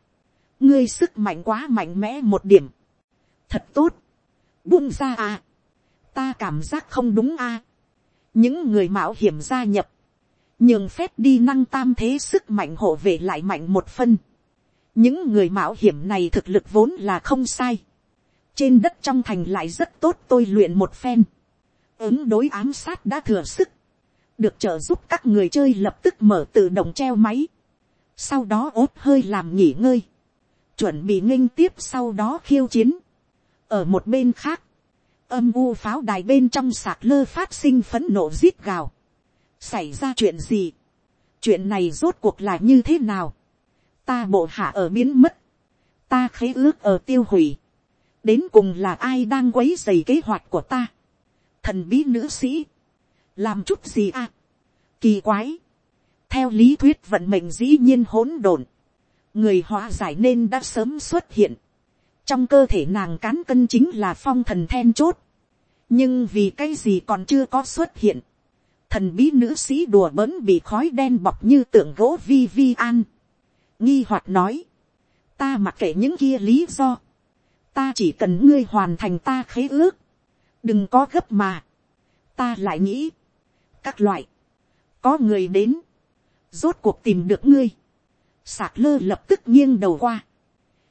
ngươi sức mạnh quá mạnh mẽ một điểm, thật tốt, buông ra à, ta cảm giác không đúng à, những người mạo hiểm gia nhập, nhường phép đi năng tam thế sức mạnh hộ về lại mạnh một phân, những người mạo hiểm này thực lực vốn là không sai. trên đất trong thành lại rất tốt tôi luyện một phen. ứng đối ám sát đã thừa sức. được trợ giúp các người chơi lập tức mở tự động treo máy sau đó ốt hơi làm nghỉ ngơi. chuẩn bị nghinh tiếp sau đó khiêu chiến. ở một bên khác, âm u pháo đài bên trong sạc lơ phát sinh phấn nộ rít gào. xảy ra chuyện gì. chuyện này rốt cuộc là như thế nào ta bộ hạ ở biến mất, ta khế ước ở tiêu hủy, đến cùng là ai đang quấy dày kế hoạch của ta, thần bí nữ sĩ, làm chút gì à, kỳ quái, theo lý thuyết vận mệnh dĩ nhiên hỗn độn, người hóa giải nên đã sớm xuất hiện, trong cơ thể nàng cán cân chính là phong thần then chốt, nhưng vì cái gì còn chưa có xuất hiện, thần bí nữ sĩ đùa bỡn bị khói đen bọc như tượng gỗ vi vi an, nghi hoặc nói, ta mặc kệ những kia lý do, ta chỉ cần ngươi hoàn thành ta khế ước, đừng có gấp mà, ta lại nghĩ, các loại, có người đến, rốt cuộc tìm được ngươi, sạc lơ lập tức nghiêng đầu qua,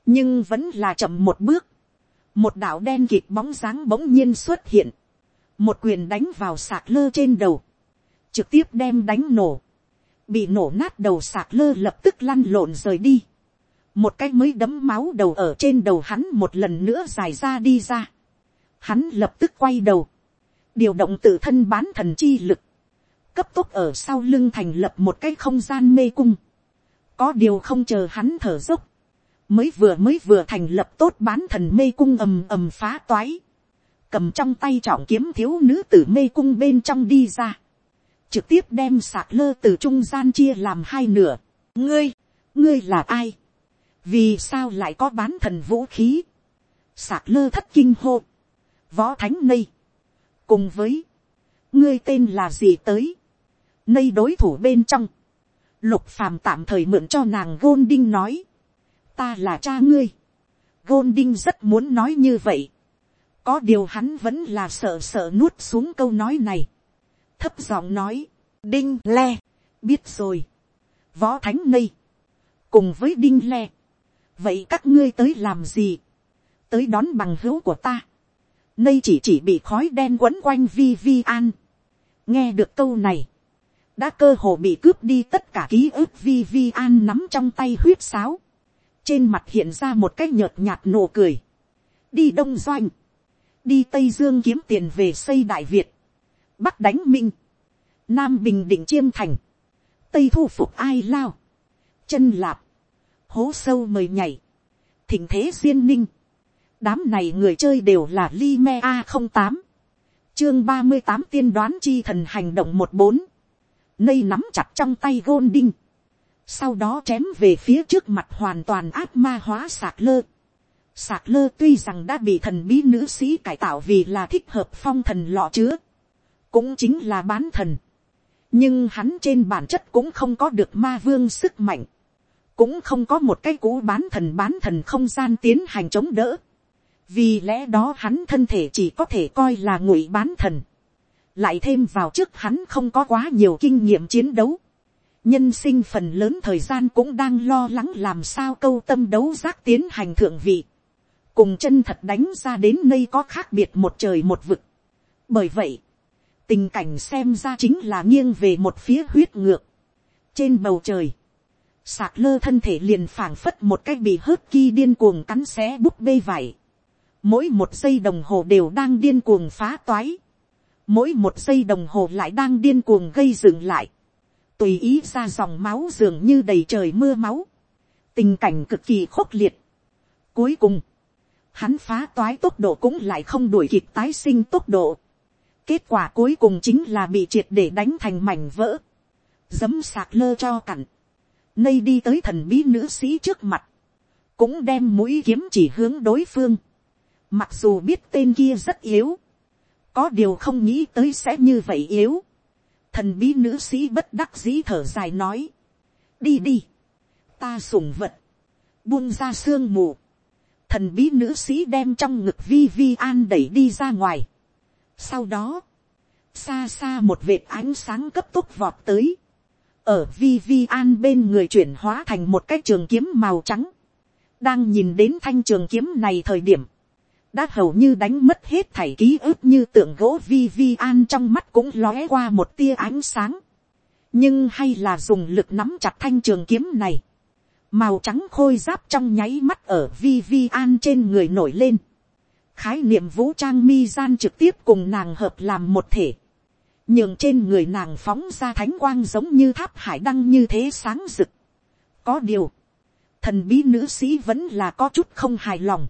nhưng vẫn là chậm một bước, một đạo đen kịt bóng dáng bỗng nhiên xuất hiện, một quyền đánh vào sạc lơ trên đầu, trực tiếp đem đánh nổ, bị nổ nát đầu sạc lơ lập tức lăn lộn rời đi. một cái mới đấm máu đầu ở trên đầu hắn một lần nữa dài ra đi ra. Hắn lập tức quay đầu. Điều động tự thân bán thần chi lực. Cấp tốc ở sau lưng thành lập một cái không gian mê cung. Có điều không chờ hắn thở dốc. Mới vừa mới vừa thành lập tốt bán thần mê cung ầm ầm phá toái. Cầm trong tay trọng kiếm thiếu nữ tử mê cung bên trong đi ra. Trực tiếp đem sạc lơ từ trung gian chia làm hai nửa. Ngươi, ngươi là ai? Vì sao lại có bán thần vũ khí? Sạc lơ thất kinh hô võ thánh nây, cùng với, ngươi tên là gì tới, nay đối thủ bên trong, lục phàm tạm thời mượn cho nàng gôn đinh nói, ta là cha ngươi, gôn đinh rất muốn nói như vậy, có điều hắn vẫn là sợ sợ nuốt xuống câu nói này, thấp giọng nói, đinh le, biết rồi, võ thánh nây, cùng với đinh le, vậy các ngươi tới làm gì, tới đón bằng hữu của ta, Nây chỉ chỉ bị khói đen quấn quanh vi vi an. Nghe được câu này. Đã cơ hồ bị cướp đi tất cả ký ức vi vi an nắm trong tay huyết sáo. Trên mặt hiện ra một cái nhợt nhạt nụ cười. Đi Đông Doanh. Đi Tây Dương kiếm tiền về xây Đại Việt. Bắc đánh Minh. Nam Bình Định Chiêm Thành. Tây thu phục ai lao. Chân lạp. Hố sâu mời nhảy. Thỉnh thế duyên ninh đám này người chơi đều là li me A08. Chương ba mươi tám tiên đoán chi thần hành động một bốn Nây nắm chặt trong tay gôn đinh. Sau đó chém về phía trước mặt hoàn toàn áp ma hóa sạc lơ. Sạc lơ tuy rằng đã bị thần bí nữ sĩ cải tạo vì là thích hợp phong thần lọ chứa. Cũng chính là bán thần. Nhưng hắn trên bản chất cũng không có được ma vương sức mạnh. Cũng không có một cái cũ bán thần bán thần không gian tiến hành chống đỡ vì lẽ đó hắn thân thể chỉ có thể coi là ngụy bán thần, lại thêm vào trước hắn không có quá nhiều kinh nghiệm chiến đấu, nhân sinh phần lớn thời gian cũng đang lo lắng làm sao câu tâm đấu giác tiến hành thượng vị, cùng chân thật đánh ra đến nơi có khác biệt một trời một vực. bởi vậy, tình cảnh xem ra chính là nghiêng về một phía huyết ngược. trên bầu trời, sạc lơ thân thể liền phảng phất một cách bị hớt ki điên cuồng cắn xé bút bê vải mỗi một giây đồng hồ đều đang điên cuồng phá toái, mỗi một giây đồng hồ lại đang điên cuồng gây dựng lại, tùy ý ra dòng máu dường như đầy trời mưa máu, tình cảnh cực kỳ khốc liệt. Cuối cùng, hắn phá toái tốc độ cũng lại không đuổi kịp tái sinh tốc độ. Kết quả cuối cùng chính là bị triệt để đánh thành mảnh vỡ, dấm sạc lơ cho cặn, nây đi tới thần bí nữ sĩ trước mặt, cũng đem mũi kiếm chỉ hướng đối phương Mặc dù biết tên kia rất yếu. Có điều không nghĩ tới sẽ như vậy yếu. Thần bí nữ sĩ bất đắc dĩ thở dài nói. Đi đi. Ta sủng vật. Buông ra sương mù. Thần bí nữ sĩ đem trong ngực vi vi an đẩy đi ra ngoài. Sau đó. Xa xa một vệt ánh sáng cấp tốc vọt tới. Ở vi vi an bên người chuyển hóa thành một cái trường kiếm màu trắng. Đang nhìn đến thanh trường kiếm này thời điểm đã hầu như đánh mất hết thảy ký ức như tượng gỗ vi vi an trong mắt cũng lóe qua một tia ánh sáng. nhưng hay là dùng lực nắm chặt thanh trường kiếm này. màu trắng khôi giáp trong nháy mắt ở vi vi an trên người nổi lên. khái niệm vũ trang mi gian trực tiếp cùng nàng hợp làm một thể. nhường trên người nàng phóng ra thánh quang giống như tháp hải đăng như thế sáng rực. có điều, thần bí nữ sĩ vẫn là có chút không hài lòng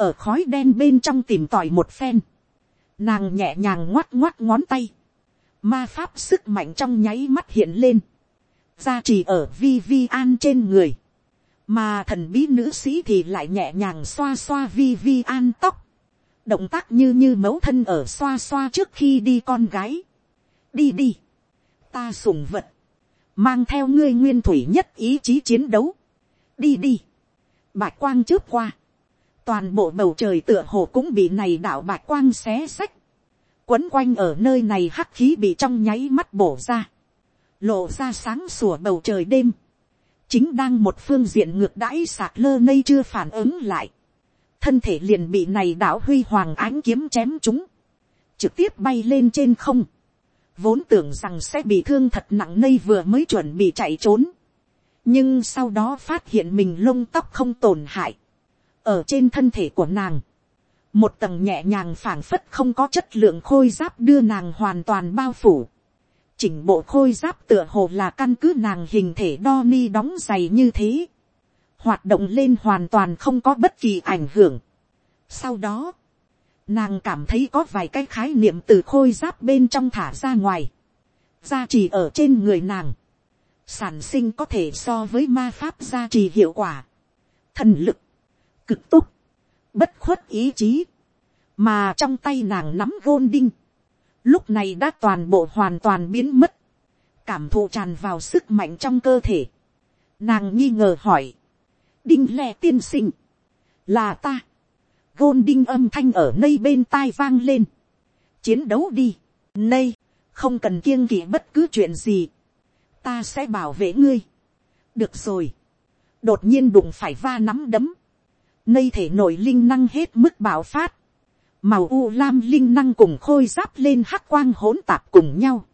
ở khói đen bên trong tìm tòi một phen, nàng nhẹ nhàng ngoắt ngoắt ngón tay, ma pháp sức mạnh trong nháy mắt hiện lên, ra chỉ ở vi vi an trên người, mà thần bí nữ sĩ thì lại nhẹ nhàng xoa xoa vi vi an tóc, động tác như như mẫu thân ở xoa xoa trước khi đi con gái, đi đi, ta sùng vật, mang theo ngươi nguyên thủy nhất ý chí chiến đấu, đi đi, bạch quang trước qua, toàn bộ bầu trời tựa hồ cũng bị này đạo bạch quang xé sách, quấn quanh ở nơi này hắc khí bị trong nháy mắt bổ ra, lộ ra sáng sủa bầu trời đêm, chính đang một phương diện ngược đãi sạc lơ nây chưa phản ứng lại, thân thể liền bị này đạo huy hoàng ánh kiếm chém chúng, trực tiếp bay lên trên không, vốn tưởng rằng sẽ bị thương thật nặng nây vừa mới chuẩn bị chạy trốn, nhưng sau đó phát hiện mình lông tóc không tổn hại, ở trên thân thể của nàng, một tầng nhẹ nhàng phảng phất không có chất lượng khôi giáp đưa nàng hoàn toàn bao phủ. chỉnh bộ khôi giáp tựa hồ là căn cứ nàng hình thể đo ni đóng dày như thế. hoạt động lên hoàn toàn không có bất kỳ ảnh hưởng. sau đó, nàng cảm thấy có vài cái khái niệm từ khôi giáp bên trong thả ra ngoài. gia trì ở trên người nàng. sản sinh có thể so với ma pháp gia trì hiệu quả. thần lực, cực tốt. Bất khuất ý chí, mà trong tay nàng nắm gôn đinh, lúc này đã toàn bộ hoàn toàn biến mất, cảm thụ tràn vào sức mạnh trong cơ thể, nàng nghi ngờ hỏi, đinh le tiên sinh, là ta, gôn đinh âm thanh ở nơi bên tai vang lên, chiến đấu đi, nay, không cần kiêng kỵ bất cứ chuyện gì, ta sẽ bảo vệ ngươi, được rồi, đột nhiên đụng phải va nắm đấm, Nây thể nội linh năng hết mức bạo phát. Màu u lam linh năng cùng khôi giáp lên hắc quang hỗn tạp cùng nhau.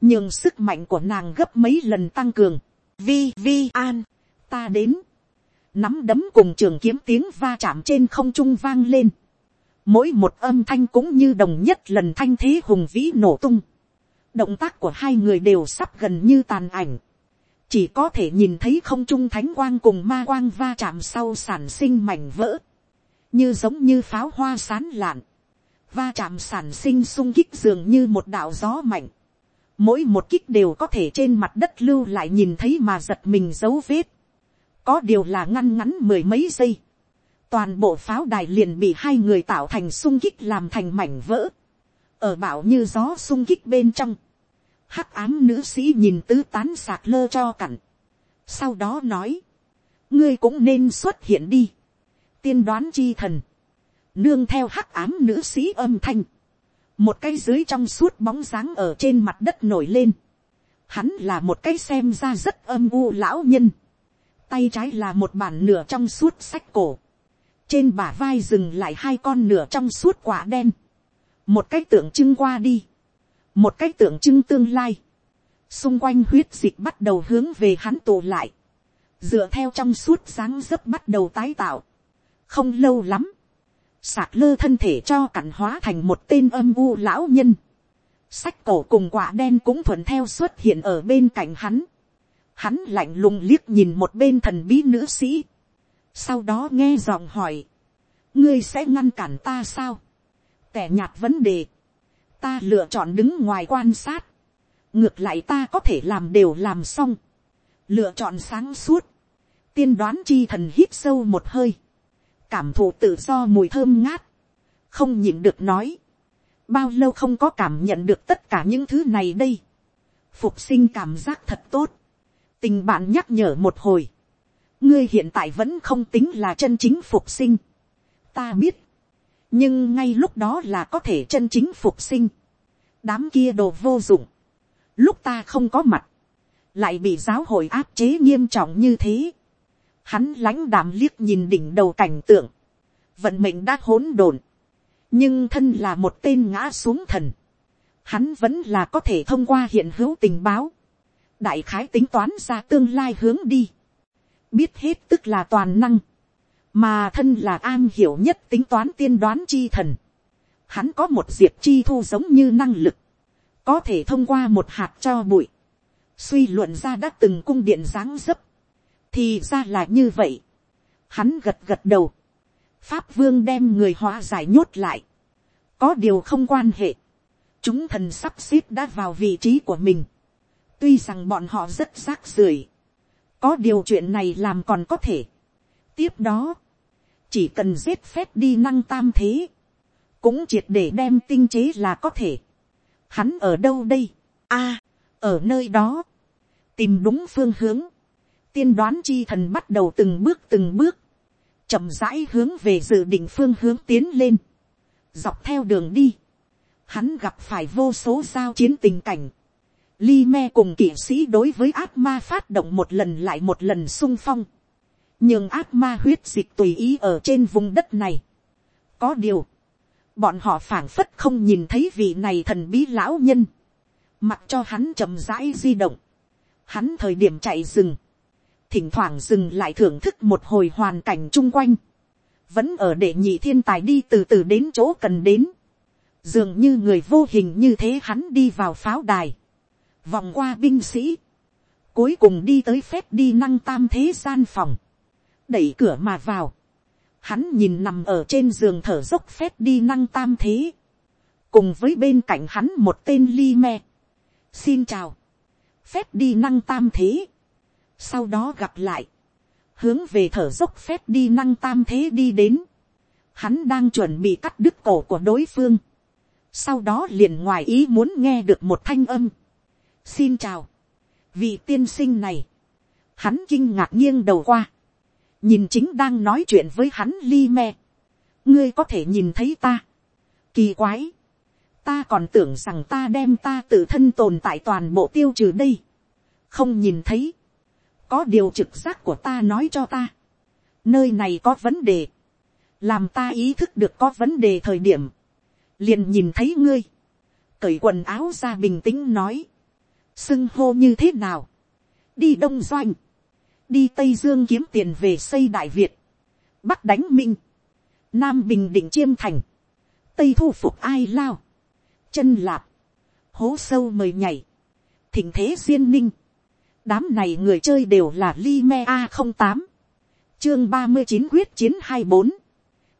Nhưng sức mạnh của nàng gấp mấy lần tăng cường. Vi vi an, ta đến. Nắm đấm cùng trường kiếm tiếng va chạm trên không trung vang lên. Mỗi một âm thanh cũng như đồng nhất lần thanh thế hùng vĩ nổ tung. Động tác của hai người đều sắp gần như tàn ảnh chỉ có thể nhìn thấy không trung thánh quang cùng ma quang va chạm sau sản sinh mảnh vỡ, như giống như pháo hoa sán lạn, va chạm sản sinh sung kích dường như một đạo gió mạnh, mỗi một kích đều có thể trên mặt đất lưu lại nhìn thấy mà giật mình dấu vết, có điều là ngăn ngắn mười mấy giây, toàn bộ pháo đài liền bị hai người tạo thành sung kích làm thành mảnh vỡ, ở bảo như gió sung kích bên trong, hắc ám nữ sĩ nhìn tứ tán sạc lơ cho cặn. Sau đó nói. Ngươi cũng nên xuất hiện đi. Tiên đoán chi thần. Nương theo hắc ám nữ sĩ âm thanh. Một cái dưới trong suốt bóng dáng ở trên mặt đất nổi lên. Hắn là một cái xem ra rất âm u lão nhân. Tay trái là một bản nửa trong suốt sách cổ. Trên bả vai dừng lại hai con nửa trong suốt quả đen. Một cái tượng trưng qua đi một cái tượng trưng tương lai, xung quanh huyết dịch bắt đầu hướng về hắn tụ lại, dựa theo trong suốt dáng dấp bắt đầu tái tạo, không lâu lắm, sạc lơ thân thể cho cặn hóa thành một tên âm u lão nhân, sách cổ cùng quả đen cũng thuận theo xuất hiện ở bên cạnh hắn, hắn lạnh lùng liếc nhìn một bên thần bí nữ sĩ, sau đó nghe giọng hỏi, ngươi sẽ ngăn cản ta sao, tẻ nhạt vấn đề, ta lựa chọn đứng ngoài quan sát, ngược lại ta có thể làm đều làm xong, lựa chọn sáng suốt, tiên đoán chi thần hít sâu một hơi, cảm thụ tự do mùi thơm ngát, không nhịn được nói, bao lâu không có cảm nhận được tất cả những thứ này đây, phục sinh cảm giác thật tốt, tình bạn nhắc nhở một hồi, ngươi hiện tại vẫn không tính là chân chính phục sinh, ta biết, nhưng ngay lúc đó là có thể chân chính phục sinh. đám kia đồ vô dụng. lúc ta không có mặt, lại bị giáo hội áp chế nghiêm trọng như thế. hắn lãnh đạm liếc nhìn đỉnh đầu cảnh tượng, vận mệnh đã hỗn độn, nhưng thân là một tên ngã xuống thần, hắn vẫn là có thể thông qua hiện hữu tình báo, đại khái tính toán ra tương lai hướng đi, biết hết tức là toàn năng, mà thân là an hiểu nhất tính toán tiên đoán chi thần, hắn có một diệp chi thu giống như năng lực, có thể thông qua một hạt cho bụi, suy luận ra đã từng cung điện dáng dấp, thì ra là như vậy, hắn gật gật đầu, pháp vương đem người hóa giải nhốt lại, có điều không quan hệ, chúng thần sắp xếp đã vào vị trí của mình, tuy rằng bọn họ rất rác rưởi, có điều chuyện này làm còn có thể, tiếp đó, chỉ cần giết phép đi năng tam thế, cũng triệt để đem tinh chế là có thể. Hắn ở đâu đây? a, ở nơi đó, tìm đúng phương hướng, tiên đoán chi thần bắt đầu từng bước từng bước, chậm rãi hướng về dự định phương hướng tiến lên, dọc theo đường đi, hắn gặp phải vô số giao chiến tình cảnh, Li me cùng kỵ sĩ đối với ác ma phát động một lần lại một lần sung phong nhưng ác ma huyết dịch tùy ý ở trên vùng đất này. có điều, bọn họ phảng phất không nhìn thấy vị này thần bí lão nhân, mặc cho hắn chậm rãi di động, hắn thời điểm chạy rừng, thỉnh thoảng dừng lại thưởng thức một hồi hoàn cảnh chung quanh, vẫn ở để nhị thiên tài đi từ từ đến chỗ cần đến, dường như người vô hình như thế hắn đi vào pháo đài, vòng qua binh sĩ, cuối cùng đi tới phép đi năng tam thế gian phòng, đẩy cửa mà vào, hắn nhìn nằm ở trên giường thở dốc phép đi năng tam thế, cùng với bên cạnh hắn một tên li me. xin chào, phép đi năng tam thế, sau đó gặp lại, hướng về thở dốc phép đi năng tam thế đi đến, hắn đang chuẩn bị cắt đứt cổ của đối phương, sau đó liền ngoài ý muốn nghe được một thanh âm, xin chào, vị tiên sinh này, hắn kinh ngạc nghiêng đầu qua, nhìn chính đang nói chuyện với hắn li me, ngươi có thể nhìn thấy ta, kỳ quái, ta còn tưởng rằng ta đem ta tự thân tồn tại toàn bộ tiêu trừ đây, không nhìn thấy, có điều trực giác của ta nói cho ta, nơi này có vấn đề, làm ta ý thức được có vấn đề thời điểm, liền nhìn thấy ngươi, cởi quần áo ra bình tĩnh nói, sưng hô như thế nào, đi đông doanh, đi tây dương kiếm tiền về xây đại việt, bắc đánh minh, nam bình định chiêm thành, tây thu phục ai lao, chân lạp, hố sâu mời nhảy, thỉnh thế duyên ninh, đám này người chơi đều là li me a không tám, chương ba mươi chín quyết chiến hai bốn,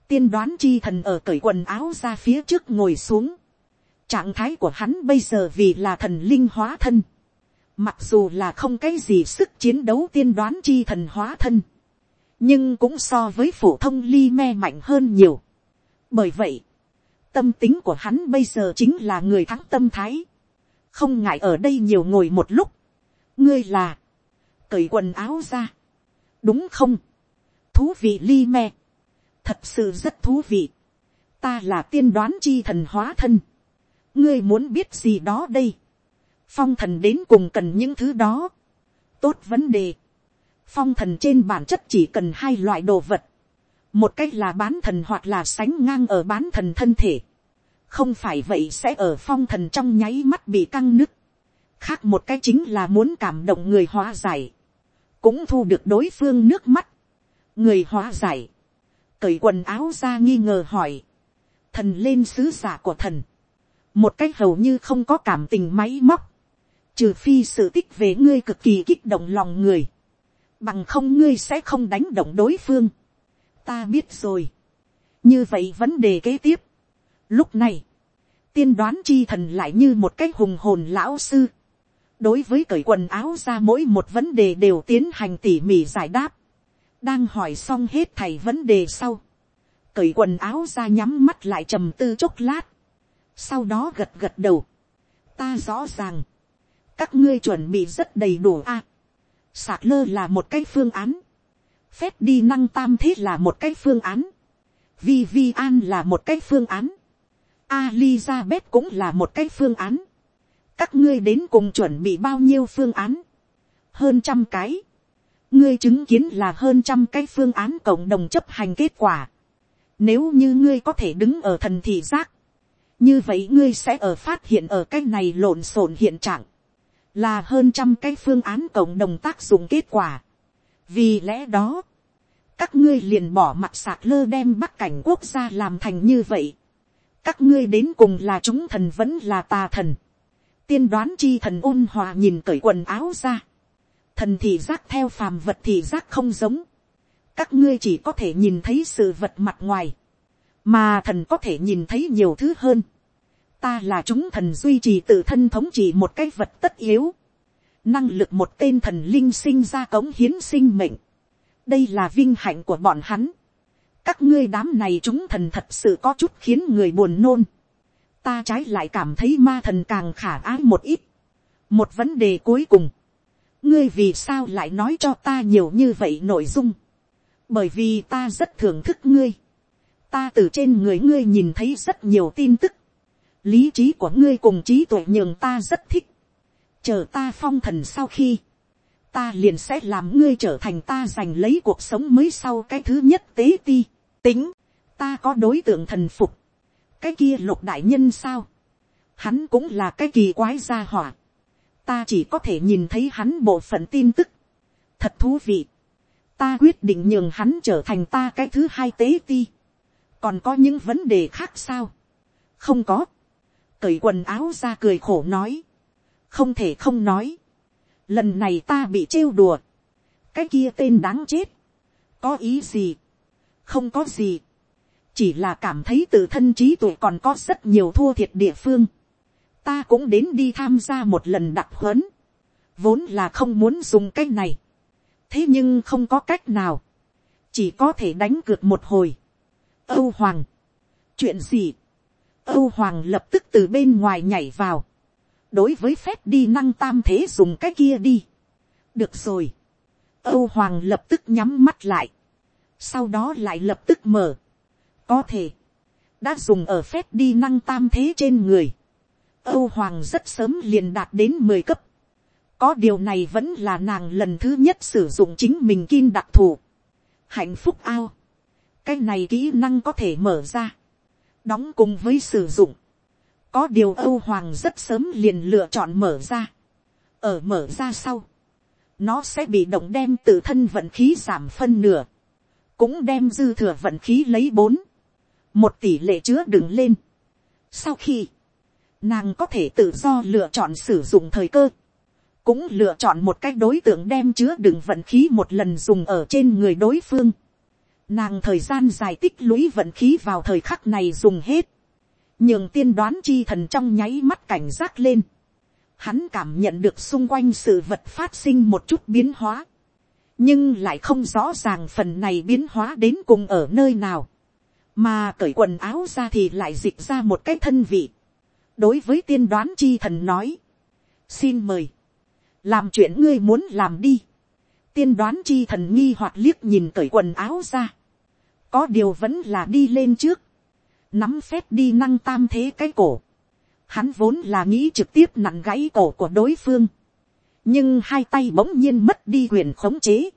tiên đoán chi thần ở cởi quần áo ra phía trước ngồi xuống, trạng thái của hắn bây giờ vì là thần linh hóa thân, mặc dù là không cái gì sức chiến đấu tiên đoán chi thần hóa thân, nhưng cũng so với phổ thông li me mạnh hơn nhiều. bởi vậy, tâm tính của hắn bây giờ chính là người thắng tâm thái, không ngại ở đây nhiều ngồi một lúc, ngươi là, cởi quần áo ra, đúng không, thú vị li me, thật sự rất thú vị, ta là tiên đoán chi thần hóa thân, ngươi muốn biết gì đó đây, phong thần đến cùng cần những thứ đó, tốt vấn đề, phong thần trên bản chất chỉ cần hai loại đồ vật, một cách là bán thần hoặc là sánh ngang ở bán thần thân thể, không phải vậy sẽ ở phong thần trong nháy mắt bị căng nứt, khác một cái chính là muốn cảm động người hóa giải, cũng thu được đối phương nước mắt, người hóa giải, cởi quần áo ra nghi ngờ hỏi, thần lên sứ giả của thần, một cách hầu như không có cảm tình máy móc, trừ phi sự tích về ngươi cực kỳ kích động lòng người, bằng không ngươi sẽ không đánh động đối phương. ta biết rồi. như vậy vấn đề kế tiếp. lúc này, tiên đoán chi thần lại như một cái hùng hồn lão sư. đối với cởi quần áo ra mỗi một vấn đề đều tiến hành tỉ mỉ giải đáp. đang hỏi xong hết thầy vấn đề sau. cởi quần áo ra nhắm mắt lại trầm tư chốc lát. sau đó gật gật đầu. ta rõ ràng các ngươi chuẩn bị rất đầy đủ a. sạc lơ là một cái phương án. phép đi năng tam thế là một cái phương án. vi vi an là một cái phương án. Alizabeth cũng là một cái phương án. các ngươi đến cùng chuẩn bị bao nhiêu phương án. hơn trăm cái. ngươi chứng kiến là hơn trăm cái phương án cộng đồng chấp hành kết quả. Nếu như ngươi có thể đứng ở thần thị giác, như vậy ngươi sẽ ở phát hiện ở cái này lộn xộn hiện trạng là hơn trăm cái phương án cộng đồng tác dụng kết quả. vì lẽ đó, các ngươi liền bỏ mặt sạc lơ đem bắc cảnh quốc gia làm thành như vậy. các ngươi đến cùng là chúng thần vẫn là tà thần. tiên đoán chi thần ôn hòa nhìn cởi quần áo ra. thần thì giác theo phàm vật thì giác không giống. các ngươi chỉ có thể nhìn thấy sự vật mặt ngoài. mà thần có thể nhìn thấy nhiều thứ hơn ta là chúng thần duy trì tự thân thống trị một cái vật tất yếu, năng lực một tên thần linh sinh ra cống hiến sinh mệnh, đây là vinh hạnh của bọn hắn, các ngươi đám này chúng thần thật sự có chút khiến người buồn nôn, ta trái lại cảm thấy ma thần càng khả ái một ít, một vấn đề cuối cùng, ngươi vì sao lại nói cho ta nhiều như vậy nội dung, bởi vì ta rất thưởng thức ngươi, ta từ trên người ngươi nhìn thấy rất nhiều tin tức, lý trí của ngươi cùng trí tuệ nhường ta rất thích, chờ ta phong thần sau khi, ta liền sẽ làm ngươi trở thành ta giành lấy cuộc sống mới sau cái thứ nhất tế ti, tính, ta có đối tượng thần phục, cái kia lục đại nhân sao, hắn cũng là cái kỳ quái gia hỏa, ta chỉ có thể nhìn thấy hắn bộ phận tin tức, thật thú vị, ta quyết định nhường hắn trở thành ta cái thứ hai tế ti. còn có những vấn đề khác sao. không có cởi quần áo ra cười khổ nói. không thể không nói. lần này ta bị trêu đùa. cái kia tên đáng chết. có ý gì. không có gì. chỉ là cảm thấy tự thân trí tuệ còn có rất nhiều thua thiệt địa phương. ta cũng đến đi tham gia một lần đặc huấn. vốn là không muốn dùng cái này thế nhưng không có cách nào, chỉ có thể đánh cược một hồi. âu hoàng, chuyện gì, âu hoàng lập tức từ bên ngoài nhảy vào, đối với phép đi năng tam thế dùng cái kia đi. được rồi, âu hoàng lập tức nhắm mắt lại, sau đó lại lập tức mở, có thể, đã dùng ở phép đi năng tam thế trên người, âu hoàng rất sớm liền đạt đến mười cấp, có điều này vẫn là nàng lần thứ nhất sử dụng chính mình kim đặc thù. hạnh phúc ao. cái này kỹ năng có thể mở ra đóng cùng với sử dụng. có điều âu hoàng rất sớm liền lựa chọn mở ra. ở mở ra sau. nó sẽ bị động đem tự thân vận khí giảm phân nửa. cũng đem dư thừa vận khí lấy bốn. một tỷ lệ chứa đựng lên. sau khi, nàng có thể tự do lựa chọn sử dụng thời cơ cũng lựa chọn một cách đối tượng đem chứa đựng vận khí một lần dùng ở trên người đối phương. Nàng thời gian dài tích lũy vận khí vào thời khắc này dùng hết. nhưng tiên đoán chi thần trong nháy mắt cảnh giác lên. Hắn cảm nhận được xung quanh sự vật phát sinh một chút biến hóa. nhưng lại không rõ ràng phần này biến hóa đến cùng ở nơi nào. mà cởi quần áo ra thì lại dịch ra một cái thân vị. đối với tiên đoán chi thần nói. xin mời làm chuyện ngươi muốn làm đi. tiên đoán chi thần nghi hoặc liếc nhìn cởi quần áo ra có điều vẫn là đi lên trước. nắm phép đi năng tam thế cái cổ. hắn vốn là nghĩ trực tiếp nặn gãy cổ của đối phương. nhưng hai tay bỗng nhiên mất đi quyền khống chế.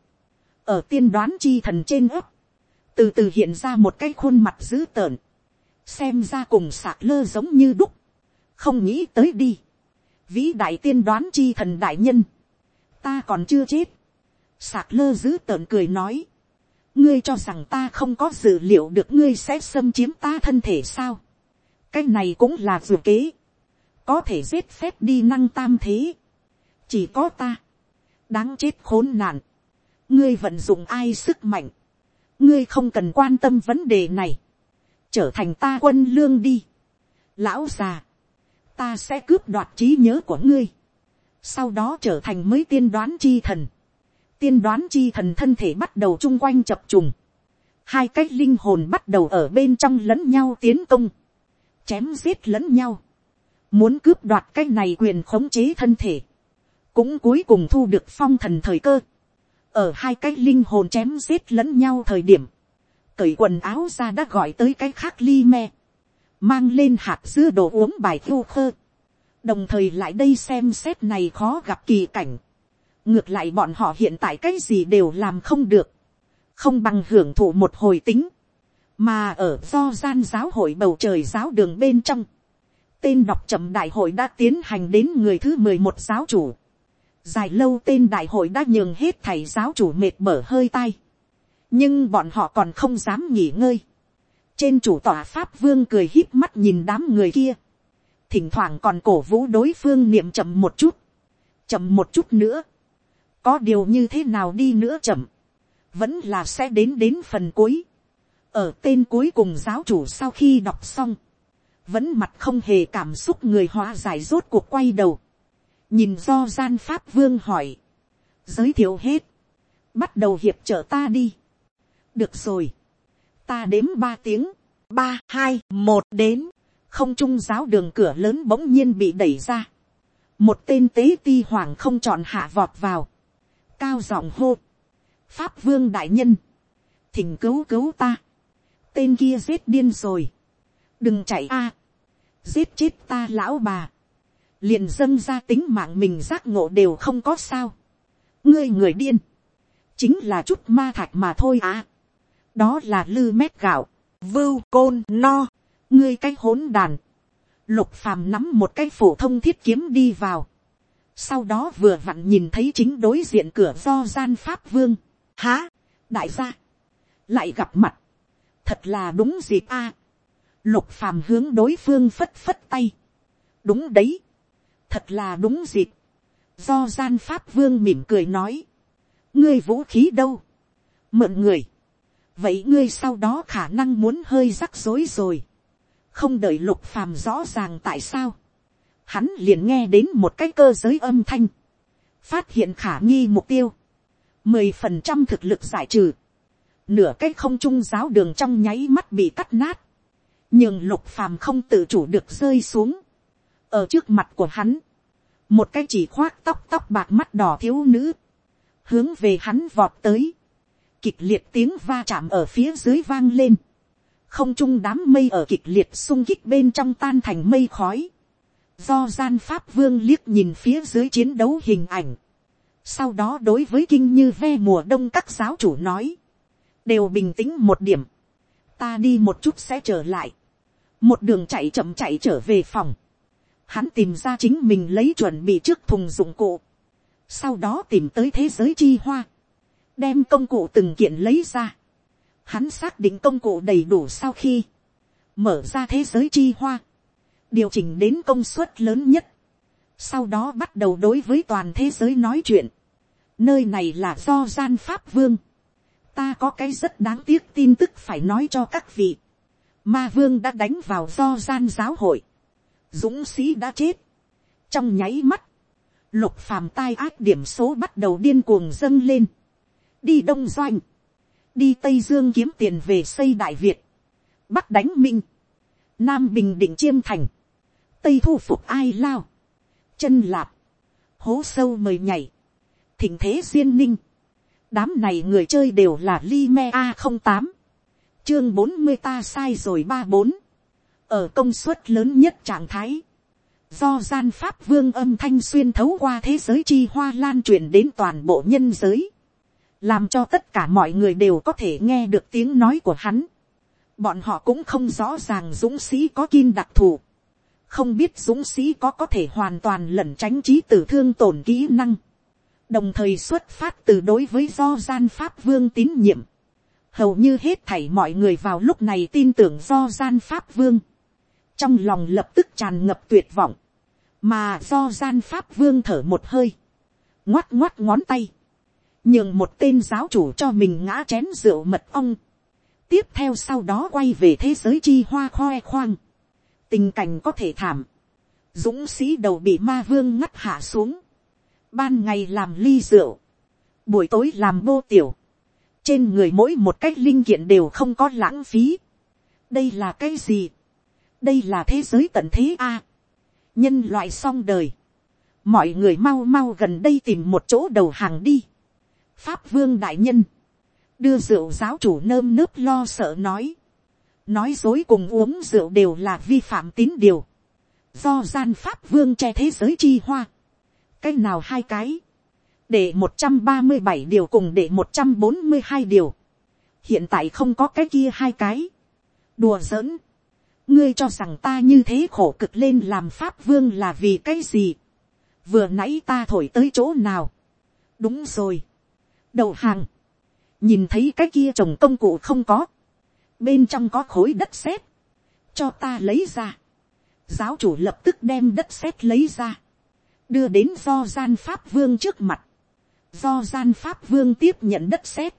ở tiên đoán chi thần trên ấp. từ từ hiện ra một cái khuôn mặt dữ tợn. xem ra cùng sạc lơ giống như đúc. không nghĩ tới đi vĩ đại tiên đoán chi thần đại nhân, ta còn chưa chết, sạc lơ dữ tợn cười nói, ngươi cho rằng ta không có dự liệu được ngươi sẽ xâm chiếm ta thân thể sao, cái này cũng là vừa kế, có thể giết phép đi năng tam thế, chỉ có ta, đáng chết khốn nạn, ngươi vận dụng ai sức mạnh, ngươi không cần quan tâm vấn đề này, trở thành ta quân lương đi, lão già, ta sẽ cướp đoạt trí nhớ của ngươi, sau đó trở thành mới tiên đoán chi thần, tiên đoán chi thần thân thể bắt đầu chung quanh chập trùng, hai cái linh hồn bắt đầu ở bên trong lẫn nhau tiến công, chém giết lẫn nhau, muốn cướp đoạt cái này quyền khống chế thân thể, cũng cuối cùng thu được phong thần thời cơ, ở hai cái linh hồn chém giết lẫn nhau thời điểm, cởi quần áo ra đã gọi tới cái khác ly me, mang lên hạt dưa đồ uống bài thu khơ, đồng thời lại đây xem xét này khó gặp kỳ cảnh, ngược lại bọn họ hiện tại cái gì đều làm không được, không bằng hưởng thụ một hồi tính, mà ở do gian giáo hội bầu trời giáo đường bên trong, tên đọc chậm đại hội đã tiến hành đến người thứ mười một giáo chủ, dài lâu tên đại hội đã nhường hết thầy giáo chủ mệt mở hơi tay, nhưng bọn họ còn không dám nghỉ ngơi, trên chủ tòa pháp vương cười híp mắt nhìn đám người kia. thỉnh thoảng còn cổ vũ đối phương niệm chậm một chút. chậm một chút nữa có điều như thế nào đi nữa chậm. vẫn là sẽ đến đến phần cuối. ở tên cuối cùng giáo chủ sau khi đọc xong. vẫn mặt không hề cảm xúc người hóa giải rốt cuộc quay đầu. nhìn do gian pháp vương hỏi. giới thiệu hết. bắt đầu hiệp trợ ta đi. được rồi ta đếm ba tiếng, ba hai một đến, không trung giáo đường cửa lớn bỗng nhiên bị đẩy ra, một tên tế ti hoàng không chọn hạ vọt vào, cao giọng hô, pháp vương đại nhân, thỉnh cứu cứu ta, tên kia giết điên rồi, đừng chạy a, giết chết ta lão bà, liền dâng ra tính mạng mình giác ngộ đều không có sao, ngươi người điên, chính là chút ma thạch mà thôi à. Đó là lư mét gạo, vưu côn no, ngươi cái hỗn đàn, lục phàm nắm một cái phổ thông thiết kiếm đi vào, sau đó vừa vặn nhìn thấy chính đối diện cửa do gian pháp vương, há, đại gia, lại gặp mặt, thật là đúng dịp a. lục phàm hướng đối phương phất phất tay, đúng đấy, thật là đúng dịp, do gian pháp vương mỉm cười nói, ngươi vũ khí đâu, mượn người, vậy ngươi sau đó khả năng muốn hơi rắc rối rồi, không đợi lục phàm rõ ràng tại sao, hắn liền nghe đến một cái cơ giới âm thanh, phát hiện khả nghi mục tiêu, mười phần trăm thực lực giải trừ, nửa cái không trung giáo đường trong nháy mắt bị cắt nát, nhưng lục phàm không tự chủ được rơi xuống, ở trước mặt của hắn, một cái chỉ khoác tóc tóc bạc mắt đỏ thiếu nữ, hướng về hắn vọt tới, kịch liệt tiếng va chạm ở phía dưới vang lên, không trung đám mây ở kịch liệt sung kích bên trong tan thành mây khói, do gian pháp vương liếc nhìn phía dưới chiến đấu hình ảnh, sau đó đối với kinh như ve mùa đông các giáo chủ nói, đều bình tĩnh một điểm, ta đi một chút sẽ trở lại, một đường chạy chậm chạy trở về phòng, hắn tìm ra chính mình lấy chuẩn bị trước thùng dụng cụ, sau đó tìm tới thế giới chi hoa, đem công cụ từng kiện lấy ra, hắn xác định công cụ đầy đủ sau khi. Mở ra thế giới chi hoa, điều chỉnh đến công suất lớn nhất, sau đó bắt đầu đối với toàn thế giới nói chuyện, nơi này là do gian pháp vương, ta có cái rất đáng tiếc tin tức phải nói cho các vị, ma vương đã đánh vào do gian giáo hội, dũng sĩ đã chết, trong nháy mắt, lục phàm tai ác điểm số bắt đầu điên cuồng dâng lên, đi đông doanh, đi tây dương kiếm tiền về xây đại việt, bắc đánh minh, nam bình định chiêm thành, tây thu phục ai lao, chân lạp, hố sâu mời nhảy, thỉnh thế duyên ninh, đám này người chơi đều là li me a không tám, chương bốn mươi ta sai rồi ba bốn, ở công suất lớn nhất trạng thái, do gian pháp vương âm thanh xuyên thấu qua thế giới chi hoa lan truyền đến toàn bộ nhân giới, làm cho tất cả mọi người đều có thể nghe được tiếng nói của hắn. Bọn họ cũng không rõ ràng dũng sĩ có kim đặc thù, không biết dũng sĩ có có thể hoàn toàn lẩn tránh trí tử thương tổn kỹ năng, đồng thời xuất phát từ đối với do gian pháp vương tín nhiệm. Hầu như hết thảy mọi người vào lúc này tin tưởng do gian pháp vương. Trong lòng lập tức tràn ngập tuyệt vọng. Mà do gian pháp vương thở một hơi. Ngoắt ngoắt ngón tay nhường một tên giáo chủ cho mình ngã chén rượu mật ong. tiếp theo sau đó quay về thế giới chi hoa khoe khoang tình cảnh có thể thảm. dũng sĩ đầu bị ma vương ngắt hạ xuống. ban ngày làm ly rượu. buổi tối làm bô tiểu. trên người mỗi một cái linh kiện đều không có lãng phí. đây là cái gì. đây là thế giới tận thế a. nhân loại xong đời. mọi người mau mau gần đây tìm một chỗ đầu hàng đi pháp vương đại nhân, đưa rượu giáo chủ nơm nớp lo sợ nói, nói dối cùng uống rượu đều là vi phạm tín điều, do gian pháp vương che thế giới chi hoa, cái nào hai cái, để một trăm ba mươi bảy điều cùng để một trăm bốn mươi hai điều, hiện tại không có cái kia hai cái, đùa giỡn, ngươi cho rằng ta như thế khổ cực lên làm pháp vương là vì cái gì, vừa nãy ta thổi tới chỗ nào, đúng rồi, đầu hàng, nhìn thấy cái kia trồng công cụ không có, bên trong có khối đất sét, cho ta lấy ra, giáo chủ lập tức đem đất sét lấy ra, đưa đến do gian pháp vương trước mặt, do gian pháp vương tiếp nhận đất sét,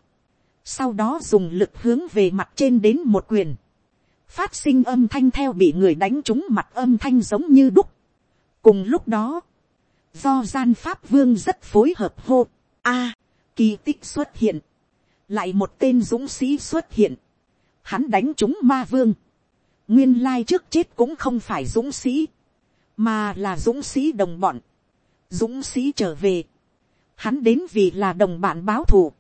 sau đó dùng lực hướng về mặt trên đến một quyền, phát sinh âm thanh theo bị người đánh trúng mặt âm thanh giống như đúc. cùng lúc đó, do gian pháp vương rất phối hợp hô, a, kỳ tích xuất hiện, lại một tên dũng sĩ xuất hiện, hắn đánh chúng ma vương, nguyên lai trước chết cũng không phải dũng sĩ, mà là dũng sĩ đồng bọn, dũng sĩ trở về, hắn đến vì là đồng bạn báo thù,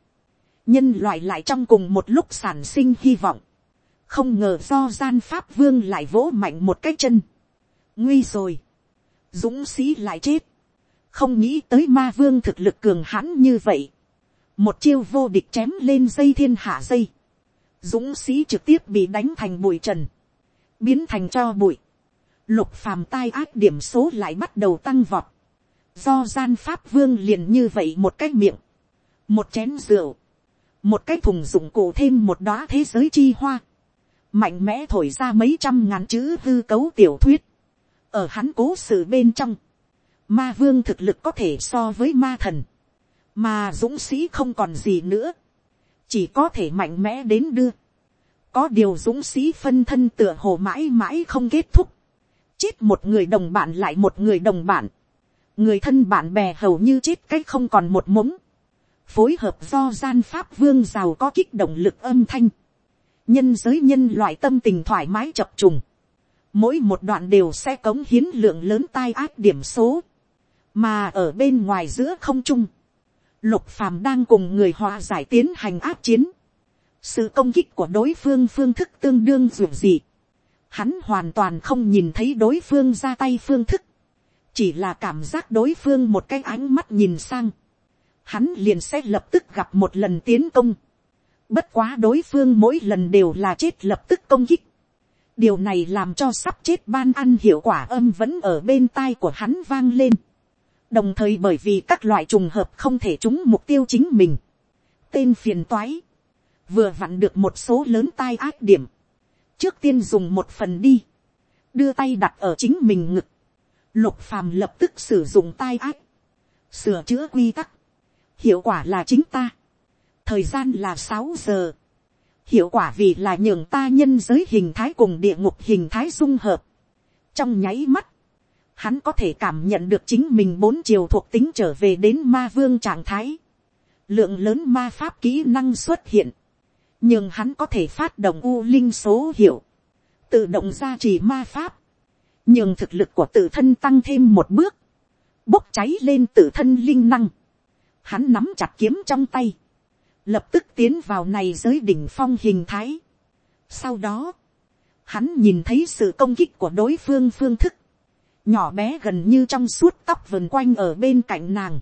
nhân loại lại trong cùng một lúc sản sinh hy vọng, không ngờ do gian pháp vương lại vỗ mạnh một cái chân, nguy rồi, dũng sĩ lại chết, không nghĩ tới ma vương thực lực cường hãn như vậy, một chiêu vô địch chém lên dây thiên hạ dây, dũng sĩ trực tiếp bị đánh thành bụi trần, biến thành cho bụi, lục phàm tai ác điểm số lại bắt đầu tăng vọt, do gian pháp vương liền như vậy một cái miệng, một chén rượu, một cái thùng dụng cụ thêm một đóa thế giới chi hoa, mạnh mẽ thổi ra mấy trăm ngàn chữ hư cấu tiểu thuyết, ở hắn cố sự bên trong, ma vương thực lực có thể so với ma thần, mà dũng sĩ không còn gì nữa, chỉ có thể mạnh mẽ đến đưa, có điều dũng sĩ phân thân tựa hồ mãi mãi không kết thúc, chết một người đồng bạn lại một người đồng bạn, người thân bạn bè hầu như chết cách không còn một mống, phối hợp do gian pháp vương giàu có kích động lực âm thanh, nhân giới nhân loại tâm tình thoải mái chập trùng, mỗi một đoạn đều sẽ cống hiến lượng lớn tai ác điểm số, mà ở bên ngoài giữa không trung, lục phàm đang cùng người hòa giải tiến hành áp chiến, sự công kích của đối phương phương thức tương đương dù gì, hắn hoàn toàn không nhìn thấy đối phương ra tay phương thức, chỉ là cảm giác đối phương một cái ánh mắt nhìn sang, hắn liền sẽ lập tức gặp một lần tiến công. Bất quá đối phương mỗi lần đều là chết lập tức công kích. Điều này làm cho sắp chết ban ăn hiệu quả âm vẫn ở bên tai của hắn vang lên. Đồng thời bởi vì các loại trùng hợp không thể trúng mục tiêu chính mình. Tên phiền toái. Vừa vặn được một số lớn tai ác điểm. Trước tiên dùng một phần đi. Đưa tay đặt ở chính mình ngực. Lục phàm lập tức sử dụng tai ác. Sửa chữa quy tắc hiệu quả là chính ta, thời gian là sáu giờ, hiệu quả vì là nhường ta nhân giới hình thái cùng địa ngục hình thái dung hợp. trong nháy mắt, hắn có thể cảm nhận được chính mình bốn chiều thuộc tính trở về đến ma vương trạng thái. lượng lớn ma pháp kỹ năng xuất hiện, nhưng hắn có thể phát động u linh số hiệu, tự động ra chỉ ma pháp, nhưng thực lực của tự thân tăng thêm một bước, bốc cháy lên tự thân linh năng, hắn nắm chặt kiếm trong tay, lập tức tiến vào này giới đỉnh phong hình thái. Sau đó, hắn nhìn thấy sự công kích của đối phương phương thức, nhỏ bé gần như trong suốt tóc vần quanh ở bên cạnh nàng.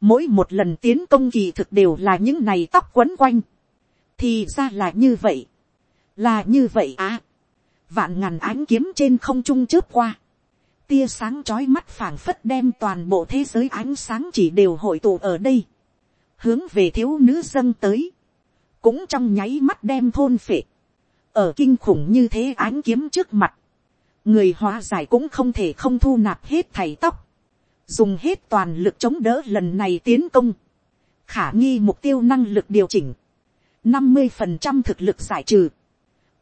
Mỗi một lần tiến công kỳ thực đều là những này tóc quấn quanh. Thì ra là như vậy. Là như vậy à. Vạn ngàn ánh kiếm trên không trung chớp qua tia sáng chói mắt phảng phất đem toàn bộ thế giới ánh sáng chỉ đều hội tụ ở đây, hướng về thiếu nữ dâng tới, cũng trong nháy mắt đem thôn phệ, ở kinh khủng như thế ánh kiếm trước mặt, người hóa giải cũng không thể không thu nạp hết thảy tóc, dùng hết toàn lực chống đỡ lần này tiến công, khả nghi mục tiêu năng lực điều chỉnh, năm mươi phần trăm thực lực giải trừ,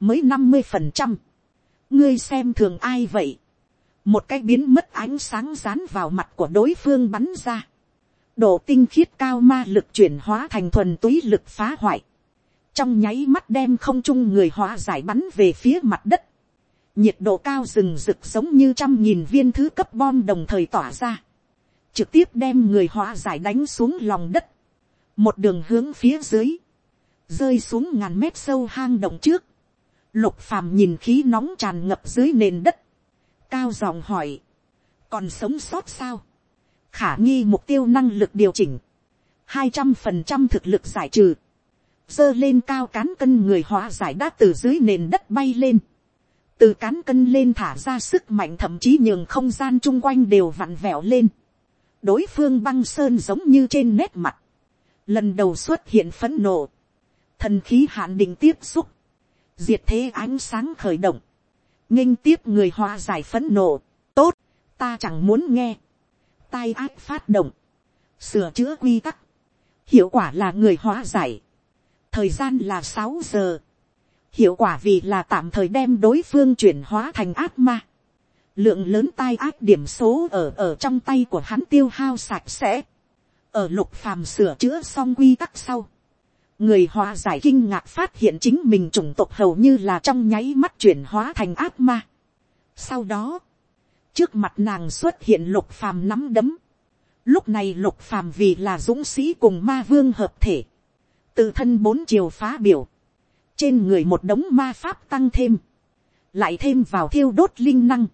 mới năm mươi phần trăm, ngươi xem thường ai vậy, một cái biến mất ánh sáng rán vào mặt của đối phương bắn ra, độ tinh khiết cao ma lực chuyển hóa thành thuần túy lực phá hoại, trong nháy mắt đem không trung người hóa giải bắn về phía mặt đất, nhiệt độ cao rừng rực giống như trăm nghìn viên thứ cấp bom đồng thời tỏa ra, trực tiếp đem người hóa giải đánh xuống lòng đất, một đường hướng phía dưới, rơi xuống ngàn mét sâu hang động trước, lục phàm nhìn khí nóng tràn ngập dưới nền đất, cao giọng hỏi, còn sống sót sao, khả nghi mục tiêu năng lực điều chỉnh, hai trăm phần trăm thực lực giải trừ, dơ lên cao cán cân người hóa giải đã từ dưới nền đất bay lên, từ cán cân lên thả ra sức mạnh thậm chí nhường không gian chung quanh đều vặn vẹo lên, đối phương băng sơn giống như trên nét mặt, lần đầu xuất hiện phấn nộ, thần khí hạn định tiếp xúc, diệt thế ánh sáng khởi động, nghinh tiếp người hòa giải phấn nộ, tốt, ta chẳng muốn nghe, tai ác phát động, sửa chữa quy tắc, hiệu quả là người hóa giải, thời gian là sáu giờ, hiệu quả vì là tạm thời đem đối phương chuyển hóa thành ác ma, lượng lớn tai ác điểm số ở ở trong tay của hắn tiêu hao sạch sẽ, ở lục phàm sửa chữa xong quy tắc sau, người hòa giải kinh ngạc phát hiện chính mình chủng tộc hầu như là trong nháy mắt chuyển hóa thành ác ma. Sau đó, trước mặt nàng xuất hiện lục phàm nắm đấm. Lúc này lục phàm vì là dũng sĩ cùng ma vương hợp thể. Tự thân bốn chiều phá biểu. Trên người một đống ma pháp tăng thêm. Lại thêm vào thiêu đốt linh năng.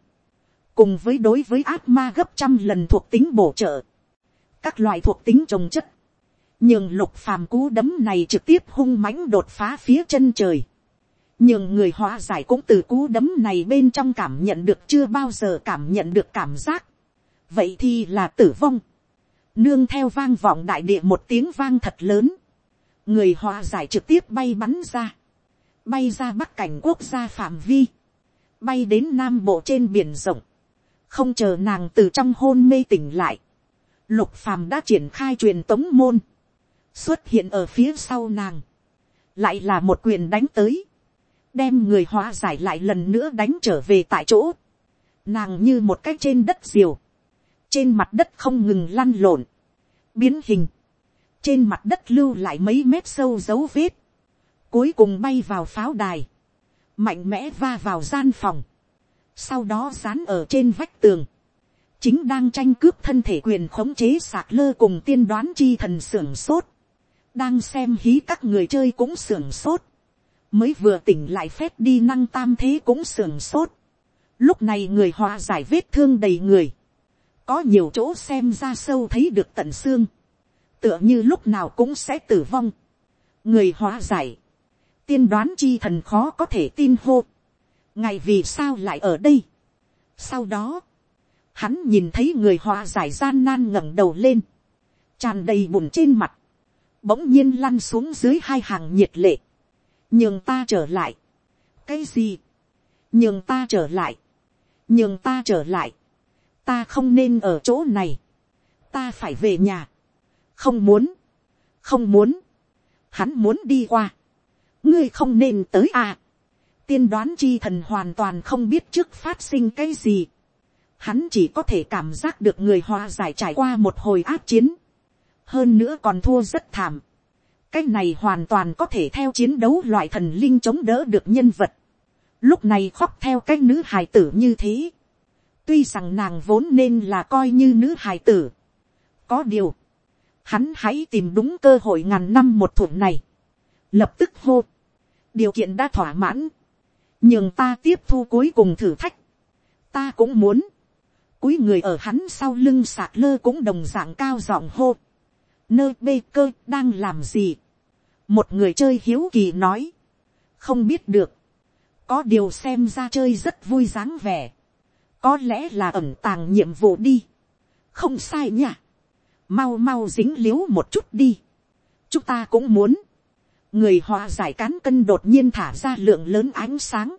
Cùng với đối với ác ma gấp trăm lần thuộc tính bổ trợ. Các loại thuộc tính trồng chất nhường lục phàm cú đấm này trực tiếp hung mãnh đột phá phía chân trời. nhường người hóa giải cũng từ cú đấm này bên trong cảm nhận được chưa bao giờ cảm nhận được cảm giác. vậy thì là tử vong. nương theo vang vọng đại địa một tiếng vang thật lớn. người hòa giải trực tiếp bay bắn ra, bay ra bắc cảnh quốc gia phạm vi, bay đến nam bộ trên biển rộng, không chờ nàng từ trong hôn mê tỉnh lại, lục phàm đã triển khai truyền tống môn, xuất hiện ở phía sau nàng, lại là một quyền đánh tới, đem người hóa giải lại lần nữa đánh trở về tại chỗ, nàng như một cái trên đất diều, trên mặt đất không ngừng lăn lộn, biến hình, trên mặt đất lưu lại mấy mét sâu dấu vết, cuối cùng bay vào pháo đài, mạnh mẽ va vào gian phòng, sau đó dán ở trên vách tường, chính đang tranh cướp thân thể quyền khống chế sạc lơ cùng tiên đoán chi thần sưởng sốt, đang xem hí các người chơi cũng sưởng sốt, mới vừa tỉnh lại phép đi năng tam thế cũng sưởng sốt, lúc này người hòa giải vết thương đầy người, có nhiều chỗ xem ra sâu thấy được tận xương, tựa như lúc nào cũng sẽ tử vong, người hóa giải, tiên đoán chi thần khó có thể tin hô, ngày vì sao lại ở đây. sau đó, hắn nhìn thấy người hòa giải gian nan ngẩng đầu lên, tràn đầy bùn trên mặt, bỗng nhiên lăn xuống dưới hai hàng nhiệt lệ, nhường ta trở lại, cái gì, nhường ta trở lại, nhường ta trở lại, ta không nên ở chỗ này, ta phải về nhà, không muốn, không muốn, hắn muốn đi qua, ngươi không nên tới à, tiên đoán chi thần hoàn toàn không biết trước phát sinh cái gì, hắn chỉ có thể cảm giác được người hòa giải trải qua một hồi áp chiến, hơn nữa còn thua rất thảm, cái này hoàn toàn có thể theo chiến đấu loại thần linh chống đỡ được nhân vật, lúc này khóc theo cái nữ hài tử như thế, tuy rằng nàng vốn nên là coi như nữ hài tử, có điều, hắn hãy tìm đúng cơ hội ngàn năm một thủ này, lập tức hô, điều kiện đã thỏa mãn, nhường ta tiếp thu cuối cùng thử thách, ta cũng muốn, cuối người ở hắn sau lưng sạc lơ cũng đồng dạng cao giọng hô, nơi bê cơ đang làm gì, một người chơi hiếu kỳ nói, không biết được, có điều xem ra chơi rất vui dáng vẻ, có lẽ là ẩn tàng nhiệm vụ đi, không sai nhỉ, mau mau dính l i ế u một chút đi, chúng ta cũng muốn, người hòa giải cán cân đột nhiên thả ra lượng lớn ánh sáng,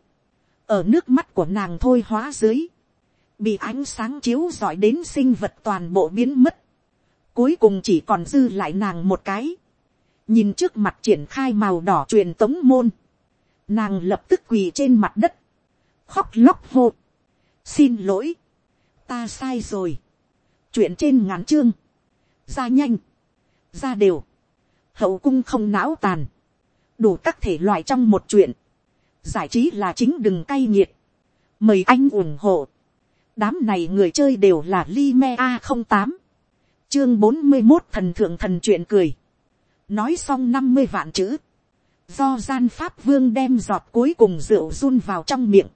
ở nước mắt của nàng thôi hóa dưới, bị ánh sáng chiếu giỏi đến sinh vật toàn bộ biến mất, cuối cùng chỉ còn dư lại nàng một cái, nhìn trước mặt triển khai màu đỏ truyền tống môn, nàng lập tức quỳ trên mặt đất, khóc lóc hô, xin lỗi, ta sai rồi, chuyện trên ngắn chương, ra nhanh, ra đều, hậu cung không não tàn, đủ các thể loại trong một chuyện, giải trí là chính đừng cay nghiệt, mời anh ủng hộ, đám này người chơi đều là li me a không tám, chương bốn mươi một thần thượng thần chuyện cười, nói xong năm mươi vạn chữ, do gian pháp vương đem giọt cuối cùng rượu run vào trong miệng,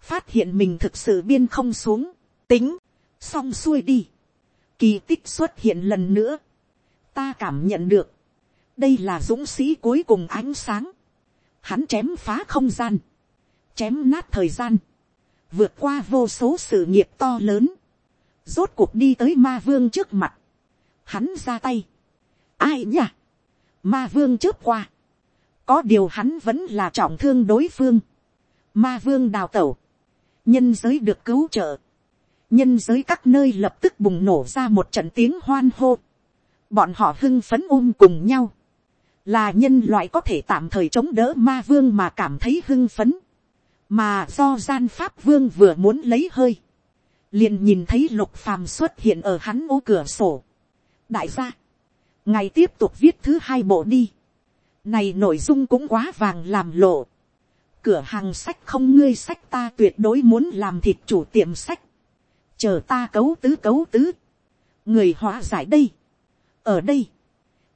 phát hiện mình thực sự biên không xuống, tính, xong xuôi đi, kỳ tích xuất hiện lần nữa, ta cảm nhận được, đây là dũng sĩ cuối cùng ánh sáng, hắn chém phá không gian, chém nát thời gian, vượt qua vô số sự nghiệp to lớn, rốt cuộc đi tới ma vương trước mặt, hắn ra tay, ai nhỉ? Ma vương chớp qua. Có điều hắn vẫn là trọng thương đối phương. Ma vương đào tẩu. Nhân giới được cứu trợ. Nhân giới các nơi lập tức bùng nổ ra một trận tiếng hoan hô. Bọn họ hưng phấn ôm cùng nhau. Là nhân loại có thể tạm thời chống đỡ ma vương mà cảm thấy hưng phấn. Mà do gian pháp vương vừa muốn lấy hơi. Liền nhìn thấy lục phàm xuất hiện ở hắn ô cửa sổ. Đại gia ngày tiếp tục viết thứ hai bộ đi. này nội dung cũng quá vàng làm lộ. cửa hàng sách không ngươi sách ta tuyệt đối muốn làm thịt chủ tiệm sách. chờ ta cấu tứ cấu tứ. người hóa giải đây. ở đây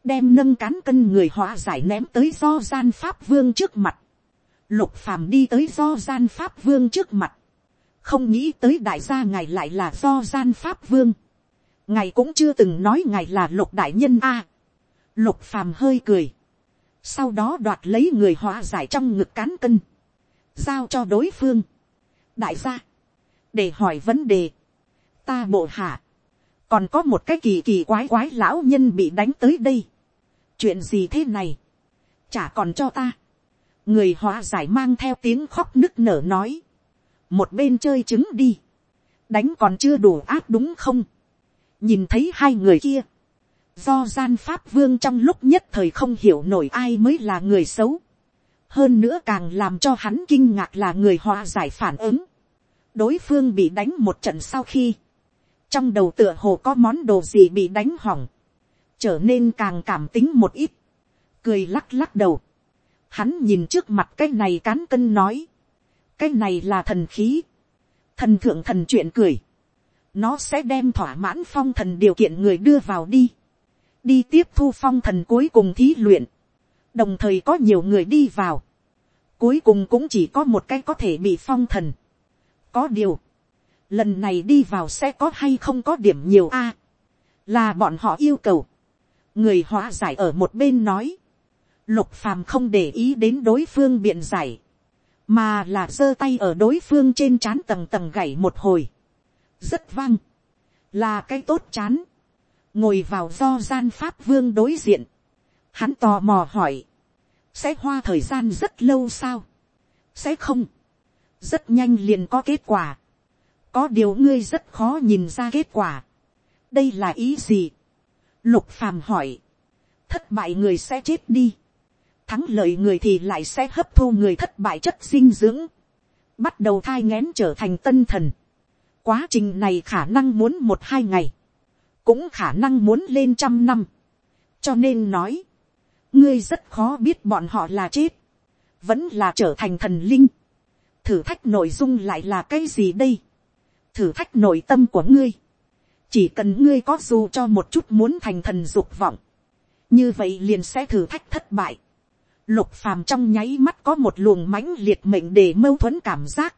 đem nâng cán cân người hóa giải ném tới do gian pháp vương trước mặt. lục phàm đi tới do gian pháp vương trước mặt. không nghĩ tới đại gia ngài lại là do gian pháp vương ngài cũng chưa từng nói ngài là lục đại nhân a. lục phàm hơi cười. sau đó đoạt lấy người hóa giải trong ngực cán cân. giao cho đối phương. đại gia. để hỏi vấn đề. ta bộ hạ. còn có một cái kỳ kỳ quái quái lão nhân bị đánh tới đây chuyện gì thế này. chả còn cho ta, người hóa giải mang theo tiếng khóc nức nở nói, một bên chơi trứng đi, đánh còn chưa đủ áp đúng không, nhìn thấy hai người kia, do gian pháp vương trong lúc nhất thời không hiểu nổi ai mới là người xấu, hơn nữa càng làm cho hắn kinh ngạc là người hòa giải phản ứng, đối phương bị đánh một trận sau khi, trong đầu tựa hồ có món đồ gì bị đánh hỏng, trở nên càng cảm tính một ít, cười lắc lắc đầu, hắn nhìn trước mặt cái này cán cân nói, cái này là thần khí, thần thượng thần chuyện cười, nó sẽ đem thỏa mãn phong thần điều kiện người đưa vào đi, đi tiếp thu phong thần cuối cùng thí luyện, đồng thời có nhiều người đi vào, cuối cùng cũng chỉ có một cái có thể bị phong thần. có điều, lần này đi vào sẽ có hay không có điểm nhiều a, là bọn họ yêu cầu, người hóa giải ở một bên nói, lục phàm không để ý đến đối phương biện giải, mà là giơ tay ở đối phương trên trán tầng tầng gảy một hồi, rất vang, là cái tốt chán, ngồi vào do gian pháp vương đối diện, hắn tò mò hỏi, sẽ hoa thời gian rất lâu sao, sẽ không, rất nhanh liền có kết quả, có điều ngươi rất khó nhìn ra kết quả, đây là ý gì, lục phàm hỏi, thất bại người sẽ chết đi, thắng lợi người thì lại sẽ hấp thu người thất bại chất dinh dưỡng, bắt đầu thai ngén trở thành tân thần, quá trình này khả năng muốn một hai ngày, cũng khả năng muốn lên trăm năm, cho nên nói, ngươi rất khó biết bọn họ là chết, vẫn là trở thành thần linh. thử thách nội dung lại là cái gì đây, thử thách nội tâm của ngươi, chỉ cần ngươi có dù cho một chút muốn thành thần dục vọng, như vậy liền sẽ thử thách thất bại. Lục phàm trong nháy mắt có một luồng mãnh liệt mệnh để mâu thuẫn cảm giác.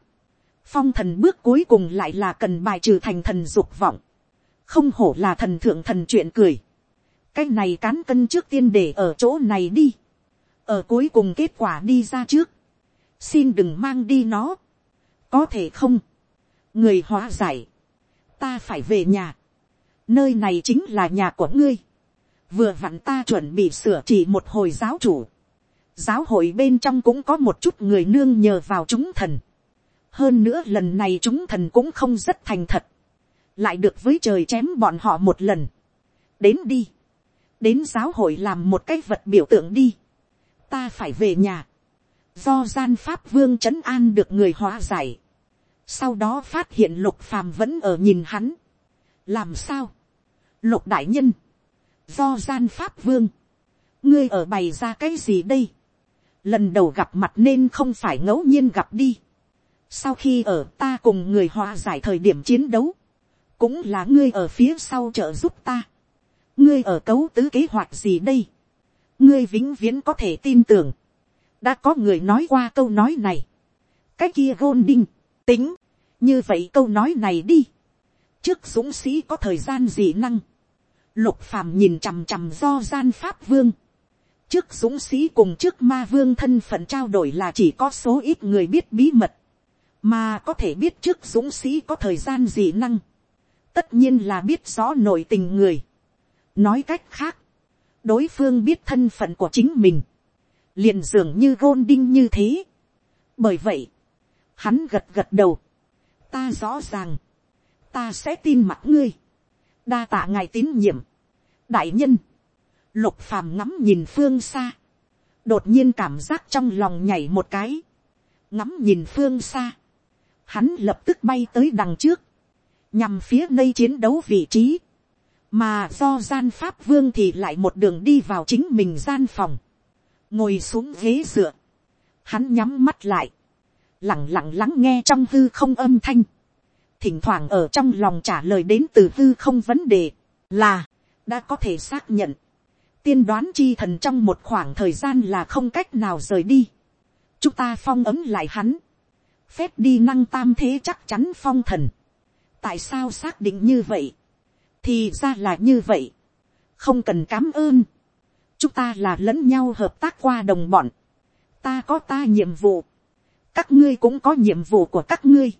Phong thần bước cuối cùng lại là cần bài trừ thành thần dục vọng. Không hổ là thần thượng thần chuyện cười. Cái này cán cân trước tiên để ở chỗ này đi, ở cuối cùng kết quả đi ra trước, xin đừng mang đi nó, có thể không, người hóa giải, ta phải về nhà, nơi này chính là nhà của ngươi, vừa vặn ta chuẩn bị sửa chỉ một hồi giáo chủ, giáo hội bên trong cũng có một chút người nương nhờ vào chúng thần, hơn nữa lần này chúng thần cũng không rất thành thật, lại được với trời chém bọn họ một lần, đến đi, đến giáo hội làm một cái vật biểu tượng đi. ta phải về nhà. do gian pháp vương trấn an được người hóa giải. sau đó phát hiện lục phàm vẫn ở nhìn hắn làm sao. lục đại nhân. do gian pháp vương. ngươi ở bày ra cái gì đây. lần đầu gặp mặt nên không phải ngẫu nhiên gặp đi. sau khi ở ta cùng người hòa giải thời điểm chiến đấu, cũng là ngươi ở phía sau trợ giúp ta ngươi ở cấu tứ kế hoạch gì đây, ngươi vĩnh viễn có thể tin tưởng, đã có người nói qua câu nói này, cái kia gôn đinh, tính, như vậy câu nói này đi, trước dũng sĩ có thời gian gì năng, lục phàm nhìn chằm chằm do gian pháp vương, trước dũng sĩ cùng trước ma vương thân phận trao đổi là chỉ có số ít người biết bí mật, mà có thể biết trước dũng sĩ có thời gian gì năng, tất nhiên là biết rõ nội tình người, nói cách khác, đối phương biết thân phận của chính mình, liền dường như gôn đinh như thế. bởi vậy, hắn gật gật đầu, ta rõ ràng, ta sẽ tin mặt ngươi, đa tạ ngài tín nhiệm, đại nhân, lục phàm ngắm nhìn phương xa, đột nhiên cảm giác trong lòng nhảy một cái, ngắm nhìn phương xa, hắn lập tức bay tới đằng trước, nhằm phía nơi chiến đấu vị trí, mà do gian pháp vương thì lại một đường đi vào chính mình gian phòng, ngồi xuống ghế dựa, hắn nhắm mắt lại, lẳng lặng lắng nghe trong hư không âm thanh, thỉnh thoảng ở trong lòng trả lời đến từ hư không vấn đề, là, đã có thể xác nhận, tiên đoán chi thần trong một khoảng thời gian là không cách nào rời đi, chúng ta phong ấm lại hắn, phép đi năng tam thế chắc chắn phong thần, tại sao xác định như vậy, thì ra là như vậy, không cần cám ơn, chúng ta là lẫn nhau hợp tác qua đồng bọn, ta có ta nhiệm vụ, các ngươi cũng có nhiệm vụ của các ngươi,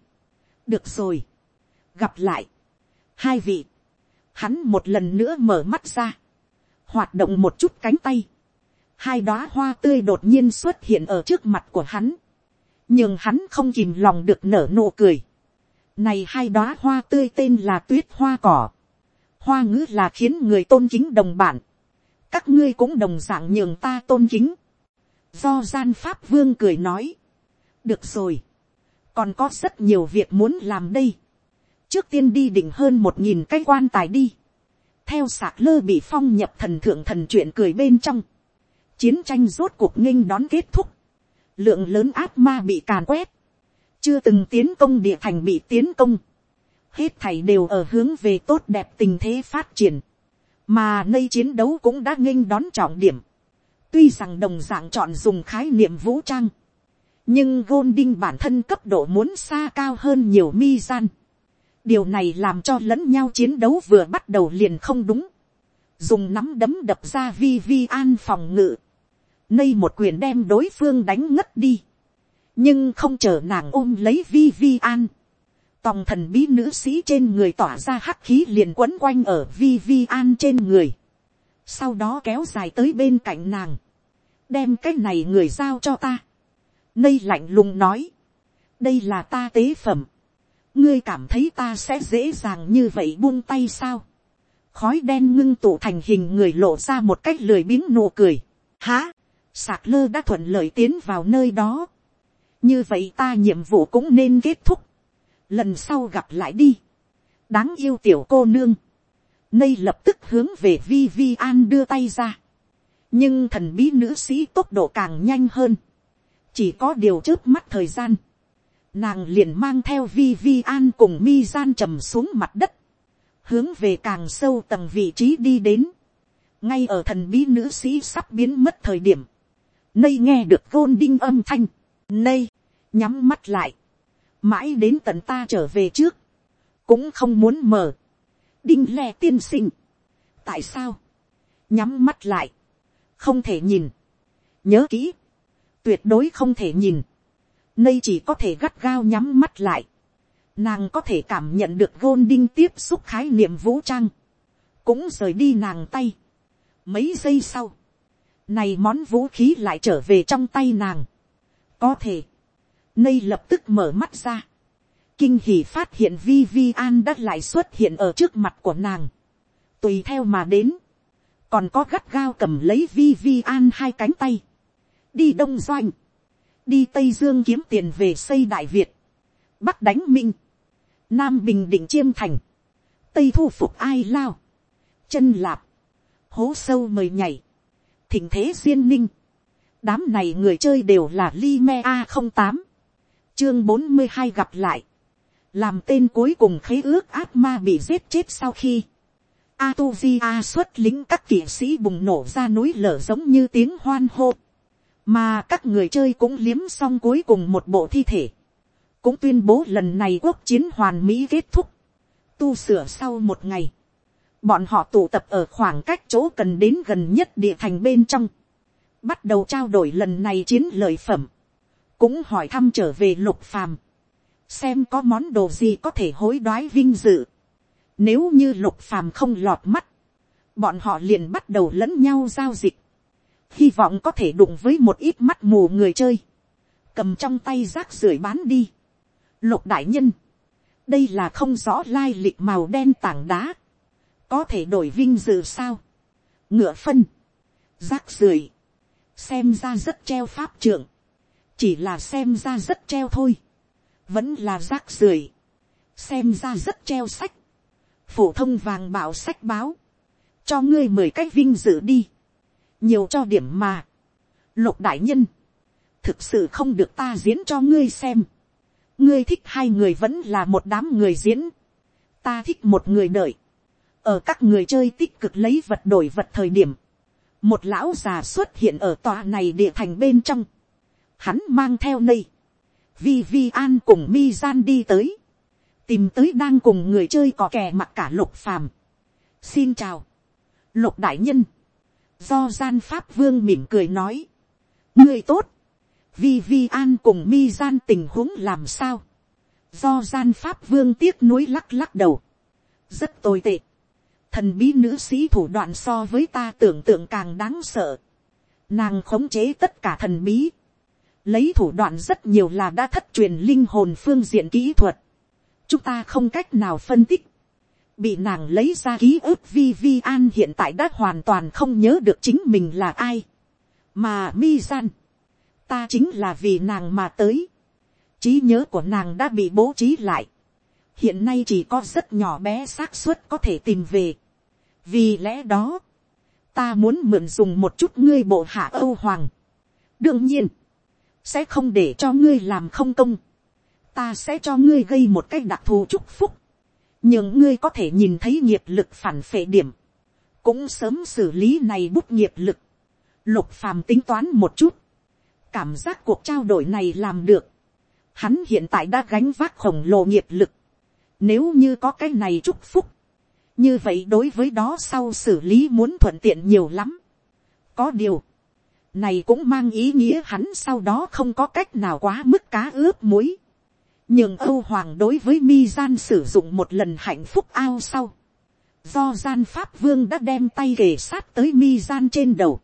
được rồi, gặp lại, hai vị, hắn một lần nữa mở mắt ra, hoạt động một chút cánh tay, hai đoá hoa tươi đột nhiên xuất hiện ở trước mặt của hắn, nhưng hắn không kìm lòng được nở nụ cười. Này hai đoá hoa tươi tên là tuyết hoa cỏ. Hoa ngữ là khiến người tôn kính đồng bản. Các ngươi cũng đồng dạng nhường ta tôn kính. Do gian pháp vương cười nói. Được rồi. Còn có rất nhiều việc muốn làm đây. Trước tiên đi đỉnh hơn một nghìn cái quan tài đi. Theo sạc lơ bị phong nhập thần thượng thần chuyện cười bên trong. Chiến tranh rốt cuộc nghinh đón kết thúc. Lượng lớn áp ma bị càn quét chưa từng tiến công địa thành bị tiến công, hết thảy đều ở hướng về tốt đẹp tình thế phát triển, mà nơi chiến đấu cũng đã nghinh đón trọng điểm, tuy rằng đồng d ạ n g chọn dùng khái niệm vũ trang, nhưng Golding bản thân cấp độ muốn xa cao hơn nhiều mi gian điều này làm cho lẫn nhau chiến đấu vừa bắt đầu liền không đúng, dùng nắm đấm đập ra vi vi an phòng ngự, nây một quyền đem đối phương đánh ngất đi, nhưng không chờ nàng ôm lấy vi vi an. tòng thần bí nữ sĩ trên người tỏa ra hắc khí liền quấn quanh ở vi vi an trên người. sau đó kéo dài tới bên cạnh nàng. đem cái này người giao cho ta. nây lạnh lùng nói. đây là ta tế phẩm ngươi cảm thấy ta sẽ dễ dàng như vậy buông tay sao. khói đen ngưng tụ thành hình người lộ ra một cách lười biếng nụ cười. há, sạc lơ đã thuận lợi tiến vào nơi đó. Như vậy ta nhiệm vụ cũng nên kết thúc, lần sau gặp lại đi, đáng yêu tiểu cô nương, nay lập tức hướng về vi vi an đưa tay ra, nhưng thần bí nữ sĩ tốc độ càng nhanh hơn, chỉ có điều trước mắt thời gian, nàng liền mang theo vi vi an cùng mi gian trầm xuống mặt đất, hướng về càng sâu tầng vị trí đi đến, ngay ở thần bí nữ sĩ sắp biến mất thời điểm, nây nghe được gôn đinh âm thanh, nây, nhắm mắt lại, mãi đến tận ta trở về trước, cũng không muốn mở, đinh le tiên sinh, tại sao, nhắm mắt lại, không thể nhìn, nhớ kỹ, tuyệt đối không thể nhìn, Nay chỉ có thể gắt gao nhắm mắt lại, nàng có thể cảm nhận được gôn đinh tiếp xúc khái niệm vũ trang, cũng rời đi nàng tay. Mấy giây sau, này món vũ khí lại trở về trong tay nàng. có thể, Nây lập tức mở mắt ra. Kinh hỉ phát hiện Vi Vi An đã lại xuất hiện ở trước mặt của nàng. Tùy theo mà đến. Còn có gắt gao cầm lấy Vi Vi An hai cánh tay. Đi Đông Doanh. Đi Tây Dương kiếm tiền về xây Đại Việt. Bắc đánh Minh. Nam Bình Định Chiêm Thành. Tây thu phục ai lao. Chân lạp. Hố sâu mời nhảy. Thỉnh thế duyên ninh. Đám này người chơi đều là Lime A08 chương bốn mươi hai gặp lại, làm tên cuối cùng khế ước ác ma bị giết chết sau khi, Atuzia xuất lính các kỵ sĩ bùng nổ ra núi lở giống như tiếng hoan hô, mà các người chơi cũng liếm xong cuối cùng một bộ thi thể, cũng tuyên bố lần này quốc chiến hoàn mỹ kết thúc, tu sửa sau một ngày, bọn họ tụ tập ở khoảng cách chỗ cần đến gần nhất địa thành bên trong, bắt đầu trao đổi lần này chiến lợi phẩm, cũng hỏi thăm trở về lục phàm, xem có món đồ gì có thể hối đoái vinh dự. Nếu như lục phàm không lọt mắt, bọn họ liền bắt đầu lẫn nhau giao dịch, hy vọng có thể đụng với một ít mắt mù người chơi, cầm trong tay rác rưởi bán đi. Lục đại nhân, đây là không rõ lai lịch màu đen tảng đá, có thể đổi vinh dự sao, ngựa phân, rác rưởi, xem ra rất treo pháp trưởng, chỉ là xem ra rất treo thôi, vẫn là rác rưởi, xem ra rất treo sách, phổ thông vàng bảo sách báo, cho ngươi mười cách vinh dự đi, nhiều cho điểm mà, lục đại nhân, thực sự không được ta diễn cho ngươi xem, ngươi thích hai người vẫn là một đám người diễn, ta thích một người đợi, ở các người chơi tích cực lấy vật đổi vật thời điểm, một lão già xuất hiện ở tòa này địa thành bên trong, hắn mang theo nây, vi vi an cùng mi gian đi tới, tìm tới đang cùng người chơi có kè mặt cả lục phàm. xin chào, lục đại nhân, do gian pháp vương mỉm cười nói, người tốt, vi vi an cùng mi gian tình huống làm sao, do gian pháp vương tiếc nuối lắc lắc đầu, rất tồi tệ, thần bí nữ sĩ thủ đoạn so với ta tưởng tượng càng đáng sợ, nàng khống chế tất cả thần bí, lấy thủ đoạn rất nhiều là đã thất truyền linh hồn phương diện kỹ thuật, chúng ta không cách nào phân tích, bị nàng lấy ra ký ức vi vi an hiện tại đã hoàn toàn không nhớ được chính mình là ai, mà mi gian, ta chính là vì nàng mà tới, trí nhớ của nàng đã bị bố trí lại, hiện nay chỉ có rất nhỏ bé xác suất có thể tìm về, vì lẽ đó, ta muốn mượn dùng một chút ngươi bộ hạ âu hoàng, đương nhiên, sẽ không để cho ngươi làm không công, ta sẽ cho ngươi gây một cách đặc thù chúc phúc, nhưng ngươi có thể nhìn thấy nghiệp lực phản phệ điểm, cũng sớm xử lý này bút nghiệp lực, lục phàm tính toán một chút, cảm giác cuộc trao đổi này làm được, hắn hiện tại đã gánh vác khổng lồ nghiệp lực, nếu như có cái này chúc phúc, như vậy đối với đó sau xử lý muốn thuận tiện nhiều lắm. có điều, này cũng mang ý nghĩa hắn sau đó không có cách nào quá mức cá ướp muối nhưng âu hoàng đối với mi gian sử dụng một lần hạnh phúc ao sau. do gian pháp vương đã đem tay kề sát tới mi gian trên đầu.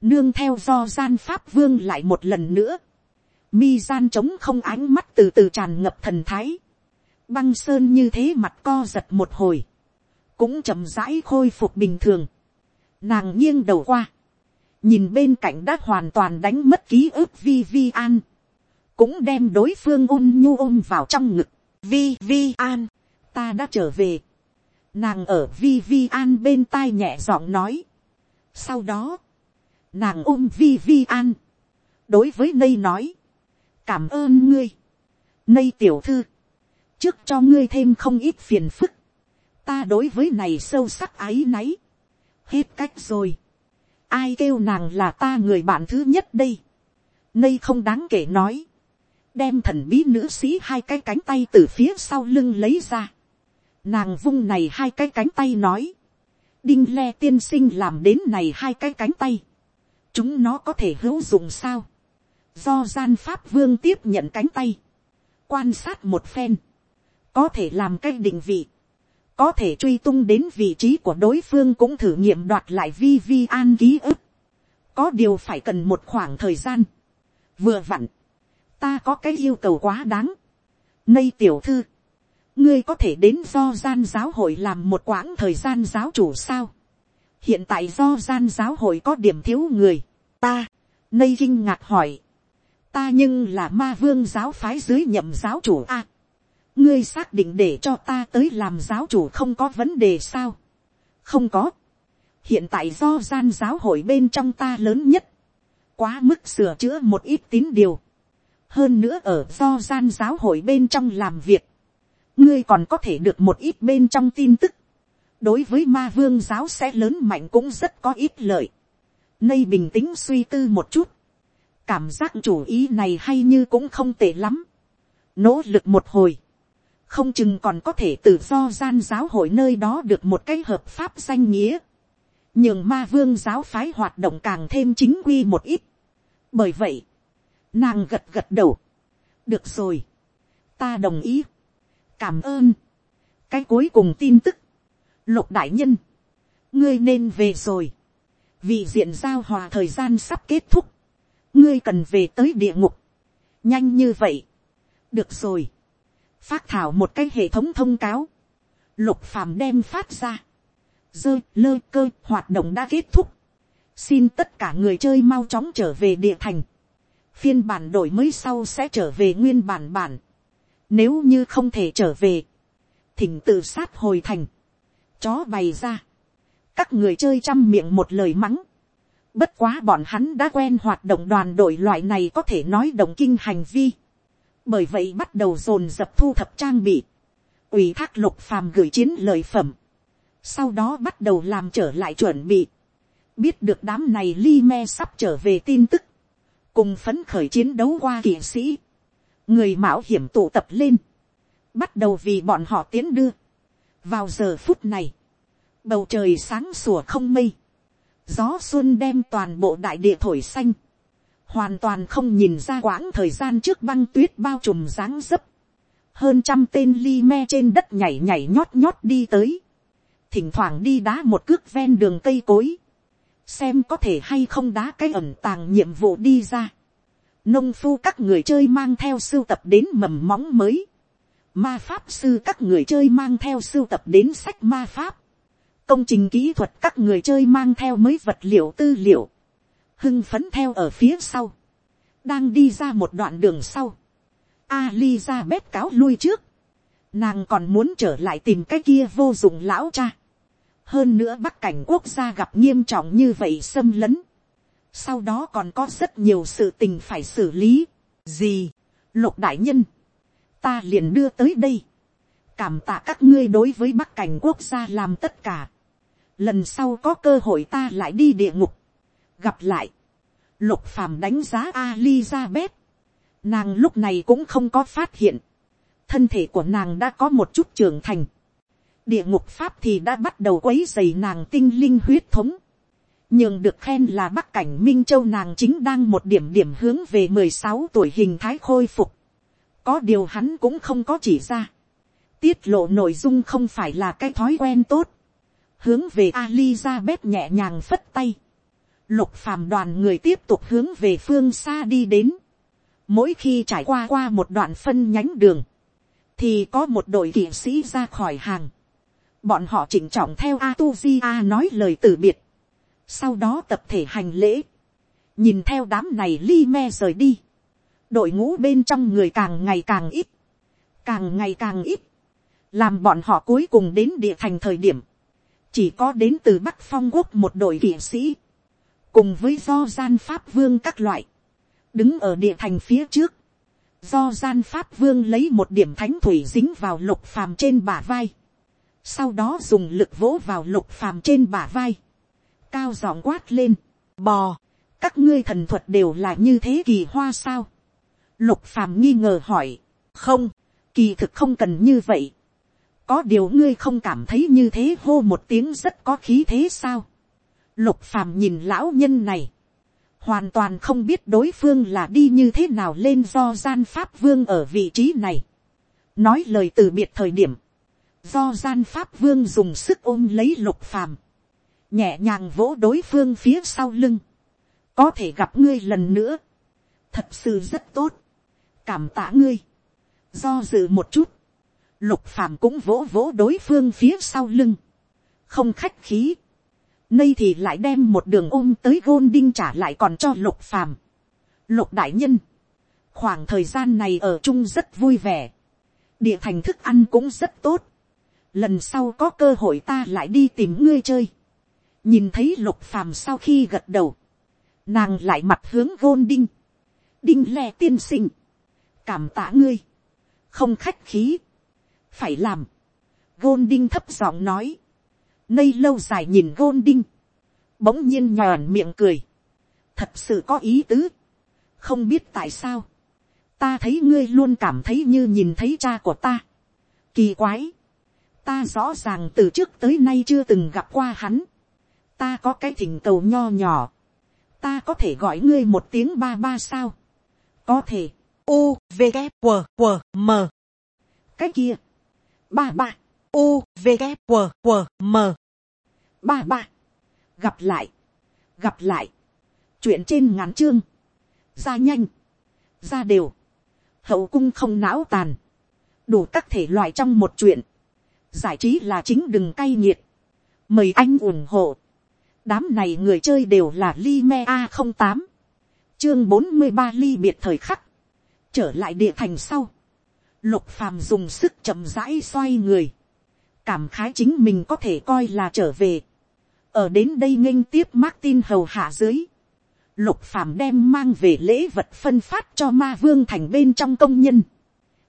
nương theo do gian pháp vương lại một lần nữa. mi gian trống không ánh mắt từ từ tràn ngập thần thái. băng sơn như thế mặt co giật một hồi. cũng chậm rãi khôi phục bình thường. nàng nghiêng đầu qua nhìn bên cạnh đã hoàn toàn đánh mất ký ức vi vi an, cũng đem đối phương ôm nhu ôm vào trong ngực, vi vi an, ta đã trở về, nàng ở vi vi an bên tai nhẹ giọng nói, sau đó, nàng ôm vi vi an, đối với nây nói, cảm ơn ngươi, nây tiểu thư, trước cho ngươi thêm không ít phiền phức, ta đối với này sâu sắc ái náy, hết cách rồi, ai kêu nàng là ta người bạn thứ nhất đây. Nây không đáng kể nói. Đem thần bí nữ sĩ hai cái cánh tay từ phía sau lưng lấy ra. Nàng vung này hai cái cánh tay nói. Đinh le tiên sinh làm đến này hai cái cánh tay. Chúng nó có thể hữu dụng sao? Do gian pháp vương tiếp nhận cánh tay. Quan sát một phen. Có thể làm cái định vị có thể truy tung đến vị trí của đối phương cũng thử nghiệm đoạt lại vi vi an ký ức. có điều phải cần một khoảng thời gian. vừa vặn, ta có cái yêu cầu quá đáng. Nây tiểu thư, ngươi có thể đến do gian giáo hội làm một quãng thời gian giáo chủ sao. hiện tại do gian giáo hội có điểm thiếu người, ta, nây kinh ngạc hỏi, ta nhưng là ma vương giáo phái dưới nhậm giáo chủ a ngươi xác định để cho ta tới làm giáo chủ không có vấn đề sao. không có. hiện tại do gian giáo hội bên trong ta lớn nhất. quá mức sửa chữa một ít tín điều hơn nữa ở do gian giáo hội bên trong làm việc. ngươi còn có thể được một ít bên trong tin tức. đối với ma vương giáo sẽ lớn mạnh cũng rất có ít lợi. nay bình tĩnh suy tư một chút. Cảm giác chủ ý này hay như cũng không tệ lắm. Nỗ lực một hồi không chừng còn có thể tự do gian giáo hội nơi đó được một cái hợp pháp danh nghĩa, nhường ma vương giáo phái hoạt động càng thêm chính quy một ít. bởi vậy, nàng gật gật đầu, được rồi, ta đồng ý, cảm ơn, cái cuối cùng tin tức, lục đại nhân, ngươi nên về rồi, vì diện giao hòa thời gian sắp kết thúc, ngươi cần về tới địa ngục, nhanh như vậy, được rồi, phát thảo một cái hệ thống thông cáo, lục phàm đem phát ra, dơ lơ cơ hoạt động đã kết thúc, xin tất cả người chơi mau chóng trở về địa thành, phiên bản đổi mới sau sẽ trở về nguyên bản bản, nếu như không thể trở về, thỉnh tự sát hồi thành, chó bày ra, các người chơi chăm miệng một lời mắng, bất quá bọn hắn đã quen hoạt động đoàn đội loại này có thể nói động kinh hành vi, bởi vậy bắt đầu dồn dập thu thập trang bị, ủy thác lục phàm gửi chiến lợi phẩm, sau đó bắt đầu làm trở lại chuẩn bị, biết được đám này li me sắp trở về tin tức, cùng phấn khởi chiến đấu qua kỵ sĩ, người mạo hiểm tụ tập lên, bắt đầu vì bọn họ tiến đưa. vào giờ phút này, bầu trời sáng sủa không mây, gió xuân đem toàn bộ đại địa thổi xanh, hoàn toàn không nhìn ra quãng thời gian trước băng tuyết bao trùm dáng dấp, hơn trăm tên li me trên đất nhảy nhảy nhót nhót đi tới, thỉnh thoảng đi đá một cước ven đường cây cối, xem có thể hay không đá cái ẩn tàng nhiệm vụ đi ra. nông phu các người chơi mang theo sưu tập đến mầm móng mới. ma pháp sư các người chơi mang theo sưu tập đến sách ma pháp. công trình kỹ thuật các người chơi mang theo mới vật liệu tư liệu. hưng phấn theo ở phía sau. đang đi ra một đoạn đường sau. Alizabeth cáo lui trước. Nàng còn muốn trở lại tìm cái kia vô dụng lão cha hơn nữa bắc cảnh quốc gia gặp nghiêm trọng như vậy xâm lấn. sau đó còn có rất nhiều sự tình phải xử lý. gì, lục đại nhân, ta liền đưa tới đây. cảm tạ các ngươi đối với bắc cảnh quốc gia làm tất cả. lần sau có cơ hội ta lại đi địa ngục. gặp lại, lục phàm đánh giá Alizabeth. nàng lúc này cũng không có phát hiện. thân thể của nàng đã có một chút trưởng thành địa ngục pháp thì đã bắt đầu quấy dày nàng tinh linh huyết thống. nhưng được khen là bắc cảnh minh châu nàng chính đang một điểm điểm hướng về mười sáu tuổi hình thái khôi phục. có điều hắn cũng không có chỉ ra. tiết lộ nội dung không phải là cái thói quen tốt. hướng về Alizabeth nhẹ nhàng phất tay. lục phàm đoàn người tiếp tục hướng về phương xa đi đến. mỗi khi trải qua qua một đoạn phân nhánh đường, thì có một đội kỵ sĩ ra khỏi hàng bọn họ chỉnh trọng theo a tu di a nói lời từ biệt, sau đó tập thể hành lễ, nhìn theo đám này li me rời đi, đội ngũ bên trong người càng ngày càng ít, càng ngày càng ít, làm bọn họ cuối cùng đến địa thành thời điểm, chỉ có đến từ bắc phong quốc một đội kỵ sĩ, cùng với do gian pháp vương các loại, đứng ở địa thành phía trước, do gian pháp vương lấy một điểm thánh thủy dính vào lục phàm trên bả vai, sau đó dùng lực vỗ vào lục phàm trên bả vai, cao giọng quát lên, bò, các ngươi thần thuật đều là như thế kỳ hoa sao, lục phàm nghi ngờ hỏi, không, kỳ thực không cần như vậy, có điều ngươi không cảm thấy như thế hô một tiếng rất có khí thế sao, lục phàm nhìn lão nhân này, hoàn toàn không biết đối phương là đi như thế nào lên do gian pháp vương ở vị trí này, nói lời từ biệt thời điểm, do gian pháp vương dùng sức ôm lấy lục phàm, nhẹ nhàng vỗ đối phương phía sau lưng, có thể gặp ngươi lần nữa, thật sự rất tốt, cảm tạ ngươi, do dự một chút, lục phàm cũng vỗ vỗ đối phương phía sau lưng, không khách khí, nay thì lại đem một đường ôm tới gôn đinh trả lại còn cho lục phàm, lục đại nhân, khoảng thời gian này ở chung rất vui vẻ, địa thành thức ăn cũng rất tốt, lần sau có cơ hội ta lại đi tìm ngươi chơi. nhìn thấy lục phàm sau khi gật đầu, nàng lại mặt hướng gôn đinh, đinh le tiên sinh, cảm tạ ngươi, không khách khí, phải làm, gôn đinh thấp giọng nói, nây lâu dài nhìn gôn đinh, bỗng nhiên nhòn miệng cười, thật sự có ý tứ, không biết tại sao, ta thấy ngươi luôn cảm thấy như nhìn thấy cha của ta, kỳ quái, ta rõ ràng từ trước tới nay chưa từng gặp qua hắn. ta có cái thỉnh cầu nho nhỏ. ta có thể gọi ngươi một tiếng ba ba sao. có thể. u, v, g q q m cái kia. ba ba. u, v, g q q m ba ba. gặp lại. gặp lại. chuyện trên ngắn chương. ra nhanh. ra đều. hậu cung không não tàn. đủ các thể loại trong một chuyện giải trí là chính đừng cay nghiệt, mời anh ủng hộ, đám này người chơi đều là li me a không tám, chương bốn mươi ba ly biệt thời khắc, trở lại địa thành sau, lục phàm dùng sức chậm rãi xoay người, cảm khái chính mình có thể coi là trở về, ở đến đây nghênh tiếp Martin hầu hạ dưới, lục phàm đem mang về lễ vật phân phát cho ma vương thành bên trong công nhân,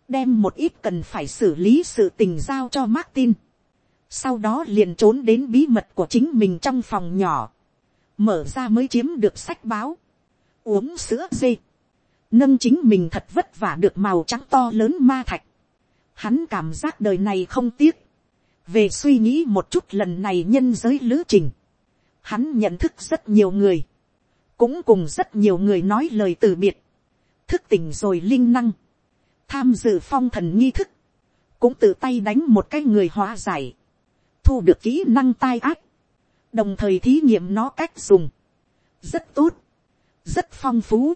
đem một ít cần phải xử lý sự tình giao cho Martin. Sau đó liền trốn đến bí mật của chính mình trong phòng nhỏ. Mở ra mới chiếm được sách báo. Uống sữa dê. Nâng chính mình thật vất vả được màu trắng to lớn ma thạch. Hắn cảm giác đời này không tiếc. Về suy nghĩ một chút lần này nhân giới lữ trình. Hắn nhận thức rất nhiều người. Cũng cùng rất nhiều người nói lời từ biệt. Thức tỉnh rồi linh năng tham dự phong thần nghi thức, cũng tự tay đánh một cái người hóa giải, thu được kỹ năng tai ác, đồng thời thí nghiệm nó cách dùng, rất tốt, rất phong phú,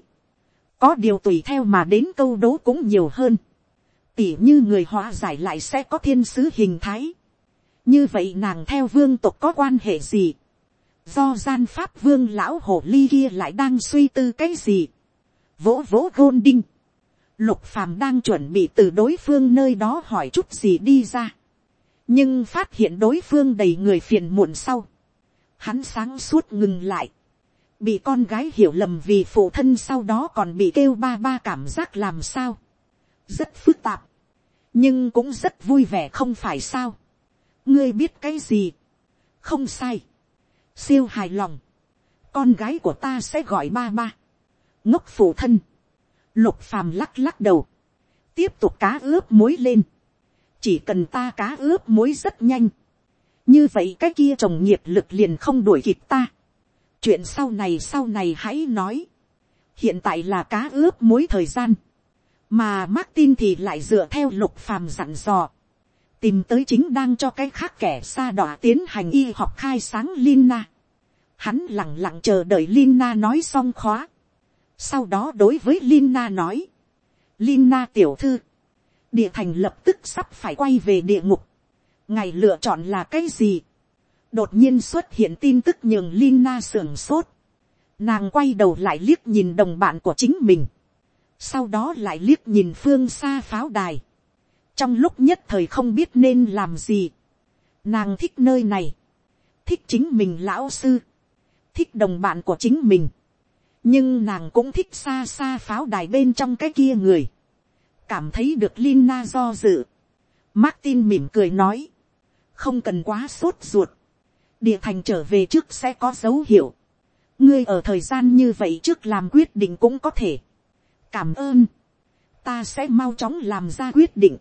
có điều tùy theo mà đến câu đố cũng nhiều hơn, tỉ như người hóa giải lại sẽ có thiên sứ hình thái, như vậy nàng theo vương tộc có quan hệ gì, do gian pháp vương lão hồ ly kia lại đang suy tư cái gì, vỗ vỗ gôn đinh, lục phàm đang chuẩn bị từ đối phương nơi đó hỏi chút gì đi ra, nhưng phát hiện đối phương đầy người phiền muộn sau, hắn sáng suốt ngừng lại, bị con gái hiểu lầm vì phụ thân sau đó còn bị kêu ba ba cảm giác làm sao, rất phức tạp, nhưng cũng rất vui vẻ không phải sao, ngươi biết cái gì, không sai, siêu hài lòng, con gái của ta sẽ gọi ba ba, ngốc phụ thân, lục phàm lắc lắc đầu, tiếp tục cá ướp muối lên, chỉ cần ta cá ướp muối rất nhanh, như vậy cái kia trồng nghiệp lực liền không đuổi kịp ta, chuyện sau này sau này hãy nói, hiện tại là cá ướp muối thời gian, mà Martin thì lại dựa theo lục phàm dặn dò, tìm tới chính đang cho cái khác kẻ xa đỏ tiến hành y học khai sáng Lina. Hắn lặng lặng chờ đợi Lina nói xong khóa. Sau đó đối với Lina nói. Lina tiểu thư. Địa thành lập tức sắp phải quay về địa ngục. Ngày lựa chọn là cái gì? Đột nhiên xuất hiện tin tức nhường Lina sưởng sốt. Nàng quay đầu lại liếc nhìn đồng bạn của chính mình. Sau đó lại liếc nhìn phương xa pháo đài trong lúc nhất thời không biết nên làm gì, nàng thích nơi này, thích chính mình lão sư, thích đồng bạn của chính mình, nhưng nàng cũng thích xa xa pháo đài bên trong cái kia người, cảm thấy được Lina do dự, Martin mỉm cười nói, không cần quá sốt ruột, địa thành trở về trước sẽ có dấu hiệu, ngươi ở thời gian như vậy trước làm quyết định cũng có thể, cảm ơn, ta sẽ mau chóng làm ra quyết định,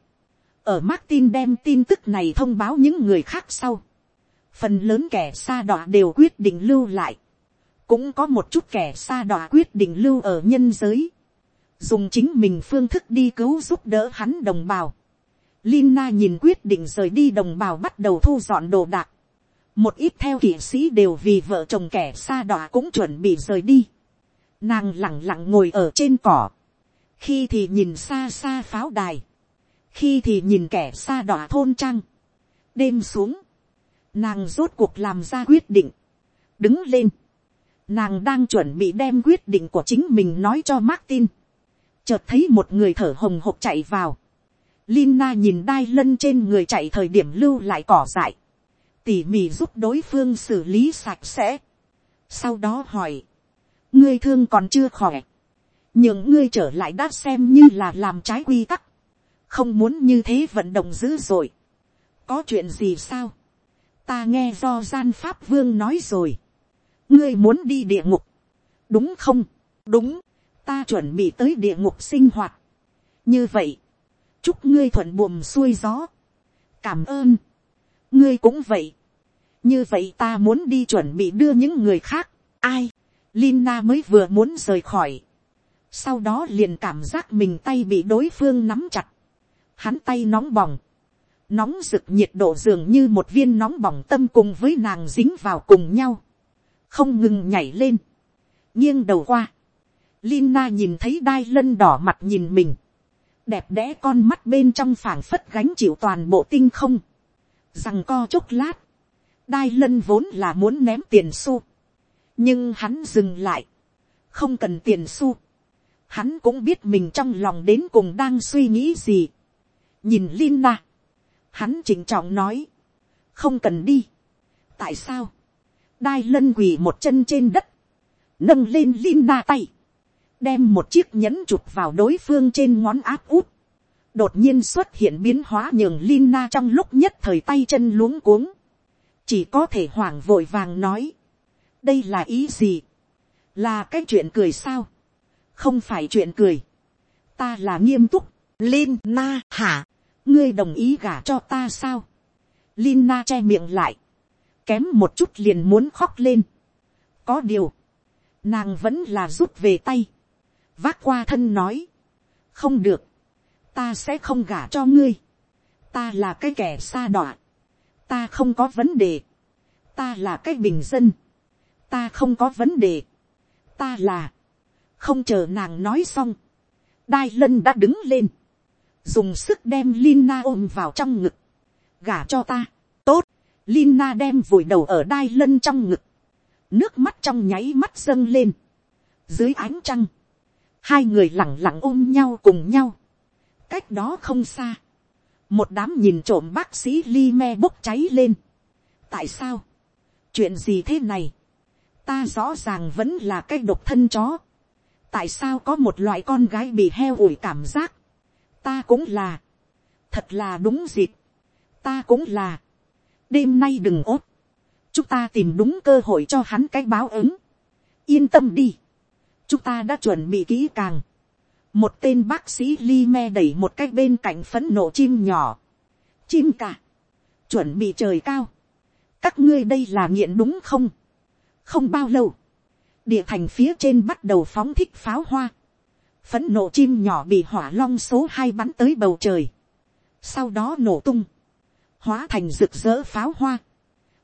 ở Martin đem tin tức này thông báo những người khác sau. Phần lớn kẻ xa đọa đều quyết định lưu lại. Cũng có một chút kẻ xa đọa quyết định lưu ở nhân giới. Dùng chính mình phương thức đi cứu giúp đỡ hắn đồng bào. Lina nhìn quyết định rời đi đồng bào bắt đầu thu dọn đồ đạc. Một ít theo kỵ sĩ đều vì vợ chồng kẻ xa đọa cũng chuẩn bị rời đi. Nàng lặng lặng ngồi ở trên cỏ. Khi thì nhìn xa xa pháo đài khi thì nhìn kẻ xa đỏ thôn trăng, đêm xuống, nàng rốt cuộc làm ra quyết định, đứng lên, nàng đang chuẩn bị đem quyết định của chính mình nói cho Martin, chợt thấy một người thở hồng hộc chạy vào, Lina nhìn đai lân trên người chạy thời điểm lưu lại cỏ dại, tỉ mỉ giúp đối phương xử lý sạch sẽ. Sau đó hỏi, ngươi thương còn chưa khỏe, những ngươi trở lại đã xem như là làm trái quy tắc. Không muốn như thế vận động dữ dội. có chuyện gì sao, ta nghe do gian pháp vương nói rồi, ngươi muốn đi địa ngục, đúng không, đúng, ta chuẩn bị tới địa ngục sinh hoạt. như vậy, chúc ngươi thuận buồm xuôi gió, cảm ơn, ngươi cũng vậy, như vậy ta muốn đi chuẩn bị đưa những người khác, ai, Lina mới vừa muốn rời khỏi, sau đó liền cảm giác mình tay bị đối phương nắm chặt, hắn tay nóng bỏng, nóng rực nhiệt độ dường như một viên nóng bỏng tâm cùng với nàng dính vào cùng nhau, không ngừng nhảy lên, nghiêng đầu qua, Lina nhìn thấy đai lân đỏ mặt nhìn mình, đẹp đẽ con mắt bên trong phảng phất gánh chịu toàn bộ tinh không, rằng co chốc lát, đai lân vốn là muốn ném tiền xu, nhưng hắn dừng lại, không cần tiền xu, hắn cũng biết mình trong lòng đến cùng đang suy nghĩ gì, nhìn Lina, hắn chỉnh trọng nói, không cần đi. tại sao, đai lân quỳ một chân trên đất, nâng lên Lina tay, đem một chiếc nhẫn chụp vào đối phương trên ngón áp út, đột nhiên xuất hiện biến hóa nhường Lina trong lúc nhất thời tay chân luống cuống, chỉ có thể hoảng vội vàng nói, đây là ý gì, là cái chuyện cười sao, không phải chuyện cười, ta là nghiêm túc, Lina hả, ngươi đồng ý gả cho ta sao. Lina che miệng lại, kém một chút liền muốn khóc lên. có điều, nàng vẫn là rút về tay, vác qua thân nói, không được, ta sẽ không gả cho ngươi, ta là cái kẻ xa đọa, ta không có vấn đề, ta là cái bình dân, ta không có vấn đề, ta là, không chờ nàng nói xong, đai lân đã đứng lên, dùng sức đem Lina ôm vào trong ngực, gả cho ta, tốt, Lina đem vùi đầu ở đai lân trong ngực, nước mắt trong nháy mắt dâng lên, dưới ánh trăng, hai người lặng lặng ôm nhau cùng nhau, cách đó không xa, một đám nhìn trộm bác sĩ li me bốc cháy lên. tại sao, chuyện gì thế này, ta rõ ràng vẫn là cái độc thân chó, tại sao có một loại con gái bị heo ủi cảm giác, ta cũng là, thật là đúng dịp, ta cũng là, đêm nay đừng ốt, chúng ta tìm đúng cơ hội cho hắn cái báo ứng, yên tâm đi, chúng ta đã chuẩn bị kỹ càng, một tên bác sĩ li me đẩy một cái bên cạnh phấn nộ chim nhỏ, chim cả, chuẩn bị trời cao, các ngươi đây là nghiện đúng không, không bao lâu, địa thành phía trên bắt đầu phóng thích pháo hoa, phấn nộ chim nhỏ bị hỏa long số hai bắn tới bầu trời, sau đó nổ tung, hóa thành rực rỡ pháo hoa,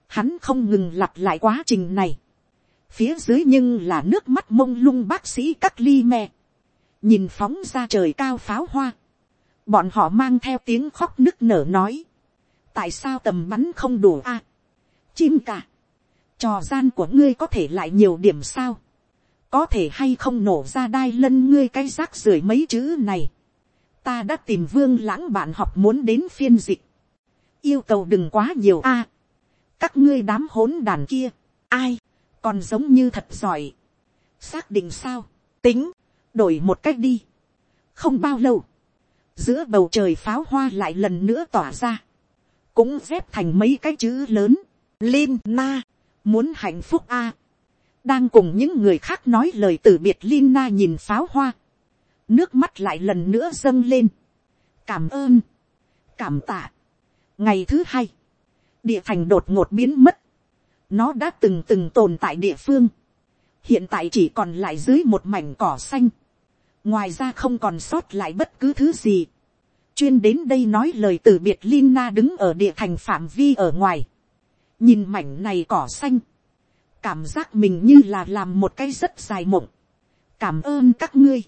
hắn không ngừng lặp lại quá trình này, phía dưới nhưng là nước mắt mông lung bác sĩ các ly me, nhìn phóng ra trời cao pháo hoa, bọn họ mang theo tiếng khóc nức nở nói, tại sao tầm bắn không đủ a, chim cả, trò gian của ngươi có thể lại nhiều điểm sao, có thể hay không nổ ra đai lân ngươi cái rác rưởi mấy chữ này, ta đã tìm vương lãng bạn học muốn đến phiên dịch, yêu cầu đừng quá nhiều a, các ngươi đám hỗn đàn kia, ai, còn giống như thật giỏi, xác định sao, tính, đổi một cách đi. không bao lâu, giữa bầu trời pháo hoa lại lần nữa tỏa ra, cũng dép thành mấy cái chữ lớn, Lin Na, muốn hạnh phúc a, đang cùng những người khác nói lời từ biệt Lin Na nhìn pháo hoa, nước mắt lại lần nữa dâng lên, cảm ơn, cảm tạ ngày thứ hai, địa thành đột ngột biến mất, nó đã từng từng tồn tại địa phương, hiện tại chỉ còn lại dưới một mảnh cỏ xanh, ngoài ra không còn sót lại bất cứ thứ gì. chuyên đến đây nói lời từ biệt Lina đứng ở địa thành phạm vi ở ngoài. nhìn mảnh này cỏ xanh. cảm giác mình như là làm một cái rất dài mộng. cảm ơn các ngươi.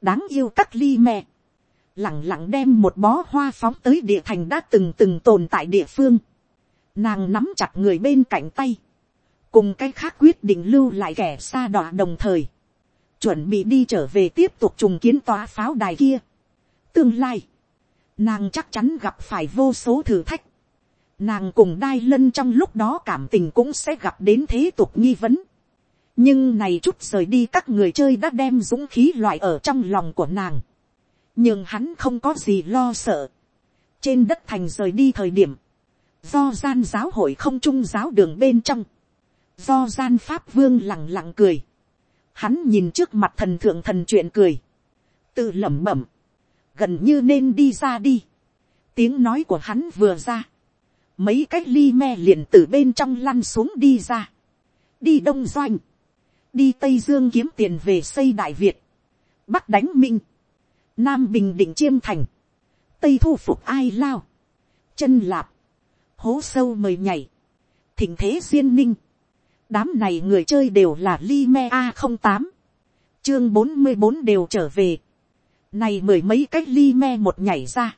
đáng yêu các ly mẹ lẳng lặng đem một bó hoa phóng tới địa thành đã từng từng tồn tại địa phương. nàng nắm chặt người bên cạnh tay. cùng cái khác quyết định lưu lại kẻ xa đọa đồng thời chuẩn bị đi trở về tiếp tục trùng kiến tòa pháo đài kia. Tương lai, nàng chắc chắn gặp phải vô số thử thách. Nàng cùng đai lân trong lúc đó cảm tình cũng sẽ gặp đến thế tục nghi vấn. Nhưng này chút rời đi các người chơi đã đem dũng khí loại ở trong lòng của nàng. Nhưng hắn không có gì lo sợ. Trên đất thành rời đi thời điểm. Do gian giáo hội không trung giáo đường bên trong. Do gian pháp vương lẳng lặng cười Hắn nhìn trước mặt thần thượng thần chuyện cười. Tự lẩm bẩm. Gần như nên đi ra đi. Tiếng nói của hắn vừa ra. Mấy cách ly me liền từ bên trong lăn xuống đi ra. Đi Đông Doanh. Đi Tây Dương kiếm tiền về xây Đại Việt. Bắc đánh Minh. Nam Bình Định Chiêm Thành. Tây thu phục ai lao. Chân lạp. Hố sâu mời nhảy. Thỉnh thế duyên ninh đám này người chơi đều là Lime A08. Chương 44 đều trở về. Này mười mấy cách Lime một nhảy ra.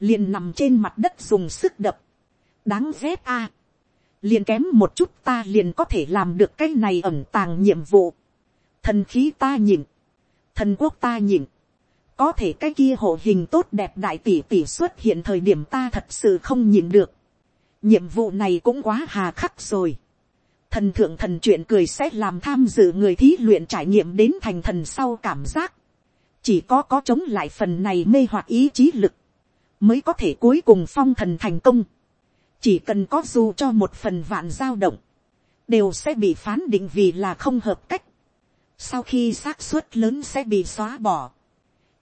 Liền nằm trên mặt đất dùng sức đập. Đáng ghét A. Liền kém một chút ta liền có thể làm được cái này ẩn tàng nhiệm vụ. Thần khí ta nhịn. Thần quốc ta nhịn. Có thể cái kia hộ hình tốt đẹp đại tỷ tỷ xuất hiện thời điểm ta thật sự không nhìn được. Nhiệm vụ này cũng quá hà khắc rồi thần thượng thần chuyện cười sẽ làm tham dự người thí luyện trải nghiệm đến thành thần sau cảm giác. chỉ có có chống lại phần này mê hoặc ý chí lực, mới có thể cuối cùng phong thần thành công. chỉ cần có dù cho một phần vạn dao động, đều sẽ bị phán định vì là không hợp cách. sau khi xác suất lớn sẽ bị xóa bỏ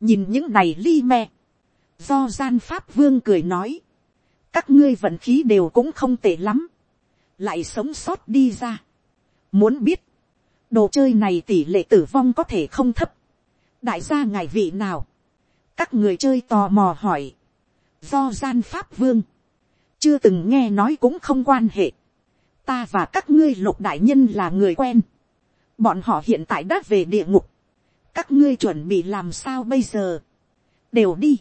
nhìn những này li me, do gian pháp vương cười nói, các ngươi vận khí đều cũng không tệ lắm. Lại sống sót đi ra. Muốn biết, đồ chơi này tỷ lệ tử vong có thể không thấp. đại gia ngài vị nào, các người chơi tò mò hỏi, do gian pháp vương, chưa từng nghe nói cũng không quan hệ. ta và các ngươi lục đại nhân là người quen, bọn họ hiện tại đã về địa ngục, các ngươi chuẩn bị làm sao bây giờ, đều đi,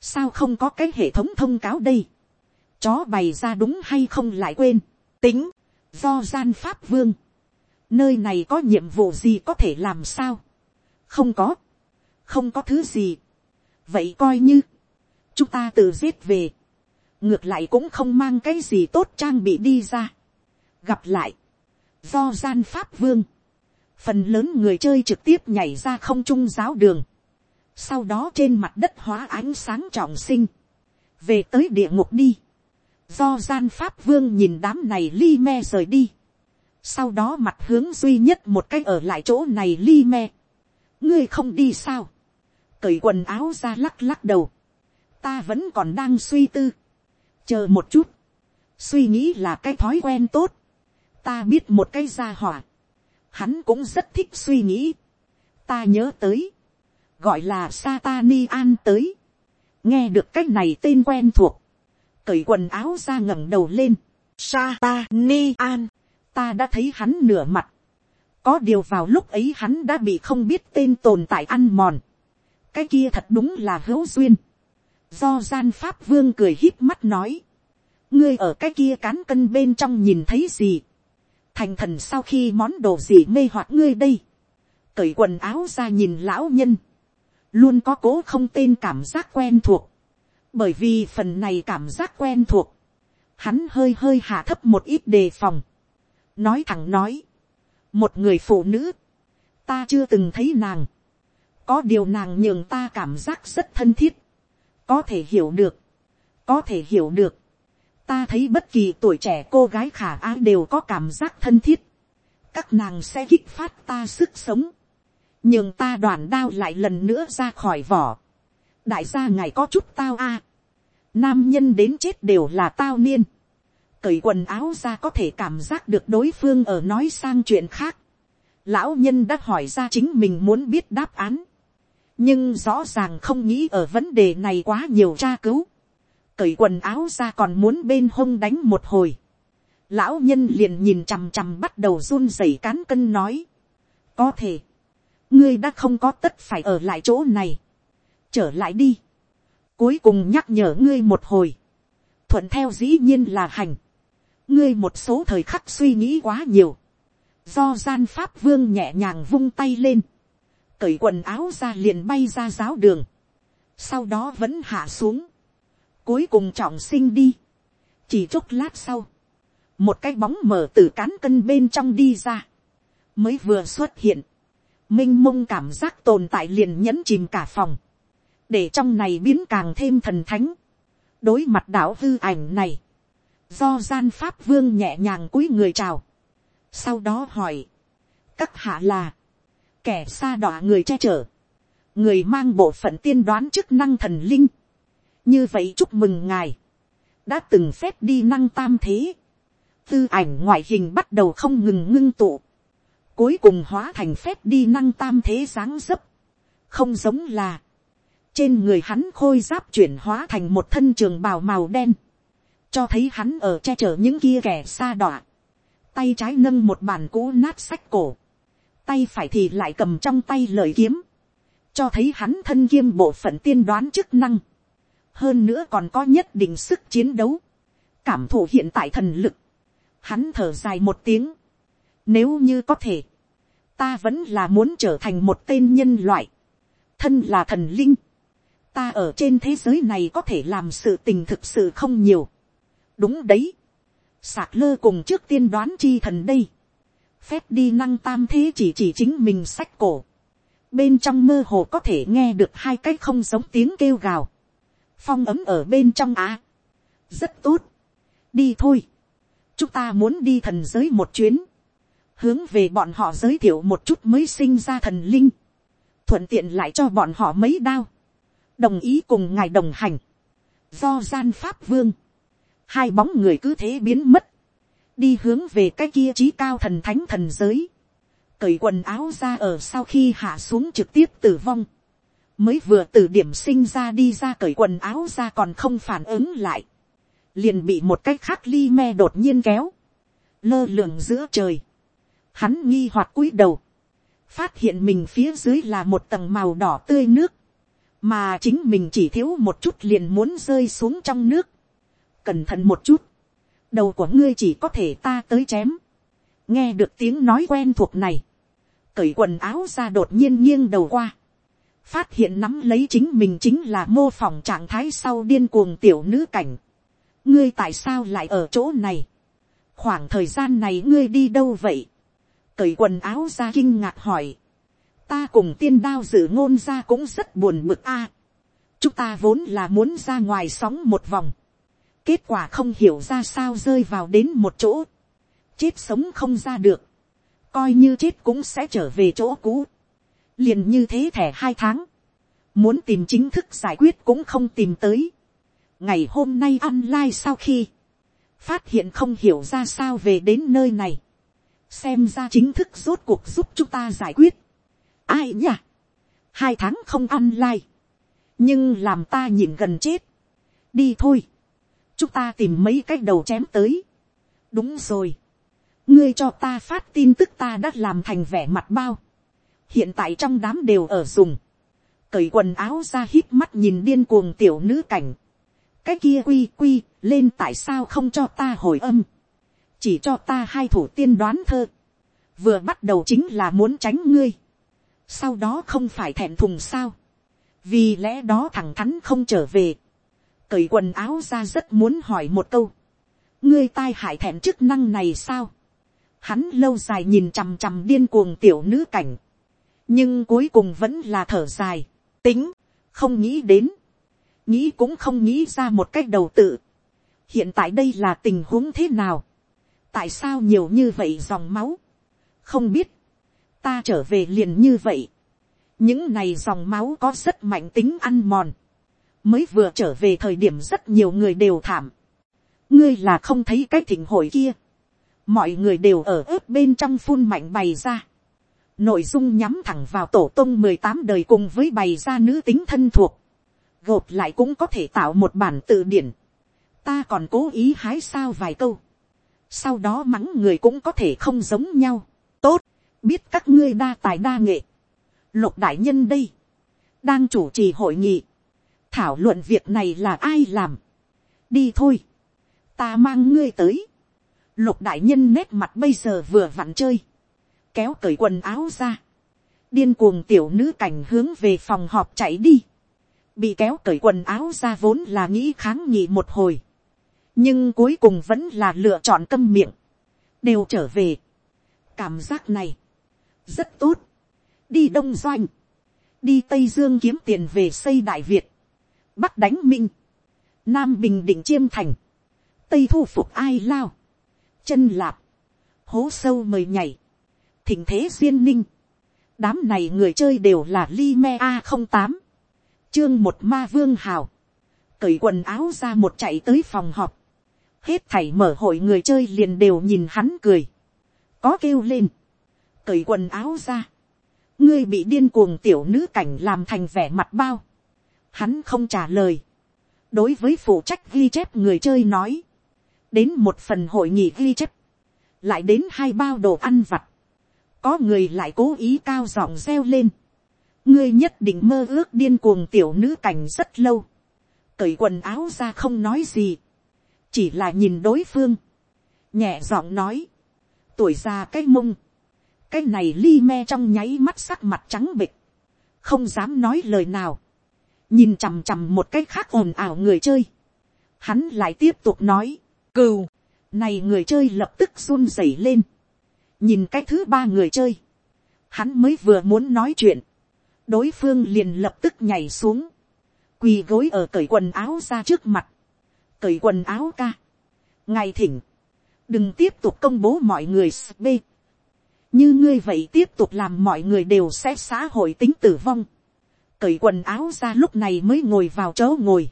sao không có cái hệ thống thông cáo đây, chó bày ra đúng hay không lại quên, tính, do gian pháp vương, nơi này có nhiệm vụ gì có thể làm sao, không có, không có thứ gì, vậy coi như, chúng ta tự giết về, ngược lại cũng không mang cái gì tốt trang bị đi ra, gặp lại, do gian pháp vương, phần lớn người chơi trực tiếp nhảy ra không trung giáo đường, sau đó trên mặt đất hóa ánh sáng trọng sinh, về tới địa ngục đi, do gian pháp vương nhìn đám này li me rời đi, sau đó mặt hướng duy nhất một cách ở lại chỗ này li me, ngươi không đi sao, cởi quần áo ra lắc lắc đầu, ta vẫn còn đang suy tư, chờ một chút, suy nghĩ là cái thói quen tốt, ta biết một cái gia hỏa, hắn cũng rất thích suy nghĩ, ta nhớ tới, gọi là Satani An tới, nghe được cái này tên quen thuộc, cởi quần áo ra ngẩng đầu lên, Satani An, ta đã thấy hắn nửa mặt, có điều vào lúc ấy hắn đã bị không biết tên tồn tại ăn mòn, cái kia thật đúng là hữu duyên, do gian pháp vương cười híp mắt nói, ngươi ở cái kia cán cân bên trong nhìn thấy gì, thành thần sau khi món đồ gì mê hoặc ngươi đây, cởi quần áo ra nhìn lão nhân, luôn có cố không tên cảm giác quen thuộc, bởi vì phần này cảm giác quen thuộc, hắn hơi hơi hạ thấp một ít đề phòng, nói thẳng nói, một người phụ nữ, ta chưa từng thấy nàng, có điều nàng nhường ta cảm giác rất thân thiết, có thể hiểu được, có thể hiểu được, ta thấy bất kỳ tuổi trẻ cô gái khả á đều có cảm giác thân thiết, các nàng sẽ kích phát ta sức sống, nhưng ta đoàn đao lại lần nữa ra khỏi vỏ, đại gia ngài có chút tao a, nam nhân đến chết đều là tao niên, cởi quần áo ra có thể cảm giác được đối phương ở nói sang chuyện khác, lão nhân đã hỏi ra chính mình muốn biết đáp án, nhưng rõ ràng không nghĩ ở vấn đề này quá nhiều tra cứu, cởi quần áo ra còn muốn bên hông đánh một hồi. Lão nhân liền nhìn chằm chằm bắt đầu run rẩy cán cân nói. Có thể. Ngươi đã không có tất phải ở lại chỗ này. Trở lại đi. Cuối cùng nhắc nhở ngươi một hồi. Thuận theo dĩ nhiên là hành. Ngươi một số thời khắc suy nghĩ quá nhiều. Do gian pháp vương nhẹ nhàng vung tay lên. Cởi quần áo ra liền bay ra giáo đường. Sau đó vẫn hạ xuống cuối cùng trọng sinh đi. chỉ chốc lát sau, một cái bóng mở từ cán cân bên trong đi ra, mới vừa xuất hiện, m i n h mông cảm giác tồn tại liền nhẫn chìm cả phòng, để trong này biến càng thêm thần thánh. đối mặt đạo hư ảnh này, do gian pháp vương nhẹ nhàng cúi người chào, sau đó hỏi, các hạ là, kẻ xa đọa người che chở, người mang bộ phận tiên đoán chức năng thần linh, như vậy chúc mừng ngài, đã từng phép đi năng tam thế, tư ảnh ngoại hình bắt đầu không ngừng ngưng tụ, cuối cùng hóa thành phép đi năng tam thế dáng dấp, không giống là, trên người hắn khôi giáp chuyển hóa thành một thân trường bào màu đen, cho thấy hắn ở che chở những kia kẻ xa đọa, tay trái nâng một bàn cũ nát sách cổ, tay phải thì lại cầm trong tay lời kiếm, cho thấy hắn thân kiêm bộ phận tiên đoán chức năng, hơn nữa còn có nhất định sức chiến đấu, cảm thụ hiện tại thần lực, hắn thở dài một tiếng, nếu như có thể, ta vẫn là muốn trở thành một tên nhân loại, thân là thần linh, ta ở trên thế giới này có thể làm sự tình thực sự không nhiều, đúng đấy, sạc lơ cùng trước tiên đoán chi thần đây, phép đi năng tam thế chỉ chỉ chính mình sách cổ, bên trong mơ hồ có thể nghe được hai cái không giống tiếng kêu gào, phong ấm ở bên trong á. rất tốt. đi thôi. chúng ta muốn đi thần giới một chuyến. hướng về bọn họ giới thiệu một chút mới sinh ra thần linh. thuận tiện lại cho bọn họ mấy đao. đồng ý cùng ngài đồng hành. do gian pháp vương. hai bóng người cứ thế biến mất. đi hướng về cái kia trí cao thần thánh thần giới. cởi quần áo ra ở sau khi hạ xuống trực tiếp tử vong mới vừa từ điểm sinh ra đi ra cởi quần áo ra còn không phản ứng lại, liền bị một cái khác ly me đột nhiên kéo, lơ lường giữa trời, hắn nghi hoặc cúi đầu, phát hiện mình phía dưới là một tầng màu đỏ tươi nước, mà chính mình chỉ thiếu một chút liền muốn rơi xuống trong nước, cẩn thận một chút, đầu của ngươi chỉ có thể ta tới chém, nghe được tiếng nói quen thuộc này, cởi quần áo ra đột nhiên nghiêng đầu qua, phát hiện nắm lấy chính mình chính là mô phỏng trạng thái sau điên cuồng tiểu nữ cảnh. ngươi tại sao lại ở chỗ này, khoảng thời gian này ngươi đi đâu vậy, cởi quần áo ra kinh ngạc hỏi, ta cùng tiên đao dự ngôn ra cũng rất buồn bực a. chúng ta vốn là muốn ra ngoài sóng một vòng, kết quả không hiểu ra sao rơi vào đến một chỗ, chết sống không ra được, coi như chết cũng sẽ trở về chỗ cũ, liền như thế thẻ hai tháng, muốn tìm chính thức giải quyết cũng không tìm tới. ngày hôm nay online sau khi, phát hiện không hiểu ra sao về đến nơi này, xem ra chính thức rốt cuộc giúp chúng ta giải quyết. ai nhỉ, hai tháng không online, nhưng làm ta nhìn gần chết. đi thôi, chúng ta tìm mấy cái đầu chém tới. đúng rồi, ngươi cho ta phát tin tức ta đã làm thành vẻ mặt bao hiện tại trong đám đều ở dùng. cởi quần áo ra hít mắt nhìn điên cuồng tiểu nữ cảnh. cái kia quy quy, lên tại sao không cho ta hồi âm. chỉ cho ta hai thủ tiên đoán thơ. vừa bắt đầu chính là muốn tránh ngươi. sau đó không phải thẹn thùng sao. vì lẽ đó thằng thắn không trở về. cởi quần áo ra rất muốn hỏi một câu. ngươi tai hại thẹn chức năng này sao Hắn lâu dài nhìn chằm chằm điên cuồng tiểu nữ cảnh. Nhưng cuối cùng vẫn là thở dài. Tính. Không nghĩ đến. Nghĩ cũng không nghĩ ra một cách đầu tự. Hiện tại đây là tình huống thế nào? Tại sao nhiều như vậy dòng máu? Không biết. Ta trở về liền như vậy. Những này dòng máu có rất mạnh tính ăn mòn. Mới vừa trở về thời điểm rất nhiều người đều thảm. Ngươi là không thấy cái thỉnh hội kia, mọi người đều ở ướp bên trong phun mạnh bày ra nội dung nhắm thẳng vào tổ tông mười tám đời cùng với bày ra nữ tính thân thuộc. gộp lại cũng có thể tạo một bản tự điển. ta còn cố ý hái sao vài câu. sau đó mắng người cũng có thể không giống nhau. tốt, biết các ngươi đa tài đa nghệ. lục đại nhân đây, đang chủ trì hội nghị. thảo luận việc này là ai làm. đi thôi, ta mang ngươi tới Lục đại nhân nét mặt bây giờ vừa vặn chơi. Kéo cởi quần áo ra. Điên cuồng tiểu nữ cảnh hướng về phòng họp chạy đi. Bị kéo cởi quần áo ra vốn là nghĩ kháng nghị một hồi. Nhưng cuối cùng vẫn là lựa chọn câm miệng. Đều trở về. Cảm giác này. Rất tốt. Đi Đông Doanh. Đi Tây Dương kiếm tiền về xây Đại Việt. Bắc đánh Minh. Nam Bình Định Chiêm Thành. Tây thu phục ai lao chân lạp, hố sâu mời nhảy, thình thế duyên ninh, đám này người chơi đều là li me a không tám, chương một ma vương hào, cởi quần áo ra một chạy tới phòng họp, hết thảy mở hội người chơi liền đều nhìn hắn cười, có kêu lên, cởi quần áo ra, ngươi bị điên cuồng tiểu nữ cảnh làm thành vẻ mặt bao, hắn không trả lời, đối với phụ trách ghi chép người chơi nói, đến một phần hội nghị ghi chép, lại đến hai bao đồ ăn vặt, có người lại cố ý cao giọng reo lên, ngươi nhất định mơ ước điên cuồng tiểu nữ cảnh rất lâu, cởi quần áo ra không nói gì, chỉ là nhìn đối phương, nhẹ giọng nói, tuổi già cái mông, cái này li me trong nháy mắt sắc mặt trắng bịch, không dám nói lời nào, nhìn chằm chằm một cái khác ồn ào người chơi, hắn lại tiếp tục nói, Cừu, này người chơi lập tức run rẩy lên. Nhìn cái thứ ba người chơi. Hắn mới vừa muốn nói chuyện. Đối phương liền lập tức nhảy xuống. Quỳ gối ở cởi quần áo ra trước mặt. Cởi quần áo ca. Ngài thỉnh. Đừng tiếp tục công bố mọi người sb, Như ngươi vậy tiếp tục làm mọi người đều sẽ xã hội tính tử vong. Cởi quần áo ra lúc này mới ngồi vào chỗ ngồi.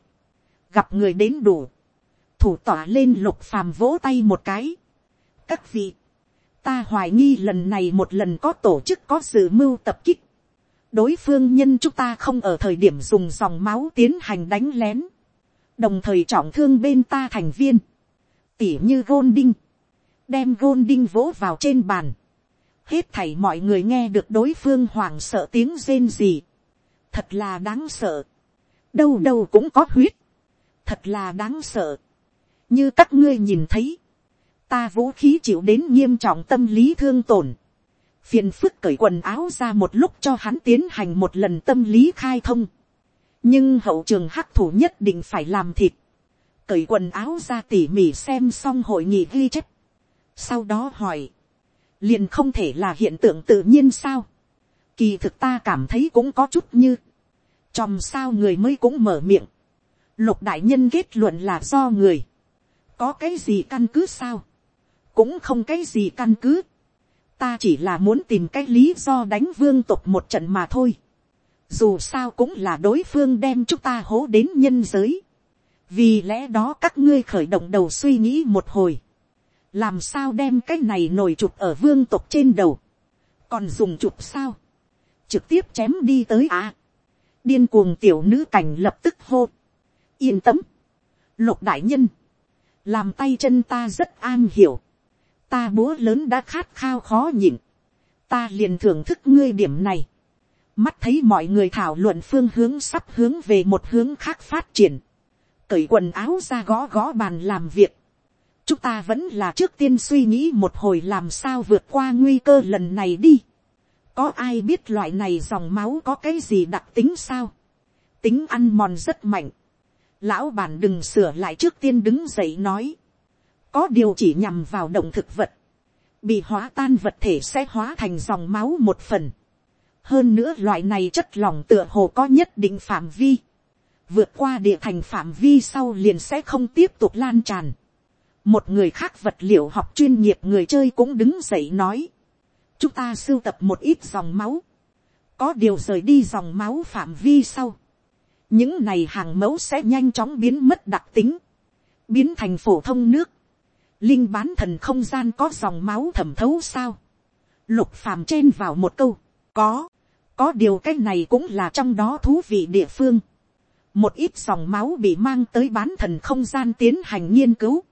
Gặp người đến đủ thủ tỏa lên lục phàm vỗ tay một cái. các vị, ta hoài nghi lần này một lần có tổ chức có sự mưu tập kích. đối phương nhân chúng ta không ở thời điểm dùng dòng máu tiến hành đánh lén. đồng thời trọng thương bên ta thành viên. tỉ như gôn đinh. đem gôn đinh vỗ vào trên bàn, hết thảy mọi người nghe được đối phương hoảng sợ tiếng rên gì, thật là đáng sợ, đâu đâu cũng có huyết, thật là đáng sợ, như các ngươi nhìn thấy, ta vũ khí chịu đến nghiêm trọng tâm lý thương tổn, phiền phức cởi quần áo ra một lúc cho hắn tiến hành một lần tâm lý khai thông, nhưng hậu trường hắc thủ nhất định phải làm thịt, cởi quần áo ra tỉ mỉ xem xong hội nghị ghi chép, sau đó hỏi, liền không thể là hiện tượng tự nhiên sao, kỳ thực ta cảm thấy cũng có chút như, chòm sao người mới cũng mở miệng, lục đại nhân kết luận là do người, có cái gì căn cứ sao, cũng không cái gì căn cứ, ta chỉ là muốn tìm cái lý do đánh vương tục một trận mà thôi, dù sao cũng là đối phương đem chúng ta hố đến nhân giới, vì lẽ đó các ngươi khởi động đầu suy nghĩ một hồi, làm sao đem cái này nổi chụp ở vương tục trên đầu, còn dùng chụp sao, trực tiếp chém đi tới à, điên cuồng tiểu nữ cảnh lập tức hô, yên tâm, lục đại nhân, làm tay chân ta rất an hiểu, ta búa lớn đã khát khao khó nhịn, ta liền thưởng thức ngươi điểm này, mắt thấy mọi người thảo luận phương hướng sắp hướng về một hướng khác phát triển, cởi quần áo ra gõ gõ bàn làm việc, chúng ta vẫn là trước tiên suy nghĩ một hồi làm sao vượt qua nguy cơ lần này đi. có ai biết loại này dòng máu có cái gì đặc tính sao. tính ăn mòn rất mạnh. lão bản đừng sửa lại trước tiên đứng dậy nói có điều chỉ nhằm vào động thực vật. bị hóa tan vật thể sẽ hóa thành dòng máu một phần. hơn nữa loại này chất lỏng tựa hồ có nhất định phạm vi. vượt qua địa thành phạm vi sau liền sẽ không tiếp tục lan tràn một người khác vật liệu học chuyên nghiệp người chơi cũng đứng dậy nói, chúng ta sưu tập một ít dòng máu, có điều rời đi dòng máu phạm vi sau, những này hàng mẫu sẽ nhanh chóng biến mất đặc tính, biến thành phổ thông nước, linh bán thần không gian có dòng máu thẩm thấu sao, lục phàm chen vào một câu, có, có điều cái này cũng là trong đó thú vị địa phương, một ít dòng máu bị mang tới bán thần không gian tiến hành nghiên cứu,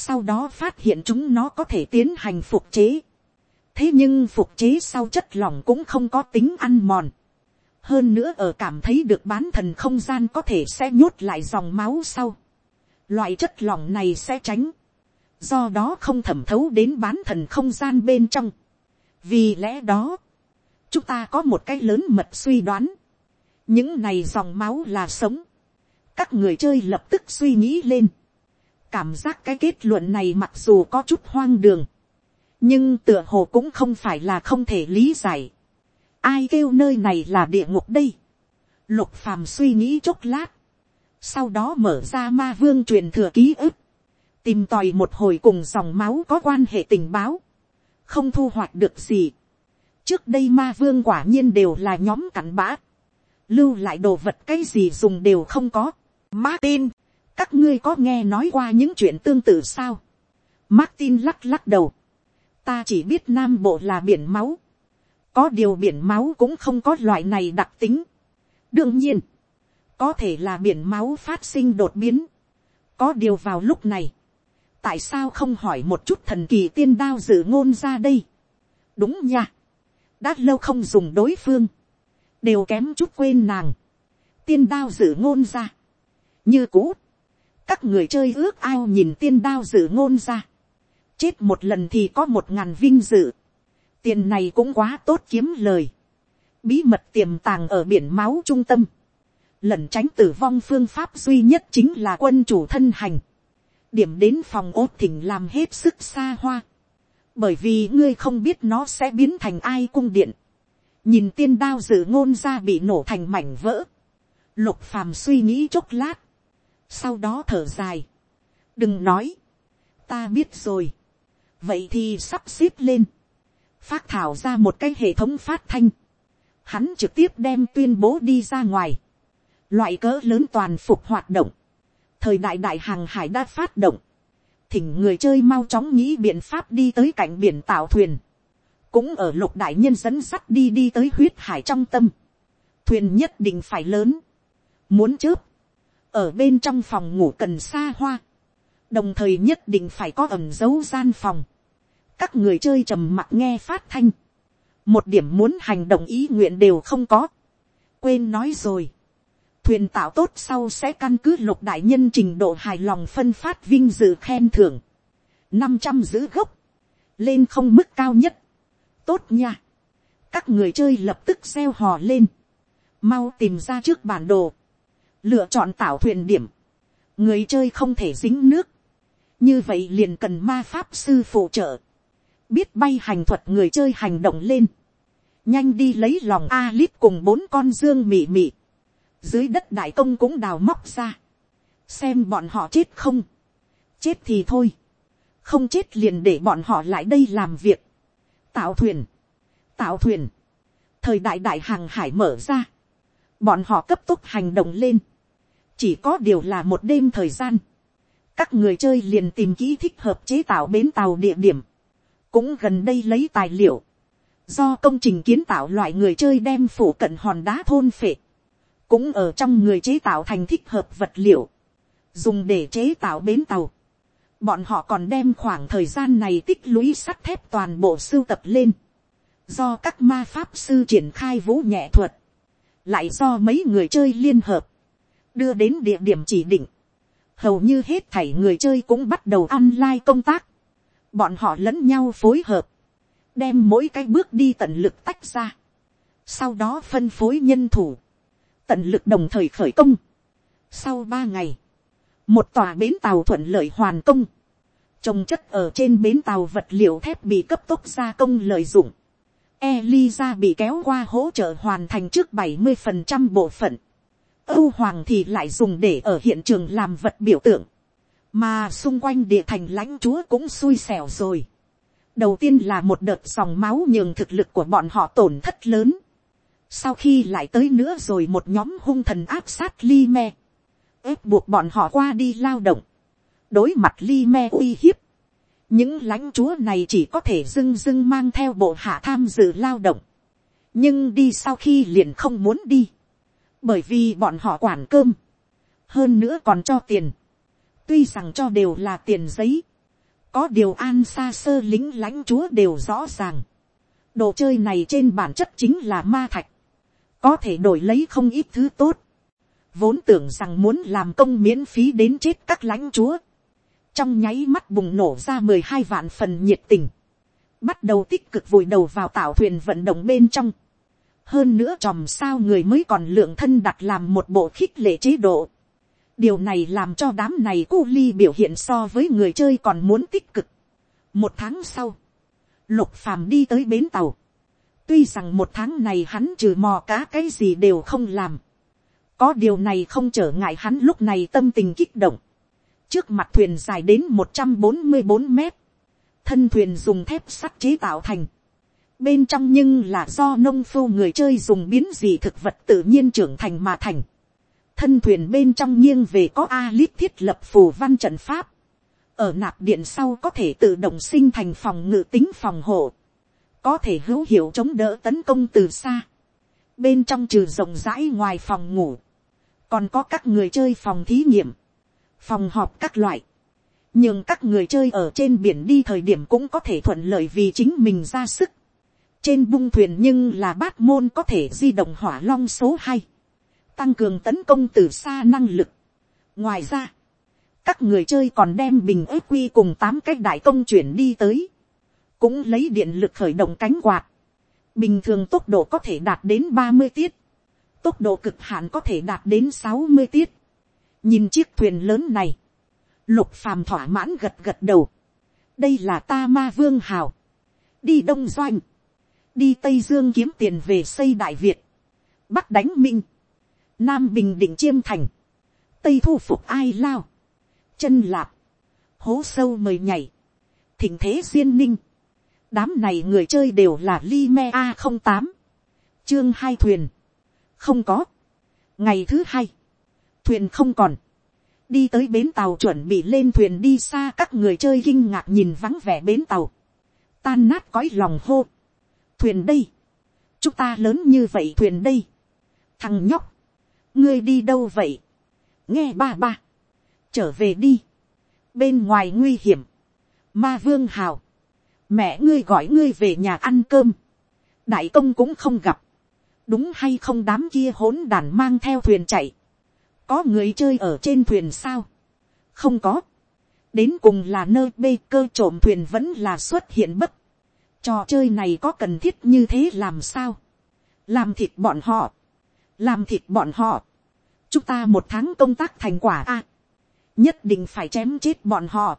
sau đó phát hiện chúng nó có thể tiến hành phục chế. thế nhưng phục chế sau chất lỏng cũng không có tính ăn mòn. hơn nữa ở cảm thấy được bán thần không gian có thể sẽ nhốt lại dòng máu sau. loại chất lỏng này sẽ tránh do đó không thẩm thấu đến bán thần không gian bên trong. vì lẽ đó, chúng ta có một cái lớn mật suy đoán. những này dòng máu là sống. các người chơi lập tức suy nghĩ lên cảm giác cái kết luận này mặc dù có chút hoang đường, nhưng tựa hồ cũng không phải là không thể lý giải. ai kêu nơi này là địa ngục đây. lục phàm suy nghĩ chốc lát, sau đó mở ra ma vương truyền thừa ký ức, tìm tòi một hồi cùng dòng máu có quan hệ tình báo, không thu hoạch được gì. trước đây ma vương quả nhiên đều là nhóm cặn bã, lưu lại đồ vật cái gì dùng đều không có. Martin, các ngươi có nghe nói qua những chuyện tương tự sao. Martin lắc lắc đầu. ta chỉ biết nam bộ là biển máu. có điều biển máu cũng không có loại này đặc tính. đương nhiên, có thể là biển máu phát sinh đột biến. có điều vào lúc này, tại sao không hỏi một chút thần kỳ tiên đao dự ngôn ra đây. đúng nha, đã lâu không dùng đối phương, đều kém chút quên nàng. tiên đao dự ngôn ra, như cũ, các người chơi ước ao nhìn tiên đao dự ngôn ra. chết một lần thì có một ngàn vinh dự. tiền này cũng quá tốt kiếm lời. bí mật tiềm tàng ở biển máu trung tâm. lần tránh tử vong phương pháp duy nhất chính là quân chủ thân hành điểm đến phòng ốt thỉnh làm hết sức xa hoa. bởi vì ngươi không biết nó sẽ biến thành ai cung điện. nhìn tiên đao dự ngôn ra bị nổ thành mảnh vỡ. lục phàm suy nghĩ chốc lát. Sau đó thở dài, đừng nói, ta biết rồi, vậy thì sắp xếp lên, phát thảo ra một cái hệ thống phát thanh, hắn trực tiếp đem tuyên bố đi ra ngoài, loại cỡ lớn toàn phục hoạt động, thời đại đại hàng hải đã phát động, thỉnh người chơi mau chóng nghĩ biện pháp đi tới cạnh biển tạo thuyền, cũng ở lục đại nhân dẫn sắt đi đi tới huyết hải trong tâm, thuyền nhất định phải lớn, muốn chớp, ở bên trong phòng ngủ cần xa hoa, đồng thời nhất định phải có ẩm dấu gian phòng, các người chơi trầm mặc nghe phát thanh, một điểm muốn hành động ý nguyện đều không có, quên nói rồi, thuyền tạo tốt sau sẽ căn cứ lục đại nhân trình độ hài lòng phân phát vinh dự khen thưởng, năm trăm giữ gốc, lên không mức cao nhất, tốt nha, các người chơi lập tức gieo hò lên, mau tìm ra trước bản đồ, lựa chọn tạo thuyền điểm, người chơi không thể dính nước, như vậy liền cần ma pháp sư phụ trợ, biết bay hành thuật người chơi hành động lên, nhanh đi lấy lòng a lít cùng bốn con dương mị mị, dưới đất đại công cũng đào móc ra, xem bọn họ chết không, chết thì thôi, không chết liền để bọn họ lại đây làm việc, tạo thuyền, tạo thuyền, thời đại đại hàng hải mở ra, bọn họ cấp tốc hành động lên, chỉ có điều là một đêm thời gian, các người chơi liền tìm kỹ thích hợp chế tạo bến tàu địa điểm, cũng gần đây lấy tài liệu, do công trình kiến tạo loại người chơi đem phủ cận hòn đá thôn phệ, cũng ở trong người chế tạo thành thích hợp vật liệu, dùng để chế tạo bến tàu. Bọn họ còn đem khoảng thời gian này tích lũy sắt thép toàn bộ sưu tập lên, do các ma pháp sư triển khai vũ nhẹ thuật, lại do mấy người chơi liên hợp, đưa đến địa điểm chỉ định, hầu như hết thảy người chơi cũng bắt đầu online công tác, bọn họ lẫn nhau phối hợp, đem mỗi cái bước đi tận lực tách ra, sau đó phân phối nhân thủ, tận lực đồng thời khởi công. Sau ba ngày, một tòa bến tàu thuận lợi hoàn công, trồng chất ở trên bến tàu vật liệu thép bị cấp tốc gia công lợi dụng. Eliza bị kéo qua hỗ trợ hoàn thành trước 70% bộ phận. Âu Hoàng thì lại dùng để ở hiện trường làm vật biểu tượng. Mà xung quanh địa thành lãnh chúa cũng xui xẻo rồi. Đầu tiên là một đợt dòng máu nhường thực lực của bọn họ tổn thất lớn. Sau khi lại tới nữa rồi một nhóm hung thần áp sát Li Me. ép buộc bọn họ qua đi lao động. Đối mặt Li Me uy hiếp. Những lãnh chúa này chỉ có thể dưng dưng mang theo bộ hạ tham dự lao động. Nhưng đi sau khi liền không muốn đi. Bởi vì bọn họ quản cơm. Hơn nữa còn cho tiền. Tuy rằng cho đều là tiền giấy. Có điều an xa sơ lính lãnh chúa đều rõ ràng. Đồ chơi này trên bản chất chính là ma thạch có thể đổi lấy không ít thứ tốt, vốn tưởng rằng muốn làm công miễn phí đến chết các lãnh chúa, trong nháy mắt bùng nổ ra mười hai vạn phần nhiệt tình, bắt đầu tích cực vùi đầu vào tạo thuyền vận động bên trong, hơn nữa chòm sao người mới còn lượng thân đặt làm một bộ khích lệ chế độ, điều này làm cho đám này cu ly biểu hiện so với người chơi còn muốn tích cực. một tháng sau, lục phàm đi tới bến tàu, Tuy rằng một tháng này hắn trừ mò cá cái gì đều không làm. Có điều này không trở ngại hắn lúc này tâm tình kích động. Trước mặt thuyền dài đến một trăm bốn mươi bốn mét. Thân thuyền dùng thép sắt chế tạo thành. Bên trong nhưng là do nông phu người chơi dùng biến dị thực vật tự nhiên trưởng thành mà thành. Thân thuyền bên trong nghiêng về có A-lít thiết lập phù văn trận pháp. Ở nạp điện sau có thể tự động sinh thành phòng ngự tính phòng hộ có thể hữu hiệu chống đỡ tấn công từ xa. Bên trong trừ rộng rãi ngoài phòng ngủ, còn có các người chơi phòng thí nghiệm, phòng họp các loại. Nhưng các người chơi ở trên biển đi thời điểm cũng có thể thuận lợi vì chính mình ra sức. Trên bung thuyền nhưng là bát môn có thể di động hỏa long số hai Tăng cường tấn công từ xa năng lực. Ngoài ra, các người chơi còn đem bình ếp quy cùng tám cái đại công chuyển đi tới cũng lấy điện lực khởi động cánh quạt, bình thường tốc độ có thể đạt đến ba mươi tiết, tốc độ cực hạn có thể đạt đến sáu mươi tiết. nhìn chiếc thuyền lớn này, lục phàm thỏa mãn gật gật đầu, đây là ta ma vương hào, đi đông doanh, đi tây dương kiếm tiền về xây đại việt, bắc đánh minh, nam bình định chiêm thành, tây thu phục ai lao, chân lạp, hố sâu mời nhảy, thỉnh thế duyên ninh, đám này người chơi đều là Lime a không tám. Chương hai thuyền. Không có. Ngày thứ hai. Thuyền không còn. Đi tới bến tàu chuẩn bị lên thuyền đi xa các người chơi kinh ngạc nhìn vắng vẻ bến tàu. Tan nát cõi lòng hô. Thuyền đây. Chúng ta lớn như vậy thuyền đây. Thằng nhóc. Ngươi đi đâu vậy? Nghe ba ba. Trở về đi. Bên ngoài nguy hiểm. Ma vương hào mẹ ngươi gọi ngươi về nhà ăn cơm, đại công cũng không gặp, đúng hay không đám kia hỗn đàn mang theo thuyền chạy, có người chơi ở trên thuyền sao, không có, đến cùng là nơi bê cơ trộm thuyền vẫn là xuất hiện bất, trò chơi này có cần thiết như thế làm sao, làm thịt bọn họ, làm thịt bọn họ, chúng ta một tháng công tác thành quả a, nhất định phải chém chết bọn họ,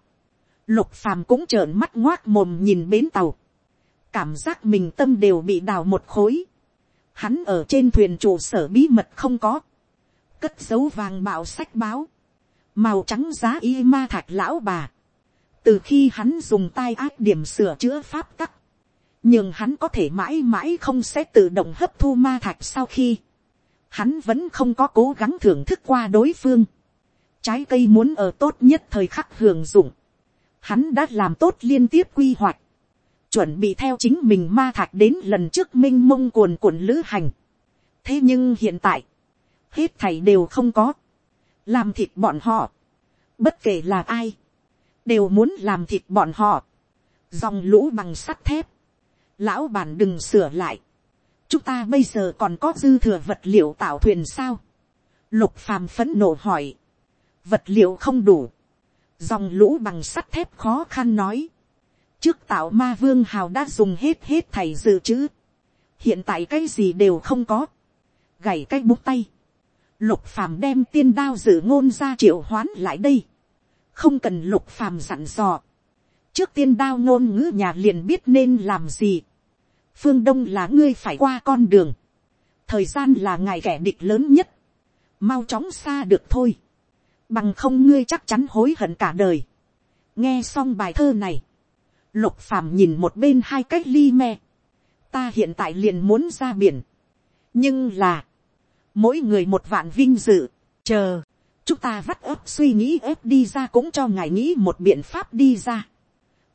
lục phàm cũng trợn mắt ngoác mồm nhìn bến tàu, cảm giác mình tâm đều bị đào một khối, hắn ở trên thuyền trụ sở bí mật không có, cất dấu vàng bạo sách báo, màu trắng giá y ma thạch lão bà, từ khi hắn dùng tai ác điểm sửa chữa pháp tắc, nhưng hắn có thể mãi mãi không sẽ tự động hấp thu ma thạch sau khi, hắn vẫn không có cố gắng thưởng thức qua đối phương, trái cây muốn ở tốt nhất thời khắc hưởng dụng, hắn đã làm tốt liên tiếp quy hoạch, chuẩn bị theo chính mình ma thạch đến lần trước m i n h mông cuồn cuộn lữ hành. thế nhưng hiện tại, hết thầy đều không có, làm thịt bọn họ, bất kể là ai, đều muốn làm thịt bọn họ, dòng lũ bằng sắt thép, lão bản đừng sửa lại, chúng ta bây giờ còn có dư thừa vật liệu tạo thuyền sao, lục phàm phấn nộ hỏi, vật liệu không đủ, dòng lũ bằng sắt thép khó khăn nói, trước tạo ma vương hào đã dùng hết hết thầy dự trữ, hiện tại cái gì đều không có, gảy cái bút tay, lục phàm đem tiên đao dự ngôn ra triệu hoán lại đây, không cần lục phàm dặn dò, trước tiên đao ngôn ngữ nhà liền biết nên làm gì, phương đông là ngươi phải qua con đường, thời gian là ngày kẻ địch lớn nhất, mau chóng xa được thôi, bằng không ngươi chắc chắn hối hận cả đời. nghe xong bài thơ này, Lục phàm nhìn một bên hai cách ly me. Ta hiện tại liền muốn ra biển. Nhưng là. Mỗi người một vạn vinh dự. Chờ. Chúng ta vắt ấp suy nghĩ ớt đi ra cũng cho ngài nghĩ một biện pháp đi ra.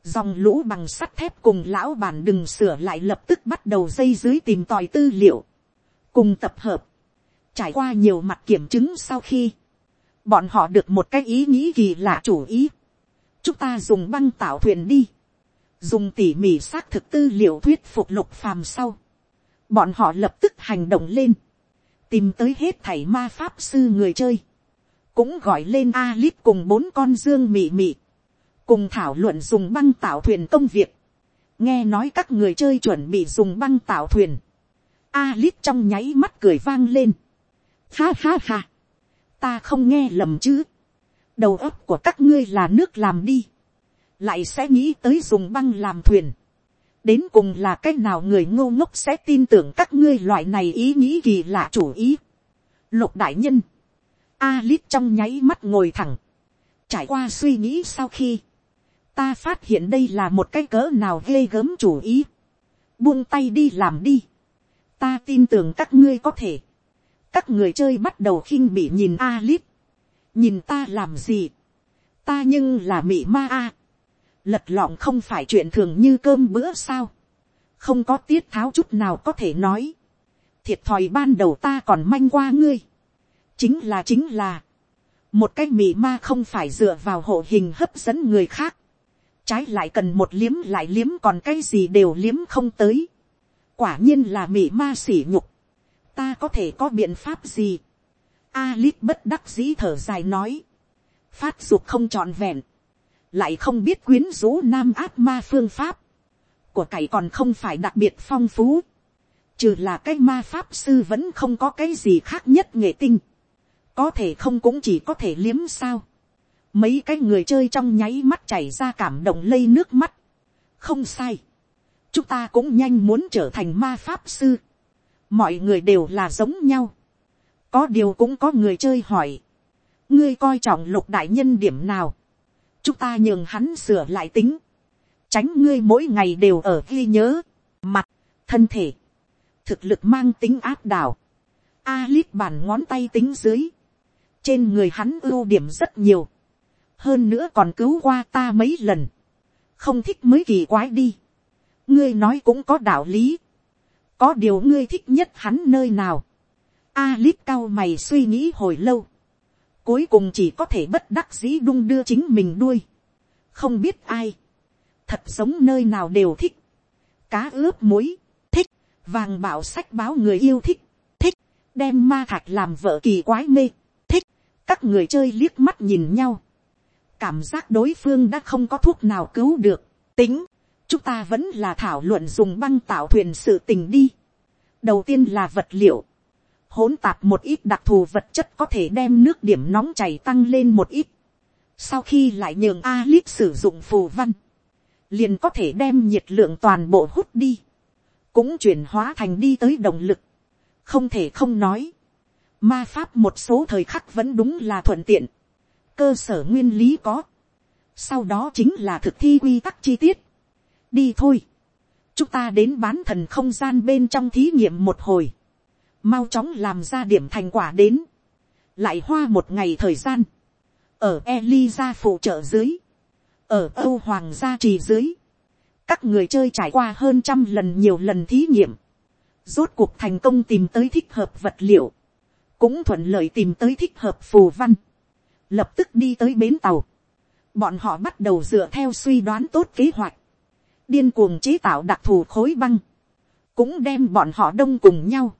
Dòng lũ bằng sắt thép cùng lão bản đừng sửa lại lập tức bắt đầu dây dưới tìm tòi tư liệu. Cùng tập hợp. Trải qua nhiều mặt kiểm chứng sau khi. Bọn họ được một cái ý nghĩ kỳ lạ chủ ý. Chúng ta dùng băng tạo thuyền đi. Dùng tỉ mỉ xác thực tư liệu thuyết phục lục phàm sau, bọn họ lập tức hành động lên, tìm tới hết thảy ma pháp sư người chơi, cũng gọi lên a Alip cùng bốn con dương mị mị, cùng thảo luận dùng băng tạo thuyền công việc, nghe nói các người chơi chuẩn bị dùng băng tạo thuyền, a Alip trong nháy mắt cười vang lên, ha ha ha, ta không nghe lầm chứ, đầu óc của các ngươi là nước làm đi, lại sẽ nghĩ tới dùng băng làm thuyền. đến cùng là cái nào người ngô ngốc sẽ tin tưởng các ngươi loại này ý nghĩ kỳ lạ chủ ý. lục đại nhân, Alip trong nháy mắt ngồi thẳng, trải qua suy nghĩ sau khi, ta phát hiện đây là một cái cỡ nào ghê gớm chủ ý. buông tay đi làm đi. ta tin tưởng các ngươi có thể các người chơi bắt đầu khinh bị nhìn a Alip. nhìn ta làm gì. ta nhưng là mị ma a. Lật lọng không phải chuyện thường như cơm bữa sao, không có tiết tháo chút nào có thể nói, thiệt thòi ban đầu ta còn manh qua ngươi, chính là chính là, một cái mị ma không phải dựa vào hộ hình hấp dẫn người khác, trái lại cần một liếm lại liếm còn cái gì đều liếm không tới, quả nhiên là mị ma sỉ nhục, ta có thể có biện pháp gì, Alip bất đắc dĩ thở dài nói, phát dục không trọn vẹn, lại không biết quyến rũ nam ác ma phương pháp, của cải còn không phải đặc biệt phong phú, trừ là cái ma pháp sư vẫn không có cái gì khác nhất nghệ tinh, có thể không cũng chỉ có thể liếm sao, mấy cái người chơi trong nháy mắt chảy ra cảm động lây nước mắt, không sai, chúng ta cũng nhanh muốn trở thành ma pháp sư, mọi người đều là giống nhau, có điều cũng có người chơi hỏi, ngươi coi trọng lục đại nhân điểm nào, chúng ta nhường hắn sửa lại tính, tránh ngươi mỗi ngày đều ở ghi nhớ, mặt, thân thể, thực lực mang tính áp đảo, a lít bàn ngón tay tính dưới, trên người hắn ưu điểm rất nhiều, hơn nữa còn cứu qua ta mấy lần, không thích mới kỳ quái đi, ngươi nói cũng có đạo lý, có điều ngươi thích nhất hắn nơi nào, Alip cao mày suy nghĩ hồi lâu, cuối cùng chỉ có thể bất đắc dĩ đung đưa chính mình đuôi, không biết ai, thật sống nơi nào đều thích, cá ướp muối, thích, vàng bảo sách báo người yêu thích, thích, đem ma thạch làm vợ kỳ quái mê, thích, các người chơi liếc mắt nhìn nhau, cảm giác đối phương đã không có thuốc nào cứu được, tính, chúng ta vẫn là thảo luận dùng băng tạo thuyền sự tình đi. đầu tiên là vật liệu, hỗn tạp một ít đặc thù vật chất có thể đem nước điểm nóng chảy tăng lên một ít. sau khi lại nhường a Alip sử dụng phù văn, liền có thể đem nhiệt lượng toàn bộ hút đi, cũng chuyển hóa thành đi tới động lực. không thể không nói, ma pháp một số thời khắc vẫn đúng là thuận tiện, cơ sở nguyên lý có, sau đó chính là thực thi quy tắc chi tiết, đi thôi. chúng ta đến bán thần không gian bên trong thí nghiệm một hồi. mau chóng làm ra điểm thành quả đến. lại hoa một ngày thời gian. ở Eliza phụ trợ dưới. ở âu hoàng gia trì dưới. các người chơi trải qua hơn trăm lần nhiều lần thí nghiệm. rốt cuộc thành công tìm tới thích hợp vật liệu. cũng thuận lợi tìm tới thích hợp phù văn. lập tức đi tới bến tàu bọn họ bắt đầu dựa theo suy đoán tốt kế hoạch, điên cuồng chế tạo đặc thù khối băng, cũng đem bọn họ đông cùng nhau,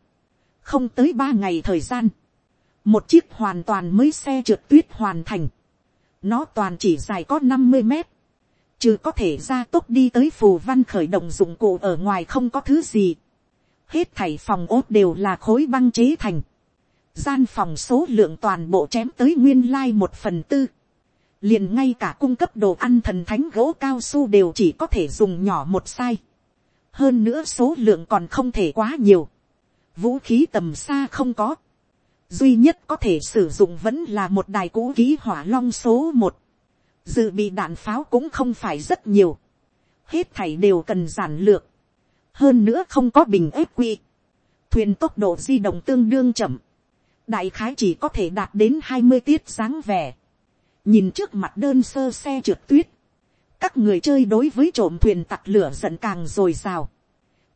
không tới ba ngày thời gian, một chiếc hoàn toàn mới xe trượt tuyết hoàn thành, nó toàn chỉ dài có năm mươi mét, chứ có thể ra tốc đi tới phù văn khởi động dụng cụ ở ngoài không có thứ gì, hết thảy phòng ốt đều là khối băng chế thành, gian phòng số lượng toàn bộ chém tới nguyên lai một phần tư, liền ngay cả cung cấp đồ ăn thần thánh gỗ cao su đều chỉ có thể dùng nhỏ một sai. hơn nữa số lượng còn không thể quá nhiều. vũ khí tầm xa không có. duy nhất có thể sử dụng vẫn là một đài cũ ký hỏa long số một. dự bị đạn pháo cũng không phải rất nhiều. hết thảy đều cần giản lược. hơn nữa không có bình ép quy. thuyền tốc độ di động tương đương chậm. đại khái chỉ có thể đạt đến hai mươi tiết dáng vẻ nhìn trước mặt đơn sơ xe trượt tuyết, các người chơi đối với trộm thuyền tặc lửa giận càng r ồ i r à o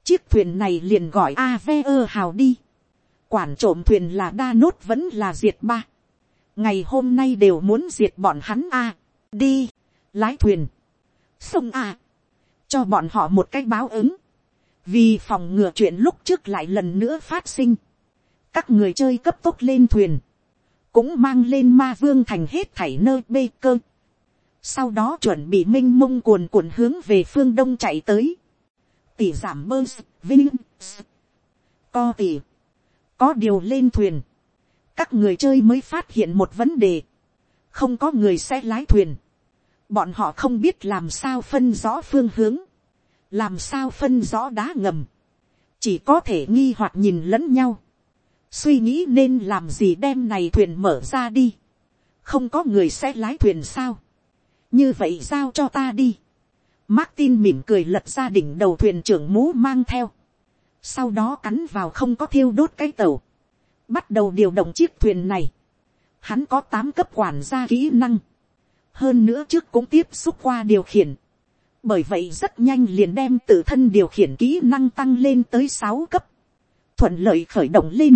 chiếc thuyền này liền gọi a ơ hào đi, quản trộm thuyền là đa nốt vẫn là diệt ba, ngày hôm nay đều muốn diệt bọn hắn a, đi, lái thuyền, sông a, cho bọn họ một cái báo ứng, vì phòng ngừa chuyện lúc trước lại lần nữa phát sinh, các người chơi cấp tốc lên thuyền, cũng mang lên ma vương thành hết thảy nơi bê cơ. Sau đó chuẩn bị minh mông cuồn cuộn hướng về phương đông chạy tới. Tỷ giảm bơ, vinh, co tỷ. Có điều lên thuyền. Các người chơi mới phát hiện một vấn đề. Không có người sẽ lái thuyền. Bọn họ không biết làm sao phân rõ phương hướng. Làm sao phân rõ đá ngầm. Chỉ có thể nghi hoặc nhìn lẫn nhau suy nghĩ nên làm gì đem này thuyền mở ra đi, không có người sẽ lái thuyền sao, như vậy giao cho ta đi. Martin mỉm cười lật ra đỉnh đầu thuyền trưởng mũ mang theo, sau đó cắn vào không có thiêu đốt cái tàu, bắt đầu điều động chiếc thuyền này. Hắn có tám cấp quản gia kỹ năng, hơn nữa trước cũng tiếp xúc qua điều khiển, bởi vậy rất nhanh liền đem tự thân điều khiển kỹ năng tăng lên tới sáu cấp, thuận lợi khởi động lên.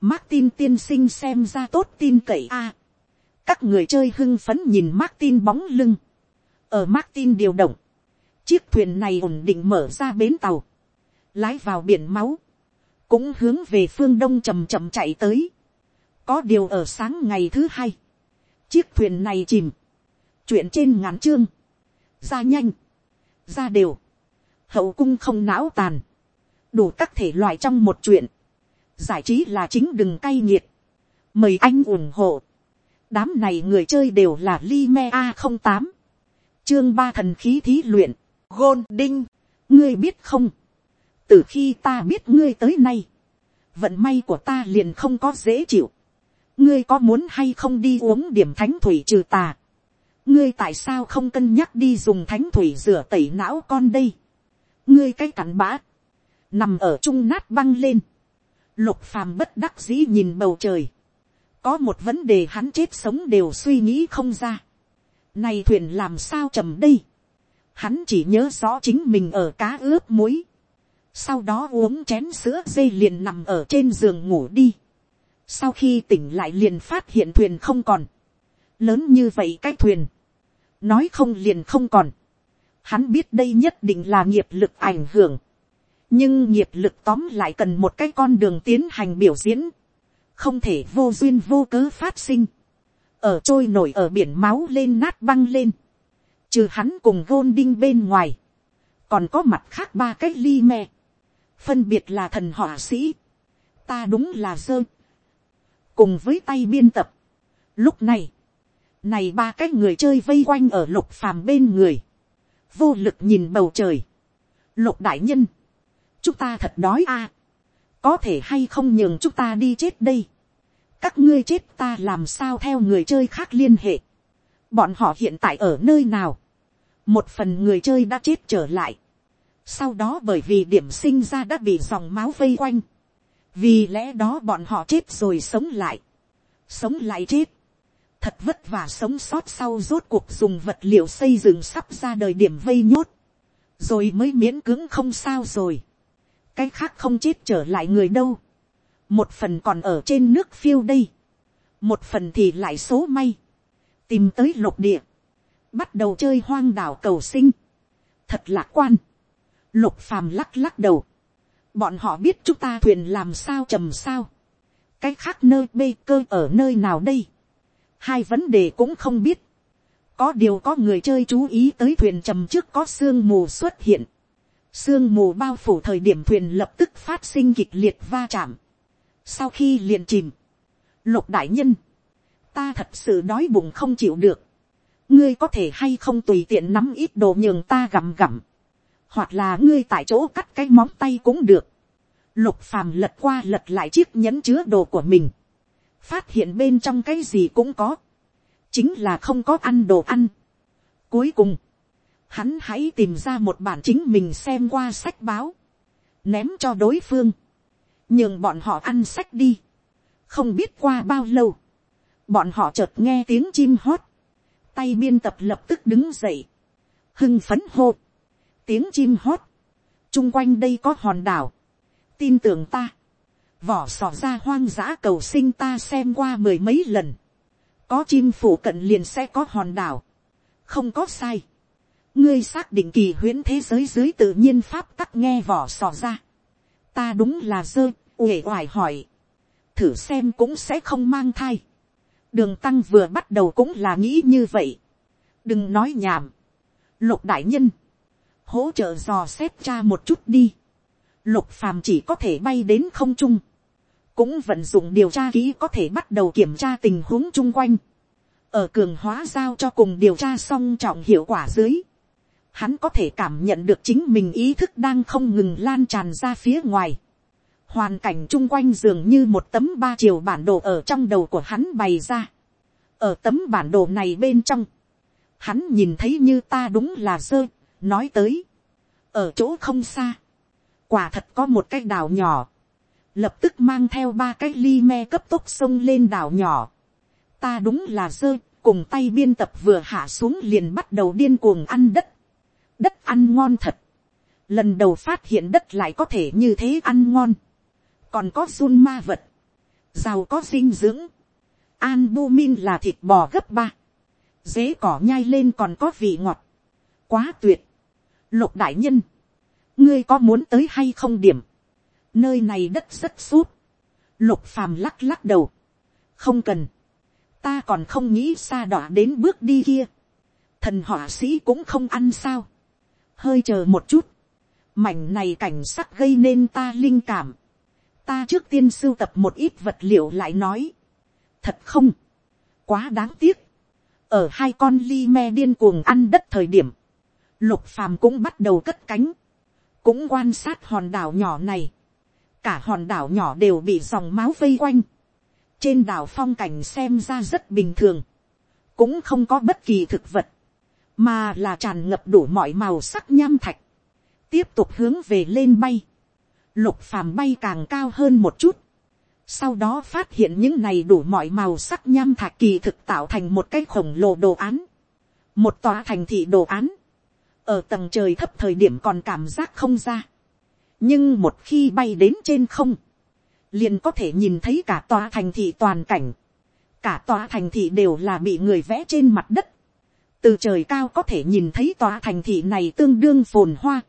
Martin tiên sinh xem ra tốt tin cậy a. các người chơi hưng phấn nhìn Martin bóng lưng. Ở Martin điều động. Chiếc thuyền này ổn định mở ra bến tàu. Lái vào biển máu. Cũng hướng về phương đông chậm chậm chạy tới. Có điều ở sáng ngày thứ hai. Chiếc thuyền này chìm. Chuyện trên ngắn chương. Ra nhanh. Ra đều. Hậu cung không não tàn. Đủ các thể loại trong một chuyện giải trí là chính đừng cay nghiệt, mời anh ủng hộ, đám này người chơi đều là Lime a không tám, chương ba thần khí thí luyện, gôn đinh, ngươi biết không, từ khi ta biết ngươi tới nay, vận may của ta liền không có dễ chịu, ngươi có muốn hay không đi uống điểm thánh thủy trừ tà, ngươi tại sao không cân nhắc đi dùng thánh thủy rửa tẩy não con đây, ngươi cái cắn bã, nằm ở trung nát băng lên, Lục phàm bất đắc dĩ nhìn bầu trời. Có một vấn đề hắn chết sống đều suy nghĩ không ra. Này thuyền làm sao trầm đây? Hắn chỉ nhớ rõ chính mình ở cá ướp muối. Sau đó uống chén sữa dây liền nằm ở trên giường ngủ đi. Sau khi tỉnh lại liền phát hiện thuyền không còn. Lớn như vậy cái thuyền. Nói không liền không còn. Hắn biết đây nhất định là nghiệp lực ảnh hưởng. Nhưng nghiệp lực tóm lại cần một cái con đường tiến hành biểu diễn. Không thể vô duyên vô cớ phát sinh. Ở trôi nổi ở biển máu lên nát băng lên. Trừ hắn cùng gôn đinh bên ngoài. Còn có mặt khác ba cái ly me. Phân biệt là thần họa sĩ. Ta đúng là dơ. Cùng với tay biên tập. Lúc này. Này ba cái người chơi vây quanh ở lục phàm bên người vô lực nhìn bầu trời. Lục đại nhân, chúng ta thật đói a, có thể hay không nhường chúng ta đi chết đây. các ngươi chết ta làm sao theo người chơi khác liên hệ. bọn họ hiện tại ở nơi nào. một phần người chơi đã chết trở lại. sau đó bởi vì điểm sinh ra đã bị dòng máu vây quanh. vì lẽ đó bọn họ chết rồi sống lại. sống lại chết thật vất vả sống sót sau rốt cuộc dùng vật liệu xây dựng sắp ra đời điểm vây nhốt, rồi mới miễn cưỡng không sao rồi cái khác không chết trở lại người đâu. một phần còn ở trên nước phiêu đây, một phần thì lại số may, tìm tới lục địa, bắt đầu chơi hoang đảo cầu sinh, thật lạc quan, lục phàm lắc lắc đầu, bọn họ biết chúng ta thuyền làm sao trầm sao, cái khác nơi bê cơ ở nơi nào đây, hai vấn đề cũng không biết. có điều có người chơi chú ý tới thuyền trầm trước có sương mù xuất hiện sương mù bao phủ thời điểm thuyền lập tức phát sinh kịch liệt va chạm. sau khi liền chìm, lục đại nhân, ta thật sự đói bụng không chịu được. ngươi có thể hay không tùy tiện nắm ít đồ nhường ta gặm gặm. hoặc là ngươi tại chỗ cắt cái móng tay cũng được. lục phàm lật qua lật lại chiếc nhẫn chứa đồ của mình phát hiện bên trong cái gì cũng có, chính là không có ăn đồ ăn. Cuối cùng, hắn hãy tìm ra một bản chính mình xem qua sách báo, ném cho đối phương, nhường bọn họ ăn sách đi. không biết qua bao lâu, bọn họ chợt nghe tiếng chim hót, tay biên tập lập tức đứng dậy, hưng phấn hô, tiếng chim hót, chung quanh đây có hòn đảo, tin tưởng ta, vỏ sò ra hoang dã cầu sinh ta xem qua mười mấy lần, có chim phủ cận liền sẽ có hòn đảo, không có sai, ngươi xác định kỳ huyễn thế giới dưới tự nhiên pháp tắc nghe vỏ sò ra, ta đúng là dơ, uể oải hỏi, thử xem cũng sẽ không mang thai, đường tăng vừa bắt đầu cũng là nghĩ như vậy, đừng nói nhảm, lục đại nhân, hỗ trợ dò xét cha một chút đi, lục phàm chỉ có thể bay đến không trung, cũng vận dụng điều tra kỹ có thể bắt đầu kiểm tra tình huống chung quanh, ở cường hóa giao cho cùng điều tra song trọng hiệu quả dưới, hắn có thể cảm nhận được chính mình ý thức đang không ngừng lan tràn ra phía ngoài, hoàn cảnh chung quanh dường như một tấm ba chiều bản đồ ở trong đầu của hắn bày ra, ở tấm bản đồ này bên trong, hắn nhìn thấy như ta đúng là dơ, nói tới, ở chỗ không xa, quả thật có một cái đảo nhỏ, lập tức mang theo ba cái ly me cấp tốc sông lên đảo nhỏ. ta đúng là dơ, cùng tay biên tập vừa hạ xuống liền bắt đầu điên cuồng ăn đất đất ăn ngon thật. lần đầu phát hiện đất lại có thể như thế ăn ngon. còn có run ma vật. giàu có dinh dưỡng. Albumin là thịt bò gấp ba. Dế cỏ nhai lên còn có vị ngọt. Quá tuyệt. Lục đại nhân. Ngươi có muốn tới hay không điểm nơi này đất rất sút, lục phàm lắc lắc đầu, không cần, ta còn không nghĩ xa đọa đến bước đi kia, thần họa sĩ cũng không ăn sao, hơi chờ một chút, mảnh này cảnh sắc gây nên ta linh cảm, ta trước tiên sưu tập một ít vật liệu lại nói, thật không, quá đáng tiếc, ở hai con ly me điên cuồng ăn đất thời điểm, lục phàm cũng bắt đầu cất cánh, cũng quan sát hòn đảo nhỏ này, cả hòn đảo nhỏ đều bị dòng máu vây quanh. trên đảo phong cảnh xem ra rất bình thường, cũng không có bất kỳ thực vật, mà là tràn ngập đủ mọi màu sắc nham thạch, tiếp tục hướng về lên bay, lục phàm bay càng cao hơn một chút, sau đó phát hiện những này đủ mọi màu sắc nham thạch kỳ thực tạo thành một cái khổng lồ đồ án, một tòa thành thị đồ án, ở tầng trời thấp thời điểm còn cảm giác không ra, nhưng một khi bay đến trên không, liền có thể nhìn thấy cả tòa thành thị toàn cảnh, cả tòa thành thị đều là bị người vẽ trên mặt đất, từ trời cao có thể nhìn thấy tòa thành thị này tương đương phồn hoa,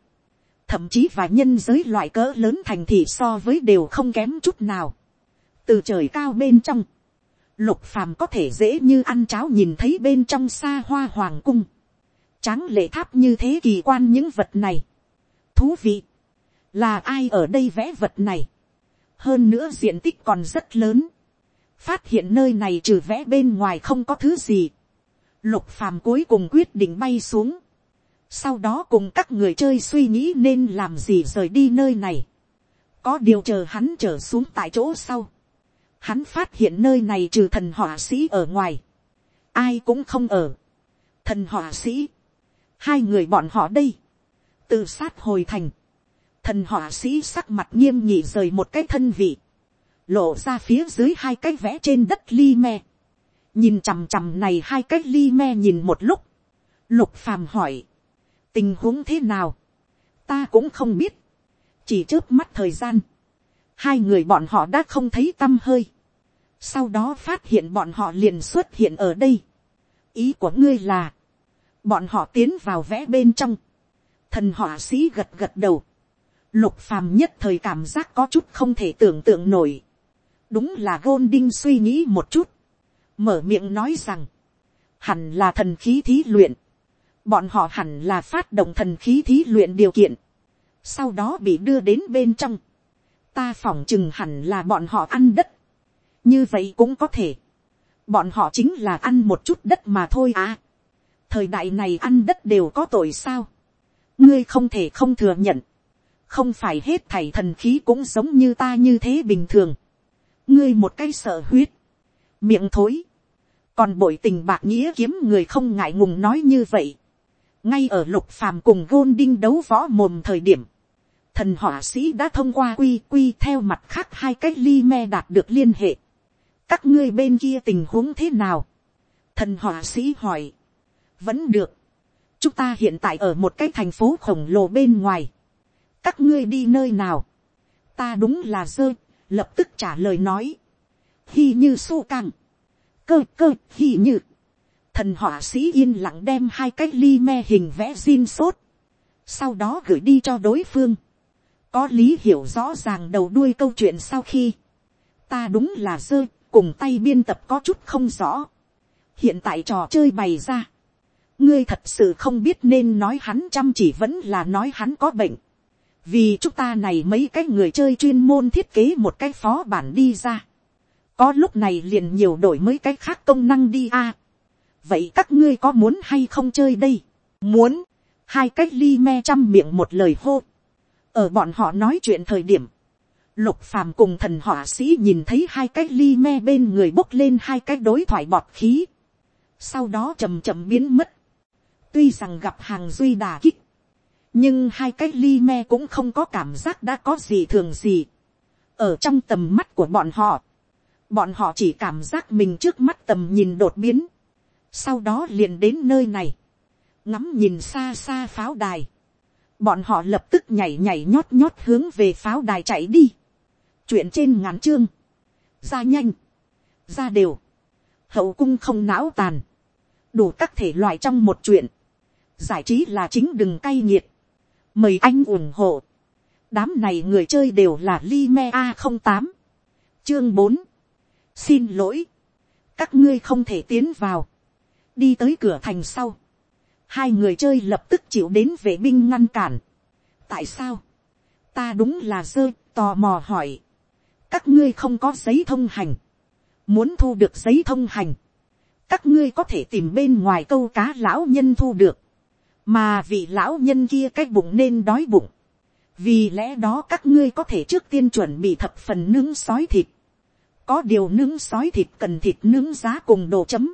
thậm chí và nhân giới loại cỡ lớn thành thị so với đều không kém chút nào. từ trời cao bên trong, lục phàm có thể dễ như ăn cháo nhìn thấy bên trong xa hoa hoàng cung, tráng lệ tháp như thế kỳ quan những vật này. thú vị, là ai ở đây vẽ vật này, hơn nữa diện tích còn rất lớn, phát hiện nơi này trừ vẽ bên ngoài không có thứ gì, lục phàm cuối cùng quyết định bay xuống, sau đó cùng các người chơi suy nghĩ nên làm gì rời đi nơi này, có điều chờ hắn trở xuống tại chỗ sau, hắn phát hiện nơi này trừ thần họa sĩ ở ngoài, ai cũng không ở, thần họa sĩ, hai người bọn họ đây, tự sát hồi thành, thần họa sĩ sắc mặt nghiêm nhị rời một cái thân vị, lộ ra phía dưới hai cái vẽ trên đất ly me, nhìn chằm chằm này hai cái ly me nhìn một lúc, lục phàm hỏi, tình huống thế nào, ta cũng không biết, chỉ trước mắt thời gian, hai người bọn họ đã không thấy t â m hơi, sau đó phát hiện bọn họ liền xuất hiện ở đây, ý của ngươi là, bọn họ tiến vào vẽ bên trong, thần họa sĩ gật gật đầu, lục phàm nhất thời cảm giác có chút không thể tưởng tượng nổi, đúng là gôn đinh suy nghĩ một chút, mở miệng nói rằng, hẳn là thần khí thí luyện, bọn họ hẳn là phát động thần khí thí luyện điều kiện, sau đó bị đưa đến bên trong, ta phỏng chừng hẳn là bọn họ ăn đất, như vậy cũng có thể, bọn họ chính là ăn một chút đất mà thôi à, thời đại này ăn đất đều có tội sao, ngươi không thể không thừa nhận, không phải hết thảy thần khí cũng giống như ta như thế bình thường, ngươi một cái sợ huyết, miệng thối, còn bội tình bạc nghĩa kiếm người không ngại ngùng nói như vậy, ngay ở lục phàm cùng gôn đinh đấu võ mồm thời điểm, thần họa sĩ đã thông qua quy quy theo mặt khác hai cách ly me đạt được liên hệ. các ngươi bên kia tình huống thế nào. thần họa sĩ hỏi. vẫn được. chúng ta hiện tại ở một cái thành phố khổng lồ bên ngoài. các ngươi đi nơi nào. ta đúng là rơi lập tức trả lời nói. hi như su căng cơ cơ hì như. thần họa sĩ yên lặng đem hai cái ly me hình vẽ xin sốt. sau đó gửi đi cho đối phương có lý hiểu rõ ràng đầu đuôi câu chuyện sau khi, ta đúng là dơ, cùng tay biên tập có chút không rõ. hiện tại trò chơi bày ra, ngươi thật sự không biết nên nói hắn chăm chỉ vẫn là nói hắn có bệnh. vì chúng ta này mấy cái người chơi chuyên môn thiết kế một cái phó bản đi ra có lúc này liền nhiều đổi mới cái khác công năng đi a. vậy các ngươi có muốn hay không chơi đây. muốn, hai cách ly me chăm miệng một lời hô. Ở bọn họ nói chuyện thời điểm, lục phàm cùng thần họa sĩ nhìn thấy hai cái ly me bên người bốc lên hai cái đối thoại bọt khí, sau đó chầm chậm biến mất, tuy rằng gặp hàng duy đà kích, nhưng hai cái ly me cũng không có cảm giác đã có gì thường gì, ở trong tầm mắt của bọn họ, bọn họ chỉ cảm giác mình trước mắt tầm nhìn đột biến, sau đó liền đến nơi này, ngắm nhìn xa xa pháo đài, bọn họ lập tức nhảy nhảy nhót nhót hướng về pháo đài chạy đi. chuyện trên ngắn chương, ra nhanh, ra đều, hậu cung không não tàn, đủ các thể loại trong một chuyện, giải trí là chính đừng cay nghiệt, mời anh ủng hộ, đám này người chơi đều là Lime a không tám, chương bốn, xin lỗi, các ngươi không thể tiến vào, đi tới cửa thành sau, hai người chơi lập tức chịu đến vệ binh ngăn cản. tại sao, ta đúng là dơ tò mò hỏi, các ngươi không có giấy thông hành, muốn thu được giấy thông hành, các ngươi có thể tìm bên ngoài câu cá lão nhân thu được, mà vị lão nhân kia cái bụng nên đói bụng, vì lẽ đó các ngươi có thể trước tiên chuẩn bị thập phần nướng sói thịt, có điều nướng sói thịt cần thịt nướng giá cùng đồ chấm,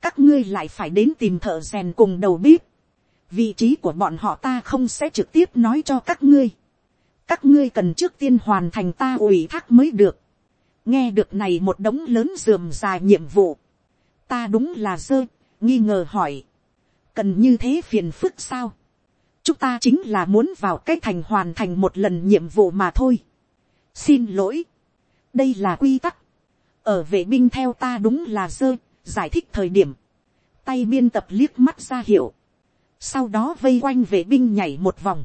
các ngươi lại phải đến tìm thợ rèn cùng đầu bếp. vị trí của bọn họ ta không sẽ trực tiếp nói cho các ngươi. các ngươi cần trước tiên hoàn thành ta ủy thác mới được. nghe được này một đống lớn dườm dài nhiệm vụ. ta đúng là dơ, nghi ngờ hỏi. cần như thế phiền phức sao. chúng ta chính là muốn vào cái thành hoàn thành một lần nhiệm vụ mà thôi. xin lỗi đây là quy tắc. ở vệ binh theo ta đúng là dơ giải thích thời điểm, tay biên tập liếc mắt ra hiệu, sau đó vây quanh vệ binh nhảy một vòng,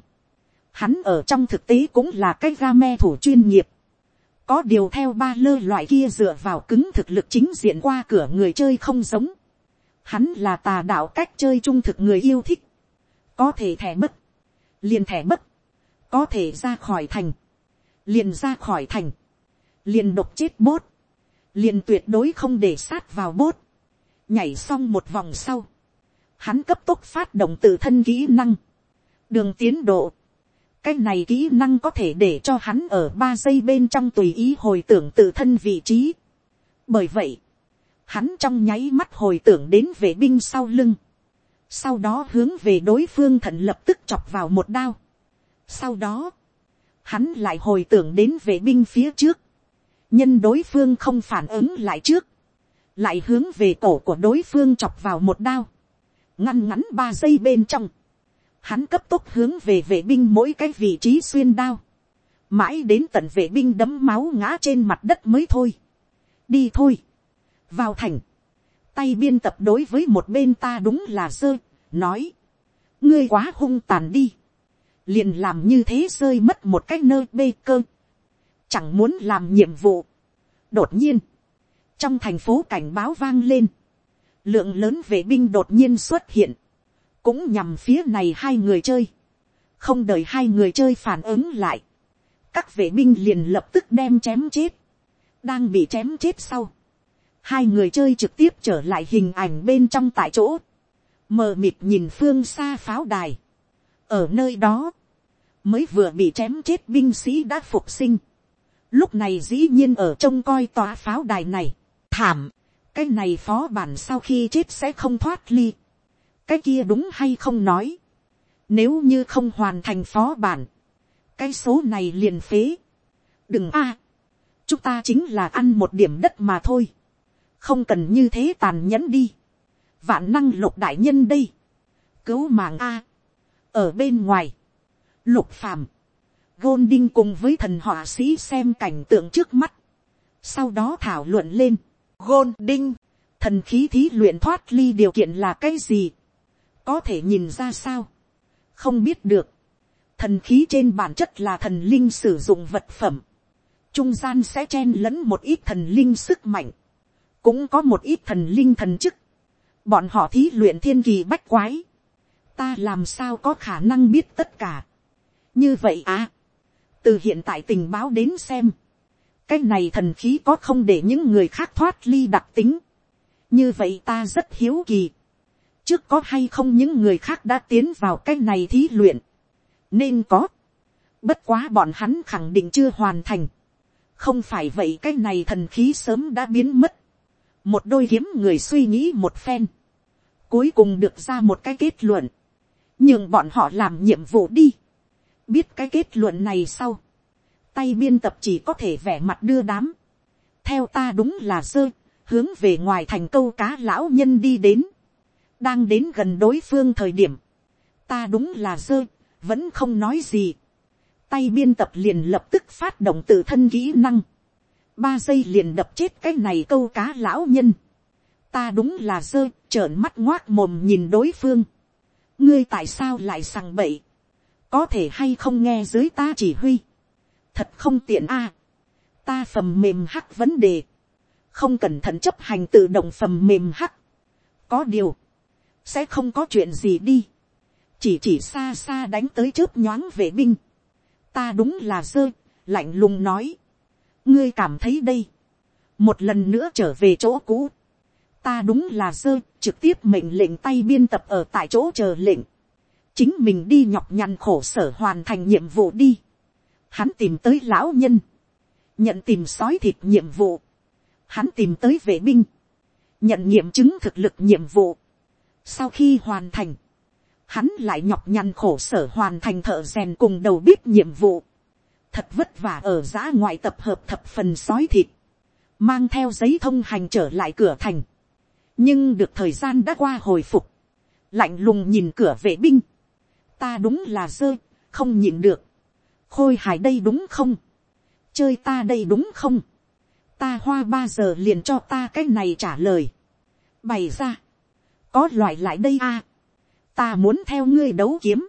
hắn ở trong thực tế cũng là cái ga me thủ chuyên nghiệp, có điều theo ba lơ loại kia dựa vào cứng thực lực chính diện qua cửa người chơi không giống, hắn là tà đạo cách chơi trung thực người yêu thích, có thể thẻ mất liền thẻ mất có thể ra khỏi thành, liền ra khỏi thành, liền độc chết bốt, liền tuyệt đối không để sát vào bốt, nhảy xong một vòng sau, hắn cấp tốc phát động tự thân kỹ năng, đường tiến độ, cái này kỹ năng có thể để cho hắn ở ba giây bên trong tùy ý hồi tưởng tự thân vị trí. bởi vậy, hắn trong nháy mắt hồi tưởng đến vệ binh sau lưng, sau đó hướng về đối phương thận lập tức chọc vào một đao. sau đó, hắn lại hồi tưởng đến vệ binh phía trước, nhân đối phương không phản ứng lại trước, lại hướng về cổ của đối phương chọc vào một đao, ngăn ngắn ba giây bên trong, hắn cấp tốc hướng về vệ binh mỗi cái vị trí xuyên đao, mãi đến tận vệ binh đấm máu ngã trên mặt đất mới thôi. đi thôi, vào thành, tay biên tập đối với một bên ta đúng là rơi, nói, ngươi quá hung tàn đi, liền làm như thế rơi mất một cái nơi bê cơ, chẳng muốn làm nhiệm vụ. đột nhiên, trong thành phố cảnh báo vang lên, lượng lớn vệ binh đột nhiên xuất hiện, cũng nhằm phía này hai người chơi, không đợi hai người chơi phản ứng lại, các vệ binh liền lập tức đem chém chết, đang bị chém chết sau, hai người chơi trực tiếp trở lại hình ảnh bên trong tại chỗ, mờ mịt nhìn phương xa pháo đài, ở nơi đó, mới vừa bị chém chết binh sĩ đã phục sinh, lúc này dĩ nhiên ở trông coi tòa pháo đài này, thảm, cái này phó bản sau khi chết sẽ không thoát ly, cái kia đúng hay không nói, nếu như không hoàn thành phó bản, cái số này liền phế, đừng a, chúng ta chính là ăn một điểm đất mà thôi, không cần như thế tàn nhẫn đi, vạn năng lục đại nhân đây, cứu mạng a, ở bên ngoài, lục phàm, gôn đinh cùng với thần họa sĩ xem cảnh tượng trước mắt, sau đó thảo luận lên, gôn đinh, thần khí thí luyện thoát ly điều kiện là cái gì, có thể nhìn ra sao, không biết được, thần khí trên bản chất là thần linh sử dụng vật phẩm, trung gian sẽ chen lẫn một ít thần linh sức mạnh, cũng có một ít thần linh thần chức, bọn họ thí luyện thiên kỳ bách quái, ta làm sao có khả năng biết tất cả, như vậy à, từ hiện tại tình báo đến xem, cái này thần khí có không để những người khác thoát ly đặc tính, như vậy ta rất hiếu kỳ, trước có hay không những người khác đã tiến vào cái này thí luyện, nên có, bất quá bọn hắn khẳng định chưa hoàn thành, không phải vậy cái này thần khí sớm đã biến mất, một đôi kiếm người suy nghĩ một phen, cuối cùng được ra một cái kết luận, nhưng bọn họ làm nhiệm vụ đi, biết cái kết luận này sau, tay biên tập chỉ có thể vẻ mặt đưa đám, theo ta đúng là sơ, hướng về ngoài thành câu cá lão nhân đi đến, đang đến gần đối phương thời điểm, ta đúng là sơ, vẫn không nói gì, tay biên tập liền lập tức phát động tự thân kỹ năng, ba giây liền đập chết cái này câu cá lão nhân, ta đúng là sơ, trợn mắt ngoác mồm nhìn đối phương, ngươi tại sao lại sằng bậy, có thể hay không nghe dưới ta chỉ huy, thật không tiện a, ta phầm mềm hắc vấn đề, không cẩn thận chấp hành tự động phầm mềm hắc, có điều, sẽ không có chuyện gì đi, chỉ chỉ xa xa đánh tới chớp nhoáng vệ binh, ta đúng là dơ, lạnh lùng nói, ngươi cảm thấy đây, một lần nữa trở về chỗ cũ, ta đúng là dơ, trực tiếp mệnh lệnh tay biên tập ở tại chỗ chờ lệnh, chính mình đi nhọc nhằn khổ sở hoàn thành nhiệm vụ đi, hắn tìm tới lão nhân, nhận tìm sói thịt nhiệm vụ, hắn tìm tới vệ binh, nhận nghiệm chứng thực lực nhiệm vụ, sau khi hoàn thành, hắn lại nhọc nhằn khổ sở hoàn thành thợ rèn cùng đầu bếp nhiệm vụ. Thật vất vả ở giã ngoại tập hợp thập phần sói thịt. Mang theo giấy thông hành trở lại cửa thành. Nhưng được thời gian đã qua hồi phục. Lạnh lùng nhìn cửa vệ binh. Ta đúng là dơ, không nhịn được. Khôi hài đây đúng không? Chơi ta đây đúng không? Ta hoa ba giờ liền cho ta cái này trả lời. Bày ra. Có loại lại đây a, ta muốn theo ngươi đấu kiếm,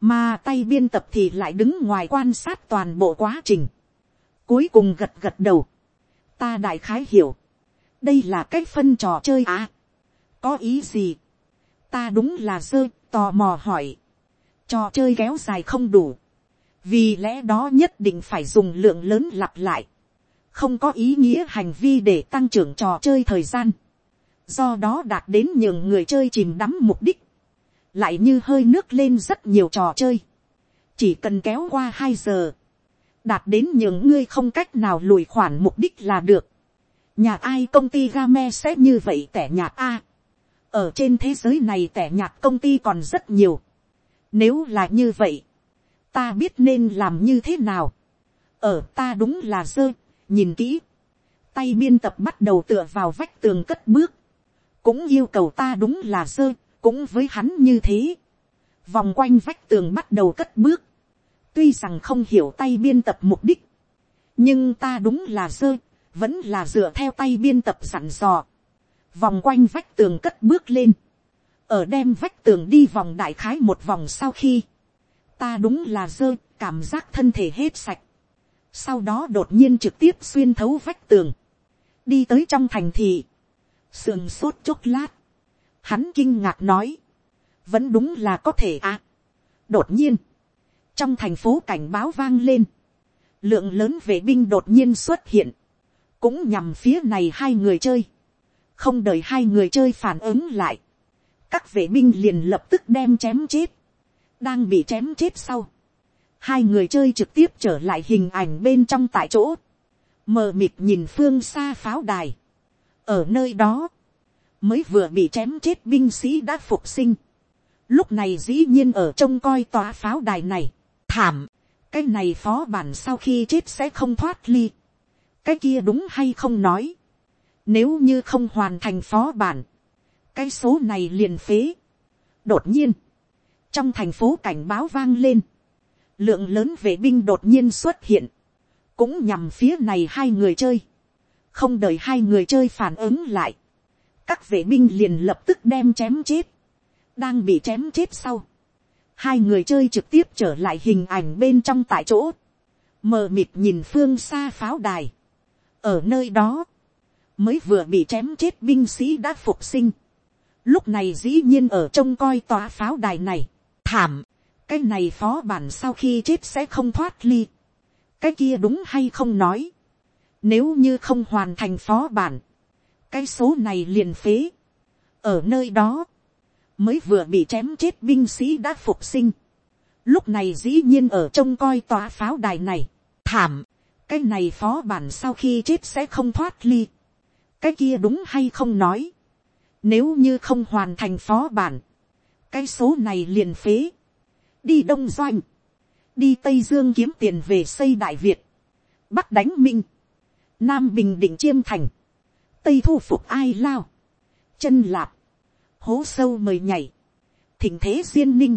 mà tay biên tập thì lại đứng ngoài quan sát toàn bộ quá trình, cuối cùng gật gật đầu, ta đại khái hiểu, đây là cách phân trò chơi à, có ý gì, ta đúng là dơ, tò mò hỏi, trò chơi kéo dài không đủ, vì lẽ đó nhất định phải dùng lượng lớn lặp lại, không có ý nghĩa hành vi để tăng trưởng trò chơi thời gian, do đó đạt đến nhường người chơi chìm đắm mục đích, lại như hơi nước lên rất nhiều trò chơi, chỉ cần kéo qua hai giờ, đạt đến những ngươi không cách nào lùi khoản mục đích là được. nhà ai công ty game sẽ như vậy tẻ nhạt a. ở trên thế giới này tẻ nhạt công ty còn rất nhiều nếu là như vậy, ta biết nên làm như thế nào. ở ta đúng là dơ, nhìn kỹ. tay biên tập bắt đầu tựa vào vách tường cất bước. cũng yêu cầu ta đúng là dơ, cũng với hắn như thế. vòng quanh vách tường bắt đầu cất bước tuy rằng không hiểu tay biên tập mục đích, nhưng ta đúng là dơ, vẫn là dựa theo tay biên tập sẵn dò, vòng quanh vách tường cất bước lên, ở đem vách tường đi vòng đại khái một vòng sau khi, ta đúng là dơ, cảm giác thân thể hết sạch, sau đó đột nhiên trực tiếp xuyên thấu vách tường, đi tới trong thành thị, sườn sốt chốc lát, hắn kinh ngạc nói, vẫn đúng là có thể à. đột nhiên, trong thành phố cảnh báo vang lên, lượng lớn vệ binh đột nhiên xuất hiện, cũng nhằm phía này hai người chơi, không đợi hai người chơi phản ứng lại, các vệ binh liền lập tức đem chém chết, đang bị chém chết sau, hai người chơi trực tiếp trở lại hình ảnh bên trong tại chỗ, mờ mịt nhìn phương xa pháo đài, ở nơi đó, mới vừa bị chém chết binh sĩ đã phục sinh, lúc này dĩ nhiên ở trông coi tòa pháo đài này, thảm, cái này phó bản sau khi chết sẽ không thoát ly, cái kia đúng hay không nói, nếu như không hoàn thành phó bản, cái số này liền phế. đột nhiên, trong thành phố cảnh báo vang lên, lượng lớn vệ binh đột nhiên xuất hiện, cũng nhằm phía này hai người chơi, không đợi hai người chơi phản ứng lại, các vệ binh liền lập tức đem chém chết, đang bị chém chết sau, hai người chơi trực tiếp trở lại hình ảnh bên trong tại chỗ, mờ mịt nhìn phương xa pháo đài, ở nơi đó, mới vừa bị chém chết binh sĩ đã phục sinh, lúc này dĩ nhiên ở trông coi tòa pháo đài này, thảm, cái này phó bản sau khi chết sẽ không thoát ly, cái kia đúng hay không nói, nếu như không hoàn thành phó bản, cái số này liền phế, ở nơi đó, mới vừa bị chém chết binh sĩ đã phục sinh. Lúc này dĩ nhiên ở trông coi tòa pháo đài này. Thảm, cái này phó bản sau khi chết sẽ không thoát ly. Cái kia đúng hay không nói. Nếu như không hoàn thành phó bản, cái số này liền phế. Đi Đông Doanh, đi Tây Dương kiếm tiền về xây Đại Việt, Bắc đánh Minh, Nam Bình Định Chiêm Thành, Tây thu phục Ai Lao, chân Lạp, hố sâu mời nhảy, thỉnh thế duyên ninh,